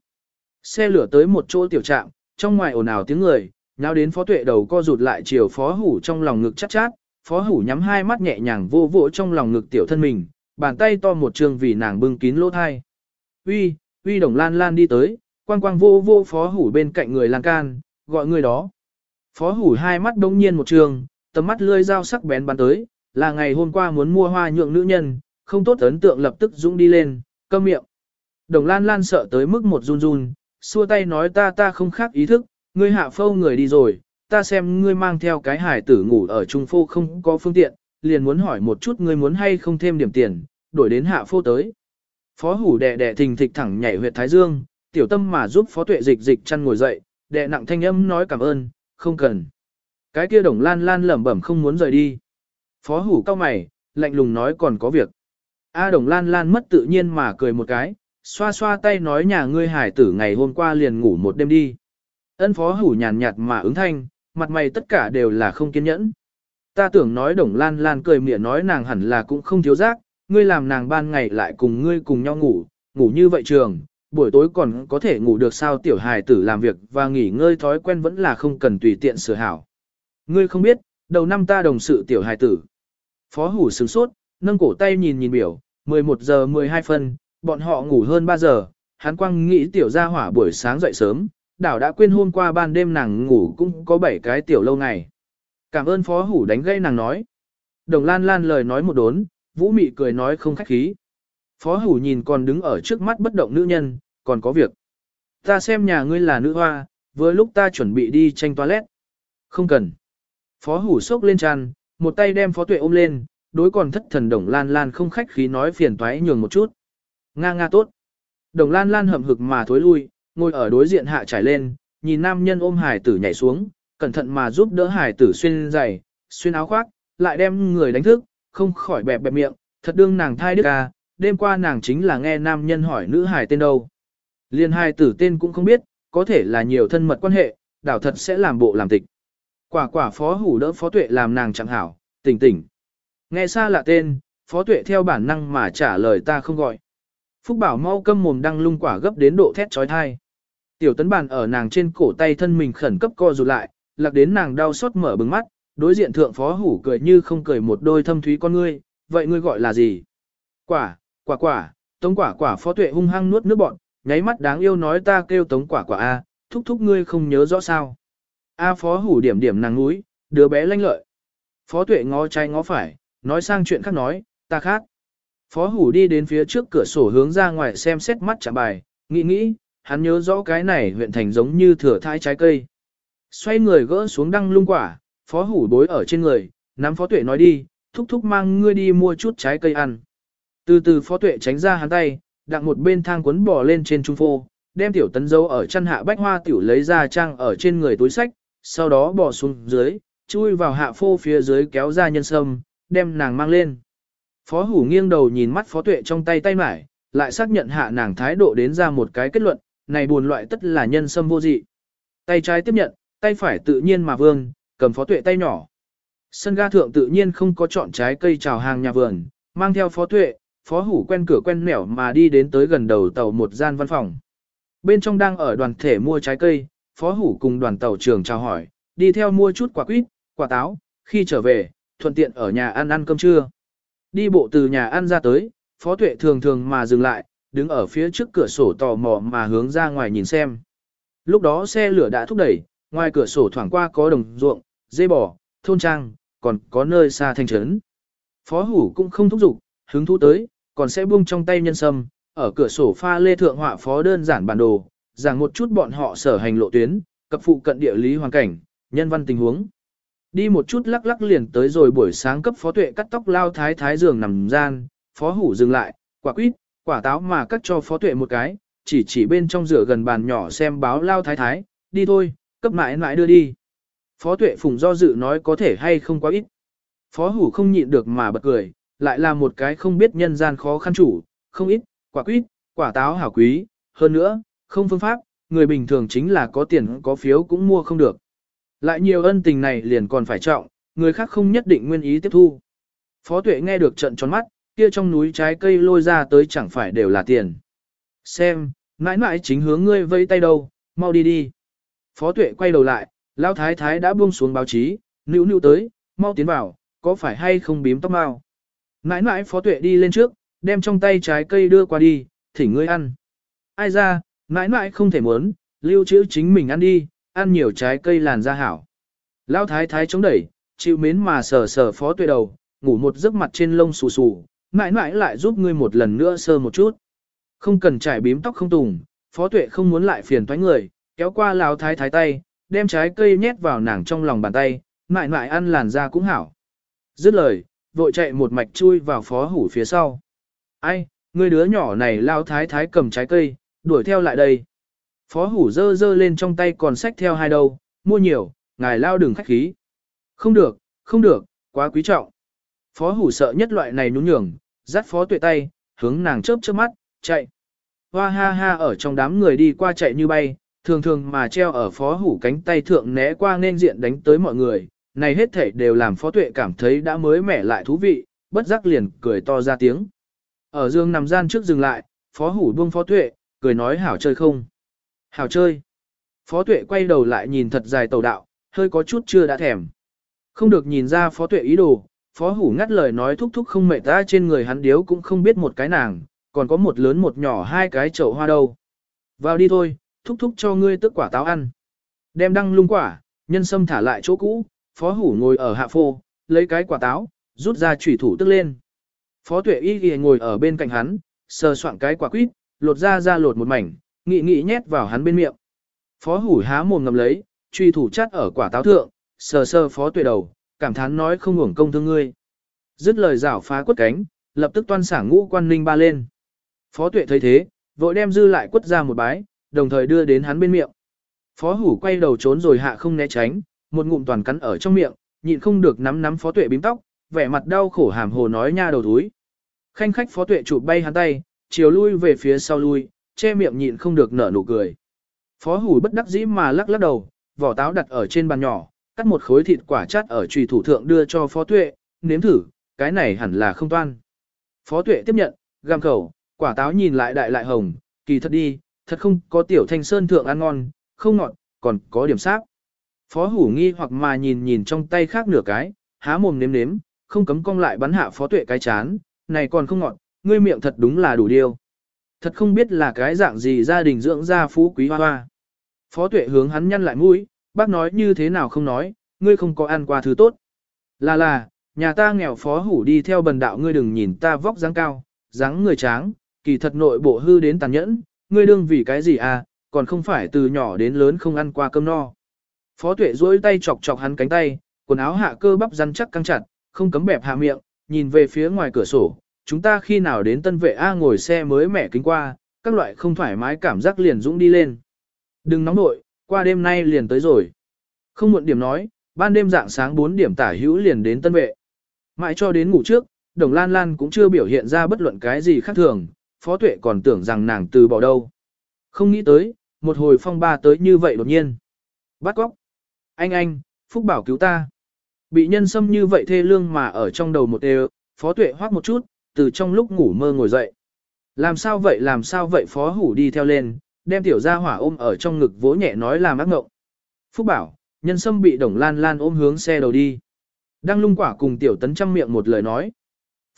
Xe lửa tới một chỗ tiểu trạm, trong ngoài ồn ào tiếng người, nháo đến phó tuệ đầu co rụt lại chiều phó hủ trong lòng ngực chát chát, phó hủ nhắm hai mắt nhẹ nhàng vô vỗ trong lòng ngực tiểu thân mình, bàn tay to một trường vì nàng bưng kín lỗ thai. Uy, uy đồng lan lan đi tới, quang quang vô vô phó hủ bên cạnh người lan can, gọi người đó. Phó hủ hai mắt đông nhiên một trường, tầm mắt lươi dao sắc bén bắn tới, là ngày hôm qua muốn mua hoa nhượng nữ nhân, không tốt ấn tượng lập tức dũng đi lên, câm miệng. Đồng lan lan sợ tới mức một run run, xua tay nói ta ta không khác ý thức, ngươi hạ phâu người đi rồi, ta xem ngươi mang theo cái hải tử ngủ ở trung phô không có phương tiện, liền muốn hỏi một chút ngươi muốn hay không thêm điểm tiền, đổi đến hạ phô tới. Phó hủ đè đè thình thịch thẳng nhảy huyệt thái dương, tiểu tâm mà giúp phó tuệ dịch dịch chăn ngồi dậy, đè nặng thanh âm nói cảm ơn, không cần. Cái kia đồng lan lan lẩm bẩm không muốn rời đi. Phó hủ cao mày, lạnh lùng nói còn có việc. A đồng lan lan mất tự nhiên mà cười một cái, xoa xoa tay nói nhà ngươi hải tử ngày hôm qua liền ngủ một đêm đi. Ân phó hủ nhàn nhạt mà ứng thanh, mặt mày tất cả đều là không kiên nhẫn. Ta tưởng nói đồng lan lan cười mỉa nói nàng hẳn là cũng không thiếu giác, ngươi làm nàng ban ngày lại cùng ngươi cùng nhau ngủ, ngủ như vậy trường, buổi tối còn có thể ngủ được sao tiểu hài tử làm việc và nghỉ ngơi thói quen vẫn là không cần tùy tiện sửa hảo. Ngươi không biết, Đầu năm ta đồng sự tiểu hài tử. Phó hủ sửng sốt, nâng cổ tay nhìn nhìn biểu, 11 giờ 12 phân, bọn họ ngủ hơn 3 giờ, hắn quang nghĩ tiểu gia hỏa buổi sáng dậy sớm, đảo đã quên hôm qua ban đêm nàng ngủ cũng có 7 cái tiểu lâu ngày. Cảm ơn phó hủ đánh gây nàng nói. Đồng lan lan lời nói một đốn, vũ mị cười nói không khách khí. Phó hủ nhìn còn đứng ở trước mắt bất động nữ nhân, còn có việc. Ta xem nhà ngươi là nữ hoa, vừa lúc ta chuẩn bị đi tranh toilet. Không cần. Phó hủ sốc lên tràn, một tay đem phó tuệ ôm lên, đối còn thất thần đồng lan lan không khách khí nói phiền toái nhường một chút. Nga nga tốt. Đồng lan lan hậm hực mà thối lui, ngồi ở đối diện hạ trải lên, nhìn nam nhân ôm hải tử nhảy xuống, cẩn thận mà giúp đỡ hải tử xuyên giày, xuyên áo khoác, lại đem người đánh thức, không khỏi bẹp bẹp miệng, thật đương nàng thai đức à, đêm qua nàng chính là nghe nam nhân hỏi nữ hải tên đâu. Liên hai tử tên cũng không biết, có thể là nhiều thân mật quan hệ, đảo thật sẽ làm bộ làm tịch. Quả quả phó hủ đỡ phó tuệ làm nàng chẳng hảo, tỉnh tỉnh. Nghe xa lạ tên, phó tuệ theo bản năng mà trả lời ta không gọi. Phúc bảo mau câm mồm đang lung quả gấp đến độ thét trói thai. Tiểu tấn bàn ở nàng trên cổ tay thân mình khẩn cấp co rụt lại, lạc đến nàng đau xót mở bừng mắt, đối diện thượng phó hủ cười như không cười một đôi thâm thúy con ngươi, vậy ngươi gọi là gì? Quả, quả quả, tống quả quả phó tuệ hung hăng nuốt nước bọn, nháy mắt đáng yêu nói ta kêu tống quả quả A, thúc thúc ngươi không nhớ rõ sao. A phó hủ điểm điểm nàng núi, đứa bé lanh lợi. Phó tuệ ngó trái ngó phải, nói sang chuyện khác nói, ta khác. Phó hủ đi đến phía trước cửa sổ hướng ra ngoài xem xét mắt chạm bài, nghĩ nghĩ, hắn nhớ rõ cái này huyện thành giống như thừa thai trái cây. Xoay người gỡ xuống đăng lung quả, phó hủ bối ở trên người, nắm phó tuệ nói đi, thúc thúc mang ngươi đi mua chút trái cây ăn. Từ từ phó tuệ tránh ra hắn tay, đặng một bên thang quấn bò lên trên trung phô, đem tiểu tấn dấu ở chân hạ bách hoa tiểu lấy ra trang ở trên người túi sách, sau đó bỏ xuống dưới, chui vào hạ phô phía dưới kéo ra nhân sâm, đem nàng mang lên. Phó hủ nghiêng đầu nhìn mắt phó tuệ trong tay tay mải, lại xác nhận hạ nàng thái độ đến ra một cái kết luận, này buồn loại tất là nhân sâm vô dị. Tay trái tiếp nhận, tay phải tự nhiên mà vương, cầm phó tuệ tay nhỏ. Sân ga thượng tự nhiên không có chọn trái cây chào hàng nhà vườn, mang theo phó tuệ, phó hủ quen cửa quen nẻo mà đi đến tới gần đầu tàu một gian văn phòng. Bên trong đang ở đoàn thể mua trái cây, phó hủ cùng đoàn tàu trưởng chào hỏi, đi theo mua chút quả quýt, quả táo, khi trở về, thuận tiện ở nhà ăn ăn cơm trưa. Đi bộ từ nhà ăn ra tới, phó tuệ thường thường mà dừng lại, đứng ở phía trước cửa sổ tò mò mà hướng ra ngoài nhìn xem. Lúc đó xe lửa đã thúc đẩy, ngoài cửa sổ thoảng qua có đồng ruộng, dây bò, thôn trang, còn có nơi xa thành trấn. Phó hủ cũng không thúc giục, hứng thú tới, còn sẽ buông trong tay nhân sâm, ở cửa sổ pha lê thượng họa phó đơn giản bản đồ, giảng một chút bọn họ sở hành lộ tuyến, cập phụ cận địa lý hoàn cảnh, nhân văn tình huống. Đi một chút lắc lắc liền tới rồi buổi sáng cấp phó tuệ cắt tóc lao thái thái giường nằm gian, phó hủ dừng lại, quả quýt, quả táo mà cắt cho phó tuệ một cái, chỉ chỉ bên trong rửa gần bàn nhỏ xem báo lao thái thái, đi thôi, cấp mãi mãi đưa đi. Phó tuệ phùng do dự nói có thể hay không quá ít. Phó hủ không nhịn được mà bật cười, lại là một cái không biết nhân gian khó khăn chủ, không ít, quả quýt, quả táo hảo quý, hơn nữa, không phương pháp, người bình thường chính là có tiền có phiếu cũng mua không được. Lại nhiều ân tình này liền còn phải trọng, người khác không nhất định nguyên ý tiếp thu. Phó tuệ nghe được trận tròn mắt, kia trong núi trái cây lôi ra tới chẳng phải đều là tiền. Xem, mãi mãi chính hướng ngươi vây tay đâu, mau đi đi. Phó tuệ quay đầu lại, lao thái thái đã buông xuống báo chí, nữ nữ tới, mau tiến vào, có phải hay không bím tóc mau. Mãi mãi phó tuệ đi lên trước, đem trong tay trái cây đưa qua đi, thỉnh ngươi ăn. Ai ra, mãi mãi không thể muốn, lưu trữ chính mình ăn đi, ăn nhiều trái cây làn da hảo. Lão thái thái chống đẩy, chịu mến mà sờ sờ phó tuệ đầu, ngủ một giấc mặt trên lông xù xù, mãi mãi lại giúp ngươi một lần nữa sơ một chút. Không cần trải bím tóc không tùng, phó tuệ không muốn lại phiền toái người, kéo qua lão thái thái tay, đem trái cây nhét vào nàng trong lòng bàn tay, mãi mãi ăn làn da cũng hảo. Dứt lời, vội chạy một mạch chui vào phó hủ phía sau. Ai, người đứa nhỏ này lao thái thái cầm trái cây, đuổi theo lại đây. Phó hủ dơ dơ lên trong tay còn sách theo hai đầu, mua nhiều, ngài lao đừng khách khí. Không được, không được, quá quý trọng. Phó hủ sợ nhất loại này nhún nhường, dắt phó tuệ tay, hướng nàng chớp chớp mắt, chạy. Hoa ha ha ở trong đám người đi qua chạy như bay, thường thường mà treo ở phó hủ cánh tay thượng né qua nên diện đánh tới mọi người, này hết thể đều làm phó tuệ cảm thấy đã mới mẻ lại thú vị, bất giác liền cười to ra tiếng. Ở dương nằm gian trước dừng lại, phó hủ buông phó tuệ, cười nói hảo chơi không. Hảo chơi. Phó tuệ quay đầu lại nhìn thật dài tàu đạo, hơi có chút chưa đã thèm. Không được nhìn ra phó tuệ ý đồ, phó hủ ngắt lời nói thúc thúc không mệt ta trên người hắn điếu cũng không biết một cái nàng, còn có một lớn một nhỏ hai cái chậu hoa đâu. Vào đi thôi, thúc thúc cho ngươi tức quả táo ăn. Đem đăng lung quả, nhân sâm thả lại chỗ cũ, phó hủ ngồi ở hạ phô, lấy cái quả táo, rút ra chủy thủ tức lên. Phó tuệ y ghi ngồi ở bên cạnh hắn, sờ soạn cái quả quýt, lột ra ra lột một mảnh, nghị nghị nhét vào hắn bên miệng. Phó hủ há mồm ngầm lấy, truy thủ chắt ở quả táo thượng, sờ sờ phó tuệ đầu, cảm thán nói không hưởng công thương ngươi. Dứt lời rảo phá quất cánh, lập tức toan sảng ngũ quan ninh ba lên. Phó tuệ thấy thế, vội đem dư lại quất ra một bái, đồng thời đưa đến hắn bên miệng. Phó hủ quay đầu trốn rồi hạ không né tránh, một ngụm toàn cắn ở trong miệng, nhịn không được nắm nắm phó tuệ bím tóc, vẻ mặt đau khổ hàm hồ nói nha đầu túi. Khanh khách phó tuệ chụp bay hắn tay, chiều lui về phía sau lui, che miệng nhịn không được nở nụ cười. Phó hủ bất đắc dĩ mà lắc lắc đầu, vỏ táo đặt ở trên bàn nhỏ, cắt một khối thịt quả chát ở trùy thủ thượng đưa cho phó tuệ, nếm thử, cái này hẳn là không toan. Phó tuệ tiếp nhận, gam khẩu, quả táo nhìn lại đại lại hồng, kỳ thật đi, thật không có tiểu thanh sơn thượng ăn ngon, không ngọt, còn có điểm sắc. Phó hủ nghi hoặc mà nhìn nhìn trong tay khác nửa cái, há mồm nếm nếm, không cấm cong lại bắn hạ phó tuệ cái chán, này còn không ngọt, ngươi miệng thật đúng là đủ điêu. Thật không biết là cái dạng gì gia đình dưỡng ra phú quý hoa hoa. Phó tuệ hướng hắn nhăn lại mũi, bác nói như thế nào không nói, ngươi không có ăn qua thứ tốt. Là là, nhà ta nghèo phó hủ đi theo bần đạo ngươi đừng nhìn ta vóc dáng cao, dáng người tráng, kỳ thật nội bộ hư đến tàn nhẫn, ngươi đương vì cái gì à, còn không phải từ nhỏ đến lớn không ăn qua cơm no. Phó tuệ duỗi tay chọc chọc hắn cánh tay, quần áo hạ cơ bắp rắn chắc căng chặt, không cấm bẹp hạ miệng, nhìn về phía ngoài cửa sổ, chúng ta khi nào đến tân vệ A ngồi xe mới mẻ kính qua, các loại không thoải mái cảm giác liền dũng đi lên. Đừng nóng nội, qua đêm nay liền tới rồi. Không muộn điểm nói, ban đêm dạng sáng 4 điểm tả hữu liền đến tân vệ. Mãi cho đến ngủ trước, Đồng Lan Lan cũng chưa biểu hiện ra bất luận cái gì khác thường, Phó Tuệ còn tưởng rằng nàng từ bỏ đâu. Không nghĩ tới, một hồi phong ba tới như vậy đột nhiên. Bắt góc. Anh anh, Phúc bảo cứu ta. Bị nhân xâm như vậy thê lương mà ở trong đầu một đều, Phó Tuệ hoác một chút, từ trong lúc ngủ mơ ngồi dậy. Làm sao vậy làm sao vậy Phó Hủ đi theo lên, đem tiểu gia hỏa ôm ở trong ngực vỗ nhẹ nói làm ác ngộng. Phúc bảo, nhân sâm bị đồng lan lan ôm hướng xe đầu đi. Đang lung quả cùng tiểu tấn chăm miệng một lời nói.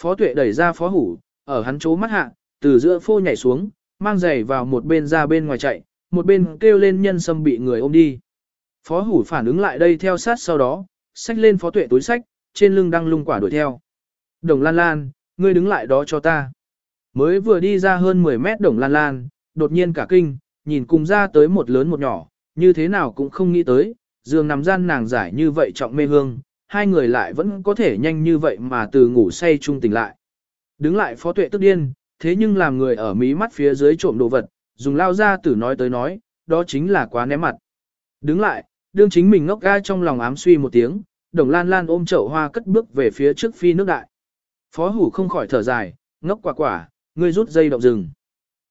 Phó tuệ đẩy ra phó hủ, ở hắn chố mắt hạ, từ giữa phô nhảy xuống, mang giày vào một bên ra bên ngoài chạy, một bên kêu lên nhân sâm bị người ôm đi. Phó hủ phản ứng lại đây theo sát sau đó, xách lên phó tuệ túi sách, trên lưng đang lung quả đuổi theo. Đồng lan lan, ngươi đứng lại đó cho ta. Mới vừa đi ra hơn 10 mét đồng lan lan, đột nhiên cả kinh, nhìn cùng ra tới một lớn một nhỏ, như thế nào cũng không nghĩ tới, giường nằm gian nàng giải như vậy trọng mê hương, hai người lại vẫn có thể nhanh như vậy mà từ ngủ say chung tỉnh lại. Đứng lại phó tuệ tức điên, thế nhưng làm người ở mí mắt phía dưới trộm đồ vật, dùng lao ra tử nói tới nói, đó chính là quá ném mặt. Đứng lại, đương chính mình ngốc ga trong lòng ám suy một tiếng, đồng lan lan ôm chậu hoa cất bước về phía trước phi nước đại. Phó hủ không khỏi thở dài, ngốc quả quả, ngươi rút dây động rừng.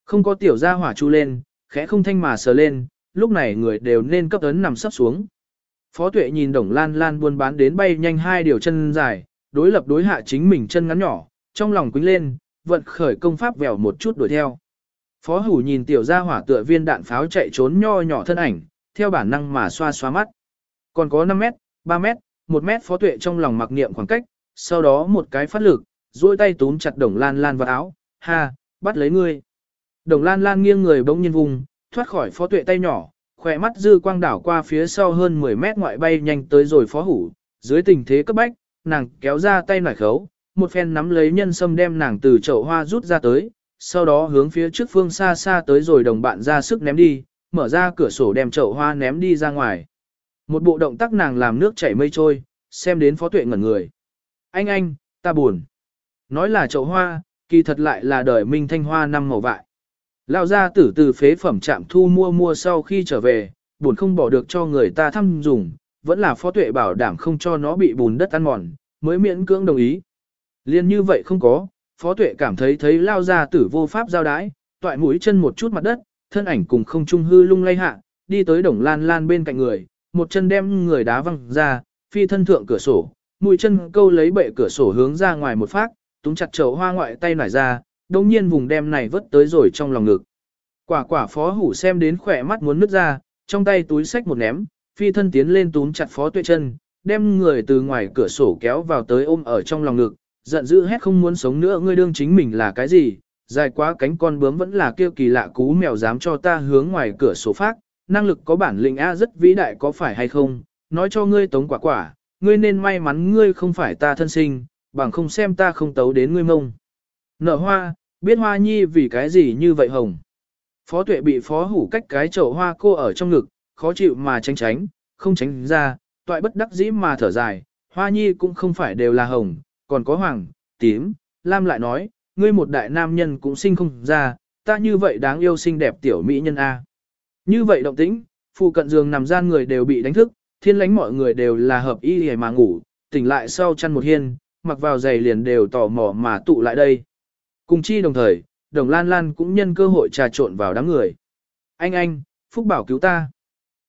Không có tiểu gia hỏa chu lên, khẽ không thanh mà sờ lên, lúc này người đều nên cấp ấn nằm sắp xuống. Phó tuệ nhìn đồng lan lan buôn bán đến bay nhanh hai điều chân dài, đối lập đối hạ chính mình chân ngắn nhỏ, trong lòng quính lên, vận khởi công pháp vèo một chút đuổi theo. Phó hủ nhìn tiểu gia hỏa tựa viên đạn pháo chạy trốn nho nhỏ thân ảnh, theo bản năng mà xoa xoa mắt. Còn có 5 mét, 3 mét, 1 mét phó tuệ trong lòng mặc niệm khoảng cách, sau đó một cái phát lực, duỗi tay túm chặt đồng lan lan vào áo, ha, bắt lấy ngươi. Đồng lan lan nghiêng người bỗng nhiên vùng, thoát khỏi phó tuệ tay nhỏ, khỏe mắt dư quang đảo qua phía sau hơn 10 mét ngoại bay nhanh tới rồi phó hủ, dưới tình thế cấp bách, nàng kéo ra tay nải khấu, một phen nắm lấy nhân sâm đem nàng từ chậu hoa rút ra tới, sau đó hướng phía trước phương xa xa tới rồi đồng bạn ra sức ném đi, mở ra cửa sổ đem chậu hoa ném đi ra ngoài. Một bộ động tác nàng làm nước chảy mây trôi, xem đến phó tuệ ngẩn người. Anh anh, ta buồn. Nói là chậu hoa, kỳ thật lại là đời minh thanh hoa năm màu vại. Lão gia tử từ phế phẩm trạm thu mua mua sau khi trở về, buồn không bỏ được cho người ta thăm dùng, vẫn là phó tuệ bảo đảm không cho nó bị bùn đất ăn mòn, mới miễn cưỡng đồng ý. Liên như vậy không có, phó tuệ cảm thấy thấy lao gia tử vô pháp giao đái, toại mũi chân một chút mặt đất, thân ảnh cùng không trung hư lung lay hạ, đi tới đồng lan lan bên cạnh người, một chân đem người đá văng ra, phi thân thượng cửa sổ, mũi chân câu lấy bệ cửa sổ hướng ra ngoài một phát, túng chặt chậu hoa ngoại tay nải ra, đồng nhiên vùng đem này vớt tới rồi trong lòng ngực. Quả quả phó hủ xem đến khỏe mắt muốn nứt ra, trong tay túi sách một ném, phi thân tiến lên túm chặt phó tuệ chân, đem người từ ngoài cửa sổ kéo vào tới ôm ở trong lòng ngực, giận dữ hét không muốn sống nữa ngươi đương chính mình là cái gì, dài quá cánh con bướm vẫn là kêu kỳ lạ cú mèo dám cho ta hướng ngoài cửa sổ phát, năng lực có bản lĩnh A rất vĩ đại có phải hay không, nói cho ngươi tống quả quả, ngươi nên may mắn ngươi không phải ta thân sinh, bằng không xem ta không tấu đến ngươi mông. Nở hoa, biết hoa nhi vì cái gì như vậy hồng. Phó tuệ bị phó hủ cách cái chậu hoa cô ở trong ngực, khó chịu mà tránh tránh, không tránh ra, toại bất đắc dĩ mà thở dài, hoa nhi cũng không phải đều là hồng, còn có hoàng, tím, lam lại nói, ngươi một đại nam nhân cũng sinh không ra, ta như vậy đáng yêu xinh đẹp tiểu mỹ nhân A. Như vậy động tĩnh, phụ cận giường nằm gian người đều bị đánh thức, thiên lánh mọi người đều là hợp y hề mà ngủ, tỉnh lại sau chăn một hiên, mặc vào giày liền đều tò mò mà tụ lại đây. Cùng chi đồng thời, đồng lan lan cũng nhân cơ hội trà trộn vào đám người. Anh anh, Phúc bảo cứu ta.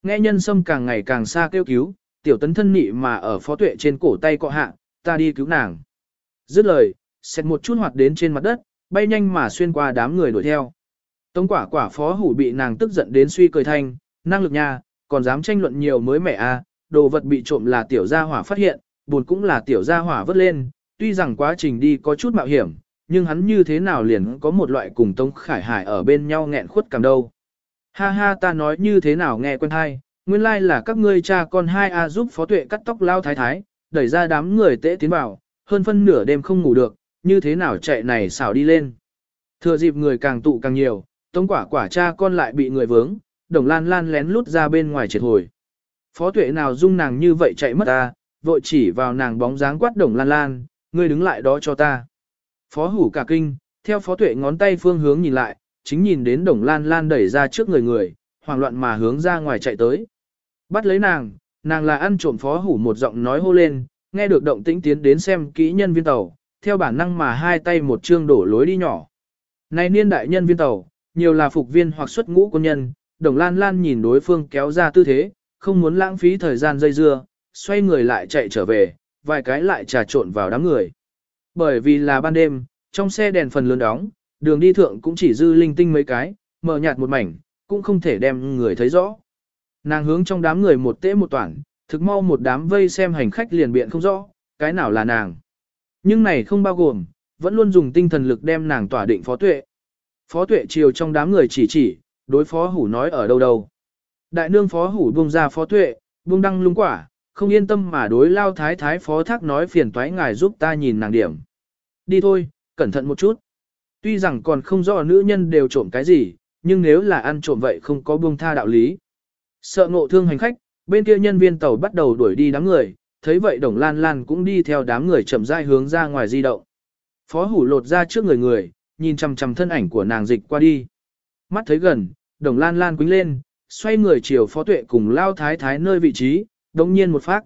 Nghe nhân sâm càng ngày càng xa kêu cứu, tiểu tấn thân nị mà ở phó tuệ trên cổ tay cọ hạ, ta đi cứu nàng. Dứt lời, xét một chút hoạt đến trên mặt đất, bay nhanh mà xuyên qua đám người đuổi theo. Tống quả quả phó hủ bị nàng tức giận đến suy cười thanh, năng lực nha, còn dám tranh luận nhiều mới mẻ a, à, đồ vật bị trộm là tiểu gia hỏa phát hiện, buồn cũng là tiểu gia hỏa vớt lên, tuy rằng quá trình đi có chút mạo hiểm, nhưng hắn như thế nào liền có một loại cùng Tống Khải Hải ở bên nhau nghẹn khuất cảm đâu. Ha ha ta nói như thế nào nghe quen hay, nguyên lai like là các ngươi cha con hai a giúp phó tuệ cắt tóc lao thái thái, đẩy ra đám người tễ tiến vào, hơn phân nửa đêm không ngủ được, như thế nào chạy này xảo đi lên. Thừa dịp người càng tụ càng nhiều, tống quả quả cha con lại bị người vướng, đồng lan lan lén lút ra bên ngoài triệt hồi. Phó tuệ nào dung nàng như vậy chạy mất ta, vội chỉ vào nàng bóng dáng quát đồng lan lan, ngươi đứng lại đó cho ta. Phó hủ cả kinh, theo phó tuệ ngón tay phương hướng nhìn lại, chính nhìn đến đồng lan lan đẩy ra trước người người, hoảng loạn mà hướng ra ngoài chạy tới. Bắt lấy nàng, nàng là ăn trộm phó hủ một giọng nói hô lên, nghe được động tĩnh tiến đến xem kỹ nhân viên tàu, theo bản năng mà hai tay một chương đổ lối đi nhỏ. Này niên đại nhân viên tàu, nhiều là phục viên hoặc xuất ngũ quân nhân, đồng lan lan nhìn đối phương kéo ra tư thế, không muốn lãng phí thời gian dây dưa, xoay người lại chạy trở về, vài cái lại trà trộn vào đám người. Bởi vì là ban đêm, trong xe đèn phần lớn đóng, đường đi thượng cũng chỉ dư linh tinh mấy cái, mở nhạt một mảnh, cũng không thể đem người thấy rõ. Nàng hướng trong đám người một tễ một toản, thực mau một đám vây xem hành khách liền biện không rõ, cái nào là nàng. Nhưng này không bao gồm, vẫn luôn dùng tinh thần lực đem nàng tỏa định phó tuệ. Phó tuệ chiều trong đám người chỉ chỉ, đối phó hủ nói ở đâu đâu. Đại nương phó hủ buông ra phó tuệ, buông đăng lung quả, không yên tâm mà đối lao thái thái phó thác nói phiền toái ngài giúp ta nhìn nàng điểm. Đi thôi, cẩn thận một chút. Tuy rằng còn không rõ nữ nhân đều trộm cái gì, nhưng nếu là ăn trộm vậy không có buông tha đạo lý. Sợ ngộ thương hành khách, bên kia nhân viên tàu bắt đầu đuổi đi đám người, thấy vậy đồng lan lan cũng đi theo đám người chậm rãi hướng ra ngoài di động. Phó hủ lột ra trước người người, nhìn chằm chằm thân ảnh của nàng dịch qua đi. Mắt thấy gần, đồng lan lan quýnh lên, xoay người chiều phó tuệ cùng lao thái thái nơi vị trí, đồng nhiên một phát.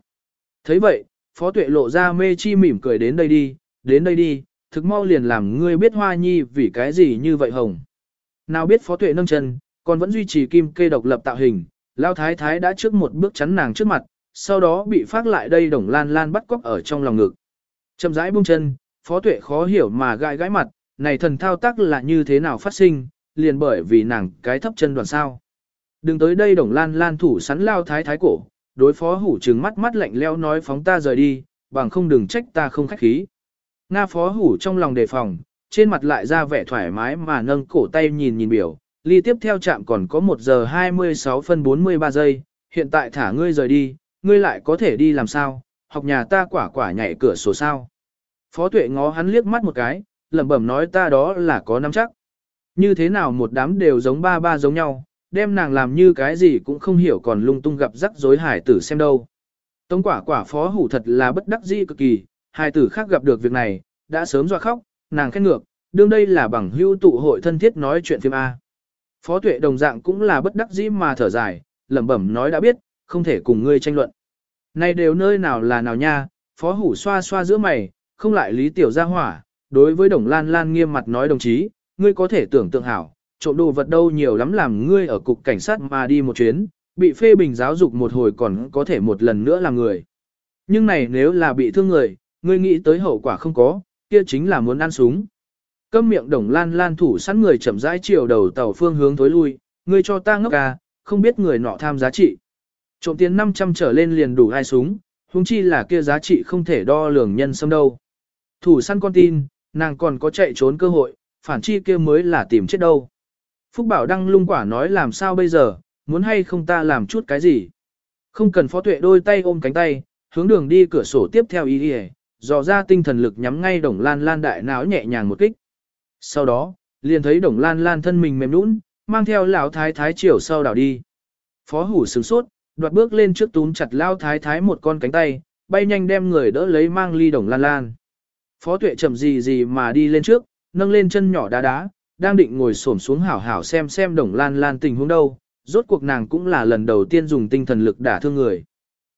thấy vậy, phó tuệ lộ ra mê chi mỉm cười đến đây đi, đến đây đi, thực mau liền làm ngươi biết hoa nhi vì cái gì như vậy hồng. Nào biết phó tuệ nâng chân, còn vẫn duy trì kim kê độc lập tạo hình, lao thái thái đã trước một bước chắn nàng trước mặt, sau đó bị phát lại đây đồng lan lan bắt cóc ở trong lòng ngực. Chậm rãi buông chân, phó tuệ khó hiểu mà gãi gãi mặt, này thần thao tác là như thế nào phát sinh, liền bởi vì nàng cái thấp chân đoàn sao. Đừng tới đây đồng lan lan thủ sắn lao thái thái cổ, đối phó hủ trừng mắt mắt lạnh leo nói phóng ta rời đi, bằng không đừng trách ta không khách khí. Nga phó hủ trong lòng đề phòng, trên mặt lại ra vẻ thoải mái mà nâng cổ tay nhìn nhìn biểu, ly tiếp theo chạm còn có 1 giờ 26 phân 43 giây, hiện tại thả ngươi rời đi, ngươi lại có thể đi làm sao, học nhà ta quả quả nhảy cửa sổ sao. Phó tuệ ngó hắn liếc mắt một cái, lẩm bẩm nói ta đó là có nắm chắc. Như thế nào một đám đều giống ba ba giống nhau, đem nàng làm như cái gì cũng không hiểu còn lung tung gặp rắc rối hải tử xem đâu. Tống quả quả phó hủ thật là bất đắc dĩ cực kỳ, hải tử khác gặp được việc này, đã sớm dọa khóc, nàng khét ngược, đương đây là bằng hưu tụ hội thân thiết nói chuyện phim A. Phó tuệ đồng dạng cũng là bất đắc dĩ mà thở dài, lẩm bẩm nói đã biết, không thể cùng ngươi tranh luận. Này đều nơi nào là nào nha, phó hủ xoa xoa giữa mày, không lại lý tiểu gia hỏa, đối với đồng lan lan nghiêm mặt nói đồng chí, ngươi có thể tưởng tượng hảo, trộm đồ vật đâu nhiều lắm làm ngươi ở cục cảnh sát mà đi một chuyến, bị phê bình giáo dục một hồi còn có thể một lần nữa làm người. Nhưng này nếu là bị thương người, ngươi nghĩ tới hậu quả không có, kia chính là muốn ăn súng. Câm miệng đồng lan lan thủ sẵn người chậm rãi chiều đầu tàu phương hướng tối lui, ngươi cho ta ngốc à, không biết người nọ tham giá trị. Trộm tiền 500 trở lên liền đủ hai súng, huống chi là kia giá trị không thể đo lường nhân sâm đâu. Thủ săn con tin, nàng còn có chạy trốn cơ hội, phản chi kia mới là tìm chết đâu. Phúc Bảo Đăng lung quả nói làm sao bây giờ, muốn hay không ta làm chút cái gì. Không cần phó tuệ đôi tay ôm cánh tay, hướng đường đi cửa sổ tiếp theo ý đi dò ra tinh thần lực nhắm ngay đồng lan lan đại não nhẹ nhàng một kích. Sau đó, liền thấy đồng lan lan thân mình mềm nũng, mang theo lão thái thái chiều sau đảo đi. Phó hủ sửng sốt, đoạt bước lên trước túm chặt lao thái thái một con cánh tay, bay nhanh đem người đỡ lấy mang ly đồng lan lan. Phó tuệ chậm gì gì mà đi lên trước, nâng lên chân nhỏ đá đá, đang định ngồi xổm xuống hảo hảo xem xem đồng lan lan tình huống đâu, rốt cuộc nàng cũng là lần đầu tiên dùng tinh thần lực đả thương người.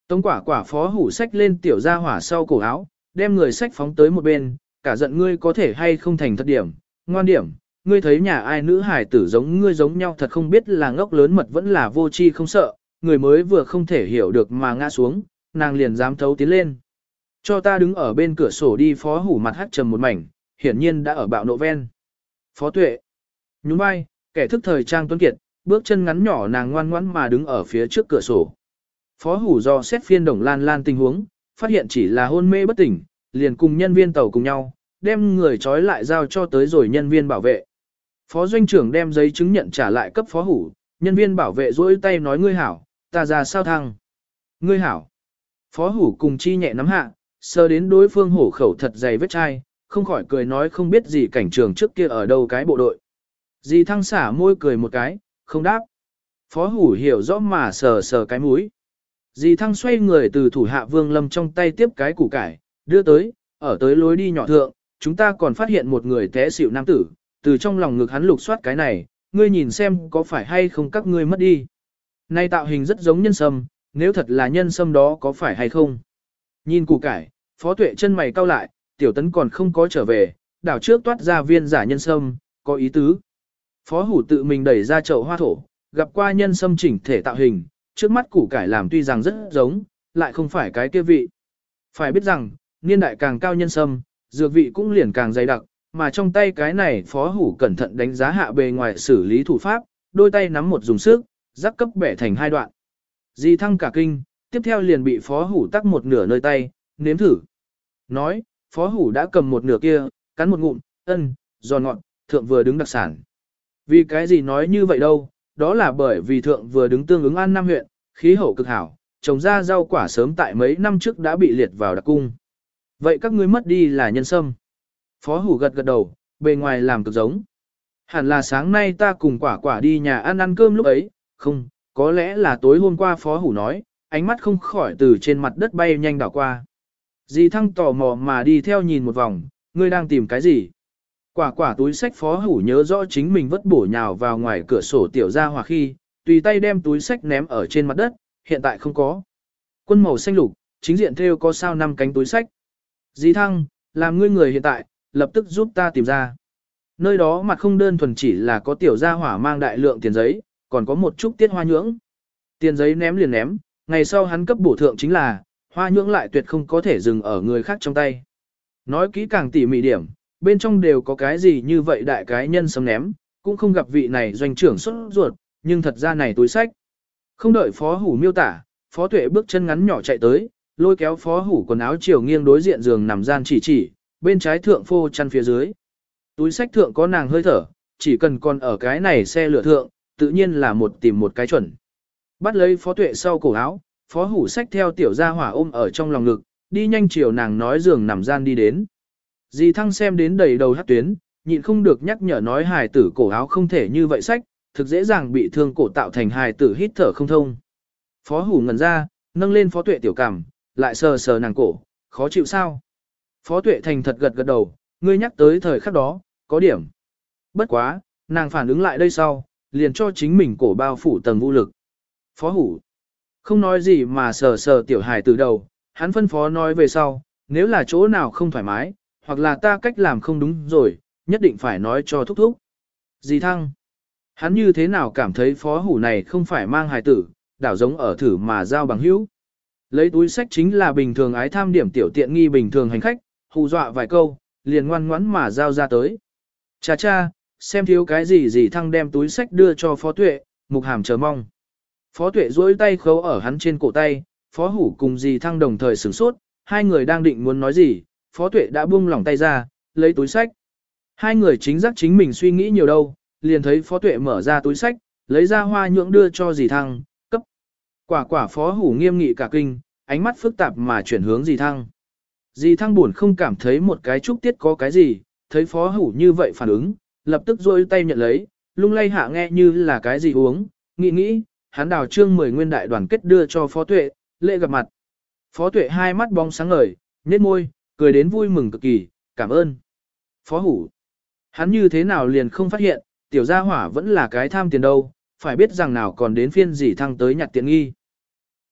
Tống quả quả phó hủ sách lên tiểu gia hỏa sau cổ áo, đem người sách phóng tới một bên, cả giận ngươi có thể hay không thành thật điểm, ngoan điểm, ngươi thấy nhà ai nữ hải tử giống ngươi giống nhau thật không biết là ngốc lớn mật vẫn là vô chi không sợ, người mới vừa không thể hiểu được mà ngã xuống, nàng liền dám thấu tiến lên. Cho ta đứng ở bên cửa sổ đi phó hủ mặt hát trầm một mảnh, hiển nhiên đã ở bạo nộ ven. Phó tuệ. Nhún vai, kẻ thức thời trang tuấn kiệt, bước chân ngắn nhỏ nàng ngoan ngoãn mà đứng ở phía trước cửa sổ. Phó hủ do xét phiên đồng lan lan tình huống, phát hiện chỉ là hôn mê bất tỉnh, liền cùng nhân viên tàu cùng nhau, đem người trói lại giao cho tới rồi nhân viên bảo vệ. Phó doanh trưởng đem giấy chứng nhận trả lại cấp phó hủ, nhân viên bảo vệ rỗi tay nói ngươi hảo, ta ra sao thăng. Ngươi hảo. Phó hủ cùng chi nhẹ nắm hạ, sơ đến đối phương hổ khẩu thật dày vết chai, không khỏi cười nói không biết gì cảnh trường trước kia ở đâu cái bộ đội. Dì thăng xả môi cười một cái, không đáp. Phó hủ hiểu rõ mà sờ sờ cái mũi. Dì thăng xoay người từ thủ hạ vương lâm trong tay tiếp cái củ cải, đưa tới, ở tới lối đi nhỏ thượng, chúng ta còn phát hiện một người té xỉu nam tử, từ trong lòng ngực hắn lục soát cái này, ngươi nhìn xem có phải hay không các ngươi mất đi. Nay tạo hình rất giống nhân sâm, nếu thật là nhân sâm đó có phải hay không? Nhìn củ cải, phó tuệ chân mày cau lại, tiểu tấn còn không có trở về, đảo trước toát ra viên giả nhân sâm, có ý tứ. Phó hủ tự mình đẩy ra chậu hoa thổ, gặp qua nhân sâm chỉnh thể tạo hình, trước mắt củ cải làm tuy rằng rất giống, lại không phải cái kia vị. Phải biết rằng, niên đại càng cao nhân sâm, dược vị cũng liền càng dày đặc, mà trong tay cái này phó hủ cẩn thận đánh giá hạ bề ngoài xử lý thủ pháp, đôi tay nắm một dùng sức, rắc cấp bẻ thành hai đoạn. Di thăng cả kinh, tiếp theo liền bị phó hủ tắc một nửa nơi tay, nếm thử. Nói, phó hủ đã cầm một nửa kia, cắn một ngụm, ân, giòn ngọt, thượng vừa đứng đặc sản. Vì cái gì nói như vậy đâu, đó là bởi vì thượng vừa đứng tương ứng an năm huyện, khí hậu cực hảo, trồng ra rau quả sớm tại mấy năm trước đã bị liệt vào đặc cung. Vậy các ngươi mất đi là nhân sâm. Phó hủ gật gật đầu, bề ngoài làm cực giống. Hẳn là sáng nay ta cùng quả quả đi nhà ăn ăn cơm lúc ấy, không, có lẽ là tối hôm qua phó hủ nói, ánh mắt không khỏi từ trên mặt đất bay nhanh đảo qua. Dì thăng tò mò mà đi theo nhìn một vòng, ngươi đang tìm cái gì? Quả quả túi sách phó hủ nhớ rõ chính mình vất bổ nhào vào ngoài cửa sổ tiểu ra hòa khi, tùy tay đem túi sách ném ở trên mặt đất, hiện tại không có. Quân màu xanh lục, chính diện theo có sao năm cánh túi sách. Dì thăng, làm ngươi người hiện tại, lập tức giúp ta tìm ra. Nơi đó mặt không đơn thuần chỉ là có tiểu gia hỏa mang đại lượng tiền giấy, còn có một chút tiết hoa nhưỡng. Tiền giấy ném liền ném, ngày sau hắn cấp bổ thượng chính là, hoa nhưỡng lại tuyệt không có thể dừng ở người khác trong tay. Nói kỹ càng tỉ mỉ điểm, bên trong đều có cái gì như vậy đại cái nhân sấm ném, cũng không gặp vị này doanh trưởng xuất ruột, nhưng thật ra này túi sách. Không đợi phó hủ miêu tả, phó tuệ bước chân ngắn nhỏ chạy tới, lôi kéo phó hủ quần áo chiều nghiêng đối diện giường nằm gian chỉ chỉ, bên trái thượng phô chăn phía dưới. Túi sách thượng có nàng hơi thở, chỉ cần còn ở cái này xe lửa thượng, tự nhiên là một tìm một cái chuẩn. Bắt lấy phó tuệ sau cổ áo, phó hủ sách theo tiểu gia hỏa ôm ở trong lòng ngực, đi nhanh chiều nàng nói giường nằm gian đi đến. Dì thăng xem đến đầy đầu hát tuyến, nhịn không được nhắc nhở nói hài tử cổ áo không thể như vậy sách, thực dễ dàng bị thương cổ tạo thành hài tử hít thở không thông. Phó hủ ngẩn ra, nâng lên phó tuệ tiểu cảm, lại sờ sờ nàng cổ, khó chịu sao? Phó tuệ thành thật gật gật đầu, ngươi nhắc tới thời khắc đó, có điểm. Bất quá, nàng phản ứng lại đây sau, liền cho chính mình cổ bao phủ tầng vũ lực. Phó hủ, không nói gì mà sờ sờ tiểu hài từ đầu, hắn phân phó nói về sau, nếu là chỗ nào không thoải mái, hoặc là ta cách làm không đúng rồi, nhất định phải nói cho thúc thúc. Dì thăng, hắn như thế nào cảm thấy phó hủ này không phải mang hài tử, đảo giống ở thử mà giao bằng hữu. Lấy túi sách chính là bình thường ái tham điểm tiểu tiện nghi bình thường hành khách, hù dọa vài câu, liền ngoan ngoãn mà giao ra tới. Cha cha, xem thiếu cái gì gì thăng đem túi sách đưa cho phó tuệ, mục hàm chờ mong. Phó tuệ duỗi tay khấu ở hắn trên cổ tay, phó hủ cùng dì thăng đồng thời sửng sốt, hai người đang định muốn nói gì, phó tuệ đã buông lỏng tay ra, lấy túi sách. Hai người chính giác chính mình suy nghĩ nhiều đâu, liền thấy phó tuệ mở ra túi sách, lấy ra hoa nhượng đưa cho dì thăng, cấp. Quả quả phó hủ nghiêm nghị cả kinh, ánh mắt phức tạp mà chuyển hướng dì thăng. Dì thăng buồn không cảm thấy một cái chúc tiết có cái gì, thấy phó hủ như vậy phản ứng, lập tức rôi tay nhận lấy, lung lay hạ nghe như là cái gì uống, nghĩ nghĩ, hắn đào trương mười nguyên đại đoàn kết đưa cho phó tuệ, lễ gặp mặt. Phó tuệ hai mắt bóng sáng ngời, nhếch môi, cười đến vui mừng cực kỳ, cảm ơn. Phó hủ, hắn như thế nào liền không phát hiện, tiểu gia hỏa vẫn là cái tham tiền đâu, phải biết rằng nào còn đến phiên gì thăng tới nhặt tiện nghi.